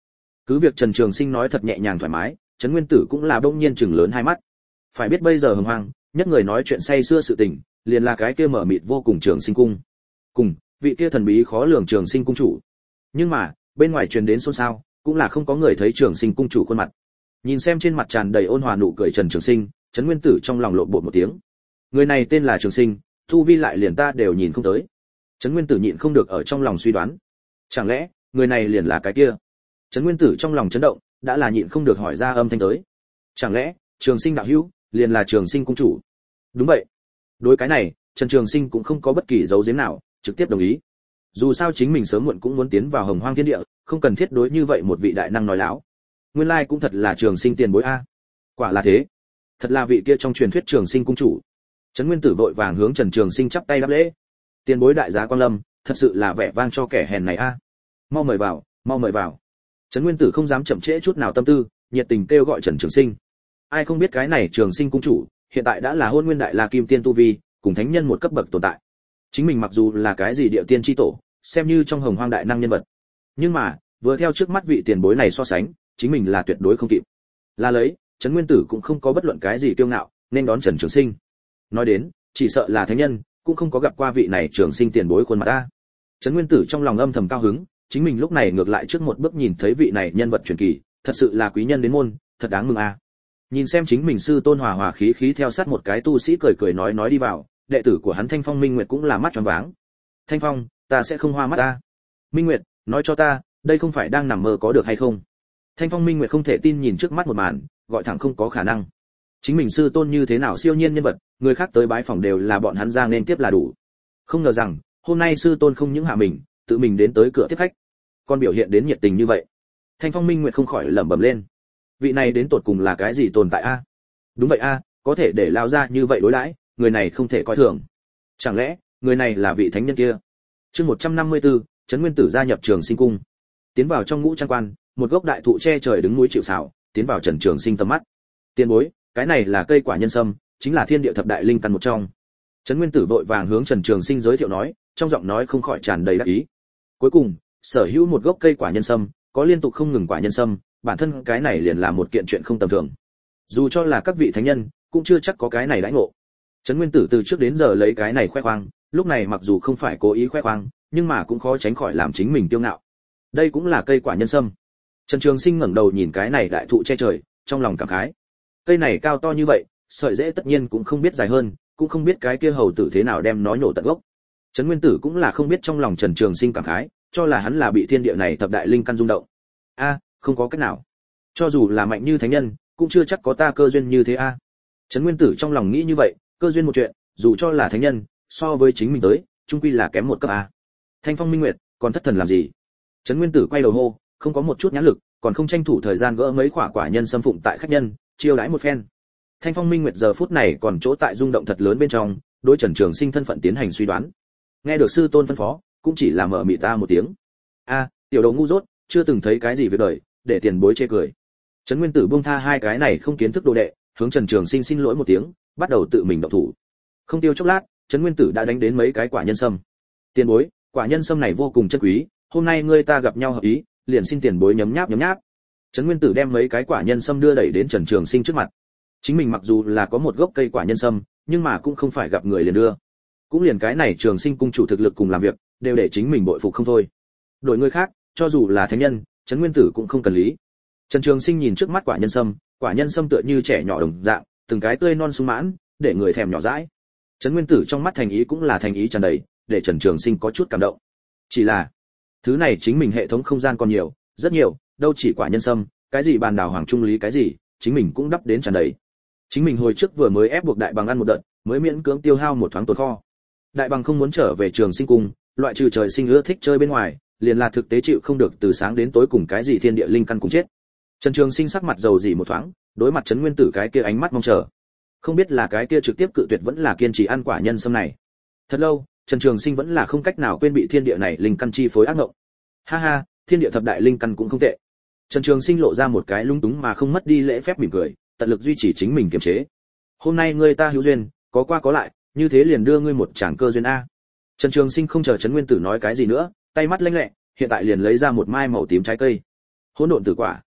Cứ việc trần trường sinh nói thật nhẹ nhàng thoải mái, trấn nguyên tử cũng là bỗng nhiên chừng lớn hai mắt. Phải biết bây giờ hồng hoang, nhất người nói chuyện say xưa sự tình, liền là cái kia mở mịt vô cùng trường sinh cung. Cùng vị kia thần bí khó lường trường sinh cung chủ. Nhưng mà, bên ngoài truyền đến xôn xao, cũng là không có người thấy trường sinh cung chủ khuôn mặt. Nhìn xem trên mặt tràn đầy ôn hòa nụ cười trần trường sinh, trấn nguyên tử trong lòng lộn bột một tiếng. Người này tên là trường sinh, thu vi lại liền ta đều nhìn không tới. Trấn nguyên tử nhịn không được ở trong lòng suy đoán. Chẳng lẽ, người này liền là cái kia? Trấn nguyên tử trong lòng chấn động, đã là nhịn không được hỏi ra âm thanh tới. Chẳng lẽ, trường sinh đạo hữu, liền là trường sinh cung chủ? Đúng vậy. Đối cái này, trần trường sinh cũng không có bất kỳ dấu giếm nào trực tiếp đồng ý. Dù sao chính mình sớm muộn cũng muốn tiến vào hồng hoang thiên địa, không cần thiết đối như vậy một vị đại năng nói láo. Nguyên lai cũng thật là trường sinh tiền bối a. Quả là thế. Thật là vị kia trong truyền thuyết trường sinh cung chủ. Trấn nguyên tử vội vàng hướng trần trường sinh chắp tay đáp lễ. Tiền bối đại giá quan lâm, thật sự là vẻ vang cho kẻ hèn này a. Mau mời vào, mau mời vào. Trấn nguyên tử không dám chậm trễ chút nào tâm tư, nhiệt tình kêu gọi trần trường sinh. Ai không biết cái này trường sinh cung chủ, hiện tại đã là hôn nguyên đại la kim tiên tu vi, cùng thánh nhân một cấp bậc tồn tại chính mình mặc dù là cái gì địa tiên chi tổ, xem như trong hồng hoang đại năng nhân vật. Nhưng mà, vừa theo trước mắt vị tiền bối này so sánh, chính mình là tuyệt đối không kịp. Là lấy, trấn nguyên tử cũng không có bất luận cái gì kiêu ngạo, nên đón trần trường sinh. Nói đến, chỉ sợ là thánh nhân, cũng không có gặp qua vị này trường sinh tiền bối khuôn mặt ta. Trấn nguyên tử trong lòng âm thầm cao hứng, chính mình lúc này ngược lại trước một bước nhìn thấy vị này nhân vật truyền kỳ, thật sự là quý nhân đến môn, thật đáng mừng a. Nhìn xem chính mình sư tôn hòa hòa khí khí theo sát một cái tu sĩ cười cười nói nói đi vào đệ tử của hắn thanh phong minh nguyệt cũng là mắt tròn váng. Thanh phong, ta sẽ không hoa mắt ta. Minh nguyệt, nói cho ta, đây không phải đang nằm mơ có được hay không? Thanh phong minh nguyệt không thể tin nhìn trước mắt một màn, gọi thẳng không có khả năng. Chính mình sư tôn như thế nào siêu nhiên nhân vật, người khác tới bái phòng đều là bọn hắn ra nên tiếp là đủ. Không ngờ rằng, hôm nay sư tôn không những hạ mình, tự mình đến tới cửa tiếp khách. Còn biểu hiện đến nhiệt tình như vậy. Thanh phong minh nguyệt không khỏi lẩm bẩm lên. Vị này đến tột cùng là cái gì tồn tại a? Đúng vậy a, có thể để lao ra như vậy đối đãi người này không thể coi thường. Chẳng lẽ người này là vị thánh nhân kia? Chương 154, trấn nguyên tử gia nhập trường sinh cung. Tiến vào trong ngũ trang quan một gốc đại thụ che trời đứng núi chịu sào, tiến vào trần trường sinh tầm mắt. Tiên bối cái này là cây quả nhân sâm chính là thiên địa thập đại linh căn một trong. Trấn nguyên tử vội vàng hướng trần trường sinh giới thiệu nói trong giọng nói không khỏi tràn đầy đắc ý. Cuối cùng sở hữu một gốc cây quả nhân sâm có liên tục không ngừng quả nhân sâm bản thân cái này liền là một kiện chuyện không tầm thường. Dù cho là các vị thánh nhân cũng chưa chắc có cái này đãi ngộ trấn nguyên tử từ trước đến giờ lấy cái này khoe khoang, lúc này mặc dù không phải cố ý khoe khoang, nhưng mà cũng khó tránh khỏi làm chính mình tiêu ngạo. Đây cũng là cây quả nhân sâm. Trần trường sinh ngẩng đầu nhìn cái này đại thụ che trời, trong lòng cảm khái. Cây này cao to như vậy, sợi rễ tất nhiên cũng không biết dài hơn, cũng không biết cái kia hầu tử thế nào đem nó nhổ tận gốc. Trấn nguyên tử cũng là không biết trong lòng trần trường sinh cảm khái, cho là hắn là bị thiên địa này thập đại linh căn rung động. A, không có cách nào. Cho dù là mạnh như thánh nhân, cũng chưa chắc có ta cơ duyên như thế a. Trấn nguyên tử trong lòng nghĩ như vậy cơ duyên một chuyện, dù cho là thánh nhân, so với chính mình tới, trung quy là kém một cấp a. Thanh phong minh nguyệt, còn thất thần làm gì? Trấn nguyên tử quay đầu hô, không có một chút nhãn lực, còn không tranh thủ thời gian gỡ mấy quả quả nhân xâm phụng tại khách nhân, chiêu đãi một phen. Thanh phong minh nguyệt giờ phút này còn chỗ tại rung động thật lớn bên trong, đối trần trường sinh thân phận tiến hành suy đoán. Nghe được sư tôn phân phó, cũng chỉ là mở mị ta một tiếng. A, tiểu đầu ngu dốt, chưa từng thấy cái gì về đời, để tiền bối chê cười. Trấn nguyên tử buông tha hai cái này không kiến thức đồ đệ, hướng trần trường sinh xin lỗi một tiếng bắt đầu tự mình động thủ. Không tiêu chốc lát, trấn nguyên tử đã đánh đến mấy cái quả nhân sâm. Tiền bối, quả nhân sâm này vô cùng chân quý, hôm nay ngươi ta gặp nhau hợp ý, liền xin tiền bối nhấm nháp nhấm nháp. Trấn nguyên tử đem mấy cái quả nhân sâm đưa đẩy đến trần trường sinh trước mặt. Chính mình mặc dù là có một gốc cây quả nhân sâm, nhưng mà cũng không phải gặp người liền đưa. Cũng liền cái này trường sinh cung chủ thực lực cùng làm việc, đều để chính mình bội phục không thôi. Đội người khác, cho dù là thánh nhân, trấn nguyên tử cũng không cần lý. Trần trường sinh nhìn trước mắt quả nhân sâm, quả nhân sâm tựa như trẻ nhỏ đồng dạng từng cái tươi non sung mãn, để người thèm nhỏ dãi. Trấn nguyên tử trong mắt thành ý cũng là thành ý tràn đầy, để trần trường sinh có chút cảm động. Chỉ là, thứ này chính mình hệ thống không gian còn nhiều, rất nhiều, đâu chỉ quả nhân sâm, cái gì bàn đào hoàng trung lý cái gì, chính mình cũng đắp đến tràn đầy. Chính mình hồi trước vừa mới ép buộc đại bằng ăn một đợt, mới miễn cưỡng tiêu hao một thoáng tồn kho. Đại bằng không muốn trở về trường sinh cung, loại trừ trời sinh ưa thích chơi bên ngoài, liền là thực tế chịu không được từ sáng đến tối cùng cái gì thiên địa linh căn cũng chết. Trần trường sinh sắc mặt dầu dỉ một thoáng đối mặt trấn nguyên tử cái kia ánh mắt mong chờ. Không biết là cái kia trực tiếp cự tuyệt vẫn là kiên trì ăn quả nhân sâm này. Thật lâu, trần trường sinh vẫn là không cách nào quên bị thiên địa này linh căn chi phối ác ngộng. Ha ha, thiên địa thập đại linh căn cũng không tệ. Trần trường sinh lộ ra một cái lung túng mà không mất đi lễ phép mỉm cười, tận lực duy trì chính mình kiềm chế. Hôm nay ngươi ta hữu duyên, có qua có lại, như thế liền đưa ngươi một tràng cơ duyên a. Trần trường sinh không chờ trấn nguyên tử nói cái gì nữa, tay mắt lanh lẹ, hiện tại liền lấy ra một mai màu tím trái cây. Hỗn độn tử quả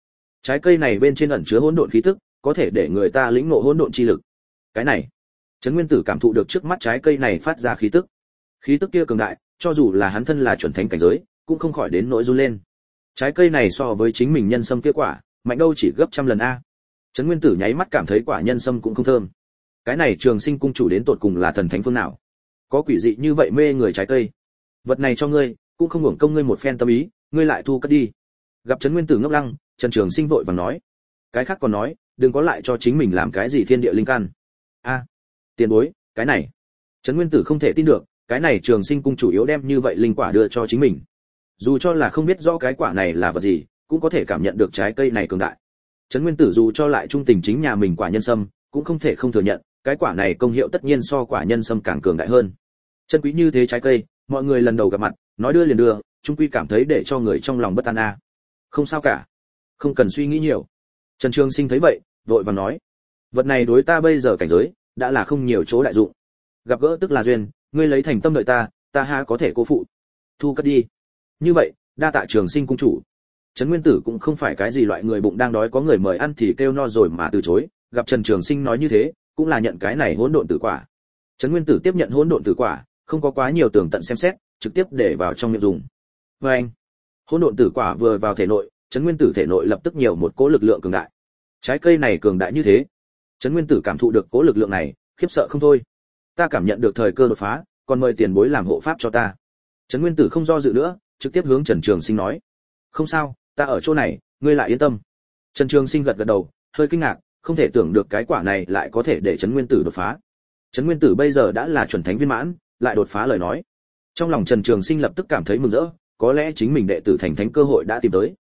trái cây này bên trên ẩn chứa hỗn độn khí tức, có thể để người ta lĩnh ngộ hỗn độn chi lực. Cái này, trấn nguyên tử cảm thụ được trước mắt trái cây này phát ra khí tức. Khí tức kia cường đại, cho dù là hắn thân là chuẩn thánh cảnh giới, cũng không khỏi đến nỗi run lên. Trái cây này so với chính mình nhân sâm kia quả, mạnh đâu chỉ gấp trăm lần a. Trấn nguyên tử nháy mắt cảm thấy quả nhân sâm cũng không thơm. Cái này trường sinh cung chủ đến tột cùng là thần thánh phương nào? Có quỷ dị như vậy mê người trái cây. Vật này cho ngươi, cũng không hưởng công ngươi một phen tâm ý, ngươi lại thu cất đi. Gặp trấn nguyên tử ngốc lăng trần trường sinh vội vàng nói, cái khác còn nói, đừng có lại cho chính mình làm cái gì thiên địa linh căn. A, tiền bối, cái này. Trấn nguyên tử không thể tin được, cái này trường sinh cung chủ yếu đem như vậy linh quả đưa cho chính mình. Dù cho là không biết rõ cái quả này là vật gì, cũng có thể cảm nhận được trái cây này cường đại. Trấn nguyên tử dù cho lại trung tình chính nhà mình quả nhân sâm, cũng không thể không thừa nhận, cái quả này công hiệu tất nhiên so quả nhân sâm càng cường đại hơn. Chân quý như thế trái cây, mọi người lần đầu gặp mặt, nói đưa liền đưa trung quy cảm thấy để cho người trong lòng bất an a. Không sao cả không cần suy nghĩ nhiều. Trần trường sinh thấy vậy, vội vàng nói, vật này đối ta bây giờ cảnh giới, đã là không nhiều chỗ đại dụng. Gặp gỡ tức là duyên, ngươi lấy thành tâm đợi ta ta ha có thể cố phụ? Thu cất đi. Như vậy, đa tạ trường sinh cung chủ. Trấn nguyên tử cũng không phải cái gì loại người bụng đang đói có người mời ăn thì kêu no rồi mà từ chối. Gặp trần trường sinh nói như thế, cũng là nhận cái này hỗn độn tử quả. Trấn nguyên tử tiếp nhận hỗn độn tử quả, không có quá nhiều tường tận xem xét, trực tiếp để vào trong miệng dùng. Vê anh hỗn độn tử quả vừa vào thể nội trấn nguyên tử thể nội lập tức nhiều một cỗ lực lượng cường đại. Trái cây này cường đại như thế. Trấn nguyên tử cảm thụ được cỗ lực lượng này, khiếp sợ không thôi. Ta cảm nhận được thời cơ đột phá, còn mời tiền bối làm hộ pháp cho ta. Trấn nguyên tử không do dự nữa, trực tiếp hướng trần trường sinh nói. Không sao, ta ở chỗ này, ngươi lại yên tâm. Trần trường sinh gật gật đầu, hơi kinh ngạc, không thể tưởng được cái quả này lại có thể để trấn nguyên tử đột phá. Trấn nguyên tử bây giờ đã là chuẩn thánh viên mãn, lại đột phá lời nói. Trong lòng trần trường sinh lập tức cảm thấy mừng rỡ, có lẽ chính mình đệ tử thành thánh cơ hội đã tìm tới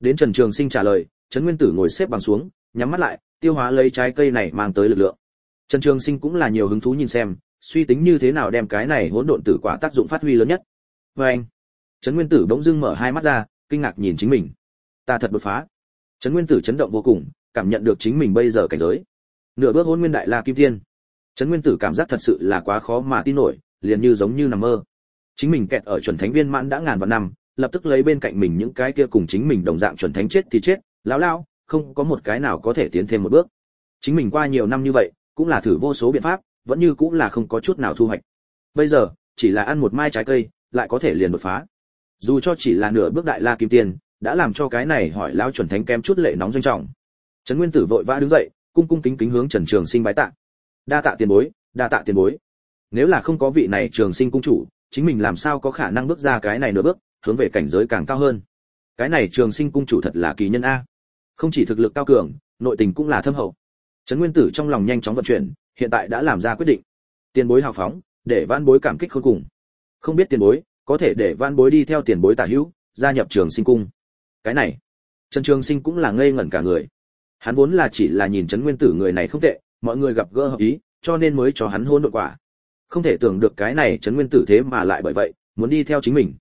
đến trần trường sinh trả lời, trấn nguyên tử ngồi xếp bằng xuống, nhắm mắt lại, tiêu hóa lấy trái cây này mang tới lực lượng. Trần trường sinh cũng là nhiều hứng thú nhìn xem, suy tính như thế nào đem cái này hỗn độn tử quả tác dụng phát huy lớn nhất. Vê anh, trấn nguyên tử bỗng dưng mở hai mắt ra, kinh ngạc nhìn chính mình. Ta thật đột phá. Trấn nguyên tử chấn động vô cùng, cảm nhận được chính mình bây giờ cảnh giới. Nửa bước hôn nguyên đại la kim thiên trấn nguyên tử cảm giác thật sự là quá khó mà tin nổi, liền như giống như nằm mơ. Chính mình kẹt ở chuẩn thánh viên mãn đã ngàn vạn năm lập tức lấy bên cạnh mình những cái kia cùng chính mình đồng dạng chuẩn thánh chết thì chết, lão lao không có một cái nào có thể tiến thêm một bước. Chính mình qua nhiều năm như vậy, cũng là thử vô số biện pháp, vẫn như cũng là không có chút nào thu hoạch. Bây giờ, chỉ là ăn một mai trái cây, lại có thể liền đột phá. Dù cho chỉ là nửa bước đại la kim tiền, đã làm cho cái này hỏi lão chuẩn thánh kém chút lệ nóng doanh trọng. Trấn nguyên tử vội vã đứng dậy, cung cung kính kính hướng trần trường sinh bái tạ. Đa tạ tiền bối, đa tạ tiền bối. Nếu là không có vị này trường sinh cung chủ, chính mình làm sao có khả năng bước ra cái này nửa bước? Hướng về cảnh giới càng cao hơn. Cái này trường sinh cung chủ thật là kỳ nhân a. Không chỉ thực lực cao cường, nội tình cũng là thâm hậu. Trấn nguyên tử trong lòng nhanh chóng vận chuyển, hiện tại đã làm ra quyết định. Tiền bối hào phóng, để van bối cảm kích khôn cùng. Không biết tiền bối, có thể để van bối đi theo tiền bối tả hữu, gia nhập trường sinh cung. Cái này, trần trường sinh cũng là ngây ngẩn cả người. Hắn vốn là chỉ là nhìn trấn nguyên tử người này không tệ, mọi người gặp gỡ hợp ý, cho nên mới cho hắn hôn đội quả. Không thể tưởng được cái này trấn nguyên tử thế mà lại bởi vậy, muốn đi theo chính mình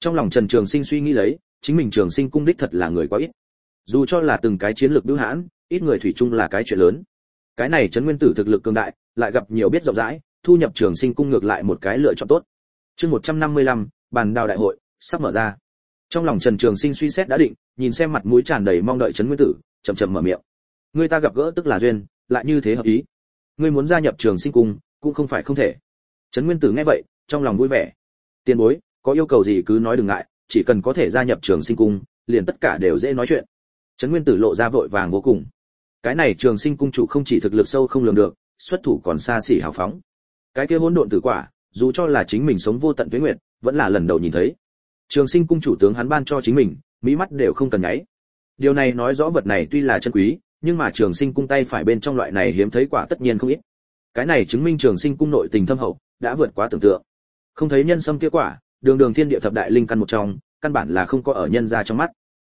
trong lòng trần trường sinh suy nghĩ lấy chính mình trường sinh cung đích thật là người quá ít. Dù cho là từng cái chiến lược bưu hãn ít người thủy chung là cái chuyện lớn. Cái này trấn nguyên tử thực lực cường đại lại gặp nhiều biết rộng rãi thu nhập trường sinh cung ngược lại một cái lựa chọn tốt. Chương 155, bàn đào đại hội sắp mở ra. Trong lòng trần trường sinh suy xét đã định nhìn xem mặt mũi tràn đầy mong đợi trấn nguyên tử chậm chậm mở miệng. Người ta gặp gỡ tức là duyên lại như thế hợp ý. Ngươi muốn gia nhập trường sinh cung cũng không phải không thể. Trấn nguyên tử nghe vậy trong lòng vui vẻ. Tiền bối có yêu cầu gì cứ nói đừng ngại, chỉ cần có thể gia nhập trường sinh cung, liền tất cả đều dễ nói chuyện. Trấn nguyên tử lộ ra vội vàng vô cùng. Cái này trường sinh cung chủ không chỉ thực lực sâu không lường được, xuất thủ còn xa xỉ hào phóng. Cái kia hỗn độn tử quả, dù cho là chính mình sống vô tận tuyết nguyệt, vẫn là lần đầu nhìn thấy. Trường sinh cung chủ tướng hắn ban cho chính mình, mỹ mắt đều không cần nháy. Điều này nói rõ vật này tuy là chân quý, nhưng mà trường sinh cung tay phải bên trong loại này hiếm thấy quả tất nhiên không ít. Cái này chứng minh trường sinh cung nội tình thâm hậu, đã vượt quá tưởng tượng. Không thấy nhân sâm kia quả đường đường thiên địa thập đại linh căn một trong, căn bản là không có ở nhân ra trong mắt.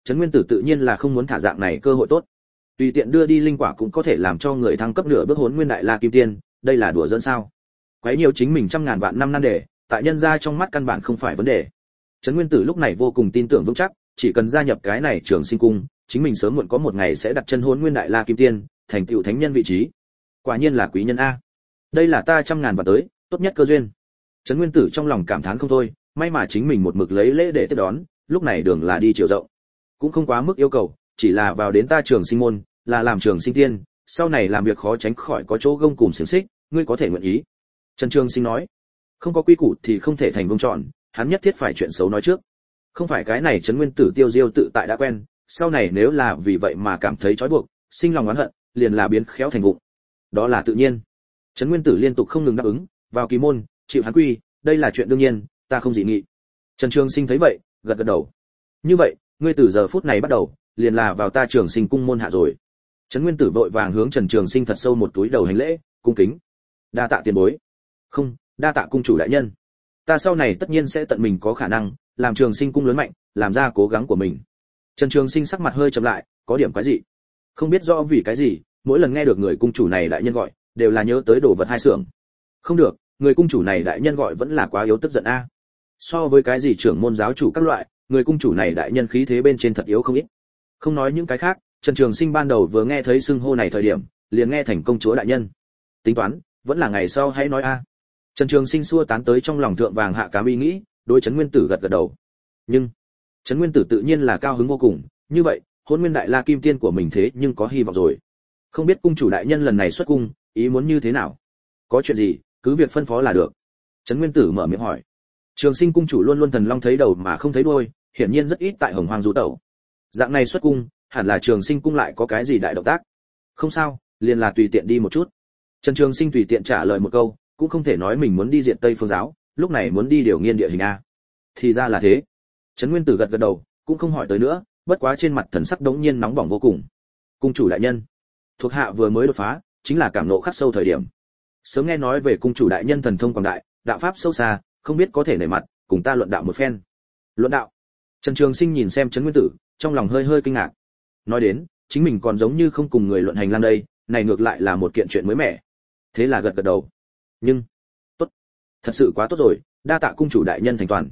Trấn nguyên tử tự nhiên là không muốn thả dạng này cơ hội tốt. Tùy tiện đưa đi linh quả cũng có thể làm cho người thăng cấp nửa bước hốn nguyên đại la kim tiên, đây là đùa dẫn sao? Quấy nhiều chính mình trăm ngàn vạn năm nan đề, tại nhân ra trong mắt căn bản không phải vấn đề. Trấn nguyên tử lúc này vô cùng tin tưởng vững chắc, chỉ cần gia nhập cái này trường sinh cung, chính mình sớm muộn có một ngày sẽ đặt chân hôn nguyên đại la kim tiên, thành tựu thánh nhân vị trí. Quả nhiên là quý nhân a. Đây là ta trăm ngàn vạn tới, tốt nhất cơ duyên. Trấn nguyên tử trong lòng cảm thán không thôi may mà chính mình một mực lấy lễ để tiếp đón, lúc này đường là đi chiều rộng. Cũng không quá mức yêu cầu, chỉ là vào đến ta trường sinh môn, là làm trường sinh tiên, sau này làm việc khó tránh khỏi có chỗ gông cùng xiềng xích, ngươi có thể nguyện ý. Trần trường sinh nói, không có quy củ thì không thể thành vương chọn, hắn nhất thiết phải chuyện xấu nói trước. Không phải cái này trấn nguyên tử tiêu diêu tự tại đã quen, sau này nếu là vì vậy mà cảm thấy trói buộc, sinh lòng oán hận, liền là biến khéo thành vụng. Đó là tự nhiên. Trấn nguyên tử liên tục không ngừng đáp ứng, vào kỳ môn, chịu hắn quy, đây là chuyện đương nhiên ta không dị nghị. Trần trường sinh thấy vậy, gật gật đầu. Như vậy, ngươi từ giờ phút này bắt đầu, liền là vào ta trường sinh cung môn hạ rồi. Trấn nguyên tử vội vàng hướng trần trường sinh thật sâu một túi đầu hành lễ, cung kính. Đa tạ tiền bối. Không, đa tạ cung chủ đại nhân. Ta sau này tất nhiên sẽ tận mình có khả năng, làm trường sinh cung lớn mạnh, làm ra cố gắng của mình. Trần trường sinh sắc mặt hơi chậm lại, có điểm cái gì không biết rõ vì cái gì, mỗi lần nghe được người cung chủ này đại nhân gọi, đều là nhớ tới đồ vật hai xưởng. Không được, người cung chủ này đại nhân gọi vẫn là quá yếu tức giận a so với cái gì trưởng môn giáo chủ các loại, người cung chủ này đại nhân khí thế bên trên thật yếu không ít. Không nói những cái khác, trần trường sinh ban đầu vừa nghe thấy xưng hô này thời điểm, liền nghe thành công chúa đại nhân. Tính toán, vẫn là ngày sau hãy nói a. Trần trường sinh xua tán tới trong lòng thượng vàng hạ cám ý nghĩ, đối chấn nguyên tử gật gật đầu. Nhưng, trấn nguyên tử tự nhiên là cao hứng vô cùng, như vậy, hôn nguyên đại la kim tiên của mình thế nhưng có hy vọng rồi. Không biết cung chủ đại nhân lần này xuất cung, ý muốn như thế nào? Có chuyện gì, cứ việc phân phó là được. Trấn nguyên tử mở miệng hỏi trường sinh cung chủ luôn luôn thần long thấy đầu mà không thấy đuôi, hiển nhiên rất ít tại hồng hoang du tẩu. Dạng này xuất cung, hẳn là trường sinh cung lại có cái gì đại động tác? Không sao, liền là tùy tiện đi một chút. Trần trường sinh tùy tiện trả lời một câu, cũng không thể nói mình muốn đi diện tây phương giáo, lúc này muốn đi điều nghiên địa hình a. Thì ra là thế. Trấn nguyên tử gật gật đầu, cũng không hỏi tới nữa, bất quá trên mặt thần sắc đống nhiên nóng bỏng vô cùng. Cung chủ đại nhân. Thuộc hạ vừa mới đột phá, chính là cảm nộ khắc sâu thời điểm. Sớm nghe nói về cung chủ đại nhân thần thông quảng đại, đạo pháp sâu xa không biết có thể nảy mặt, cùng ta luận đạo một phen. Luận đạo? Trần trường sinh nhìn xem trấn nguyên tử, trong lòng hơi hơi kinh ngạc. Nói đến, chính mình còn giống như không cùng người luận hành lang đây, này ngược lại là một kiện chuyện mới mẻ. Thế là gật gật đầu. Nhưng, tốt. Thật sự quá tốt rồi, đa tạ cung chủ đại nhân thành toàn.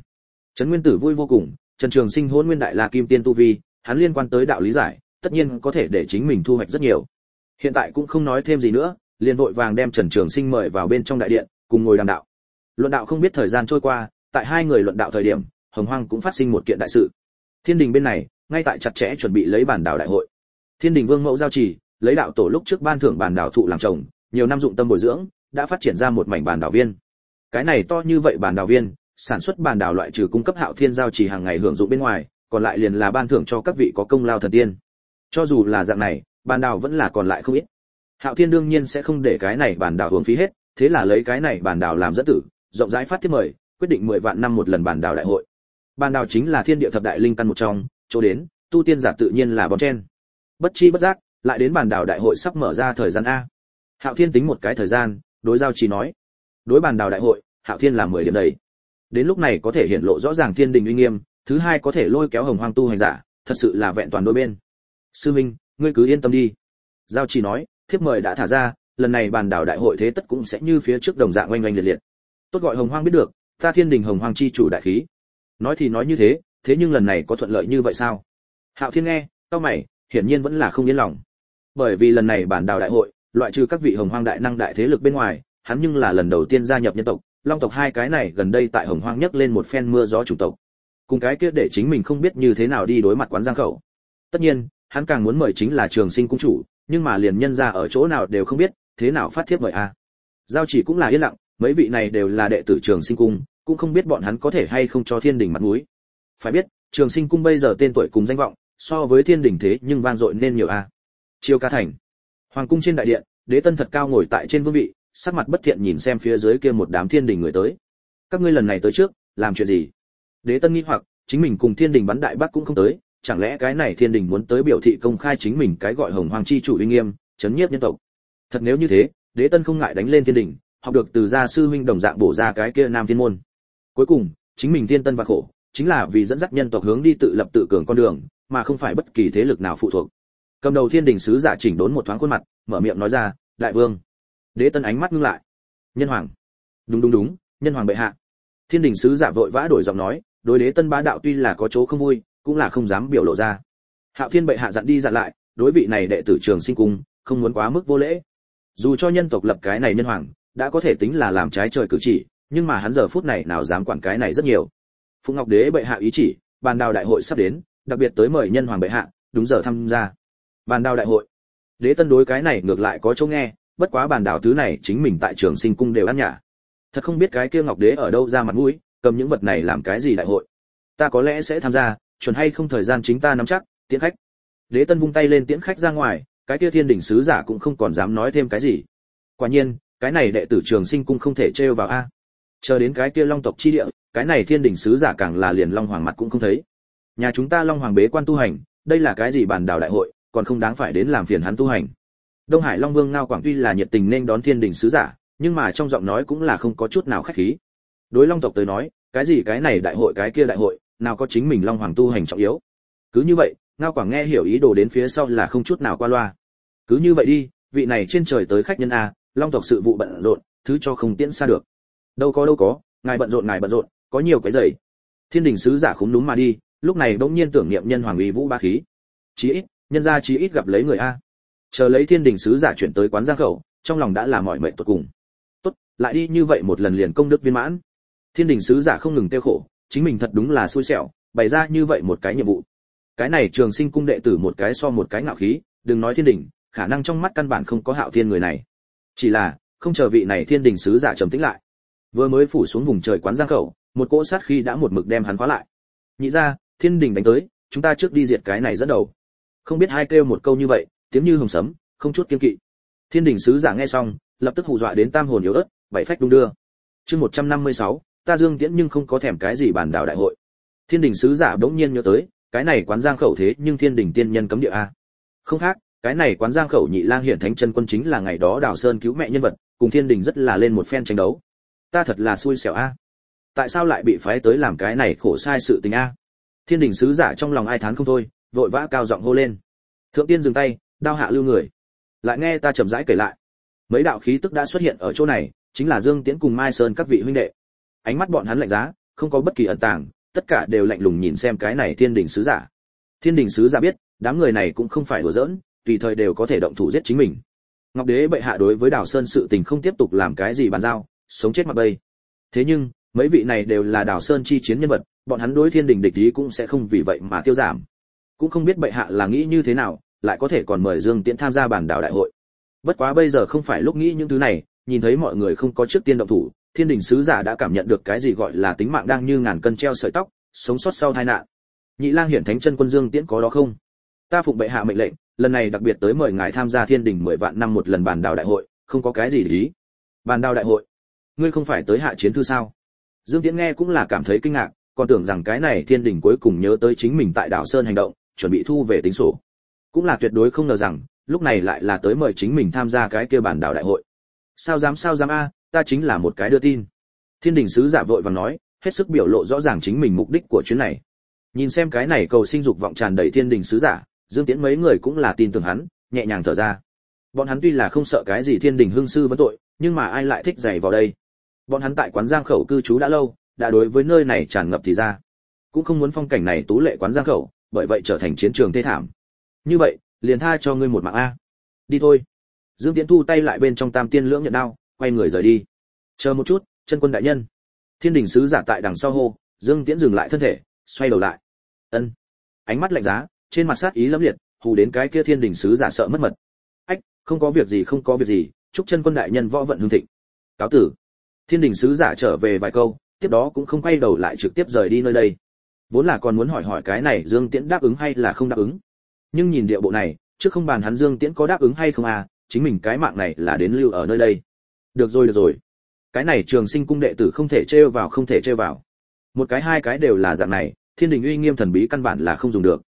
Trấn nguyên tử vui vô cùng, trần trường sinh hôn nguyên đại la kim tiên tu vi, hắn liên quan tới đạo lý giải, tất nhiên có thể để chính mình thu hoạch rất nhiều. Hiện tại cũng không nói thêm gì nữa, liền vội vàng đem trần trường sinh mời vào bên trong đại điện, cùng ngồi đàm đạo luận đạo không biết thời gian trôi qua, tại hai người luận đạo thời điểm, hồng hoang cũng phát sinh một kiện đại sự. Thiên đình bên này, ngay tại chặt chẽ chuẩn bị lấy bản đảo đại hội. Thiên đình vương mẫu giao trì, lấy đạo tổ lúc trước ban thưởng bản đảo thụ làm chồng, nhiều năm dụng tâm bồi dưỡng, đã phát triển ra một mảnh bản đảo viên. Cái này to như vậy bản đảo viên, sản xuất bản đảo loại trừ cung cấp hạo thiên giao trì hàng ngày hưởng dụng bên ngoài, còn lại liền là ban thưởng cho các vị có công lao thần tiên. Cho dù là dạng này, bản đảo vẫn là còn lại không ít. Hạo thiên đương nhiên sẽ không để cái này bản đảo hưởng phí hết, thế là lấy cái này bản đảo làm dẫn tử rộng rãi phát thiết mời, quyết định 10 vạn năm một lần bàn đào đại hội. Bàn đào chính là thiên địa thập đại linh căn một trong, chỗ đến, tu tiên giả tự nhiên là bón chen. Bất chi bất giác, lại đến bàn đào đại hội sắp mở ra thời gian a. Hạo thiên tính một cái thời gian, đối giao chỉ nói. Đối bàn đào đại hội, hạo thiên là 10 điểm đầy. Đến lúc này có thể hiện lộ rõ ràng thiên đình uy nghiêm, thứ hai có thể lôi kéo hồng hoang tu hành giả, thật sự là vẹn toàn đôi bên. Sư minh, ngươi cứ yên tâm đi. Giao chỉ nói, thiếp mời đã thả ra, lần này bàn đảo đại hội thế tất cũng sẽ như phía trước đồng dạng oanh oanh liệt liệt tốt gọi hồng hoang biết được, ta thiên đình hồng hoang chi chủ đại khí. Nói thì nói như thế thế nhưng lần này có thuận lợi như vậy sao? Hạo thiên nghe cao mày, hiển nhiên vẫn là không yên lòng. Bởi vì lần này bản đào đại hội, loại trừ các vị hồng hoang đại năng đại thế lực bên ngoài, hắn nhưng là lần đầu tiên gia nhập nhân tộc, long tộc hai cái này gần đây tại hồng hoang nhấc lên một phen mưa gió chủ tộc. Cùng cái kia để chính mình không biết như thế nào đi đối mặt quán giang khẩu. Tất nhiên, hắn càng muốn mời chính là trường sinh cung chủ, nhưng mà liền nhân ra ở chỗ nào đều không biết, thế nào phát thiếp mời a? Giao chỉ cũng là yên lặng mấy vị này đều là đệ tử trường sinh cung, cũng không biết bọn hắn có thể hay không cho thiên đình mặt mũi. Phải biết, trường sinh cung bây giờ tên tuổi cùng danh vọng, so với thiên đình thế nhưng vang dội nên nhiều a. Chiêu ca thành. Hoàng cung trên đại điện, đế tân thật cao ngồi tại trên vương vị, sắc mặt bất thiện nhìn xem phía dưới kia một đám thiên đình người tới. Các ngươi lần này tới trước, làm chuyện gì? Đế tân nghi hoặc, chính mình cùng thiên đình bắn đại bắc cũng không tới, chẳng lẽ cái này thiên đình muốn tới biểu thị công khai chính mình cái gọi hồng hoàng chi chủ uy nghiêm, chấn nhiếp nhân tộc? Thật nếu như thế, đế tân không ngại đánh lên thiên đình học được từ gia sư huynh đồng dạng bổ ra cái kia nam thiên môn. Cuối cùng, chính mình thiên tân và khổ, chính là vì dẫn dắt nhân tộc hướng đi tự lập tự cường con đường, mà không phải bất kỳ thế lực nào phụ thuộc. Cầm đầu thiên đình sứ giả chỉnh đốn một thoáng khuôn mặt, mở miệng nói ra, đại vương. Đế tân ánh mắt ngưng lại. Nhân hoàng. Đúng đúng đúng, nhân hoàng bệ hạ. Thiên đình sứ giả vội vã đổi giọng nói, đối đế tân bá đạo tuy là có chỗ không vui, cũng là không dám biểu lộ ra. Hạo thiên bệ hạ dặn đi dặn lại, đối vị này đệ tử trường sinh cung, không muốn quá mức vô lễ. Dù cho nhân tộc lập cái này nhân hoàng đã có thể tính là làm trái trời cử chỉ, nhưng mà hắn giờ phút này nào dám quản cái này rất nhiều. Phụng ngọc đế bệ hạ ý chỉ, bàn đào đại hội sắp đến, đặc biệt tới mời nhân hoàng bệ hạ, đúng giờ tham gia. Bàn đào đại hội. Đế tân đối cái này ngược lại có chỗ nghe, bất quá bàn đào thứ này chính mình tại trường sinh cung đều ăn nhả. Thật không biết cái kia ngọc đế ở đâu ra mặt mũi, cầm những vật này làm cái gì đại hội. Ta có lẽ sẽ tham gia, chuẩn hay không thời gian chính ta nắm chắc, tiễn khách. Đế tân vung tay lên tiễn khách ra ngoài, cái kia thiên đỉnh sứ giả cũng không còn dám nói thêm cái gì. Quả nhiên cái này đệ tử trường sinh cung không thể trêu vào a. À. Chờ đến cái kia long tộc chi địa, cái này thiên đỉnh sứ giả càng là liền long hoàng mặt cũng không thấy. Nhà chúng ta long hoàng bế quan tu hành, đây là cái gì bàn đảo đại hội, còn không đáng phải đến làm phiền hắn tu hành. Đông hải long vương ngao quảng tuy là nhiệt tình nên đón thiên đình sứ giả, nhưng mà trong giọng nói cũng là không có chút nào khách khí. Đối long tộc tới nói, cái gì cái này đại hội cái kia đại hội, nào có chính mình long hoàng tu hành trọng yếu. Cứ như vậy, ngao quảng nghe hiểu ý đồ đến phía sau là không chút nào qua loa. Cứ như vậy đi, vị này trên trời tới khách nhân a long tộc sự vụ bận rộn, thứ cho không tiễn xa được. Đâu có đâu có, ngài bận rộn, ngài bận rộn, có nhiều cái giày. Thiên đình sứ giả khúm núm mà đi, lúc này bỗng nhiên tưởng niệm nhân hoàng uy vũ ba khí. Chí ít, nhân gia chí ít gặp lấy người a. Chờ lấy thiên đình sứ giả chuyển tới quán giang khẩu, trong lòng đã là mọi mệnh tuột cùng. Tốt, lại đi như vậy một lần liền công đức viên mãn. Thiên đình sứ giả không ngừng tiêu khổ, chính mình thật đúng là xui xẻo, bày ra như vậy một cái nhiệm vụ. Cái này trường sinh cung đệ tử một cái so một cái ngạo khí, đừng nói thiên đình, khả năng trong mắt căn bản không có hạo thiên người này chỉ là không chờ vị này thiên đình sứ giả trầm tĩnh lại. Vừa mới phủ xuống vùng trời quán giang khẩu một cỗ sát khi đã một mực đem hắn khóa lại. Nhị ra thiên đình đánh tới chúng ta trước đi diệt cái này dẫn đầu. Không biết hai kêu một câu như vậy tiếng như hồng sấm không chút kiên kỵ. Thiên đình sứ giả nghe xong lập tức hù dọa đến tam hồn yếu ớt bảy phách đung đưa. Chương 156, ta dương tiễn nhưng không có thèm cái gì bản đảo đại hội. Thiên đình sứ giả bỗng nhiên nhớ tới cái này quán giang khẩu thế nhưng thiên đình tiên nhân cấm địa a. Không khác cái này quán giang khẩu nhị lang hiển thánh chân quân chính là ngày đó đào sơn cứu mẹ nhân vật, cùng thiên đình rất là lên một phen tranh đấu. Ta thật là xui xẻo a. Tại sao lại bị phái tới làm cái này khổ sai sự tình a? Thiên đình sứ giả trong lòng ai thán không thôi, vội vã cao giọng hô lên. Thượng tiên dừng tay, đao hạ lưu người. Lại nghe ta chậm rãi kể lại. Mấy đạo khí tức đã xuất hiện ở chỗ này, chính là dương tiễn cùng mai sơn các vị huynh đệ. Ánh mắt bọn hắn lạnh giá, không có bất kỳ ẩn tàng, tất cả đều lạnh lùng nhìn xem cái này thiên đình sứ giả. Thiên đình sứ giả biết, đám người này cũng không phải đùa giỡn tùy thời đều có thể động thủ giết chính mình. Ngọc đế bệ hạ đối với đào sơn sự tình không tiếp tục làm cái gì bàn giao, sống chết mặc bay. Thế nhưng, mấy vị này đều là đào sơn chi chiến nhân vật, bọn hắn đối thiên đình địch ý cũng sẽ không vì vậy mà tiêu giảm. Cũng không biết bệ hạ là nghĩ như thế nào, lại có thể còn mời dương tiễn tham gia bản đảo đại hội. Bất quá bây giờ không phải lúc nghĩ những thứ này, nhìn thấy mọi người không có trước tiên động thủ, thiên đình sứ giả đã cảm nhận được cái gì gọi là tính mạng đang như ngàn cân treo sợi tóc, sống sót sau tai nạn. Nhị lang hiển thánh chân quân dương tiễn có đó không? Ta phụng bệ hạ mệnh lệnh, lần này đặc biệt tới mời ngài tham gia thiên đình mười vạn năm một lần bàn đào đại hội, không có cái gì để ý. Bàn đào đại hội? Ngươi không phải tới hạ chiến thư sao? Dương tiễn nghe cũng là cảm thấy kinh ngạc, còn tưởng rằng cái này thiên đình cuối cùng nhớ tới chính mình tại đảo sơn hành động, chuẩn bị thu về tính sổ. Cũng là tuyệt đối không ngờ rằng, lúc này lại là tới mời chính mình tham gia cái kia bản đảo đại hội. Sao dám sao dám a, ta chính là một cái đưa tin. Thiên đình sứ giả vội vàng nói, hết sức biểu lộ rõ ràng chính mình mục đích của chuyến này. Nhìn xem cái này cầu sinh dục vọng tràn đầy thiên đình sứ giả dương tiễn mấy người cũng là tin tưởng hắn, nhẹ nhàng thở ra. Bọn hắn tuy là không sợ cái gì thiên đình hương sư vấn tội, nhưng mà ai lại thích giày vào đây? Bọn hắn tại quán giang khẩu cư trú đã lâu, đã đối với nơi này tràn ngập thì ra. Cũng không muốn phong cảnh này tú lệ quán giang khẩu, bởi vậy trở thành chiến trường thê thảm. Như vậy, liền tha cho ngươi một mạng a. Đi thôi. Dương tiễn thu tay lại bên trong tam tiên lưỡng nhận đao, quay người rời đi. Chờ một chút, chân quân đại nhân. Thiên đình sứ giả tại đằng sau hô, dương tiễn dừng lại thân thể, xoay đầu lại. Ân. Ánh mắt lạnh giá trên mặt sát ý lẫm liệt, hù đến cái kia thiên đình sứ giả sợ mất mật. Ách, không có việc gì, không có việc gì, chúc chân quân đại nhân võ vận hương thịnh. Cáo tử. Thiên đình sứ giả trở về vài câu, tiếp đó cũng không quay đầu lại trực tiếp rời đi nơi đây. Vốn là còn muốn hỏi hỏi cái này dương tiễn đáp ứng hay là không đáp ứng. Nhưng nhìn địa bộ này, trước không bàn hắn dương tiễn có đáp ứng hay không à chính mình cái mạng này là đến lưu ở nơi đây. Được rồi được rồi. Cái này trường sinh cung đệ tử không thể trêu vào, không thể trêu vào. Một cái hai cái đều là dạng này, thiên đình uy nghiêm thần bí căn bản là không dùng được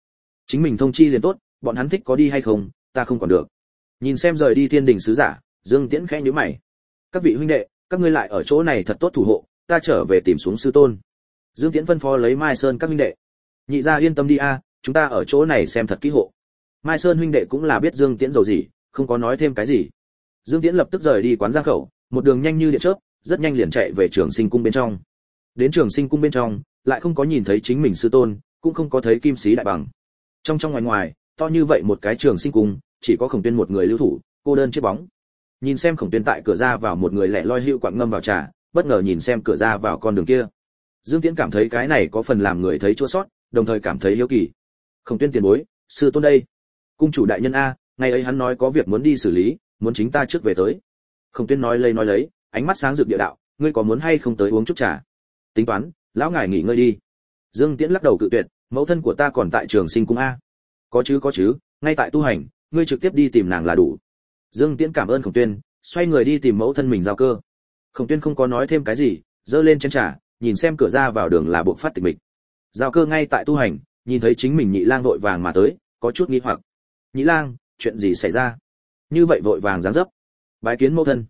chính mình thông chi liền tốt, bọn hắn thích có đi hay không, ta không còn được. Nhìn xem rời đi thiên đình sứ giả, dương tiễn khẽ nhíu mày. Các vị huynh đệ, các ngươi lại ở chỗ này thật tốt thủ hộ, ta trở về tìm xuống sư tôn. Dương tiễn phân phó lấy mai sơn các huynh đệ. Nhị gia yên tâm đi a, chúng ta ở chỗ này xem thật kỹ hộ. Mai sơn huynh đệ cũng là biết dương tiễn giàu gì, không có nói thêm cái gì. Dương tiễn lập tức rời đi quán giang khẩu, một đường nhanh như điện chớp, rất nhanh liền chạy về trường sinh cung bên trong. Đến trường sinh cung bên trong, lại không có nhìn thấy chính mình sư tôn, cũng không có thấy kim sĩ đại bằng trong trong ngoài ngoài, to như vậy một cái trường sinh cung, chỉ có khổng tuyên một người lưu thủ, cô đơn chiếc bóng. Nhìn xem khổng tuyên tại cửa ra vào một người lẻ loi hữu quặng ngâm vào trà, bất ngờ nhìn xem cửa ra vào con đường kia. Dương tiễn cảm thấy cái này có phần làm người thấy chua sót, đồng thời cảm thấy hiếu kỳ. Khổng tuyên tiền bối, sư tôn đây. Cung chủ đại nhân a ngày ấy hắn nói có việc muốn đi xử lý, muốn chính ta trước về tới. Khổng tuyên nói lấy nói lấy, ánh mắt sáng rực địa đạo, ngươi có muốn hay không tới uống chút trà? Tính toán, lão ngài nghỉ ngơi đi. Dương tiễn lắc đầu cự tuyệt mẫu thân của ta còn tại trường sinh cung a. Có chứ có chứ, ngay tại tu hành, ngươi trực tiếp đi tìm nàng là đủ. Dương tiễn cảm ơn khổng tuyên, xoay người đi tìm mẫu thân mình giao cơ. Khổng tuyên không có nói thêm cái gì dơ lên chân trà, nhìn xem cửa ra vào đường là buộc phát tịch mịch. Giao cơ ngay tại tu hành, nhìn thấy chính mình nhị lang vội vàng mà tới, có chút nghi hoặc. Nhị lang, chuyện gì xảy ra? Như vậy vội vàng dáng dấp. Bái kiến mẫu thân.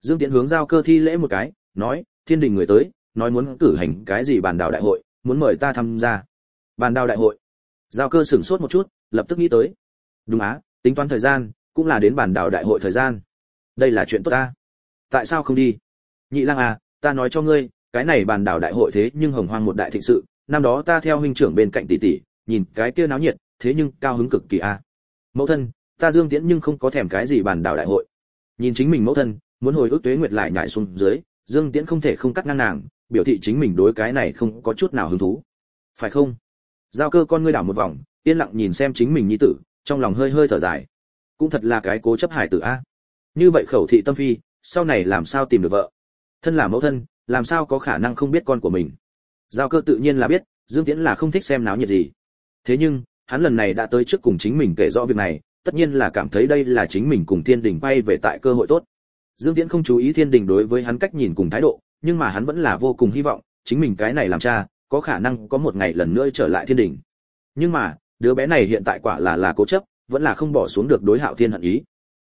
Dương tiễn hướng giao cơ thi lễ một cái, nói, thiên đình người tới, nói muốn cử hành cái gì bàn đảo đại hội, muốn mời ta tham gia bàn đào đại hội. Giao cơ sửng sốt một chút, lập tức nghĩ tới. Đúng á, tính toán thời gian, cũng là đến bàn đào đại hội thời gian. Đây là chuyện tốt ta. Tại sao không đi? Nhị lang à ta nói cho ngươi, cái này bàn đào đại hội thế nhưng hồng hoang một đại thịnh sự, năm đó ta theo huynh trưởng bên cạnh tỷ tỷ, nhìn cái kia náo nhiệt, thế nhưng cao hứng cực kỳ a à. mẫu thân, ta dương tiễn nhưng không có thèm cái gì bàn đào đại hội. Nhìn chính mình mẫu thân, muốn hồi ức tuế nguyệt lại nhảy xuống dưới, dương tiễn không thể không cắt ngang nàng, biểu thị chính mình đối cái này không có chút nào hứng thú. Phải không? Giao cơ con ngươi đảo một vòng, yên lặng nhìn xem chính mình nhi tử, trong lòng hơi hơi thở dài. Cũng thật là cái cố chấp hải tử a. Như vậy khẩu thị tâm phi, sau này làm sao tìm được vợ? Thân là mẫu thân, làm sao có khả năng không biết con của mình? Giao cơ tự nhiên là biết, dương tiễn là không thích xem náo nhiệt gì. Thế nhưng, hắn lần này đã tới trước cùng chính mình kể rõ việc này, tất nhiên là cảm thấy đây là chính mình cùng thiên đình bay về tại cơ hội tốt. Dương tiễn không chú ý thiên đình đối với hắn cách nhìn cùng thái độ, nhưng mà hắn vẫn là vô cùng hy vọng, chính mình cái này làm cha có khả năng có một ngày lần nữa trở lại thiên đình. Nhưng mà, đứa bé này hiện tại quả là là cố chấp, vẫn là không bỏ xuống được đối hạo thiên hận ý.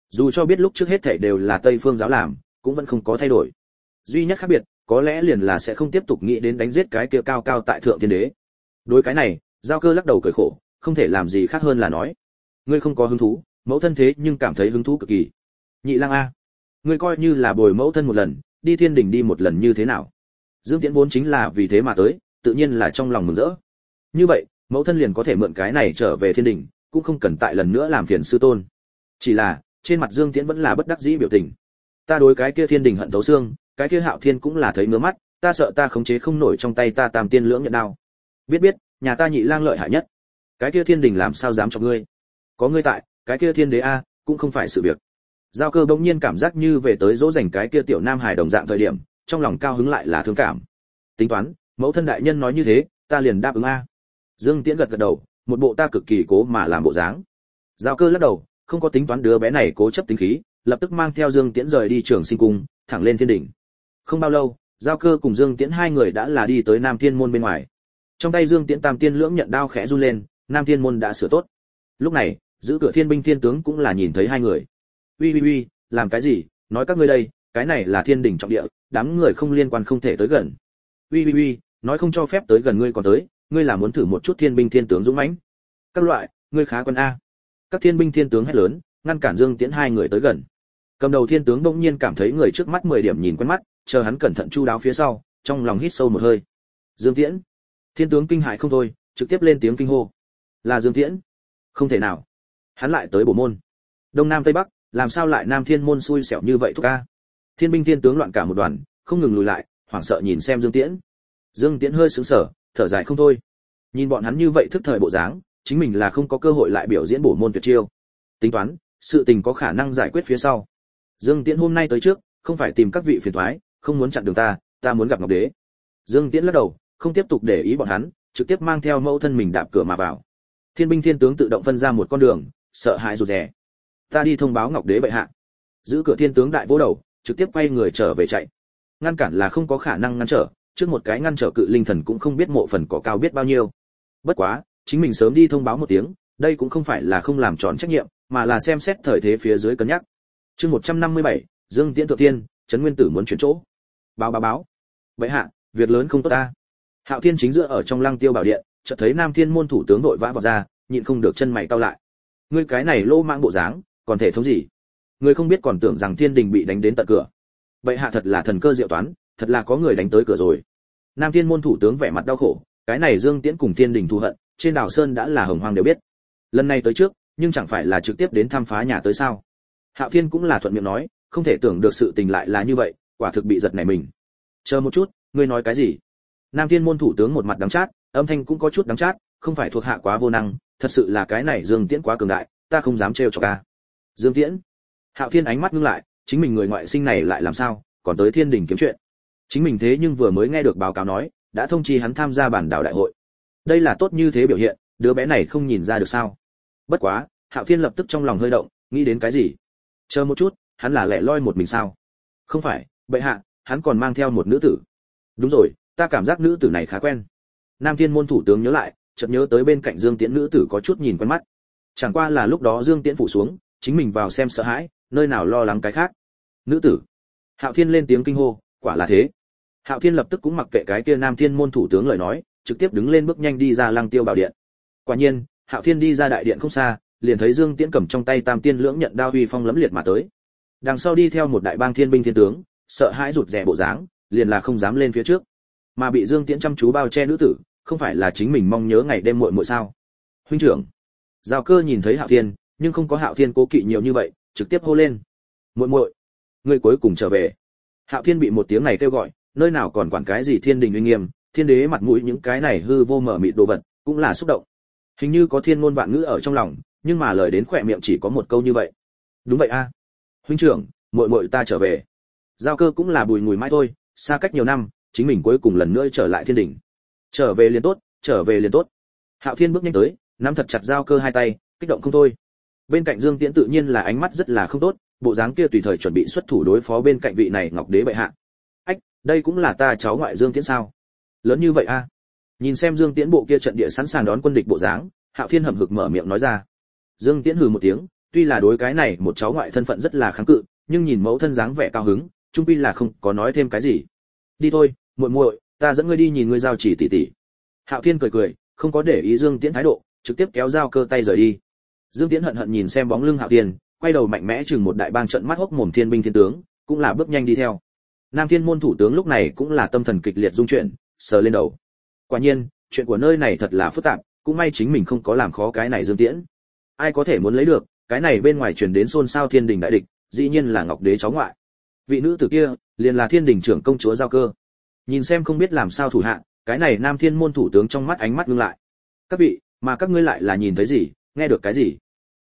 Dù cho biết lúc trước hết thảy đều là tây phương giáo làm, cũng vẫn không có thay đổi. Duy nhất khác biệt, có lẽ liền là sẽ không tiếp tục nghĩ đến đánh giết cái kia cao cao tại thượng thiên đế. Đối cái này, giao cơ lắc đầu cười khổ, không thể làm gì khác hơn là nói, ngươi không có hứng thú, mẫu thân thế nhưng cảm thấy hứng thú cực kỳ. Nhị lang a, ngươi coi như là bồi mẫu thân một lần, đi thiên đình đi một lần như thế nào? Dương tiễn vốn chính là vì thế mà tới tự nhiên là trong lòng mừng rỡ. Như vậy, mẫu thân liền có thể mượn cái này trở về thiên đình, cũng không cần tại lần nữa làm phiền sư tôn. Chỉ là, trên mặt dương tiễn vẫn là bất đắc dĩ biểu tình. Ta đối cái kia thiên đình hận thấu xương, cái kia hạo thiên cũng là thấy ngứa mắt, ta sợ ta khống chế không nổi trong tay ta tam tiên lưỡng nhận đao. Biết biết, nhà ta nhị lang lợi hại nhất. Cái kia thiên đình làm sao dám cho ngươi? Có ngươi tại, cái kia thiên đế a, cũng không phải sự việc. Giao cơ bỗng nhiên cảm giác như về tới dỗ dành cái kia tiểu nam hài đồng dạng thời điểm, trong lòng cao hứng lại là thương cảm. Tính toán mẫu thân đại nhân nói như thế, ta liền đáp ứng a. Dương tiễn gật gật đầu, một bộ ta cực kỳ cố mà làm bộ dáng. Giao cơ lắc đầu, không có tính toán đứa bé này cố chấp tính khí, lập tức mang theo dương tiễn rời đi trường sinh cung, thẳng lên thiên đỉnh. Không bao lâu, giao cơ cùng dương tiễn hai người đã là đi tới nam thiên môn bên ngoài. Trong tay dương tiễn tam tiên lưỡng nhận đao khẽ run lên, nam thiên môn đã sửa tốt. Lúc này, giữ cửa thiên binh thiên tướng cũng là nhìn thấy hai người. Uy uy uy, làm cái gì? Nói các ngươi đây, cái này là thiên Đỉnh trọng địa, đám người không liên quan không thể tới gần uy uy uy, nói không cho phép tới gần ngươi còn tới, ngươi là muốn thử một chút thiên binh thiên tướng dũng mãnh. Các loại, ngươi khá quân a. Các thiên binh thiên tướng hét lớn, ngăn cản dương tiễn hai người tới gần. Cầm đầu thiên tướng bỗng nhiên cảm thấy người trước mắt mười điểm nhìn quen mắt, chờ hắn cẩn thận chu đáo phía sau, trong lòng hít sâu một hơi. Dương tiễn. Thiên tướng kinh hại không thôi, trực tiếp lên tiếng kinh hô. Là dương tiễn. Không thể nào. Hắn lại tới bổ môn. Đông nam tây bắc, làm sao lại nam thiên môn xui xẻo như vậy thúc ca thiên binh thiên tướng loạn cả một đoàn, không ngừng lùi lại hoảng sợ nhìn xem dương tiễn. Dương tiễn hơi sững sờ, thở dài không thôi. Nhìn bọn hắn như vậy thức thời bộ dáng, chính mình là không có cơ hội lại biểu diễn bổ môn tuyệt chiêu. Tính toán, sự tình có khả năng giải quyết phía sau. Dương tiễn hôm nay tới trước, không phải tìm các vị phiền toái, không muốn chặn đường ta ta muốn gặp ngọc đế. Dương tiễn lắc đầu, không tiếp tục để ý bọn hắn, trực tiếp mang theo mẫu thân mình đạp cửa mà vào. Thiên binh thiên tướng tự động phân ra một con đường, sợ hãi rụt rè. Ta đi thông báo ngọc đế bệ hạ. Giữ cửa thiên tướng đại vô đầu, trực tiếp quay người trở về chạy ngăn cản là không có khả năng ngăn trở trước một cái ngăn trở cự linh thần cũng không biết mộ phần có cao biết bao nhiêu. Bất quá chính mình sớm đi thông báo một tiếng đây cũng không phải là không làm tròn trách nhiệm mà là xem xét thời thế phía dưới cân nhắc. Chương 157, dương tiễn thượng tiên trấn nguyên tử muốn chuyển chỗ. Báo báo báo. Vậy hạ việc lớn không tốt ta. Hạo thiên chính giữa ở trong lăng tiêu bảo điện chợt thấy nam thiên môn thủ tướng đội vã vào ra nhịn không được chân mày cau lại. Ngươi cái này lô mạng bộ dáng còn thể thống gì? Ngươi không biết còn tưởng rằng thiên đình bị đánh đến tận cửa vậy hạ thật là thần cơ diệu toán, thật là có người đánh tới cửa rồi. Nam thiên môn thủ tướng vẻ mặt đau khổ, cái này dương tiễn cùng thiên đình thù hận, trên đảo sơn đã là hồng hoang đều biết. Lần này tới trước, nhưng chẳng phải là trực tiếp đến thăm phá nhà tới sao? Hạo thiên cũng là thuận miệng nói, không thể tưởng được sự tình lại là như vậy, quả thực bị giật này mình. Chờ một chút, ngươi nói cái gì? Nam thiên môn thủ tướng một mặt đắng chát, âm thanh cũng có chút đắng chát, không phải thuộc hạ quá vô năng, thật sự là cái này dương tiễn quá cường đại, ta không dám trêu cho ca dương tiễn. Hạo thiên ánh mắt ngưng lại chính mình người ngoại sinh này lại làm sao, còn tới thiên đình kiếm chuyện. Chính mình thế nhưng vừa mới nghe được báo cáo nói, đã thông chi hắn tham gia bản đảo đại hội. Đây là tốt như thế biểu hiện, đứa bé này không nhìn ra được sao. Bất quá, hạo thiên lập tức trong lòng hơi động, nghĩ đến cái gì? Chờ một chút, hắn là lẻ loi một mình sao? Không phải, bệ hạ, hắn còn mang theo một nữ tử. Đúng rồi, ta cảm giác nữ tử này khá quen. Nam thiên môn thủ tướng nhớ lại, chợt nhớ tới bên cạnh dương tiễn nữ tử có chút nhìn quen mắt. Chẳng qua là lúc đó dương tiễn phủ xuống, chính mình vào xem sợ hãi nơi nào lo lắng cái khác. Nữ tử. Hạo thiên lên tiếng kinh hô, quả là thế. Hạo thiên lập tức cũng mặc kệ cái kia nam thiên môn thủ tướng lời nói, trực tiếp đứng lên bước nhanh đi ra lăng tiêu bảo điện. Quả nhiên, hạo thiên đi ra đại điện không xa, liền thấy dương tiễn cầm trong tay tam tiên lưỡng nhận đao uy phong lấm liệt mà tới. Đằng sau đi theo một đại bang thiên binh thiên tướng, sợ hãi rụt rè bộ dáng, liền là không dám lên phía trước. Mà bị dương tiễn chăm chú bao che nữ tử, không phải là chính mình mong nhớ ngày đêm muội muội sao? Huynh trưởng. Giao cơ nhìn thấy hạo thiên, nhưng không có hạo thiên cố kỵ nhiều như vậy trực tiếp hô lên. Muội muội người cuối cùng trở về. Hạo thiên bị một tiếng này kêu gọi, nơi nào còn quản cái gì thiên đình uy nghiêm, thiên đế mặt mũi những cái này hư vô mở mịt đồ vật cũng là xúc động. Hình như có thiên ngôn vạn ngữ ở trong lòng, nhưng mà lời đến khỏe miệng chỉ có một câu như vậy. Đúng vậy a, huynh trưởng, muội muội ta trở về. Giao cơ cũng là bùi ngùi mãi thôi, xa cách nhiều năm, chính mình cuối cùng lần nữa trở lại thiên đỉnh trở về liền tốt, trở về liền tốt. Hạo thiên bước nhanh tới, nắm thật chặt giao cơ hai tay, kích động không thôi bên cạnh dương tiễn tự nhiên là ánh mắt rất là không tốt, bộ dáng kia tùy thời chuẩn bị xuất thủ đối phó bên cạnh vị này ngọc đế bệ hạ. Ách, đây cũng là ta cháu ngoại dương tiễn sao? Lớn như vậy a? Nhìn xem dương tiễn bộ kia trận địa sẵn sàng đón quân địch bộ dáng, hạo thiên hậm hực mở miệng nói ra. Dương tiễn hừ một tiếng, tuy là đối cái này một cháu ngoại thân phận rất là kháng cự, nhưng nhìn mẫu thân dáng vẻ cao hứng, trung pi là không có nói thêm cái gì. Đi thôi, muội muội, ta dẫn ngươi đi nhìn ngươi giao chỉ tỷ tỷ. Hạo thiên cười cười, không có để ý dương tiễn thái độ, trực tiếp kéo dao cơ tay rời đi dương tiễn hận hận nhìn xem bóng lưng hạo thiên, quay đầu mạnh mẽ chừng một đại bang trận mắt hốc mồm thiên binh thiên tướng, cũng là bước nhanh đi theo. Nam thiên môn thủ tướng lúc này cũng là tâm thần kịch liệt dung chuyển, sờ lên đầu. Quả nhiên, chuyện của nơi này thật là phức tạp, cũng may chính mình không có làm khó cái này dương tiễn. Ai có thể muốn lấy được, cái này bên ngoài truyền đến xôn xao thiên đình đại địch, dĩ nhiên là ngọc đế cháu ngoại. Vị nữ tử kia, liền là thiên đình trưởng công chúa giao cơ. Nhìn xem không biết làm sao thủ hạ, cái này nam thiên môn thủ tướng trong mắt ánh mắt ngưng lại. Các vị, mà các ngươi lại là nhìn thấy gì, nghe được cái gì?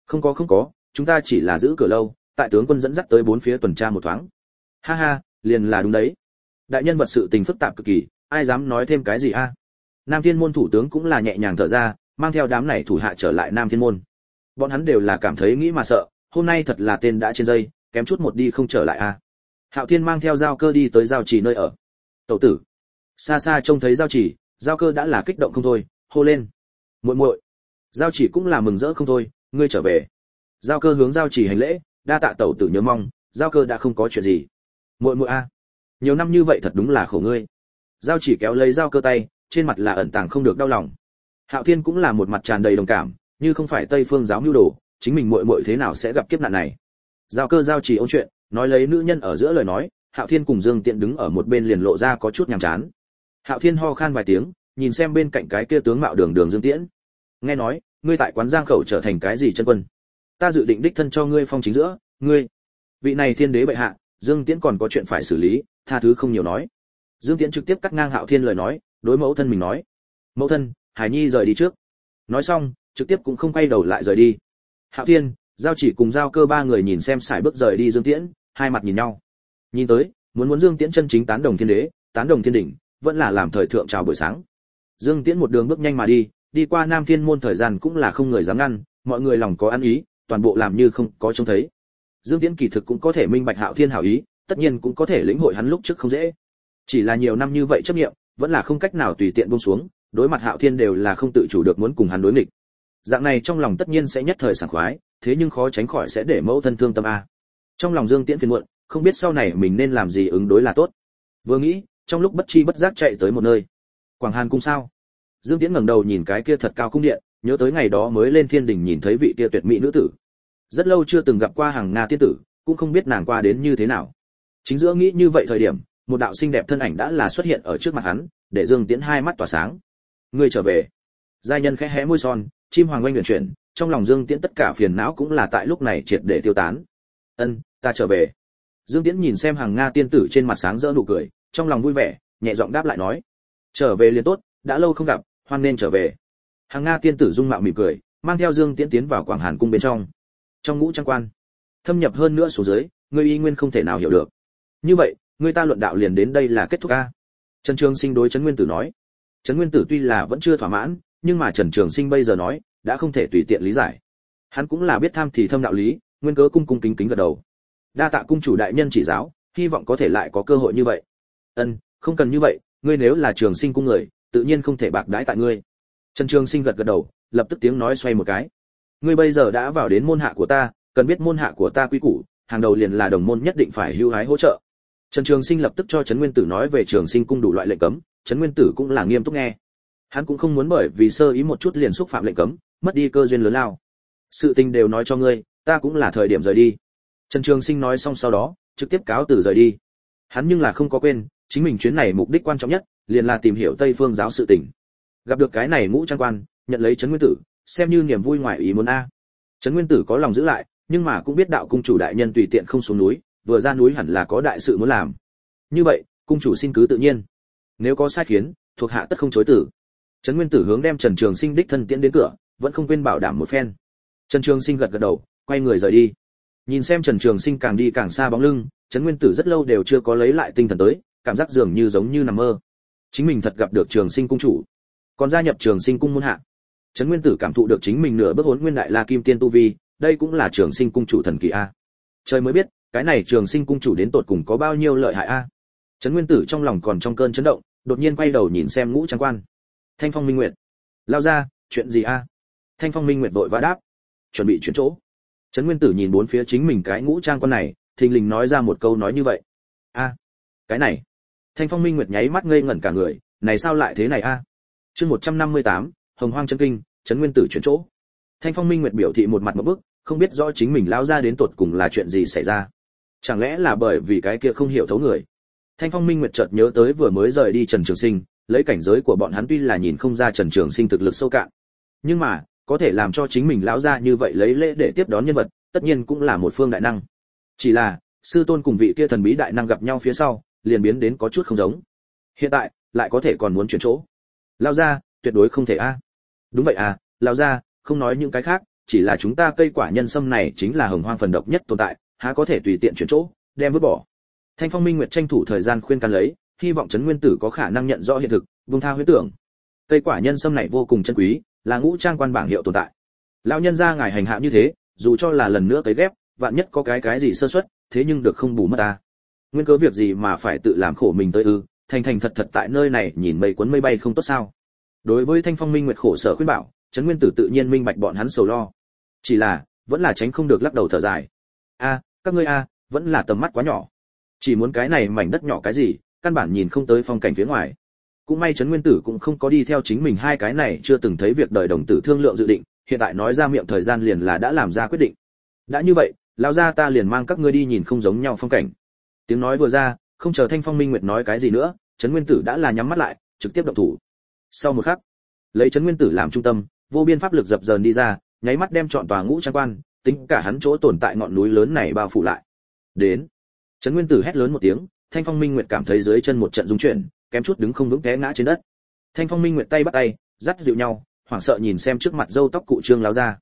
Không có không có, chúng ta chỉ là giữ cửa lâu, tại tướng quân dẫn dắt tới bốn phía tuần tra một thoáng. Ha ha, liền là đúng đấy. Đại nhân vật sự tình phức tạp cực kỳ, ai dám nói thêm cái gì a? Nam thiên môn thủ tướng cũng là nhẹ nhàng thở ra, mang theo đám này thủ hạ trở lại nam thiên môn. Bọn hắn đều là cảm thấy nghĩ mà sợ, hôm nay thật là tên đã trên dây, kém chút một đi không trở lại a. Hạo thiên mang theo giao cơ đi tới giao trì nơi ở. Tẩu tử. Xa xa trông thấy giao chỉ giao cơ đã là kích động không thôi, hô lên. Muội muội. Giao chỉ cũng là mừng rỡ không thôi ngươi trở về. Giao cơ hướng giao chỉ hành lễ, đa tạ tẩu tử nhớ mong, giao cơ đã không có chuyện gì. Muội muội a, nhiều năm như vậy thật đúng là khổ ngươi. Giao chỉ kéo lấy giao cơ tay, trên mặt là ẩn tàng không được đau lòng. Hạo thiên cũng là một mặt tràn đầy đồng cảm, như không phải tây phương giáo mưu đồ, chính mình muội muội thế nào sẽ gặp kiếp nạn này. Giao cơ giao chỉ ôn chuyện, nói lấy nữ nhân ở giữa lời nói, hạo thiên cùng dương tiện đứng ở một bên liền lộ ra có chút nhàm chán. Hạo thiên ho khan vài tiếng, nhìn xem bên cạnh cái kia tướng mạo đường đường dương tiễn. Nghe nói ngươi tại quán giang khẩu trở thành cái gì chân quân? Ta dự định đích thân cho ngươi phong chính giữa, ngươi. Vị này thiên đế bệ hạ, dương tiễn còn có chuyện phải xử lý, tha thứ không nhiều nói. Dương tiễn trực tiếp cắt ngang hạo thiên lời nói, đối mẫu thân mình nói. Mẫu thân, hải nhi rời đi trước. Nói xong, trực tiếp cũng không quay đầu lại rời đi. Hạo thiên, giao chỉ cùng giao cơ ba người nhìn xem sải bước rời đi dương tiễn, hai mặt nhìn nhau. Nhìn tới, muốn muốn dương tiễn chân chính tán đồng thiên đế, tán đồng thiên đỉnh, vẫn là làm thời thượng chào buổi sáng. Dương tiễn một đường bước nhanh mà đi đi qua nam thiên môn thời gian cũng là không người dám ngăn mọi người lòng có ăn ý toàn bộ làm như không có trông thấy. Dương tiễn kỳ thực cũng có thể minh bạch hạo thiên hảo ý tất nhiên cũng có thể lĩnh hội hắn lúc trước không dễ. Chỉ là nhiều năm như vậy chấp niệm, vẫn là không cách nào tùy tiện buông xuống đối mặt hạo thiên đều là không tự chủ được muốn cùng hắn đối nghịch. Dạng này trong lòng tất nhiên sẽ nhất thời sảng khoái thế nhưng khó tránh khỏi sẽ để mẫu thân thương tâm a. Trong lòng dương tiễn phiền muộn không biết sau này mình nên làm gì ứng đối là tốt. Vừa nghĩ trong lúc bất chi bất giác chạy tới một nơi. Quảng hàn cung sao? Dương tiễn ngẩng đầu nhìn cái kia thật cao cung điện, nhớ tới ngày đó mới lên thiên đình nhìn thấy vị kia tuyệt mỹ nữ tử. Rất lâu chưa từng gặp qua hàng nga tiên tử, cũng không biết nàng qua đến như thế nào. Chính giữa nghĩ như vậy thời điểm, một đạo xinh đẹp thân ảnh đã là xuất hiện ở trước mặt hắn, để dương tiễn hai mắt tỏa sáng. Ngươi trở về. Giai nhân khẽ hé môi son, chim hoàng oanh luyện chuyển, trong lòng dương tiễn tất cả phiền não cũng là tại lúc này triệt để tiêu tán. Ân, ta trở về. Dương tiễn nhìn xem hàng nga tiên tử trên mặt sáng rỡ nụ cười, trong lòng vui vẻ, nhẹ giọng đáp lại nói. Trở về liền tốt, đã lâu không gặp hoan nên trở về. Hàng nga tiên tử dung mạo mỉm cười, mang theo dương tiễn tiến vào quảng hàn cung bên trong. Trong ngũ trang quan, thâm nhập hơn nữa số dưới ngươi y nguyên không thể nào hiểu được. Như vậy người ta luận đạo liền đến đây là kết thúc a. Trần trường sinh đối trấn nguyên tử nói. Trấn nguyên tử tuy là vẫn chưa thỏa mãn, nhưng mà trần trường sinh bây giờ nói, đã không thể tùy tiện lý giải. Hắn cũng là biết tham thì thâm đạo lý, nguyên cớ cung cung kính kính gật đầu. Đa tạ cung chủ đại nhân chỉ giáo, hy vọng có thể lại có cơ hội như vậy. Ân, không cần như vậy, ngươi nếu là trường sinh cung người tự nhiên không thể bạc đãi tại ngươi. Trần trường sinh gật gật đầu, lập tức tiếng nói xoay một cái. Ngươi bây giờ đã vào đến môn hạ của ta, cần biết môn hạ của ta quy củ, hàng đầu liền là đồng môn nhất định phải hưu hái hỗ trợ. Trần trường sinh lập tức cho trấn nguyên tử nói về trường sinh cung đủ loại lệnh cấm, trấn nguyên tử cũng là nghiêm túc nghe. Hắn cũng không muốn bởi vì sơ ý một chút liền xúc phạm lệnh cấm, mất đi cơ duyên lớn lao. Sự tình đều nói cho ngươi, ta cũng là thời điểm rời đi. Trần trường sinh nói xong sau đó, trực tiếp cáo từ rời đi. Hắn nhưng là không có quên, chính mình chuyến này mục đích quan trọng nhất liền là tìm hiểu tây phương giáo sự tình. Gặp được cái này ngũ trang quan, nhận lấy trấn nguyên tử, xem như niềm vui ngoài ý muốn a. Trấn nguyên tử có lòng giữ lại, nhưng mà cũng biết đạo cung chủ đại nhân tùy tiện không xuống núi, vừa ra núi hẳn là có đại sự muốn làm. Như vậy, cung chủ xin cứ tự nhiên. Nếu có sai khiến, thuộc hạ tất không chối tử trấn nguyên tử hướng đem trần trường sinh đích thân tiễn đến cửa, vẫn không quên bảo đảm một phen. Trần trường sinh gật gật đầu, quay người rời đi. Nhìn xem trần trường sinh càng đi càng xa bóng lưng, trấn nguyên tử rất lâu đều chưa có lấy lại tinh thần tới, cảm giác dường như giống như nằm mơ chính mình thật gặp được trường sinh cung chủ. Còn gia nhập trường sinh cung môn hạ. Trấn nguyên tử cảm thụ được chính mình nửa bước hốn nguyên đại la kim tiên tu vi, đây cũng là trường sinh cung chủ thần kỳ a. Trời mới biết, cái này trường sinh cung chủ đến tột cùng có bao nhiêu lợi hại a. Trấn nguyên tử trong lòng còn trong cơn chấn động, đột nhiên quay đầu nhìn xem ngũ trang quan. Thanh phong minh nguyệt. Lao ra, chuyện gì a? Thanh phong minh nguyệt vội vã đáp. Chuẩn bị chuyển chỗ. Trấn nguyên tử nhìn bốn phía chính mình cái ngũ trang quan này, thình lình nói ra một câu nói như vậy. A, cái này thanh phong minh nguyệt nháy mắt ngây ngẩn cả người, này sao lại thế này a? Chương một trăm năm mươi tám, hồng hoang chân kinh, trấn nguyên tử chuyển chỗ. Thanh phong minh nguyệt biểu thị một mặt một bức, không biết rõ chính mình lao ra đến tột cùng là chuyện gì xảy ra. Chẳng lẽ là bởi vì cái kia không hiểu thấu người? Thanh phong minh nguyệt chợt nhớ tới vừa mới rời đi trần trường sinh, lấy cảnh giới của bọn hắn tuy là nhìn không ra trần trường sinh thực lực sâu cạn, nhưng mà, có thể làm cho chính mình lão ra như vậy lấy lễ để tiếp đón nhân vật, tất nhiên cũng là một phương đại năng. Chỉ là, sư tôn cùng vị kia thần bí đại năng gặp nhau phía sau liền biến đến có chút không giống. Hiện tại, lại có thể còn muốn chuyển chỗ. Lao ra, tuyệt đối không thể a. Đúng vậy à lao ra, không nói những cái khác, chỉ là chúng ta cây quả nhân sâm này chính là hồng hoang phần độc nhất tồn tại, há có thể tùy tiện chuyển chỗ, đem vứt bỏ. Thanh phong minh nguyệt tranh thủ thời gian khuyên can lấy, hy vọng trấn nguyên tử có khả năng nhận rõ hiện thực, vung tha huyết tưởng. Cây quả nhân sâm này vô cùng chân quý, là ngũ trang quan bảng hiệu tồn tại. Lão nhân gia ngài hành hạ như thế, dù cho là lần nữa cấy ghép, vạn nhất có cái cái gì sơ suất, thế nhưng được không bù mất ta nguyên cớ việc gì mà phải tự làm khổ mình tới ư? Thành thành thật thật tại nơi này nhìn mây cuốn mây bay không tốt sao? Đối với thanh phong minh nguyệt khổ sở khuyên bảo, trấn nguyên tử tự nhiên minh bạch bọn hắn sầu lo. Chỉ là, vẫn là tránh không được lắc đầu thở dài. A, các ngươi a, vẫn là tầm mắt quá nhỏ. Chỉ muốn cái này mảnh đất nhỏ cái gì, căn bản nhìn không tới phong cảnh phía ngoài. Cũng may trấn nguyên tử cũng không có đi theo chính mình hai cái này chưa từng thấy việc đời đồng tử thương lượng dự định, hiện tại nói ra miệng thời gian liền là đã làm ra quyết định. Đã như vậy, lão gia ta liền mang các ngươi đi nhìn không giống nhau phong cảnh tiếng nói vừa ra, không chờ thanh phong minh nguyệt nói cái gì nữa, trấn nguyên tử đã là nhắm mắt lại, trực tiếp động thủ. Sau một khắc, lấy trấn nguyên tử làm trung tâm, vô biên pháp lực dập dờn đi ra, nháy mắt đem chọn tòa ngũ trang quan, tính cả hắn chỗ tồn tại ngọn núi lớn này bao phủ lại. Đến, trấn nguyên tử hét lớn một tiếng, thanh phong minh nguyệt cảm thấy dưới chân một trận rung chuyển, kém chút đứng không vững té ngã trên đất. Thanh phong minh nguyệt tay bắt tay, dắt dịu nhau, hoảng sợ nhìn xem trước mặt râu tóc cụ trương lao ra.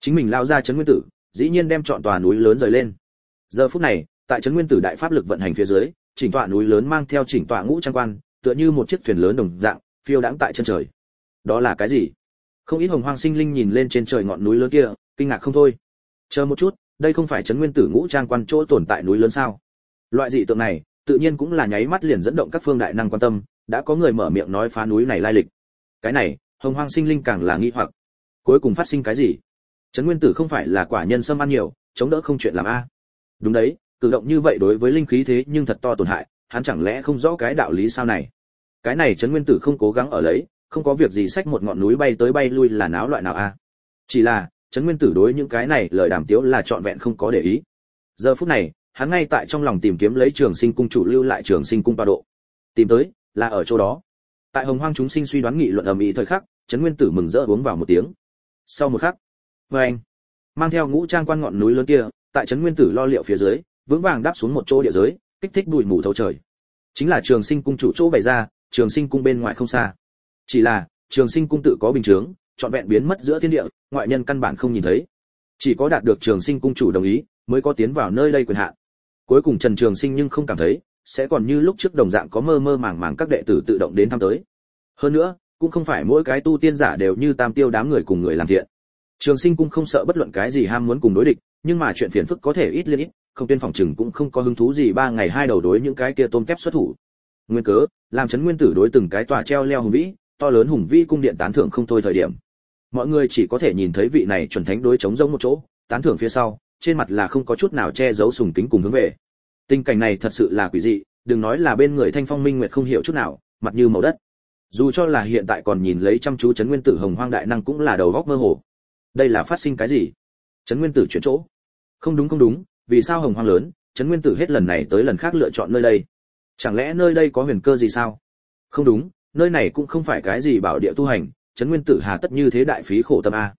Chính mình lao ra trấn nguyên tử, dĩ nhiên đem chọn tòa núi lớn rời lên. Giờ phút này tại trấn nguyên tử đại pháp lực vận hành phía dưới, chỉnh tọa núi lớn mang theo chỉnh tọa ngũ trang quan, tựa như một chiếc thuyền lớn đồng dạng, phiêu đãng tại chân trời. Đó là cái gì? Không ít hồng hoang sinh linh nhìn lên trên trời ngọn núi lớn kia, kinh ngạc không thôi. Chờ một chút, đây không phải trấn nguyên tử ngũ trang quan chỗ tồn tại núi lớn sao? Loại dị tượng này, tự nhiên cũng là nháy mắt liền dẫn động các phương đại năng quan tâm, đã có người mở miệng nói phá núi này lai lịch. Cái này, hồng hoang sinh linh càng là nghi hoặc. Cuối cùng phát sinh cái gì? Trấn nguyên tử không phải là quả nhân sâm ăn nhiều, chống đỡ không chuyện làm a. Đúng đấy cử động như vậy đối với linh khí thế nhưng thật to tổn hại, hắn chẳng lẽ không rõ cái đạo lý sao này? Cái này trấn nguyên tử không cố gắng ở lấy, không có việc gì xách một ngọn núi bay tới bay lui là náo loại nào a chỉ là, trấn nguyên tử đối những cái này lời đàm tiếu là trọn vẹn không có để ý. Giờ phút này, hắn ngay tại trong lòng tìm kiếm lấy trường sinh cung chủ lưu lại trường sinh cung ba độ. Tìm tới, là ở chỗ đó. Tại hồng hoang chúng sinh suy đoán nghị luận ầm ĩ thời khắc, trấn nguyên tử mừng rỡ uống vào một tiếng. Sau một khắc vê anh mang theo ngũ trang quan ngọn núi lớn kia, tại trấn nguyên tử lo liệu phía dưới vững vàng đáp xuống một chỗ địa giới, kích thích bụi mù thấu trời. Chính là trường sinh cung chủ chỗ bày ra, trường sinh cung bên ngoài không xa. Chỉ là, trường sinh cung tự có bình chướng, trọn vẹn biến mất giữa thiên địa, ngoại nhân căn bản không nhìn thấy. Chỉ có đạt được trường sinh cung chủ đồng ý, mới có tiến vào nơi đây quyền hạn. Cuối cùng trần trường sinh nhưng không cảm thấy, sẽ còn như lúc trước đồng dạng có mơ mơ màng màng các đệ tử tự động đến thăm tới. Hơn nữa, cũng không phải mỗi cái tu tiên giả đều như tam tiêu đám người cùng người làm thiện. Trường sinh cung không sợ bất luận cái gì ham muốn cùng đối địch, nhưng mà chuyện phiền phức có thể ít liên ít không tiên phòng chừng cũng không có hứng thú gì ba ngày hai đầu đối những cái kia tôm kép xuất thủ. Nguyên cớ, làm chấn nguyên tử đối từng cái tòa treo leo hùng vĩ, to lớn hùng vĩ cung điện tán thưởng không thôi thời điểm. Mọi người chỉ có thể nhìn thấy vị này chuẩn thánh đối chống giống một chỗ, tán thưởng phía sau, trên mặt là không có chút nào che giấu sùng kính cùng hướng về. Tình cảnh này thật sự là quỷ dị, đừng nói là bên người thanh phong minh nguyệt không hiểu chút nào, mặt như màu đất. Dù cho là hiện tại còn nhìn lấy chăm chú chấn nguyên tử hồng hoang đại năng cũng là đầu góc mơ hồ. Đây là phát sinh cái gì? Chấn nguyên tử chuyển chỗ. Không đúng không đúng vì sao hồng hoang lớn chấn nguyên tử hết lần này tới lần khác lựa chọn nơi đây? Chẳng lẽ nơi đây có huyền cơ gì sao? Không đúng, nơi này cũng không phải cái gì bảo địa tu hành chấn nguyên tử hà tất như thế đại phí khổ tâm a.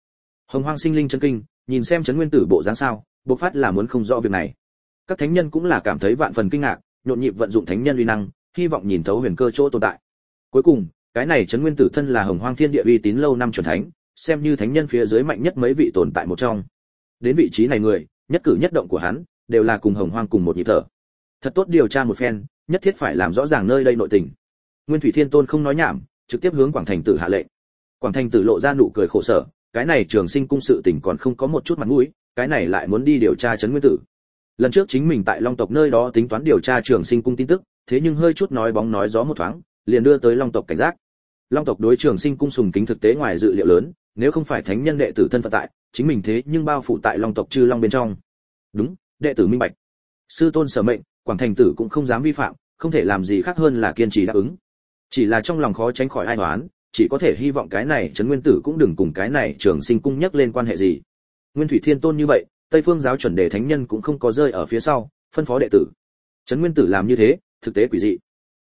Hồng hoang sinh linh chân kinh, nhìn xem chấn nguyên tử bộ dáng sao, bộc phát là muốn không rõ việc này. Các thánh nhân cũng là cảm thấy vạn phần kinh ngạc, nhộn nhịp vận dụng thánh nhân uy năng, hy vọng nhìn thấu huyền cơ chỗ tồn tại. Cuối cùng, cái này chấn nguyên tử thân là hồng hoang thiên địa uy tín lâu năm chuẩn thánh, xem như thánh nhân phía dưới mạnh nhất mấy vị tồn tại một trong. Đến vị trí này người nhất cử nhất động của hắn, đều là cùng hồng hoang cùng một nhịp thở. Thật tốt điều tra một phen, nhất thiết phải làm rõ ràng nơi đây nội tình. Nguyên thủy thiên tôn không nói nhảm, trực tiếp hướng quảng thành tử hạ lệnh. Quảng thành tử lộ ra nụ cười khổ sở, cái này trường sinh cung sự tình còn không có một chút mặt mũi, cái này lại muốn đi điều tra chấn nguyên tử. Lần trước chính mình tại long tộc nơi đó tính toán điều tra trường sinh cung tin tức, thế nhưng hơi chút nói bóng nói gió một thoáng, liền đưa tới long tộc cảnh giác. Long tộc đối trường sinh cung sùng kính thực tế ngoài dự liệu lớn nếu không phải thánh nhân đệ tử thân phận tại, chính mình thế nhưng bao phủ tại long tộc chư long bên trong. Đúng, đệ tử minh bạch. Sư tôn sở mệnh, quảng thành tử cũng không dám vi phạm, không thể làm gì khác hơn là kiên trì đáp ứng. Chỉ là trong lòng khó tránh khỏi ai toán chỉ có thể hy vọng cái này trấn nguyên tử cũng đừng cùng cái này trường sinh cung nhắc lên quan hệ gì. Nguyên thủy thiên tôn như vậy, tây phương giáo chuẩn đề thánh nhân cũng không có rơi ở phía sau, phân phó đệ tử. Trấn nguyên tử làm như thế, thực tế quỷ dị.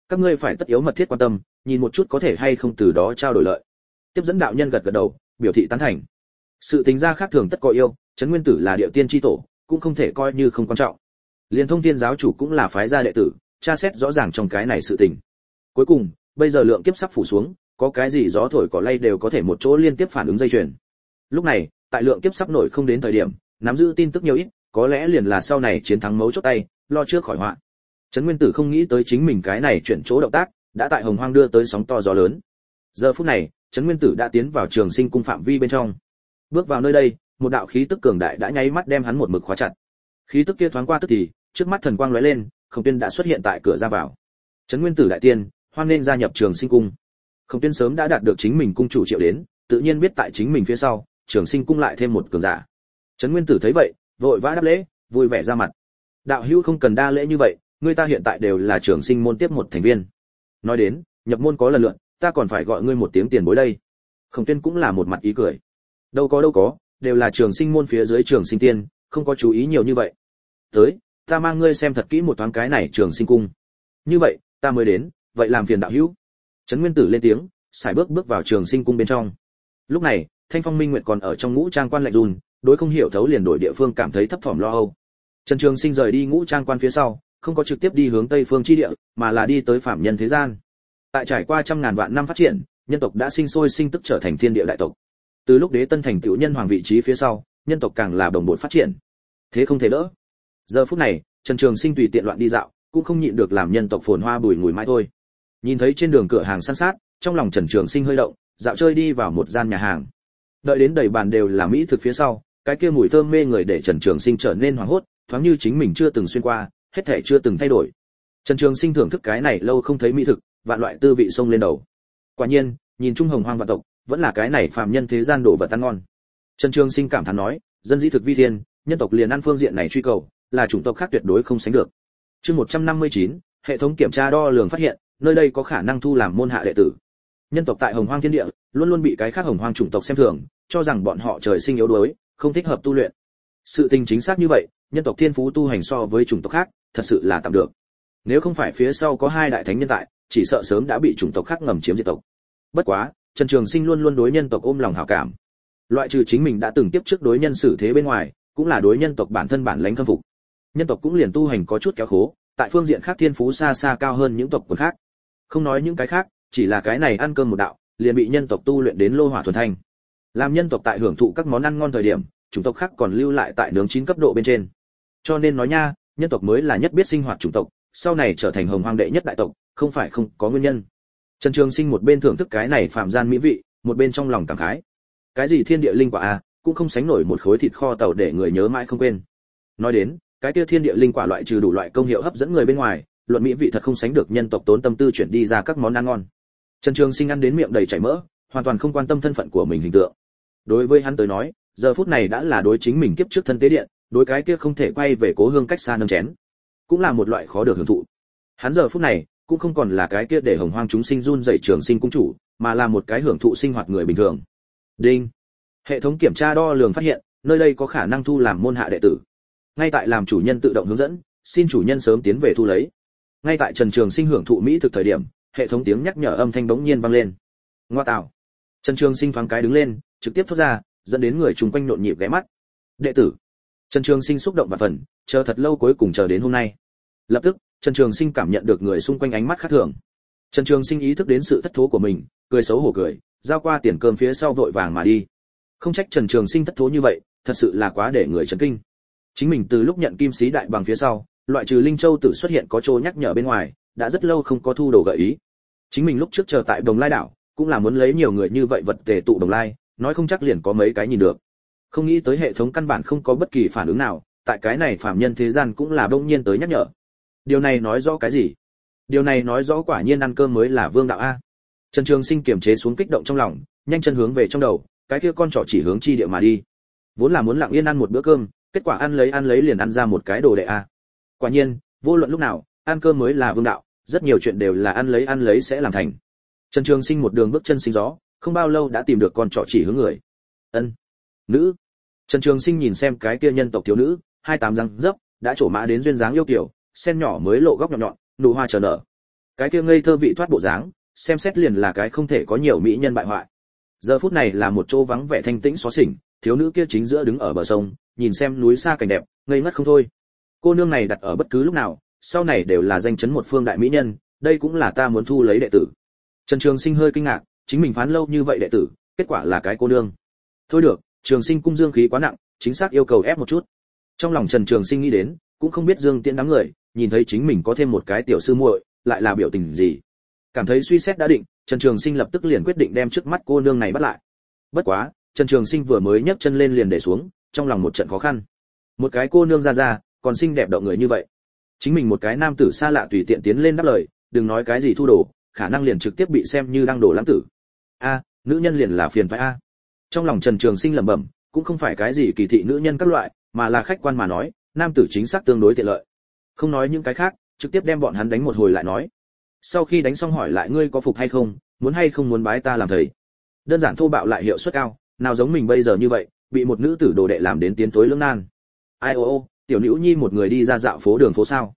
Các ngươi phải tất yếu mật thiết quan tâm, nhìn một chút có thể hay không từ đó trao đổi lợi. Tiếp dẫn đạo nhân gật gật đầu biểu thị tán thành. Sự tính ra khác thường tất có yêu trấn nguyên tử là địa tiên tri tổ, cũng không thể coi như không quan trọng. Liên thông thiên giáo chủ cũng là phái gia đệ tử, tra xét rõ ràng trong cái này sự tình. Cuối cùng, bây giờ lượng kiếp sắp phủ xuống, có cái gì gió thổi cỏ lay đều có thể một chỗ liên tiếp phản ứng dây chuyền. Lúc này, tại lượng kiếp sắp nổi không đến thời điểm, nắm giữ tin tức nhiều ít, có lẽ liền là sau này chiến thắng mấu chốt tay, lo trước khỏi họa. Trấn nguyên tử không nghĩ tới chính mình cái này chuyển chỗ động tác, đã tại hồng hoang đưa tới sóng to gió lớn. Giờ phút này trấn nguyên tử đã tiến vào trường sinh cung phạm vi bên trong. Bước vào nơi đây, một đạo khí tức cường đại đã nháy mắt đem hắn một mực khóa chặt. Khí tức kia thoáng qua tức thì, trước mắt thần quang lóe lên, khổng tiên đã xuất hiện tại cửa ra vào. Trấn nguyên tử đại tiên, hoan nên gia nhập trường sinh cung. Khổng tiên sớm đã đạt được chính mình cung chủ triệu đến, tự nhiên biết tại chính mình phía sau, trường sinh cung lại thêm một cường giả. Trấn nguyên tử thấy vậy, vội vã đáp lễ, vui vẻ ra mặt. Đạo hữu không cần đa lễ như vậy, người ta hiện tại đều là trường sinh môn tiếp một thành viên. Nói đến, nhập môn có lần lượn ta còn phải gọi ngươi một tiếng tiền bối đây. Khổng tiên cũng là một mặt ý cười. Đâu có đâu có, đều là trường sinh môn phía dưới trường sinh tiên, không có chú ý nhiều như vậy. Tới, ta mang ngươi xem thật kỹ một thoáng cái này trường sinh cung. Như vậy, ta mới đến, vậy làm phiền đạo hữu. Trấn nguyên tử lên tiếng xài bước bước vào trường sinh cung bên trong. Lúc này, thanh phong minh nguyệt còn ở trong ngũ trang quan lạnh run, đối không hiểu thấu liền đổi địa phương cảm thấy thấp thỏm lo âu. Trần trường sinh rời đi ngũ trang quan phía sau, không có trực tiếp đi hướng tây phương chi địa, mà là đi tới phạm nhân thế gian tại trải qua trăm ngàn vạn năm phát triển, nhân tộc đã sinh sôi sinh tức trở thành thiên địa đại tộc. Từ lúc đế tân thành tiểu nhân hoàng vị trí phía sau, nhân tộc càng là đồng bộ phát triển. Thế không thể đỡ. Giờ phút này, trần trường sinh tùy tiện loạn đi dạo, cũng không nhịn được làm nhân tộc phồn hoa bùi ngùi mãi thôi. Nhìn thấy trên đường cửa hàng săn sát, trong lòng trần trường sinh hơi động, dạo chơi đi vào một gian nhà hàng. Đợi đến đầy bàn đều là mỹ thực phía sau, cái kia mùi thơm mê người để trần trường sinh trở nên hoảng hốt, thoáng như chính mình chưa từng xuyên qua, hết thể chưa từng thay đổi. Trần trường sinh thưởng thức cái này lâu không thấy mỹ thực vạn loại tư vị xông lên đầu. Quả nhiên nhìn trung hồng hoang vạn tộc vẫn là cái này phàm nhân thế gian đổ vật ăn ngon. Trần trường sinh cảm thán nói dân dĩ thực vi thiên nhân tộc liền ăn phương diện này truy cầu là chủng tộc khác tuyệt đối không sánh được. Chương 159, hệ thống kiểm tra đo lường phát hiện nơi đây có khả năng thu làm môn hạ đệ tử. Nhân tộc tại hồng hoang thiên địa luôn luôn bị cái khác hồng hoang chủng tộc xem thường cho rằng bọn họ trời sinh yếu đuối không thích hợp tu luyện. Sự tình chính xác như vậy nhân tộc thiên phú tu hành so với chủng tộc khác thật sự là tạm được. Nếu không phải phía sau có hai đại thánh nhân tại chỉ sợ sớm đã bị chủng tộc khác ngầm chiếm diệt tộc. Bất quá, trần trường sinh luôn luôn đối nhân tộc ôm lòng hảo cảm. Loại trừ chính mình đã từng tiếp trước đối nhân xử thế bên ngoài, cũng là đối nhân tộc bản thân bản lãnh khâm phục. Nhân tộc cũng liền tu hành có chút kéo khố, tại phương diện khác thiên phú xa xa cao hơn những tộc quần khác. Không nói những cái khác, chỉ là cái này ăn cơm một đạo, liền bị nhân tộc tu luyện đến lô hỏa thuần thanh. Làm nhân tộc tại hưởng thụ các món ăn ngon thời điểm, chủng tộc khác còn lưu lại tại nướng chín cấp độ bên trên. Cho nên nói nha, nhân tộc mới là nhất biết sinh hoạt chủng tộc sau này trở thành hồng hoang đệ nhất đại tộc không phải không có nguyên nhân. Trần trường sinh một bên thưởng thức cái này phạm gian mỹ vị một bên trong lòng cảm khái. Cái gì thiên địa linh quả a à, cũng không sánh nổi một khối thịt kho tàu để người nhớ mãi không quên. Nói đến cái kia thiên địa linh quả loại trừ đủ loại công hiệu hấp dẫn người bên ngoài luận mỹ vị thật không sánh được nhân tộc tốn tâm tư chuyển đi ra các món ăn ngon. Trần trường sinh ăn đến miệng đầy chảy mỡ hoàn toàn không quan tâm thân phận của mình hình tượng. Đối với hắn tới nói giờ phút này đã là đối chính mình kiếp trước thân tế điện đối cái kia không thể quay về cố hương cách xa nâng chén cũng là một loại khó được hưởng thụ. Hắn giờ phút này, cũng không còn là cái kia để hồng hoang chúng sinh run dậy trường sinh cung chủ, mà là một cái hưởng thụ sinh hoạt người bình thường. Đinh. Hệ thống kiểm tra đo lường phát hiện, nơi đây có khả năng thu làm môn hạ đệ tử. Ngay tại làm chủ nhân tự động hướng dẫn, xin chủ nhân sớm tiến về thu lấy. Ngay tại trần trường sinh hưởng thụ mỹ thực thời điểm, hệ thống tiếng nhắc nhở âm thanh bỗng nhiên vang lên. Ngoa tạo. Trần trường sinh thoáng cái đứng lên, trực tiếp thoát ra, dẫn đến người chung quanh nhộn nhịp ghé mắt. Đệ tử. Trần trường sinh xúc động và phần chờ thật lâu cuối cùng chờ đến hôm nay. Lập tức, trần trường sinh cảm nhận được người xung quanh ánh mắt khác thường. Trần trường sinh ý thức đến sự thất thố của mình, cười xấu hổ cười, giao qua tiền cơm phía sau vội vàng mà đi. Không trách trần trường sinh thất thố như vậy, thật sự là quá để người chấn kinh. Chính mình từ lúc nhận kim sĩ đại bằng phía sau, loại trừ linh châu tử xuất hiện có chỗ nhắc nhở bên ngoài, đã rất lâu không có thu đồ gợi ý. Chính mình lúc trước chờ tại đồng lai đảo, cũng là muốn lấy nhiều người như vậy vật tề tụ đồng lai, nói không chắc liền có mấy cái nhìn được. Không nghĩ tới hệ thống căn bản không có bất kỳ phản ứng nào tại cái này phạm nhân thế gian cũng là bỗng nhiên tới nhắc nhở. Điều này nói rõ cái gì? Điều này nói rõ quả nhiên ăn cơm mới là vương đạo a. Trần trường sinh kiềm chế xuống kích động trong lòng, nhanh chân hướng về trong đầu, cái kia con trỏ chỉ hướng chi địa mà đi. Vốn là muốn lặng yên ăn một bữa cơm, kết quả ăn lấy ăn lấy liền ăn ra một cái đồ đệ a. Quả nhiên, vô luận lúc nào, ăn cơm mới là vương đạo, rất nhiều chuyện đều là ăn lấy ăn lấy sẽ làm thành. Trần trường sinh một đường bước chân sinh gió, không bao lâu đã tìm được con trỏ chỉ hướng người. Ân, nữ. Trần trường sinh nhìn xem cái kia nhân tộc thiếu nữ hai tám răng dấp, đã trổ mã đến duyên dáng yêu kiểu, sen nhỏ mới lộ góc nhọn nhọn, nụ hoa chờ nở. Cái kia ngây thơ vị thoát bộ dáng, xem xét liền là cái không thể có nhiều mỹ nhân bại hoại. Giờ phút này là một chỗ vắng vẻ thanh tĩnh xóa xỉnh, thiếu nữ kia chính giữa đứng ở bờ sông, nhìn xem núi xa cảnh đẹp, ngây ngất không thôi. Cô nương này đặt ở bất cứ lúc nào, sau này đều là danh chấn một phương đại mỹ nhân, đây cũng là ta muốn thu lấy đệ tử. Trần trường sinh hơi kinh ngạc, chính mình phán lâu như vậy đệ tử, kết quả là cái cô nương. Thôi được, trường sinh cung dương khí quá nặng, chính xác yêu cầu ép một chút trong lòng trần trường sinh nghĩ đến, cũng không biết dương tiễn đám người, nhìn thấy chính mình có thêm một cái tiểu sư muội, lại là biểu tình gì. Cảm thấy suy xét đã định, trần trường sinh lập tức liền quyết định đem trước mắt cô nương này bắt lại. Bất quá, trần trường sinh vừa mới nhấc chân lên liền để xuống, trong lòng một trận khó khăn. Một cái cô nương ra ra, còn xinh đẹp động người như vậy. Chính mình một cái nam tử xa lạ tùy tiện tiến lên đáp lời, đừng nói cái gì thu đồ, khả năng liền trực tiếp bị xem như đang đổ lãng tử. A, nữ nhân liền là phiền phải a. Trong lòng trần trường sinh lẩm bẩm, cũng không phải cái gì kỳ thị nữ nhân các loại mà là khách quan mà nói, nam tử chính xác tương đối tiện lợi. Không nói những cái khác, trực tiếp đem bọn hắn đánh một hồi lại nói. Sau khi đánh xong hỏi lại ngươi có phục hay không, muốn hay không muốn bái ta làm thầy. Đơn giản thô bạo lại hiệu suất cao, nào giống mình bây giờ như vậy, bị một nữ tử đồ đệ làm đến tiến tối lưỡng nan. Ai ô ô, tiểu nữ nhi một người đi ra dạo phố đường phố sao?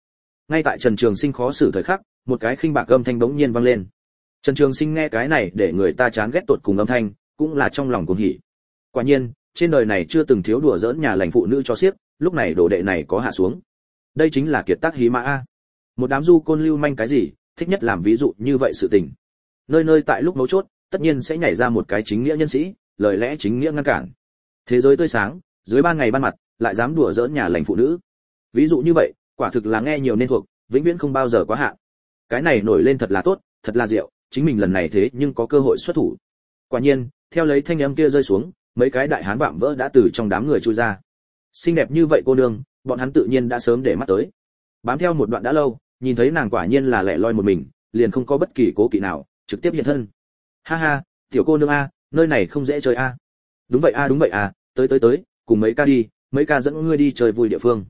Ngay tại trần trường sinh khó xử thời khắc, một cái khinh bạc âm thanh bỗng nhiên vang lên. Trần trường sinh nghe cái này để người ta chán ghét tột cùng âm thanh, cũng là trong lòng cuồng hỉ. Quả nhiên trên đời này chưa từng thiếu đùa giỡn nhà lành phụ nữ cho xiếc, lúc này đồ đệ này có hạ xuống. Đây chính là kiệt tác hí mã a. Một đám du côn lưu manh cái gì, thích nhất làm ví dụ như vậy sự tình. Nơi nơi tại lúc mấu chốt, tất nhiên sẽ nhảy ra một cái chính nghĩa nhân sĩ, lời lẽ chính nghĩa ngăn cản. Thế giới tươi sáng, dưới ba ngày ban mặt, lại dám đùa giỡn nhà lành phụ nữ. Ví dụ như vậy, quả thực là nghe nhiều nên thuộc, vĩnh viễn không bao giờ quá hạn. Cái này nổi lên thật là tốt, thật là diệu, chính mình lần này thế nhưng có cơ hội xuất thủ. Quả nhiên, theo lấy thanh âm kia rơi xuống mấy cái đại hán vạm vỡ đã từ trong đám người chui ra. Xinh đẹp như vậy cô nương, bọn hắn tự nhiên đã sớm để mắt tới. Bám theo một đoạn đã lâu, nhìn thấy nàng quả nhiên là lẻ loi một mình, liền không có bất kỳ cố kỵ nào, trực tiếp hiện thân. Ha ha, tiểu cô nương a, nơi này không dễ chơi a. Đúng vậy a, đúng vậy a, tới tới tới, cùng mấy ca đi, mấy ca dẫn ngươi đi chơi vui địa phương.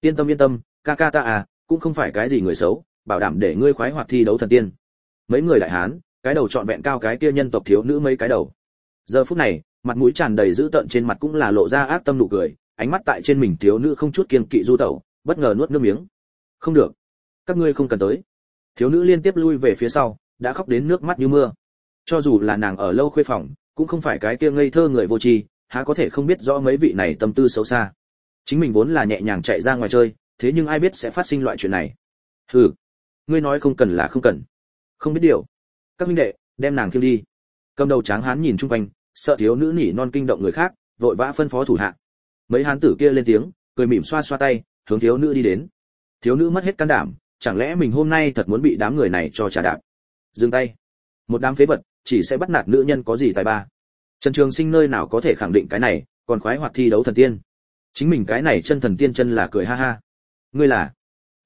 Yên tâm yên tâm, ca ca ta à cũng không phải cái gì người xấu, bảo đảm để ngươi khoái hoạt thi đấu thần tiên. Mấy người đại hán, cái đầu trọn vẹn cao cái kia nhân tộc thiếu nữ mấy cái đầu. Giờ phút này mặt mũi tràn đầy dữ tợn trên mặt cũng là lộ ra ác tâm nụ cười, ánh mắt tại trên mình thiếu nữ không chút kiên kỵ du tẩu, bất ngờ nuốt nước miếng. Không được, các ngươi không cần tới. Thiếu nữ liên tiếp lui về phía sau, đã khóc đến nước mắt như mưa. Cho dù là nàng ở lâu khuê phòng, cũng không phải cái kia ngây thơ người vô tri, há có thể không biết rõ mấy vị này tâm tư xấu xa. Chính mình vốn là nhẹ nhàng chạy ra ngoài chơi, thế nhưng ai biết sẽ phát sinh loại chuyện này. Hừ, ngươi nói không cần là không cần. Không biết điều. Các minh đệ, đem nàng kêu đi. Cầm đầu tráng hán nhìn chung quanh sợ thiếu nữ nỉ non kinh động người khác, vội vã phân phó thủ hạ. Mấy hán tử kia lên tiếng, cười mỉm xoa xoa tay, hướng thiếu nữ đi đến. Thiếu nữ mất hết can đảm, chẳng lẽ mình hôm nay thật muốn bị đám người này cho trả đạp? Dừng tay. Một đám phế vật, chỉ sẽ bắt nạt nữ nhân có gì tài ba. Trần trường sinh nơi nào có thể khẳng định cái này, còn khoái hoạt thi đấu thần tiên. Chính mình cái này chân thần tiên chân là cười ha ha. Ngươi là?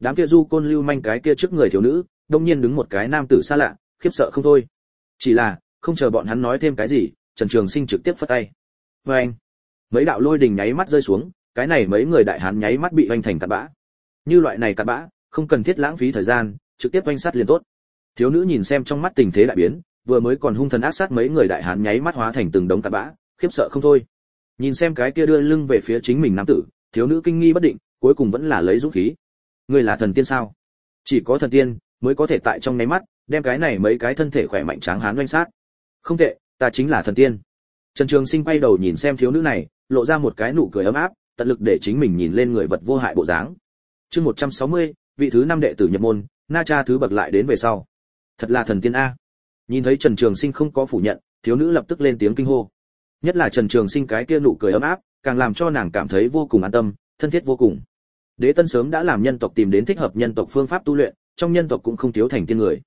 Đám kia du côn lưu manh cái kia trước người thiếu nữ, đông nhiên đứng một cái nam tử xa lạ, khiếp sợ không thôi. Chỉ là, không chờ bọn hắn nói thêm cái gì trần trường sinh trực tiếp phất tay. Vê anh, mấy đạo lôi đình nháy mắt rơi xuống, cái này mấy người đại hán nháy mắt bị hoành thành cặn bã. Như loại này cặn bã, không cần thiết lãng phí thời gian, trực tiếp quanh sát liền tốt. Thiếu nữ nhìn xem trong mắt tình thế đại biến, vừa mới còn hung thần ác sát mấy người đại hán nháy mắt hóa thành từng đống cặn bã, khiếp sợ không thôi. Nhìn xem cái kia đưa lưng về phía chính mình nam tử, thiếu nữ kinh nghi bất định, cuối cùng vẫn là lấy dũng khí. Ngươi là thần tiên sao? Chỉ có thần tiên mới có thể tại trong nháy mắt, đem cái này mấy cái thân thể khỏe mạnh tráng hán doanh sát. Không tệ ta chính là thần tiên. Trần trường sinh quay đầu nhìn xem thiếu nữ này, lộ ra một cái nụ cười ấm áp, tận lực để chính mình nhìn lên người vật vô hại bộ dáng. Chương một trăm sáu mươi, vị thứ năm đệ tử nhập môn, na cha thứ bậc lại đến về sau. Thật là thần tiên a. Nhìn thấy trần trường sinh không có phủ nhận, thiếu nữ lập tức lên tiếng kinh hô. Nhất là trần trường sinh cái kia nụ cười ấm áp, càng làm cho nàng cảm thấy vô cùng an tâm, thân thiết vô cùng. Đế tân sớm đã làm nhân tộc tìm đến thích hợp nhân tộc phương pháp tu luyện, trong nhân tộc cũng không thiếu thành tiên người.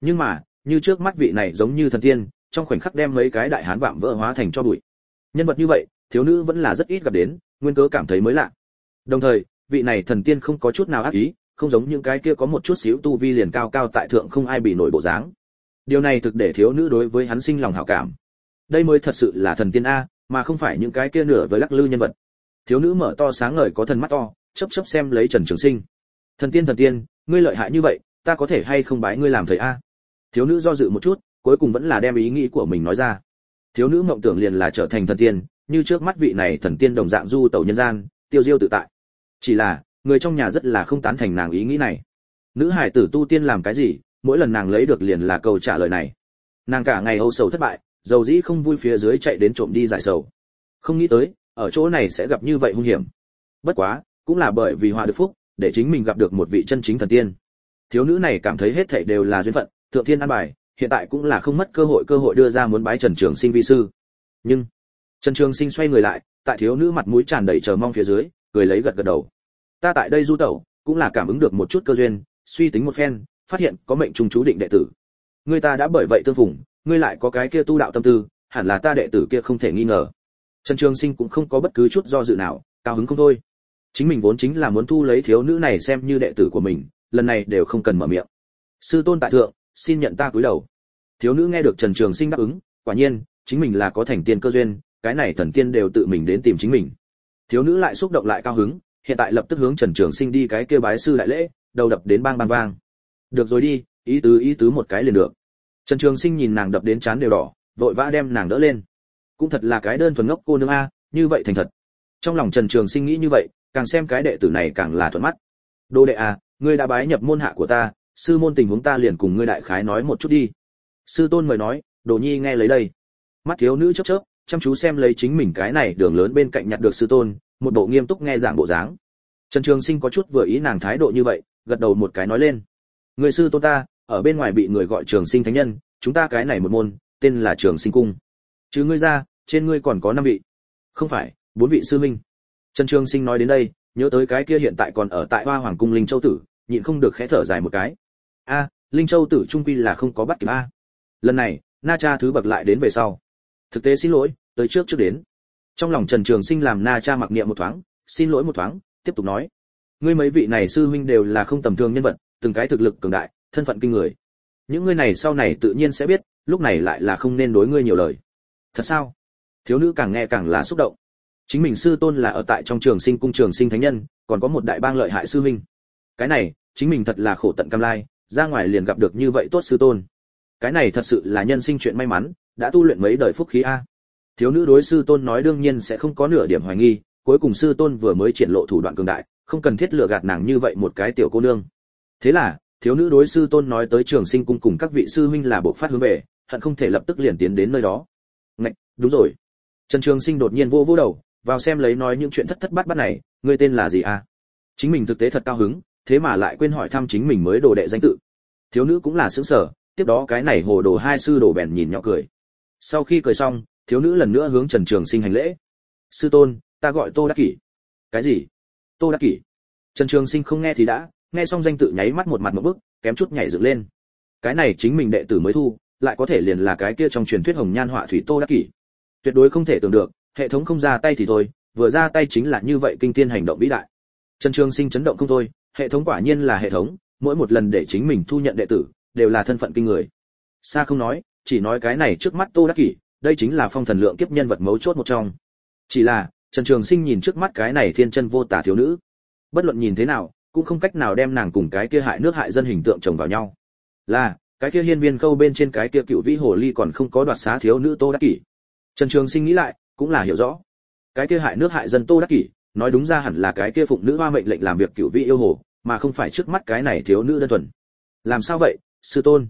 Nhưng mà, như trước mắt vị này giống như thần tiên trong khoảnh khắc đem mấy cái đại hán vạm vỡ hóa thành cho bụi. Nhân vật như vậy, thiếu nữ vẫn là rất ít gặp đến, nguyên cớ cảm thấy mới lạ. Đồng thời, vị này thần tiên không có chút nào ác ý, không giống những cái kia có một chút xíu tu vi liền cao cao tại thượng không ai bị nổi bộ dáng. Điều này thực để thiếu nữ đối với hắn sinh lòng hảo cảm. Đây mới thật sự là thần tiên a, mà không phải những cái kia nửa với lắc lư nhân vật. Thiếu nữ mở to sáng ngời có thần mắt to, chớp chớp xem lấy trần trường sinh. Thần tiên thần tiên, ngươi lợi hại như vậy, ta có thể hay không bái ngươi làm thầy a? Thiếu nữ do dự một chút cuối cùng vẫn là đem ý nghĩ của mình nói ra. Thiếu nữ mộng tưởng liền là trở thành thần tiên, như trước mắt vị này thần tiên đồng dạng du tẩu nhân gian, tiêu diêu tự tại. Chỉ là, người trong nhà rất là không tán thành nàng ý nghĩ này. Nữ hải tử tu tiên làm cái gì, mỗi lần nàng lấy được liền là câu trả lời này. Nàng cả ngày âu sầu thất bại, dầu dĩ không vui phía dưới chạy đến trộm đi giải sầu. Không nghĩ tới, ở chỗ này sẽ gặp như vậy hung hiểm. Bất quá, cũng là bởi vì họa được phúc, để chính mình gặp được một vị chân chính thần tiên. Thiếu nữ này cảm thấy hết thảy đều là duyên phận, thượng thiên an bài hiện tại cũng là không mất cơ hội cơ hội đưa ra muốn bái trần trường sinh vi sư. Nhưng, trần trường sinh xoay người lại, tại thiếu nữ mặt mũi tràn đầy chờ mong phía dưới, cười lấy gật gật đầu. Ta tại đây du tẩu, cũng là cảm ứng được một chút cơ duyên, suy tính một phen, phát hiện có mệnh trùng chú định đệ tử. Người ta đã bởi vậy tương phùng ngươi lại có cái kia tu đạo tâm tư, hẳn là ta đệ tử kia không thể nghi ngờ. Trần trường sinh cũng không có bất cứ chút do dự nào, cao hứng không thôi. Chính mình vốn chính là muốn thu lấy thiếu nữ này xem như đệ tử của mình, lần này đều không cần mở miệng. Sư tôn tại thượng xin nhận ta cúi đầu. Thiếu nữ nghe được trần trường sinh đáp ứng, quả nhiên, chính mình là có thành tiên cơ duyên, cái này thần tiên đều tự mình đến tìm chính mình. Thiếu nữ lại xúc động lại cao hứng, hiện tại lập tức hướng trần trường sinh đi cái kia bái sư đại lễ, đầu đập đến bang bang vang. Được rồi đi, ý tứ ý tứ một cái liền được. Trần trường sinh nhìn nàng đập đến chán đều đỏ, vội vã đem nàng đỡ lên. Cũng thật là cái đơn thuần ngốc cô nương a, như vậy thành thật. Trong lòng trần trường sinh nghĩ như vậy, càng xem cái đệ tử này càng là thuận mắt. Đô đệ a ngươi đã bái nhập môn hạ của ta sư môn tình huống ta liền cùng ngươi đại khái nói một chút đi. Sư tôn mời nói, đồ nhi nghe lấy đây. Mắt thiếu nữ chớp chớp, chăm chú xem lấy chính mình cái này đường lớn bên cạnh nhặt được sư tôn, một bộ nghiêm túc nghe giảng bộ dáng. Trần trường sinh có chút vừa ý nàng thái độ như vậy, gật đầu một cái nói lên. Người sư tôn ta, ở bên ngoài bị người gọi trường sinh thánh nhân, chúng ta cái này một môn, tên là trường sinh cung. Chứ ngươi ra, trên ngươi còn có năm vị. Không phải, bốn vị sư minh trần trường sinh nói đến đây, nhớ tới cái kia hiện tại còn ở tại hoa hoàng cung linh châu tử nhịn không được khẽ thở dài một cái. A, linh châu tử trung quy là không có bắt kịp a. Lần này, na cha thứ bậc lại đến về sau. Thực tế xin lỗi, tới trước trước đến. Trong lòng trần trường sinh làm na cha mặc niệm một thoáng, xin lỗi một thoáng, tiếp tục nói. Ngươi mấy vị này sư huynh đều là không tầm thường nhân vật, từng cái thực lực cường đại, thân phận kinh người. Những ngươi này sau này tự nhiên sẽ biết, lúc này lại là không nên đối ngươi nhiều lời. Thật sao? Thiếu nữ càng nghe càng là xúc động. Chính mình sư tôn là ở tại trong trường sinh cung trường sinh thánh nhân, còn có một đại bang lợi hại sư huynh. Cái này chính mình thật là khổ tận cam lai, ra ngoài liền gặp được như vậy tốt sư tôn. Cái này thật sự là nhân sinh chuyện may mắn, đã tu luyện mấy đời phúc khí a. Thiếu nữ đối sư tôn nói đương nhiên sẽ không có nửa điểm hoài nghi, cuối cùng sư tôn vừa mới triển lộ thủ đoạn cường đại, không cần thiết lừa gạt nàng như vậy một cái tiểu cô nương. Thế là, thiếu nữ đối sư tôn nói tới trường sinh cung cùng các vị sư huynh là bộ phát hướng về, hận không thể lập tức liền tiến đến nơi đó. Ngạch, đúng rồi. Trần trường sinh đột nhiên vô vô đầu, vào xem lấy nói những chuyện thất thất bát bát này, ngươi tên là gì a? Chính mình thực tế thật cao hứng thế mà lại quên hỏi thăm chính mình mới đồ đệ danh tự. Thiếu nữ cũng là sững sờ, tiếp đó cái này hồ đồ hai sư đồ bèn nhìn nhỏ cười. Sau khi cười xong, thiếu nữ lần nữa hướng trần trường sinh hành lễ. Sư tôn, ta gọi tô đắc kỷ. Cái gì? Tô đắc kỷ. Trần trường sinh không nghe thì đã, nghe xong danh tự nháy mắt một mặt một bức, kém chút nhảy dựng lên. Cái này chính mình đệ tử mới thu, lại có thể liền là cái kia trong truyền thuyết hồng nhan họa thủy tô đắc kỷ. Tuyệt đối không thể tưởng được, hệ thống không ra tay thì thôi, vừa ra tay chính là như vậy kinh thiên hành động vĩ đại. Trần trường sinh chấn động không thôi hệ thống quả nhiên là hệ thống, mỗi một lần để chính mình thu nhận đệ tử, đều là thân phận kinh người. Xa không nói, chỉ nói cái này trước mắt tô đắc kỷ, đây chính là phong thần lượng kiếp nhân vật mấu chốt một trong. Chỉ là, trần trường sinh nhìn trước mắt cái này thiên chân vô tả thiếu nữ. Bất luận nhìn thế nào, cũng không cách nào đem nàng cùng cái kia hại nước hại dân hình tượng chồng vào nhau. Là, cái kia hiên viên câu bên trên cái kia cựu vĩ hồ ly còn không có đoạt xá thiếu nữ tô đắc kỷ. Trần trường sinh nghĩ lại, cũng là hiểu rõ. Cái kia hại nước hại dân tô đắc kỷ nói đúng ra hẳn là cái kia phụng nữ hoa mệnh lệnh làm việc cửu vị yêu hồ, mà không phải trước mắt cái này thiếu nữ đơn thuần. Làm sao vậy, sư tôn?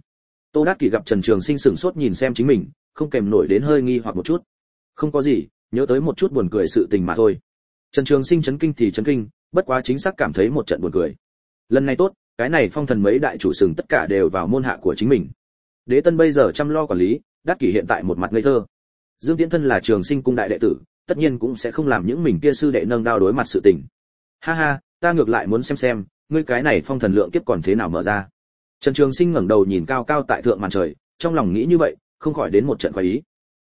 Tô đắc kỷ gặp trần trường sinh sửng sốt nhìn xem chính mình, không kèm nổi đến hơi nghi hoặc một chút. Không có gì, nhớ tới một chút buồn cười sự tình mà thôi. Trần trường sinh chấn kinh thì chấn kinh, bất quá chính xác cảm thấy một trận buồn cười. Lần này tốt, cái này phong thần mấy đại chủ sừng tất cả đều vào môn hạ của chính mình. Đế tân bây giờ chăm lo quản lý đắc kỷ hiện tại một mặt ngây thơ. Dương tiễn thân là trường sinh cung đại đệ tử tất nhiên cũng sẽ không làm những mình kia sư đệ nâng đao đối mặt sự tình. Ha ha, ta ngược lại muốn xem xem, ngươi cái này phong thần lượng kiếp còn thế nào mở ra. Trần trường sinh ngẩng đầu nhìn cao cao tại thượng màn trời, trong lòng nghĩ như vậy, không khỏi đến một trận khoái ý.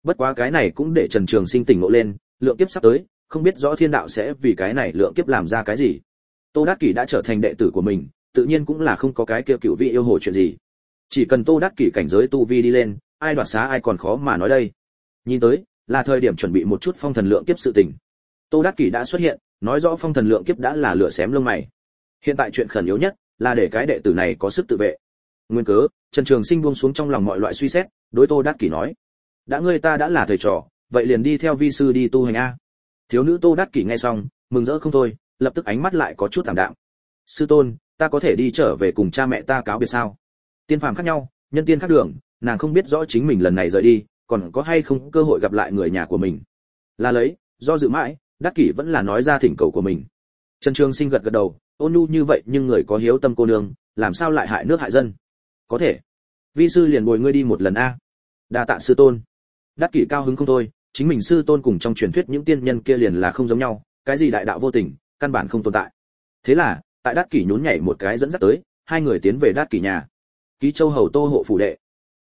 Bất quá cái này cũng để trần trường sinh tỉnh ngộ lên, lượng kiếp sắp tới, không biết rõ thiên đạo sẽ vì cái này lượng kiếp làm ra cái gì. Tô đắc kỷ đã trở thành đệ tử của mình, tự nhiên cũng là không có cái kia cựu vị yêu hồ chuyện gì. Chỉ cần tô đắc kỷ cảnh giới tu vi đi lên, ai đoạt xá ai còn khó mà nói đây. Nhìn tới là thời điểm chuẩn bị một chút phong thần lượng kiếp sự tình. Tô đắc kỷ đã xuất hiện, nói rõ phong thần lượng kiếp đã là lửa xém lông mày. Hiện tại chuyện khẩn yếu nhất là để cái đệ tử này có sức tự vệ. Nguyên cớ, trần trường sinh buông xuống trong lòng mọi loại suy xét, đối tô đắc kỷ nói, đã ngươi ta đã là thầy trò, vậy liền đi theo vi sư đi tu hành a. Thiếu nữ tô đắc kỷ nghe xong, mừng rỡ không thôi, lập tức ánh mắt lại có chút thảm đạm. Sư tôn, ta có thể đi trở về cùng cha mẹ ta cáo biệt sao? Tiên phàm khác nhau, nhân tiên khác đường, nàng không biết rõ chính mình lần này rời đi còn có hay không cơ hội gặp lại người nhà của mình. Là lấy do dự mãi đắc kỷ vẫn là nói ra thỉnh cầu của mình. Trần trường sinh gật gật đầu ôn nhu như vậy nhưng người có hiếu tâm cô nương làm sao lại hại nước hại dân? Có thể. Vi sư liền bồi ngươi đi một lần a. Đa tạ sư tôn. Đắc kỷ cao hứng không thôi chính mình sư tôn cùng trong truyền thuyết những tiên nhân kia liền là không giống nhau cái gì đại đạo vô tình căn bản không tồn tại. Thế là tại đắc kỷ nhún nhảy một cái dẫn dắt tới hai người tiến về đắc kỷ nhà. Ký châu hầu tô hộ phủ đệ.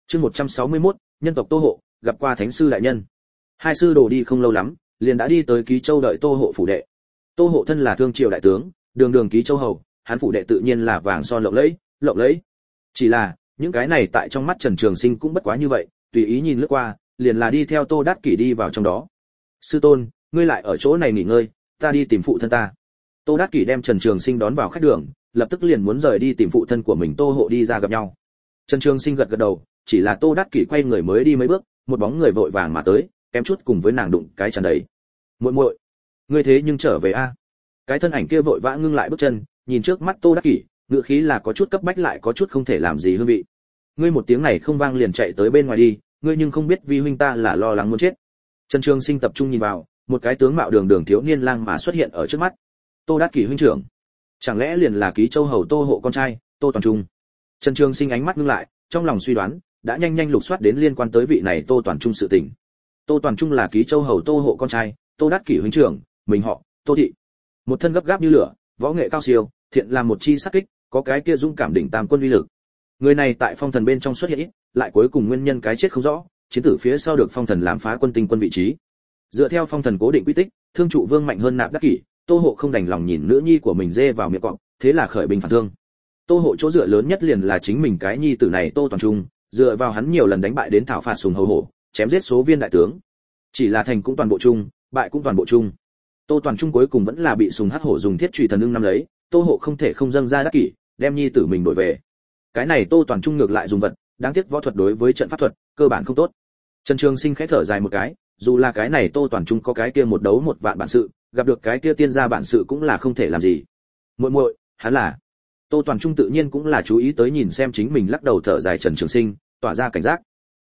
Chương 161, nhân tộc tô hộ gặp qua thánh sư đại nhân. Hai sư đồ đi không lâu lắm, liền đã đi tới ký châu đợi tô hộ phủ đệ. Tô hộ thân là thương triều đại tướng, đường đường ký châu hầu, hắn phủ đệ tự nhiên là vàng son lộng lẫy lộng lẫy. Chỉ là, những cái này tại trong mắt trần trường sinh cũng bất quá như vậy, tùy ý nhìn lướt qua, liền là đi theo tô đát kỷ đi vào trong đó. Sư tôn, ngươi lại ở chỗ này nghỉ ngơi, ta đi tìm phụ thân ta. Tô đát kỷ đem trần trường sinh đón vào khách đường, lập tức liền muốn rời đi tìm phụ thân của mình tô hộ đi ra gặp nhau. Trần trường sinh gật gật đầu, chỉ là tô đát kỷ quay người mới đi mấy bước một bóng người vội vàng mà tới, kém chút cùng với nàng đụng cái chân đấy muội muội, ngươi thế nhưng trở về a? Cái thân ảnh kia vội vã ngưng lại bước chân, nhìn trước mắt tô đắc kỷ ngựa khí là có chút cấp bách lại có chút không thể làm gì hương vị. Ngươi một tiếng này không vang liền chạy tới bên ngoài đi, ngươi nhưng không biết vi huynh ta là lo lắng muốn chết. Trần trường sinh tập trung nhìn vào, một cái tướng mạo đường đường thiếu niên lang mà xuất hiện ở trước mắt. Tô đắc kỷ huynh trưởng, chẳng lẽ liền là ký châu hầu tô hộ con trai, tô toàn trung? Trần trường sinh ánh mắt ngưng lại, trong lòng suy đoán đã nhanh nhanh lục soát đến liên quan tới vị này tô toàn trung sự tình. Tô toàn trung là ký châu hầu tô hộ con trai, tô đắc kỷ huynh trưởng, mình họ, tô thị. Một thân gấp gáp như lửa, võ nghệ cao siêu, thiện là một chi sắc kích, có cái kia dũng cảm đỉnh tam quân uy lực. Người này tại phong thần bên trong xuất hiện ít, lại cuối cùng nguyên nhân cái chết không rõ, chiến tử phía sau được phong thần làm phá quân tinh quân vị trí. Dựa theo phong thần cố định quy tích, thương trụ vương mạnh hơn nạp đắc kỷ, tô hộ không đành lòng nhìn nữ nhi của mình dê vào miệng cọp, thế là khởi bình phản thương. Tô hộ chỗ dựa lớn nhất liền là chính mình cái nhi tử này tô toàn trung dựa vào hắn nhiều lần đánh bại đến thảo phạt sùng hầu hổ, chém giết số viên đại tướng. Chỉ là thành cũng toàn bộ chung, bại cũng toàn bộ chung. Tô toàn trung cuối cùng vẫn là bị sùng hắc hổ dùng thiết trùy thần ưng năm lấy, tô hộ không thể không dâng ra đắc kỷ, đem nhi tử mình đổi về. Cái này tô toàn trung ngược lại dùng vật, đáng tiếc võ thuật đối với trận pháp thuật, cơ bản không tốt. Trần trường sinh khẽ thở dài một cái, dù là cái này tô toàn trung có cái kia một đấu một vạn bản sự, gặp được cái kia tiên gia bản sự cũng là không thể làm gì. Muội muội, hắn là tô toàn trung tự nhiên cũng là chú ý tới nhìn xem chính mình lắc đầu thở dài trần trường sinh, tỏa ra cảnh giác.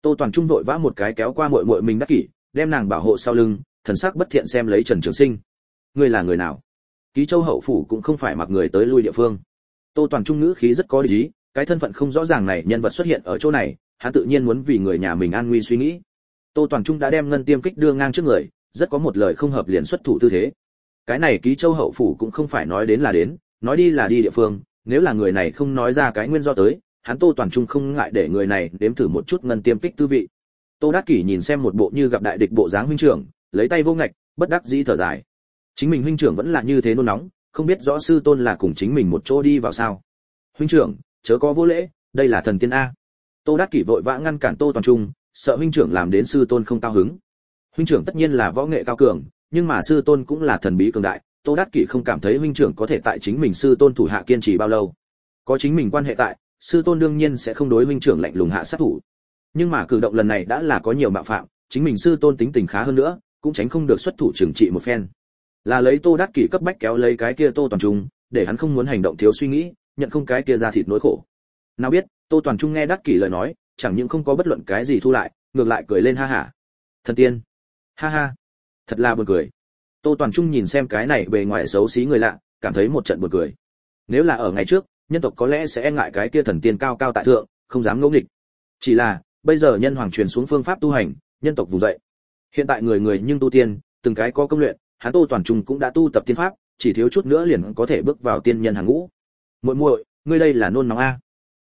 Tô toàn trung vội vã một cái kéo qua muội muội mình đắc kỷ, đem nàng bảo hộ sau lưng, thần sắc bất thiện xem lấy trần trường sinh. Ngươi là người nào? Ký châu hậu phủ cũng không phải mặc người tới lui địa phương. Tô toàn trung ngữ khí rất có lý, cái thân phận không rõ ràng này nhân vật xuất hiện ở chỗ này, hắn tự nhiên muốn vì người nhà mình an nguy suy nghĩ. Tô toàn trung đã đem ngân tiêm kích đưa ngang trước người, rất có một lời không hợp liền xuất thủ tư thế. Cái này ký châu hậu phủ cũng không phải nói đến là đến, nói đi là đi địa phương nếu là người này không nói ra cái nguyên do tới, hắn tô toàn trung không ngại để người này đếm thử một chút ngân tiêm kích tư vị. Tô đát kỷ nhìn xem một bộ như gặp đại địch bộ dáng huynh trưởng, lấy tay vô ngạch, bất đắc dĩ thở dài. Chính mình huynh trưởng vẫn là như thế nôn nóng, không biết rõ sư tôn là cùng chính mình một chỗ đi vào sao. Huynh trưởng, chớ có vô lễ, đây là thần tiên a. Tô đát kỷ vội vã ngăn cản tô toàn trung, sợ huynh trưởng làm đến sư tôn không cao hứng. Huynh trưởng tất nhiên là võ nghệ cao cường, nhưng mà sư tôn cũng là thần bí cường đại tô đắc kỷ không cảm thấy huynh trưởng có thể tại chính mình sư tôn thủ hạ kiên trì bao lâu. Có chính mình quan hệ tại, sư tôn đương nhiên sẽ không đối huynh trưởng lạnh lùng hạ sát thủ. Nhưng mà cử động lần này đã là có nhiều mạo phạm, chính mình sư tôn tính tình khá hơn nữa, cũng tránh không được xuất thủ trừng trị một phen. Là lấy tô đắc kỷ cấp bách kéo lấy cái kia tô toàn trung, để hắn không muốn hành động thiếu suy nghĩ, nhận không cái kia ra thịt nỗi khổ. Nào biết, tô toàn trung nghe đắc kỷ lời nói, chẳng những không có bất luận cái gì thu lại, ngược lại cười lên ha hả thần tiên. Ha ha. Thật là buồn cười tô toàn trung nhìn xem cái này bề ngoài xấu xí người lạ, cảm thấy một trận buồn cười. Nếu là ở ngày trước, nhân tộc có lẽ sẽ e ngại cái kia thần tiên cao cao tại thượng, không dám ngẫu nghịch. Chỉ là, bây giờ nhân hoàng truyền xuống phương pháp tu hành, nhân tộc vùng dậy. Hiện tại người người nhưng tu tiên, từng cái có công luyện, hắn tô toàn trung cũng đã tu tập tiên pháp, chỉ thiếu chút nữa liền có thể bước vào tiên nhân hàng ngũ. Muội muội, ngươi đây là nôn nóng a.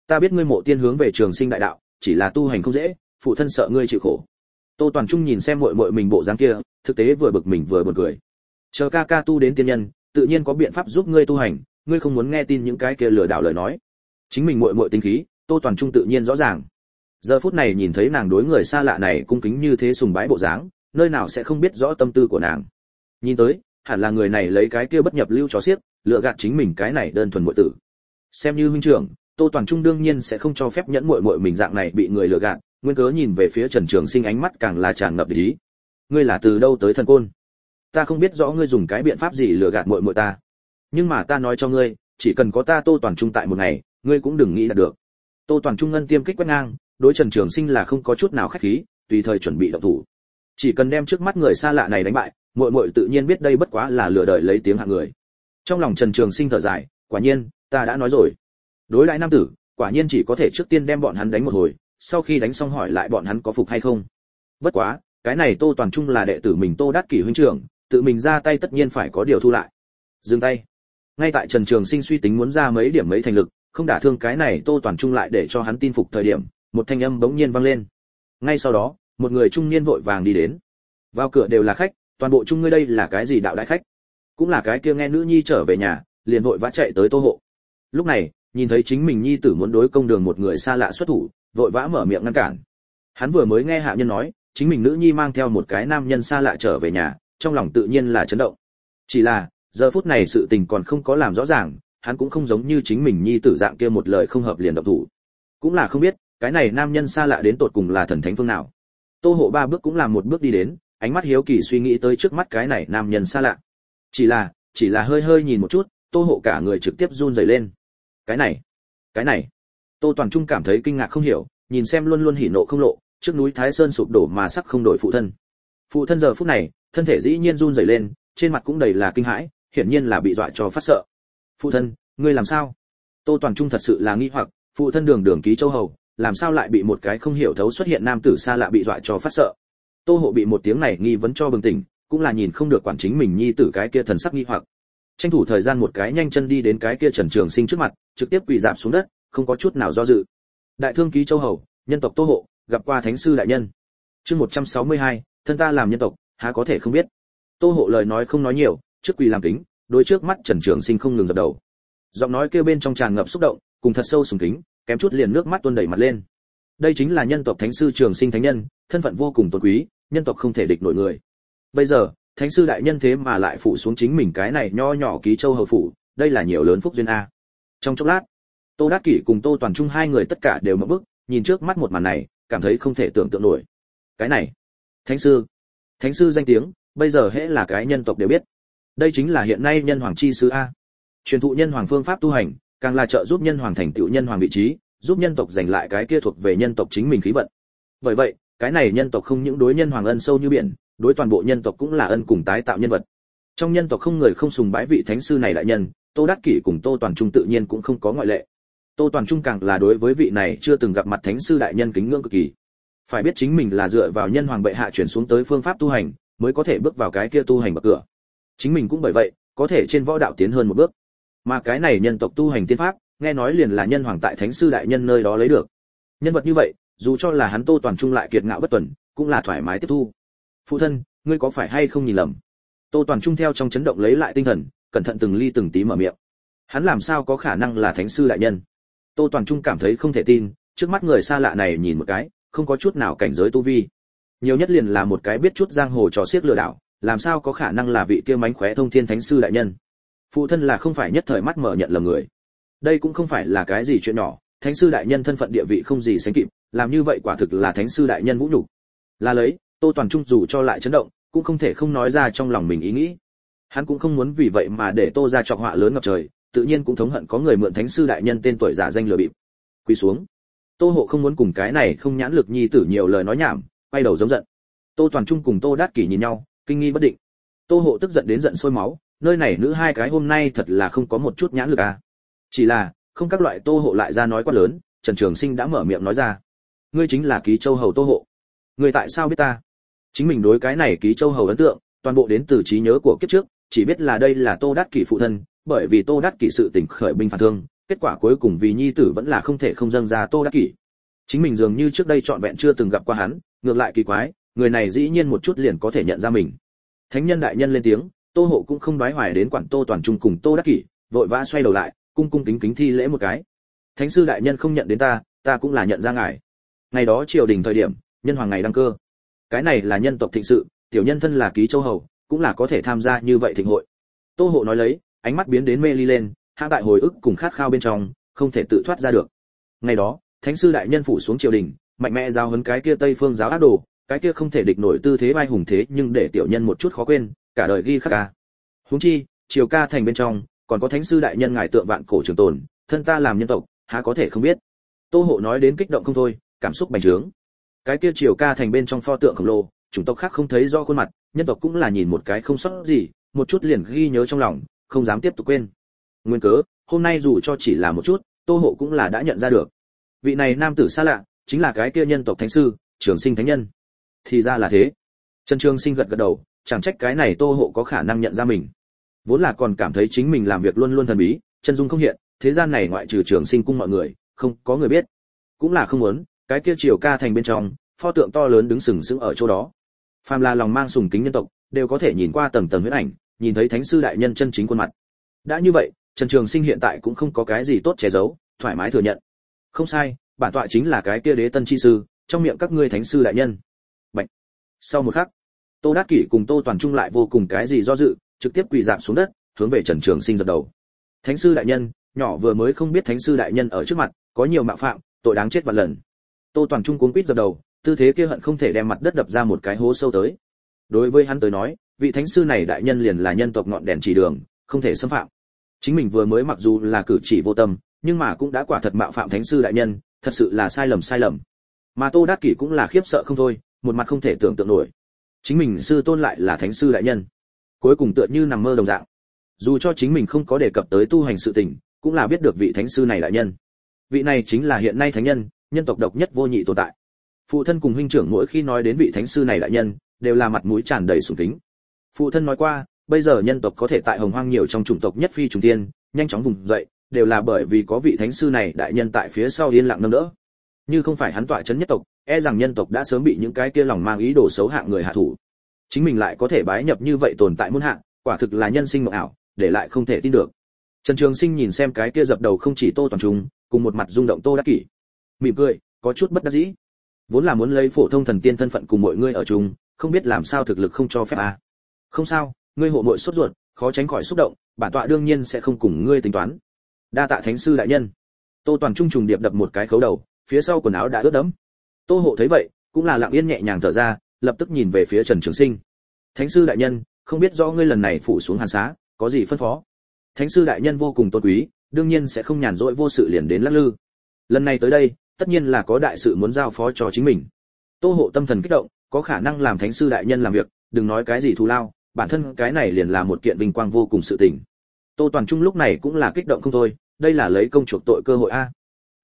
Ta biết ngươi mộ tiên hướng về trường sinh đại đạo, chỉ là tu hành không dễ, phụ thân sợ ngươi chịu khổ. Tô toàn trung nhìn xem muội muội mình bộ dáng kia, thực tế vừa bực mình vừa buồn cười chờ ca ca tu đến tiên nhân, tự nhiên có biện pháp giúp ngươi tu hành, ngươi không muốn nghe tin những cái kia lừa đảo lời nói. Chính mình muội muội tính khí, tô toàn trung tự nhiên rõ ràng. Giờ phút này nhìn thấy nàng đối người xa lạ này cung kính như thế sùng bái bộ dáng, nơi nào sẽ không biết rõ tâm tư của nàng. Nhìn tới, hẳn là người này lấy cái kia bất nhập lưu cho xiếc lựa gạt chính mình cái này đơn thuần muội tử. Xem như huynh trưởng, tô toàn trung đương nhiên sẽ không cho phép nhẫn muội muội mình dạng này bị người lừa gạt, nguyên cớ nhìn về phía trần trường sinh ánh mắt càng là tràn ngập ý. Ngươi là từ đâu tới thần côn? Ta không biết rõ ngươi dùng cái biện pháp gì lừa gạt muội muội ta. Nhưng mà ta nói cho ngươi, chỉ cần có ta tô toàn trung tại một ngày, ngươi cũng đừng nghĩ là được. Tô toàn trung ngân tiêm kích quét ngang, đối trần trường sinh là không có chút nào khách khí, tùy thời chuẩn bị động thủ. Chỉ cần đem trước mắt người xa lạ này đánh bại, muội muội tự nhiên biết đây bất quá là lừa đời lấy tiếng hạ người. Trong lòng trần trường sinh thở dài, quả nhiên, ta đã nói rồi. Đối lại nam tử, quả nhiên chỉ có thể trước tiên đem bọn hắn đánh một hồi, sau khi đánh xong hỏi lại bọn hắn có phục hay không. Bất quá, cái này tô toàn trung là đệ tử mình tô đắc kỷ huynh trưởng tự mình ra tay tất nhiên phải có điều thu lại. Dừng tay. Ngay tại trần trường sinh suy tính muốn ra mấy điểm mấy thành lực, không đả thương cái này tô toàn trung lại để cho hắn tin phục thời điểm, một thanh âm bỗng nhiên vang lên. Ngay sau đó, một người trung niên vội vàng đi đến. Vào cửa đều là khách, toàn bộ chung ngươi đây là cái gì đạo đại khách? Cũng là cái kia nghe nữ nhi trở về nhà, liền vội vã chạy tới tô hộ. Lúc này, nhìn thấy chính mình nhi tử muốn đối công đường một người xa lạ xuất thủ, vội vã mở miệng ngăn cản. Hắn vừa mới nghe hạ nhân nói, chính mình nữ nhi mang theo một cái nam nhân xa lạ trở về nhà trong lòng tự nhiên là chấn động. Chỉ là, giờ phút này sự tình còn không có làm rõ ràng, hắn cũng không giống như chính mình nhi tử dạng kia một lời không hợp liền động thủ. Cũng là không biết, cái này nam nhân xa lạ đến tột cùng là thần thánh phương nào. Tô hộ ba bước cũng làm một bước đi đến, ánh mắt hiếu kỳ suy nghĩ tới trước mắt cái này nam nhân xa lạ. Chỉ là chỉ là hơi hơi nhìn một chút, tô hộ cả người trực tiếp run rẩy lên. Cái này cái này. Tô toàn trung cảm thấy kinh ngạc không hiểu, nhìn xem luôn luôn hỉ nộ không lộ, trước núi thái sơn sụp đổ mà sắc không đổi phụ thân. Phụ thân giờ phút này thân thể dĩ nhiên run rẩy lên trên mặt cũng đầy là kinh hãi hiển nhiên là bị dọa cho phát sợ. Phụ thân ngươi làm sao? Tô toàn trung thật sự là nghi hoặc phụ thân đường đường ký châu hầu làm sao lại bị một cái không hiểu thấu xuất hiện nam tử xa lạ bị dọa cho phát sợ? Tô hộ bị một tiếng này nghi vấn cho bừng tỉnh cũng là nhìn không được quản chính mình nhi tử cái kia thần sắc nghi hoặc. Tranh thủ thời gian một cái nhanh chân đi đến cái kia trần trường sinh trước mặt trực tiếp quỳ dạp xuống đất không có chút nào do dự. Đại thương ký châu hầu nhân tộc tô hộ gặp qua thánh sư đại nhân. Chương 162, thân ta làm nhân tộc há có thể không biết. Tô hộ lời nói không nói nhiều, trước quỳ làm kính, đôi trước mắt trần trường sinh không ngừng dập đầu. Giọng nói kêu bên trong tràn ngập xúc động, cùng thật sâu sùng kính, kém chút liền nước mắt tuôn đầy mặt lên. Đây chính là nhân tộc thánh sư trường sinh thánh nhân, thân phận vô cùng tôn quý, nhân tộc không thể địch nổi người. Bây giờ, thánh sư đại nhân thế mà lại phụ xuống chính mình cái này nho nhỏ ký châu hầu phủ, đây là nhiều lớn phúc duyên a. Trong chốc lát, tô đát kỷ cùng tô toàn trung hai người tất cả đều mở bức nhìn trước mắt một màn này, cảm thấy không thể tưởng tượng nổi. Cái này, thánh sư thánh sư danh tiếng, bây giờ hễ là cái nhân tộc đều biết. Đây chính là hiện nay nhân hoàng chi sứ a. Truyền thụ nhân hoàng phương pháp tu hành, càng là trợ giúp nhân hoàng thành tựu nhân hoàng vị trí, giúp nhân tộc giành lại cái kia thuộc về nhân tộc chính mình khí vận. Bởi vậy, cái này nhân tộc không những đối nhân hoàng ân sâu như biển, đối toàn bộ nhân tộc cũng là ân cùng tái tạo nhân vật. Trong nhân tộc không người không sùng bái vị thánh sư này đại nhân, tô đắc kỷ cùng tô toàn trung tự nhiên cũng không có ngoại lệ. Tô toàn trung càng là đối với vị này chưa từng gặp mặt thánh sư đại nhân kính ngưỡng cực kỳ phải biết chính mình là dựa vào nhân hoàng bệ hạ chuyển xuống tới phương pháp tu hành, mới có thể bước vào cái kia tu hành bậc cửa. Chính mình cũng bởi vậy, có thể trên võ đạo tiến hơn một bước. Mà cái này nhân tộc tu hành tiên pháp, nghe nói liền là nhân hoàng tại thánh sư đại nhân nơi đó lấy được. Nhân vật như vậy, dù cho là hắn tô toàn trung lại kiệt ngạo bất tuần, cũng là thoải mái tiếp thu. Phụ thân, ngươi có phải hay không nhìn lầm? Tô toàn trung theo trong chấn động lấy lại tinh thần, cẩn thận từng ly từng tí mở miệng. Hắn làm sao có khả năng là thánh sư đại nhân? Tô toàn trung cảm thấy không thể tin, trước mắt người xa lạ này nhìn một cái không có chút nào cảnh giới tu vi. Nhiều nhất liền là một cái biết chút giang hồ trò xiếc lừa đảo, làm sao có khả năng là vị kia mánh khóe thông thiên thánh sư đại nhân? Phụ thân là không phải nhất thời mắt mở nhận lầm người. Đây cũng không phải là cái gì chuyện nhỏ, thánh sư đại nhân thân phận địa vị không gì sánh kịp, làm như vậy quả thực là thánh sư đại nhân vũ nhục. Là lấy, tô toàn trung dù cho lại chấn động, cũng không thể không nói ra trong lòng mình ý nghĩ. Hắn cũng không muốn vì vậy mà để tô ra chọc họa lớn ngập trời, tự nhiên cũng thống hận có người mượn thánh sư đại nhân tên tuổi giả danh lừa bịp. Quỳ xuống tô hộ không muốn cùng cái này không nhãn lực nhi tử nhiều lời nói nhảm, quay đầu giống giận. Tô toàn trung cùng tô đát kỷ nhìn nhau, kinh nghi bất định. Tô hộ tức giận đến giận sôi máu, nơi này nữ hai cái hôm nay thật là không có một chút nhãn lực à. Chỉ là, không các loại tô hộ lại ra nói quá lớn, trần trường sinh đã mở miệng nói ra. Ngươi chính là ký châu hầu tô hộ. Ngươi tại sao biết ta? Chính mình đối cái này ký châu hầu ấn tượng, toàn bộ đến từ trí nhớ của kiếp trước, chỉ biết là đây là tô đát kỷ phụ thân, bởi vì tô đát kỷ sự tỉnh khởi binh phản thương kết quả cuối cùng vì nhi tử vẫn là không thể không dâng ra tô đắc kỷ. Chính mình dường như trước đây trọn vẹn chưa từng gặp qua hắn, ngược lại kỳ quái, người này dĩ nhiên một chút liền có thể nhận ra mình. Thánh nhân đại nhân lên tiếng, tô hộ cũng không đoái hoài đến quản tô toàn trung cùng tô đắc kỷ, vội vã xoay đầu lại, cung cung kính kính thi lễ một cái. Thánh sư đại nhân không nhận đến ta ta cũng là nhận ra ngài. Ngày đó triều đình thời điểm, nhân hoàng ngày đăng cơ. Cái này là nhân tộc thịnh sự, tiểu nhân thân là ký châu hầu, cũng là có thể tham gia như vậy thịnh hội. Tô hộ nói lấy, ánh mắt biến đến mê ly lên hạ tại hồi ức cùng khát khao bên trong, không thể tự thoát ra được. Ngày đó, thánh sư đại nhân phủ xuống triều đình, mạnh mẽ giao hấn cái kia tây phương giáo ác đồ, cái kia không thể địch nổi tư thế vai hùng thế nhưng để tiểu nhân một chút khó quên, cả đời ghi khắc ca. Huống chi, triều ca thành bên trong, còn có thánh sư đại nhân ngài tượng vạn cổ trường tồn, thân ta làm nhân tộc, há có thể không biết. Tô hộ nói đến kích động không thôi, cảm xúc bành trướng. Cái kia triều ca thành bên trong pho tượng khổng lồ, chủng tộc khác không thấy do khuôn mặt, nhân tộc cũng là nhìn một cái không sót gì, một chút liền ghi nhớ trong lòng, không dám tiếp tục quên nguyên cớ, hôm nay dù cho chỉ là một chút, tô hộ cũng là đã nhận ra được. Vị này nam tử xa lạ, chính là cái kia nhân tộc thánh sư, trường sinh thánh nhân. Thì ra là thế. Trần trường sinh gật gật đầu, chẳng trách cái này tô hộ có khả năng nhận ra mình. Vốn là còn cảm thấy chính mình làm việc luôn luôn thần bí, chân dung không hiện, thế gian này ngoại trừ trường sinh cung mọi người, không có người biết. Cũng là không muốn, cái kia triều ca thành bên trong, pho tượng to lớn đứng sừng sững ở chỗ đó. Phàm là lòng mang sùng kính nhân tộc, đều có thể nhìn qua tầng tầng huyết ảnh, nhìn thấy thánh sư đại nhân chân chính khuôn mặt. Đã như vậy trần trường sinh hiện tại cũng không có cái gì tốt che giấu, thoải mái thừa nhận. Không sai, bản tọa chính là cái kia đế tân chi sư, trong miệng các ngươi thánh sư đại nhân. Bạch. sau một khắc, tô đát kỷ cùng tô toàn trung lại vô cùng cái gì do dự, trực tiếp quỳ rạp xuống đất, hướng về trần trường sinh dập đầu. Thánh sư đại nhân, nhỏ vừa mới không biết thánh sư đại nhân ở trước mặt, có nhiều mạo phạm, tội đáng chết vạn lần. Tô toàn trung cuống quýt dập đầu, tư thế kia hận không thể đem mặt đất đập ra một cái hố sâu tới. Đối với hắn tới nói, vị thánh sư này đại nhân liền là nhân tộc ngọn đèn chỉ đường, không thể xâm phạm chính mình vừa mới mặc dù là cử chỉ vô tâm, nhưng mà cũng đã quả thật mạo phạm thánh sư đại nhân, thật sự là sai lầm sai lầm. Mà tô đát kỷ cũng là khiếp sợ không thôi, một mặt không thể tưởng tượng nổi. Chính mình sư tôn lại là thánh sư đại nhân. Cuối cùng tựa như nằm mơ đồng dạng. Dù cho chính mình không có đề cập tới tu hành sự tình, cũng là biết được vị thánh sư này đại nhân. Vị này chính là hiện nay thánh nhân nhân tộc độc nhất vô nhị tồn tại. Phụ thân cùng huynh trưởng mỗi khi nói đến vị thánh sư này đại nhân, đều là mặt mũi tràn đầy sùng kính. Phụ thân nói qua bây giờ nhân tộc có thể tại hồng hoang nhiều trong chủng tộc nhất phi trùng tiên nhanh chóng vùng dậy, đều là bởi vì có vị thánh sư này đại nhân tại phía sau yên lặng nâng đỡ. Như không phải hắn tọa chấn nhất tộc e rằng nhân tộc đã sớm bị những cái kia lòng mang ý đồ xấu hạng người hạ thủ. Chính mình lại có thể bái nhập như vậy tồn tại muôn hạng, quả thực là nhân sinh mộng ảo, để lại không thể tin được. Trần trường sinh nhìn xem cái kia dập đầu không chỉ tô toàn trung cùng một mặt rung động tô đắc kỷ. Mỉm cười, có chút bất đắc dĩ. Vốn là muốn lấy phổ thông thần tiên thân phận cùng mọi người ở chung, không biết làm sao thực lực không cho phép à. không sao ngươi hộ muội sốt ruột, khó tránh khỏi xúc động, bản tọa đương nhiên sẽ không cùng ngươi tính toán. Đa tạ thánh sư đại nhân. Tô toàn trung trùng điệp đập một cái khấu đầu, phía sau quần áo đã ướt đẫm. Tô hộ thấy vậy, cũng là lặng yên nhẹ nhàng thở ra, lập tức nhìn về phía trần trường sinh. Thánh sư đại nhân, không biết rõ ngươi lần này phủ xuống hàn xá, có gì phân phó? Thánh sư đại nhân vô cùng tôn quý, đương nhiên sẽ không nhàn rỗi vô sự liền đến lắc lư. Lần này tới đây, tất nhiên là có đại sự muốn giao phó cho chính mình. Tô hộ tâm thần kích động, có khả năng làm thánh sư đại nhân làm việc, đừng nói cái gì thù lao bản thân cái này liền là một kiện vinh quang vô cùng sự tình. Tô toàn trung lúc này cũng là kích động không thôi, đây là lấy công chuộc tội cơ hội a.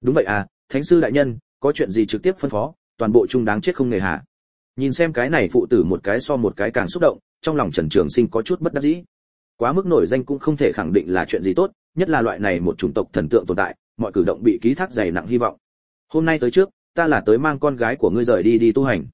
Đúng vậy à thánh sư đại nhân, có chuyện gì trực tiếp phân phó, toàn bộ trung đáng chết không nghề hạ. Nhìn xem cái này phụ tử một cái so một cái càng xúc động, trong lòng trần trường sinh có chút bất đắc dĩ. Quá mức nổi danh cũng không thể khẳng định là chuyện gì tốt, nhất là loại này một chủng tộc thần tượng tồn tại, mọi cử động bị ký thác dày nặng hy vọng. Hôm nay tới trước, ta là tới mang con gái của ngươi rời đi đi tu hành.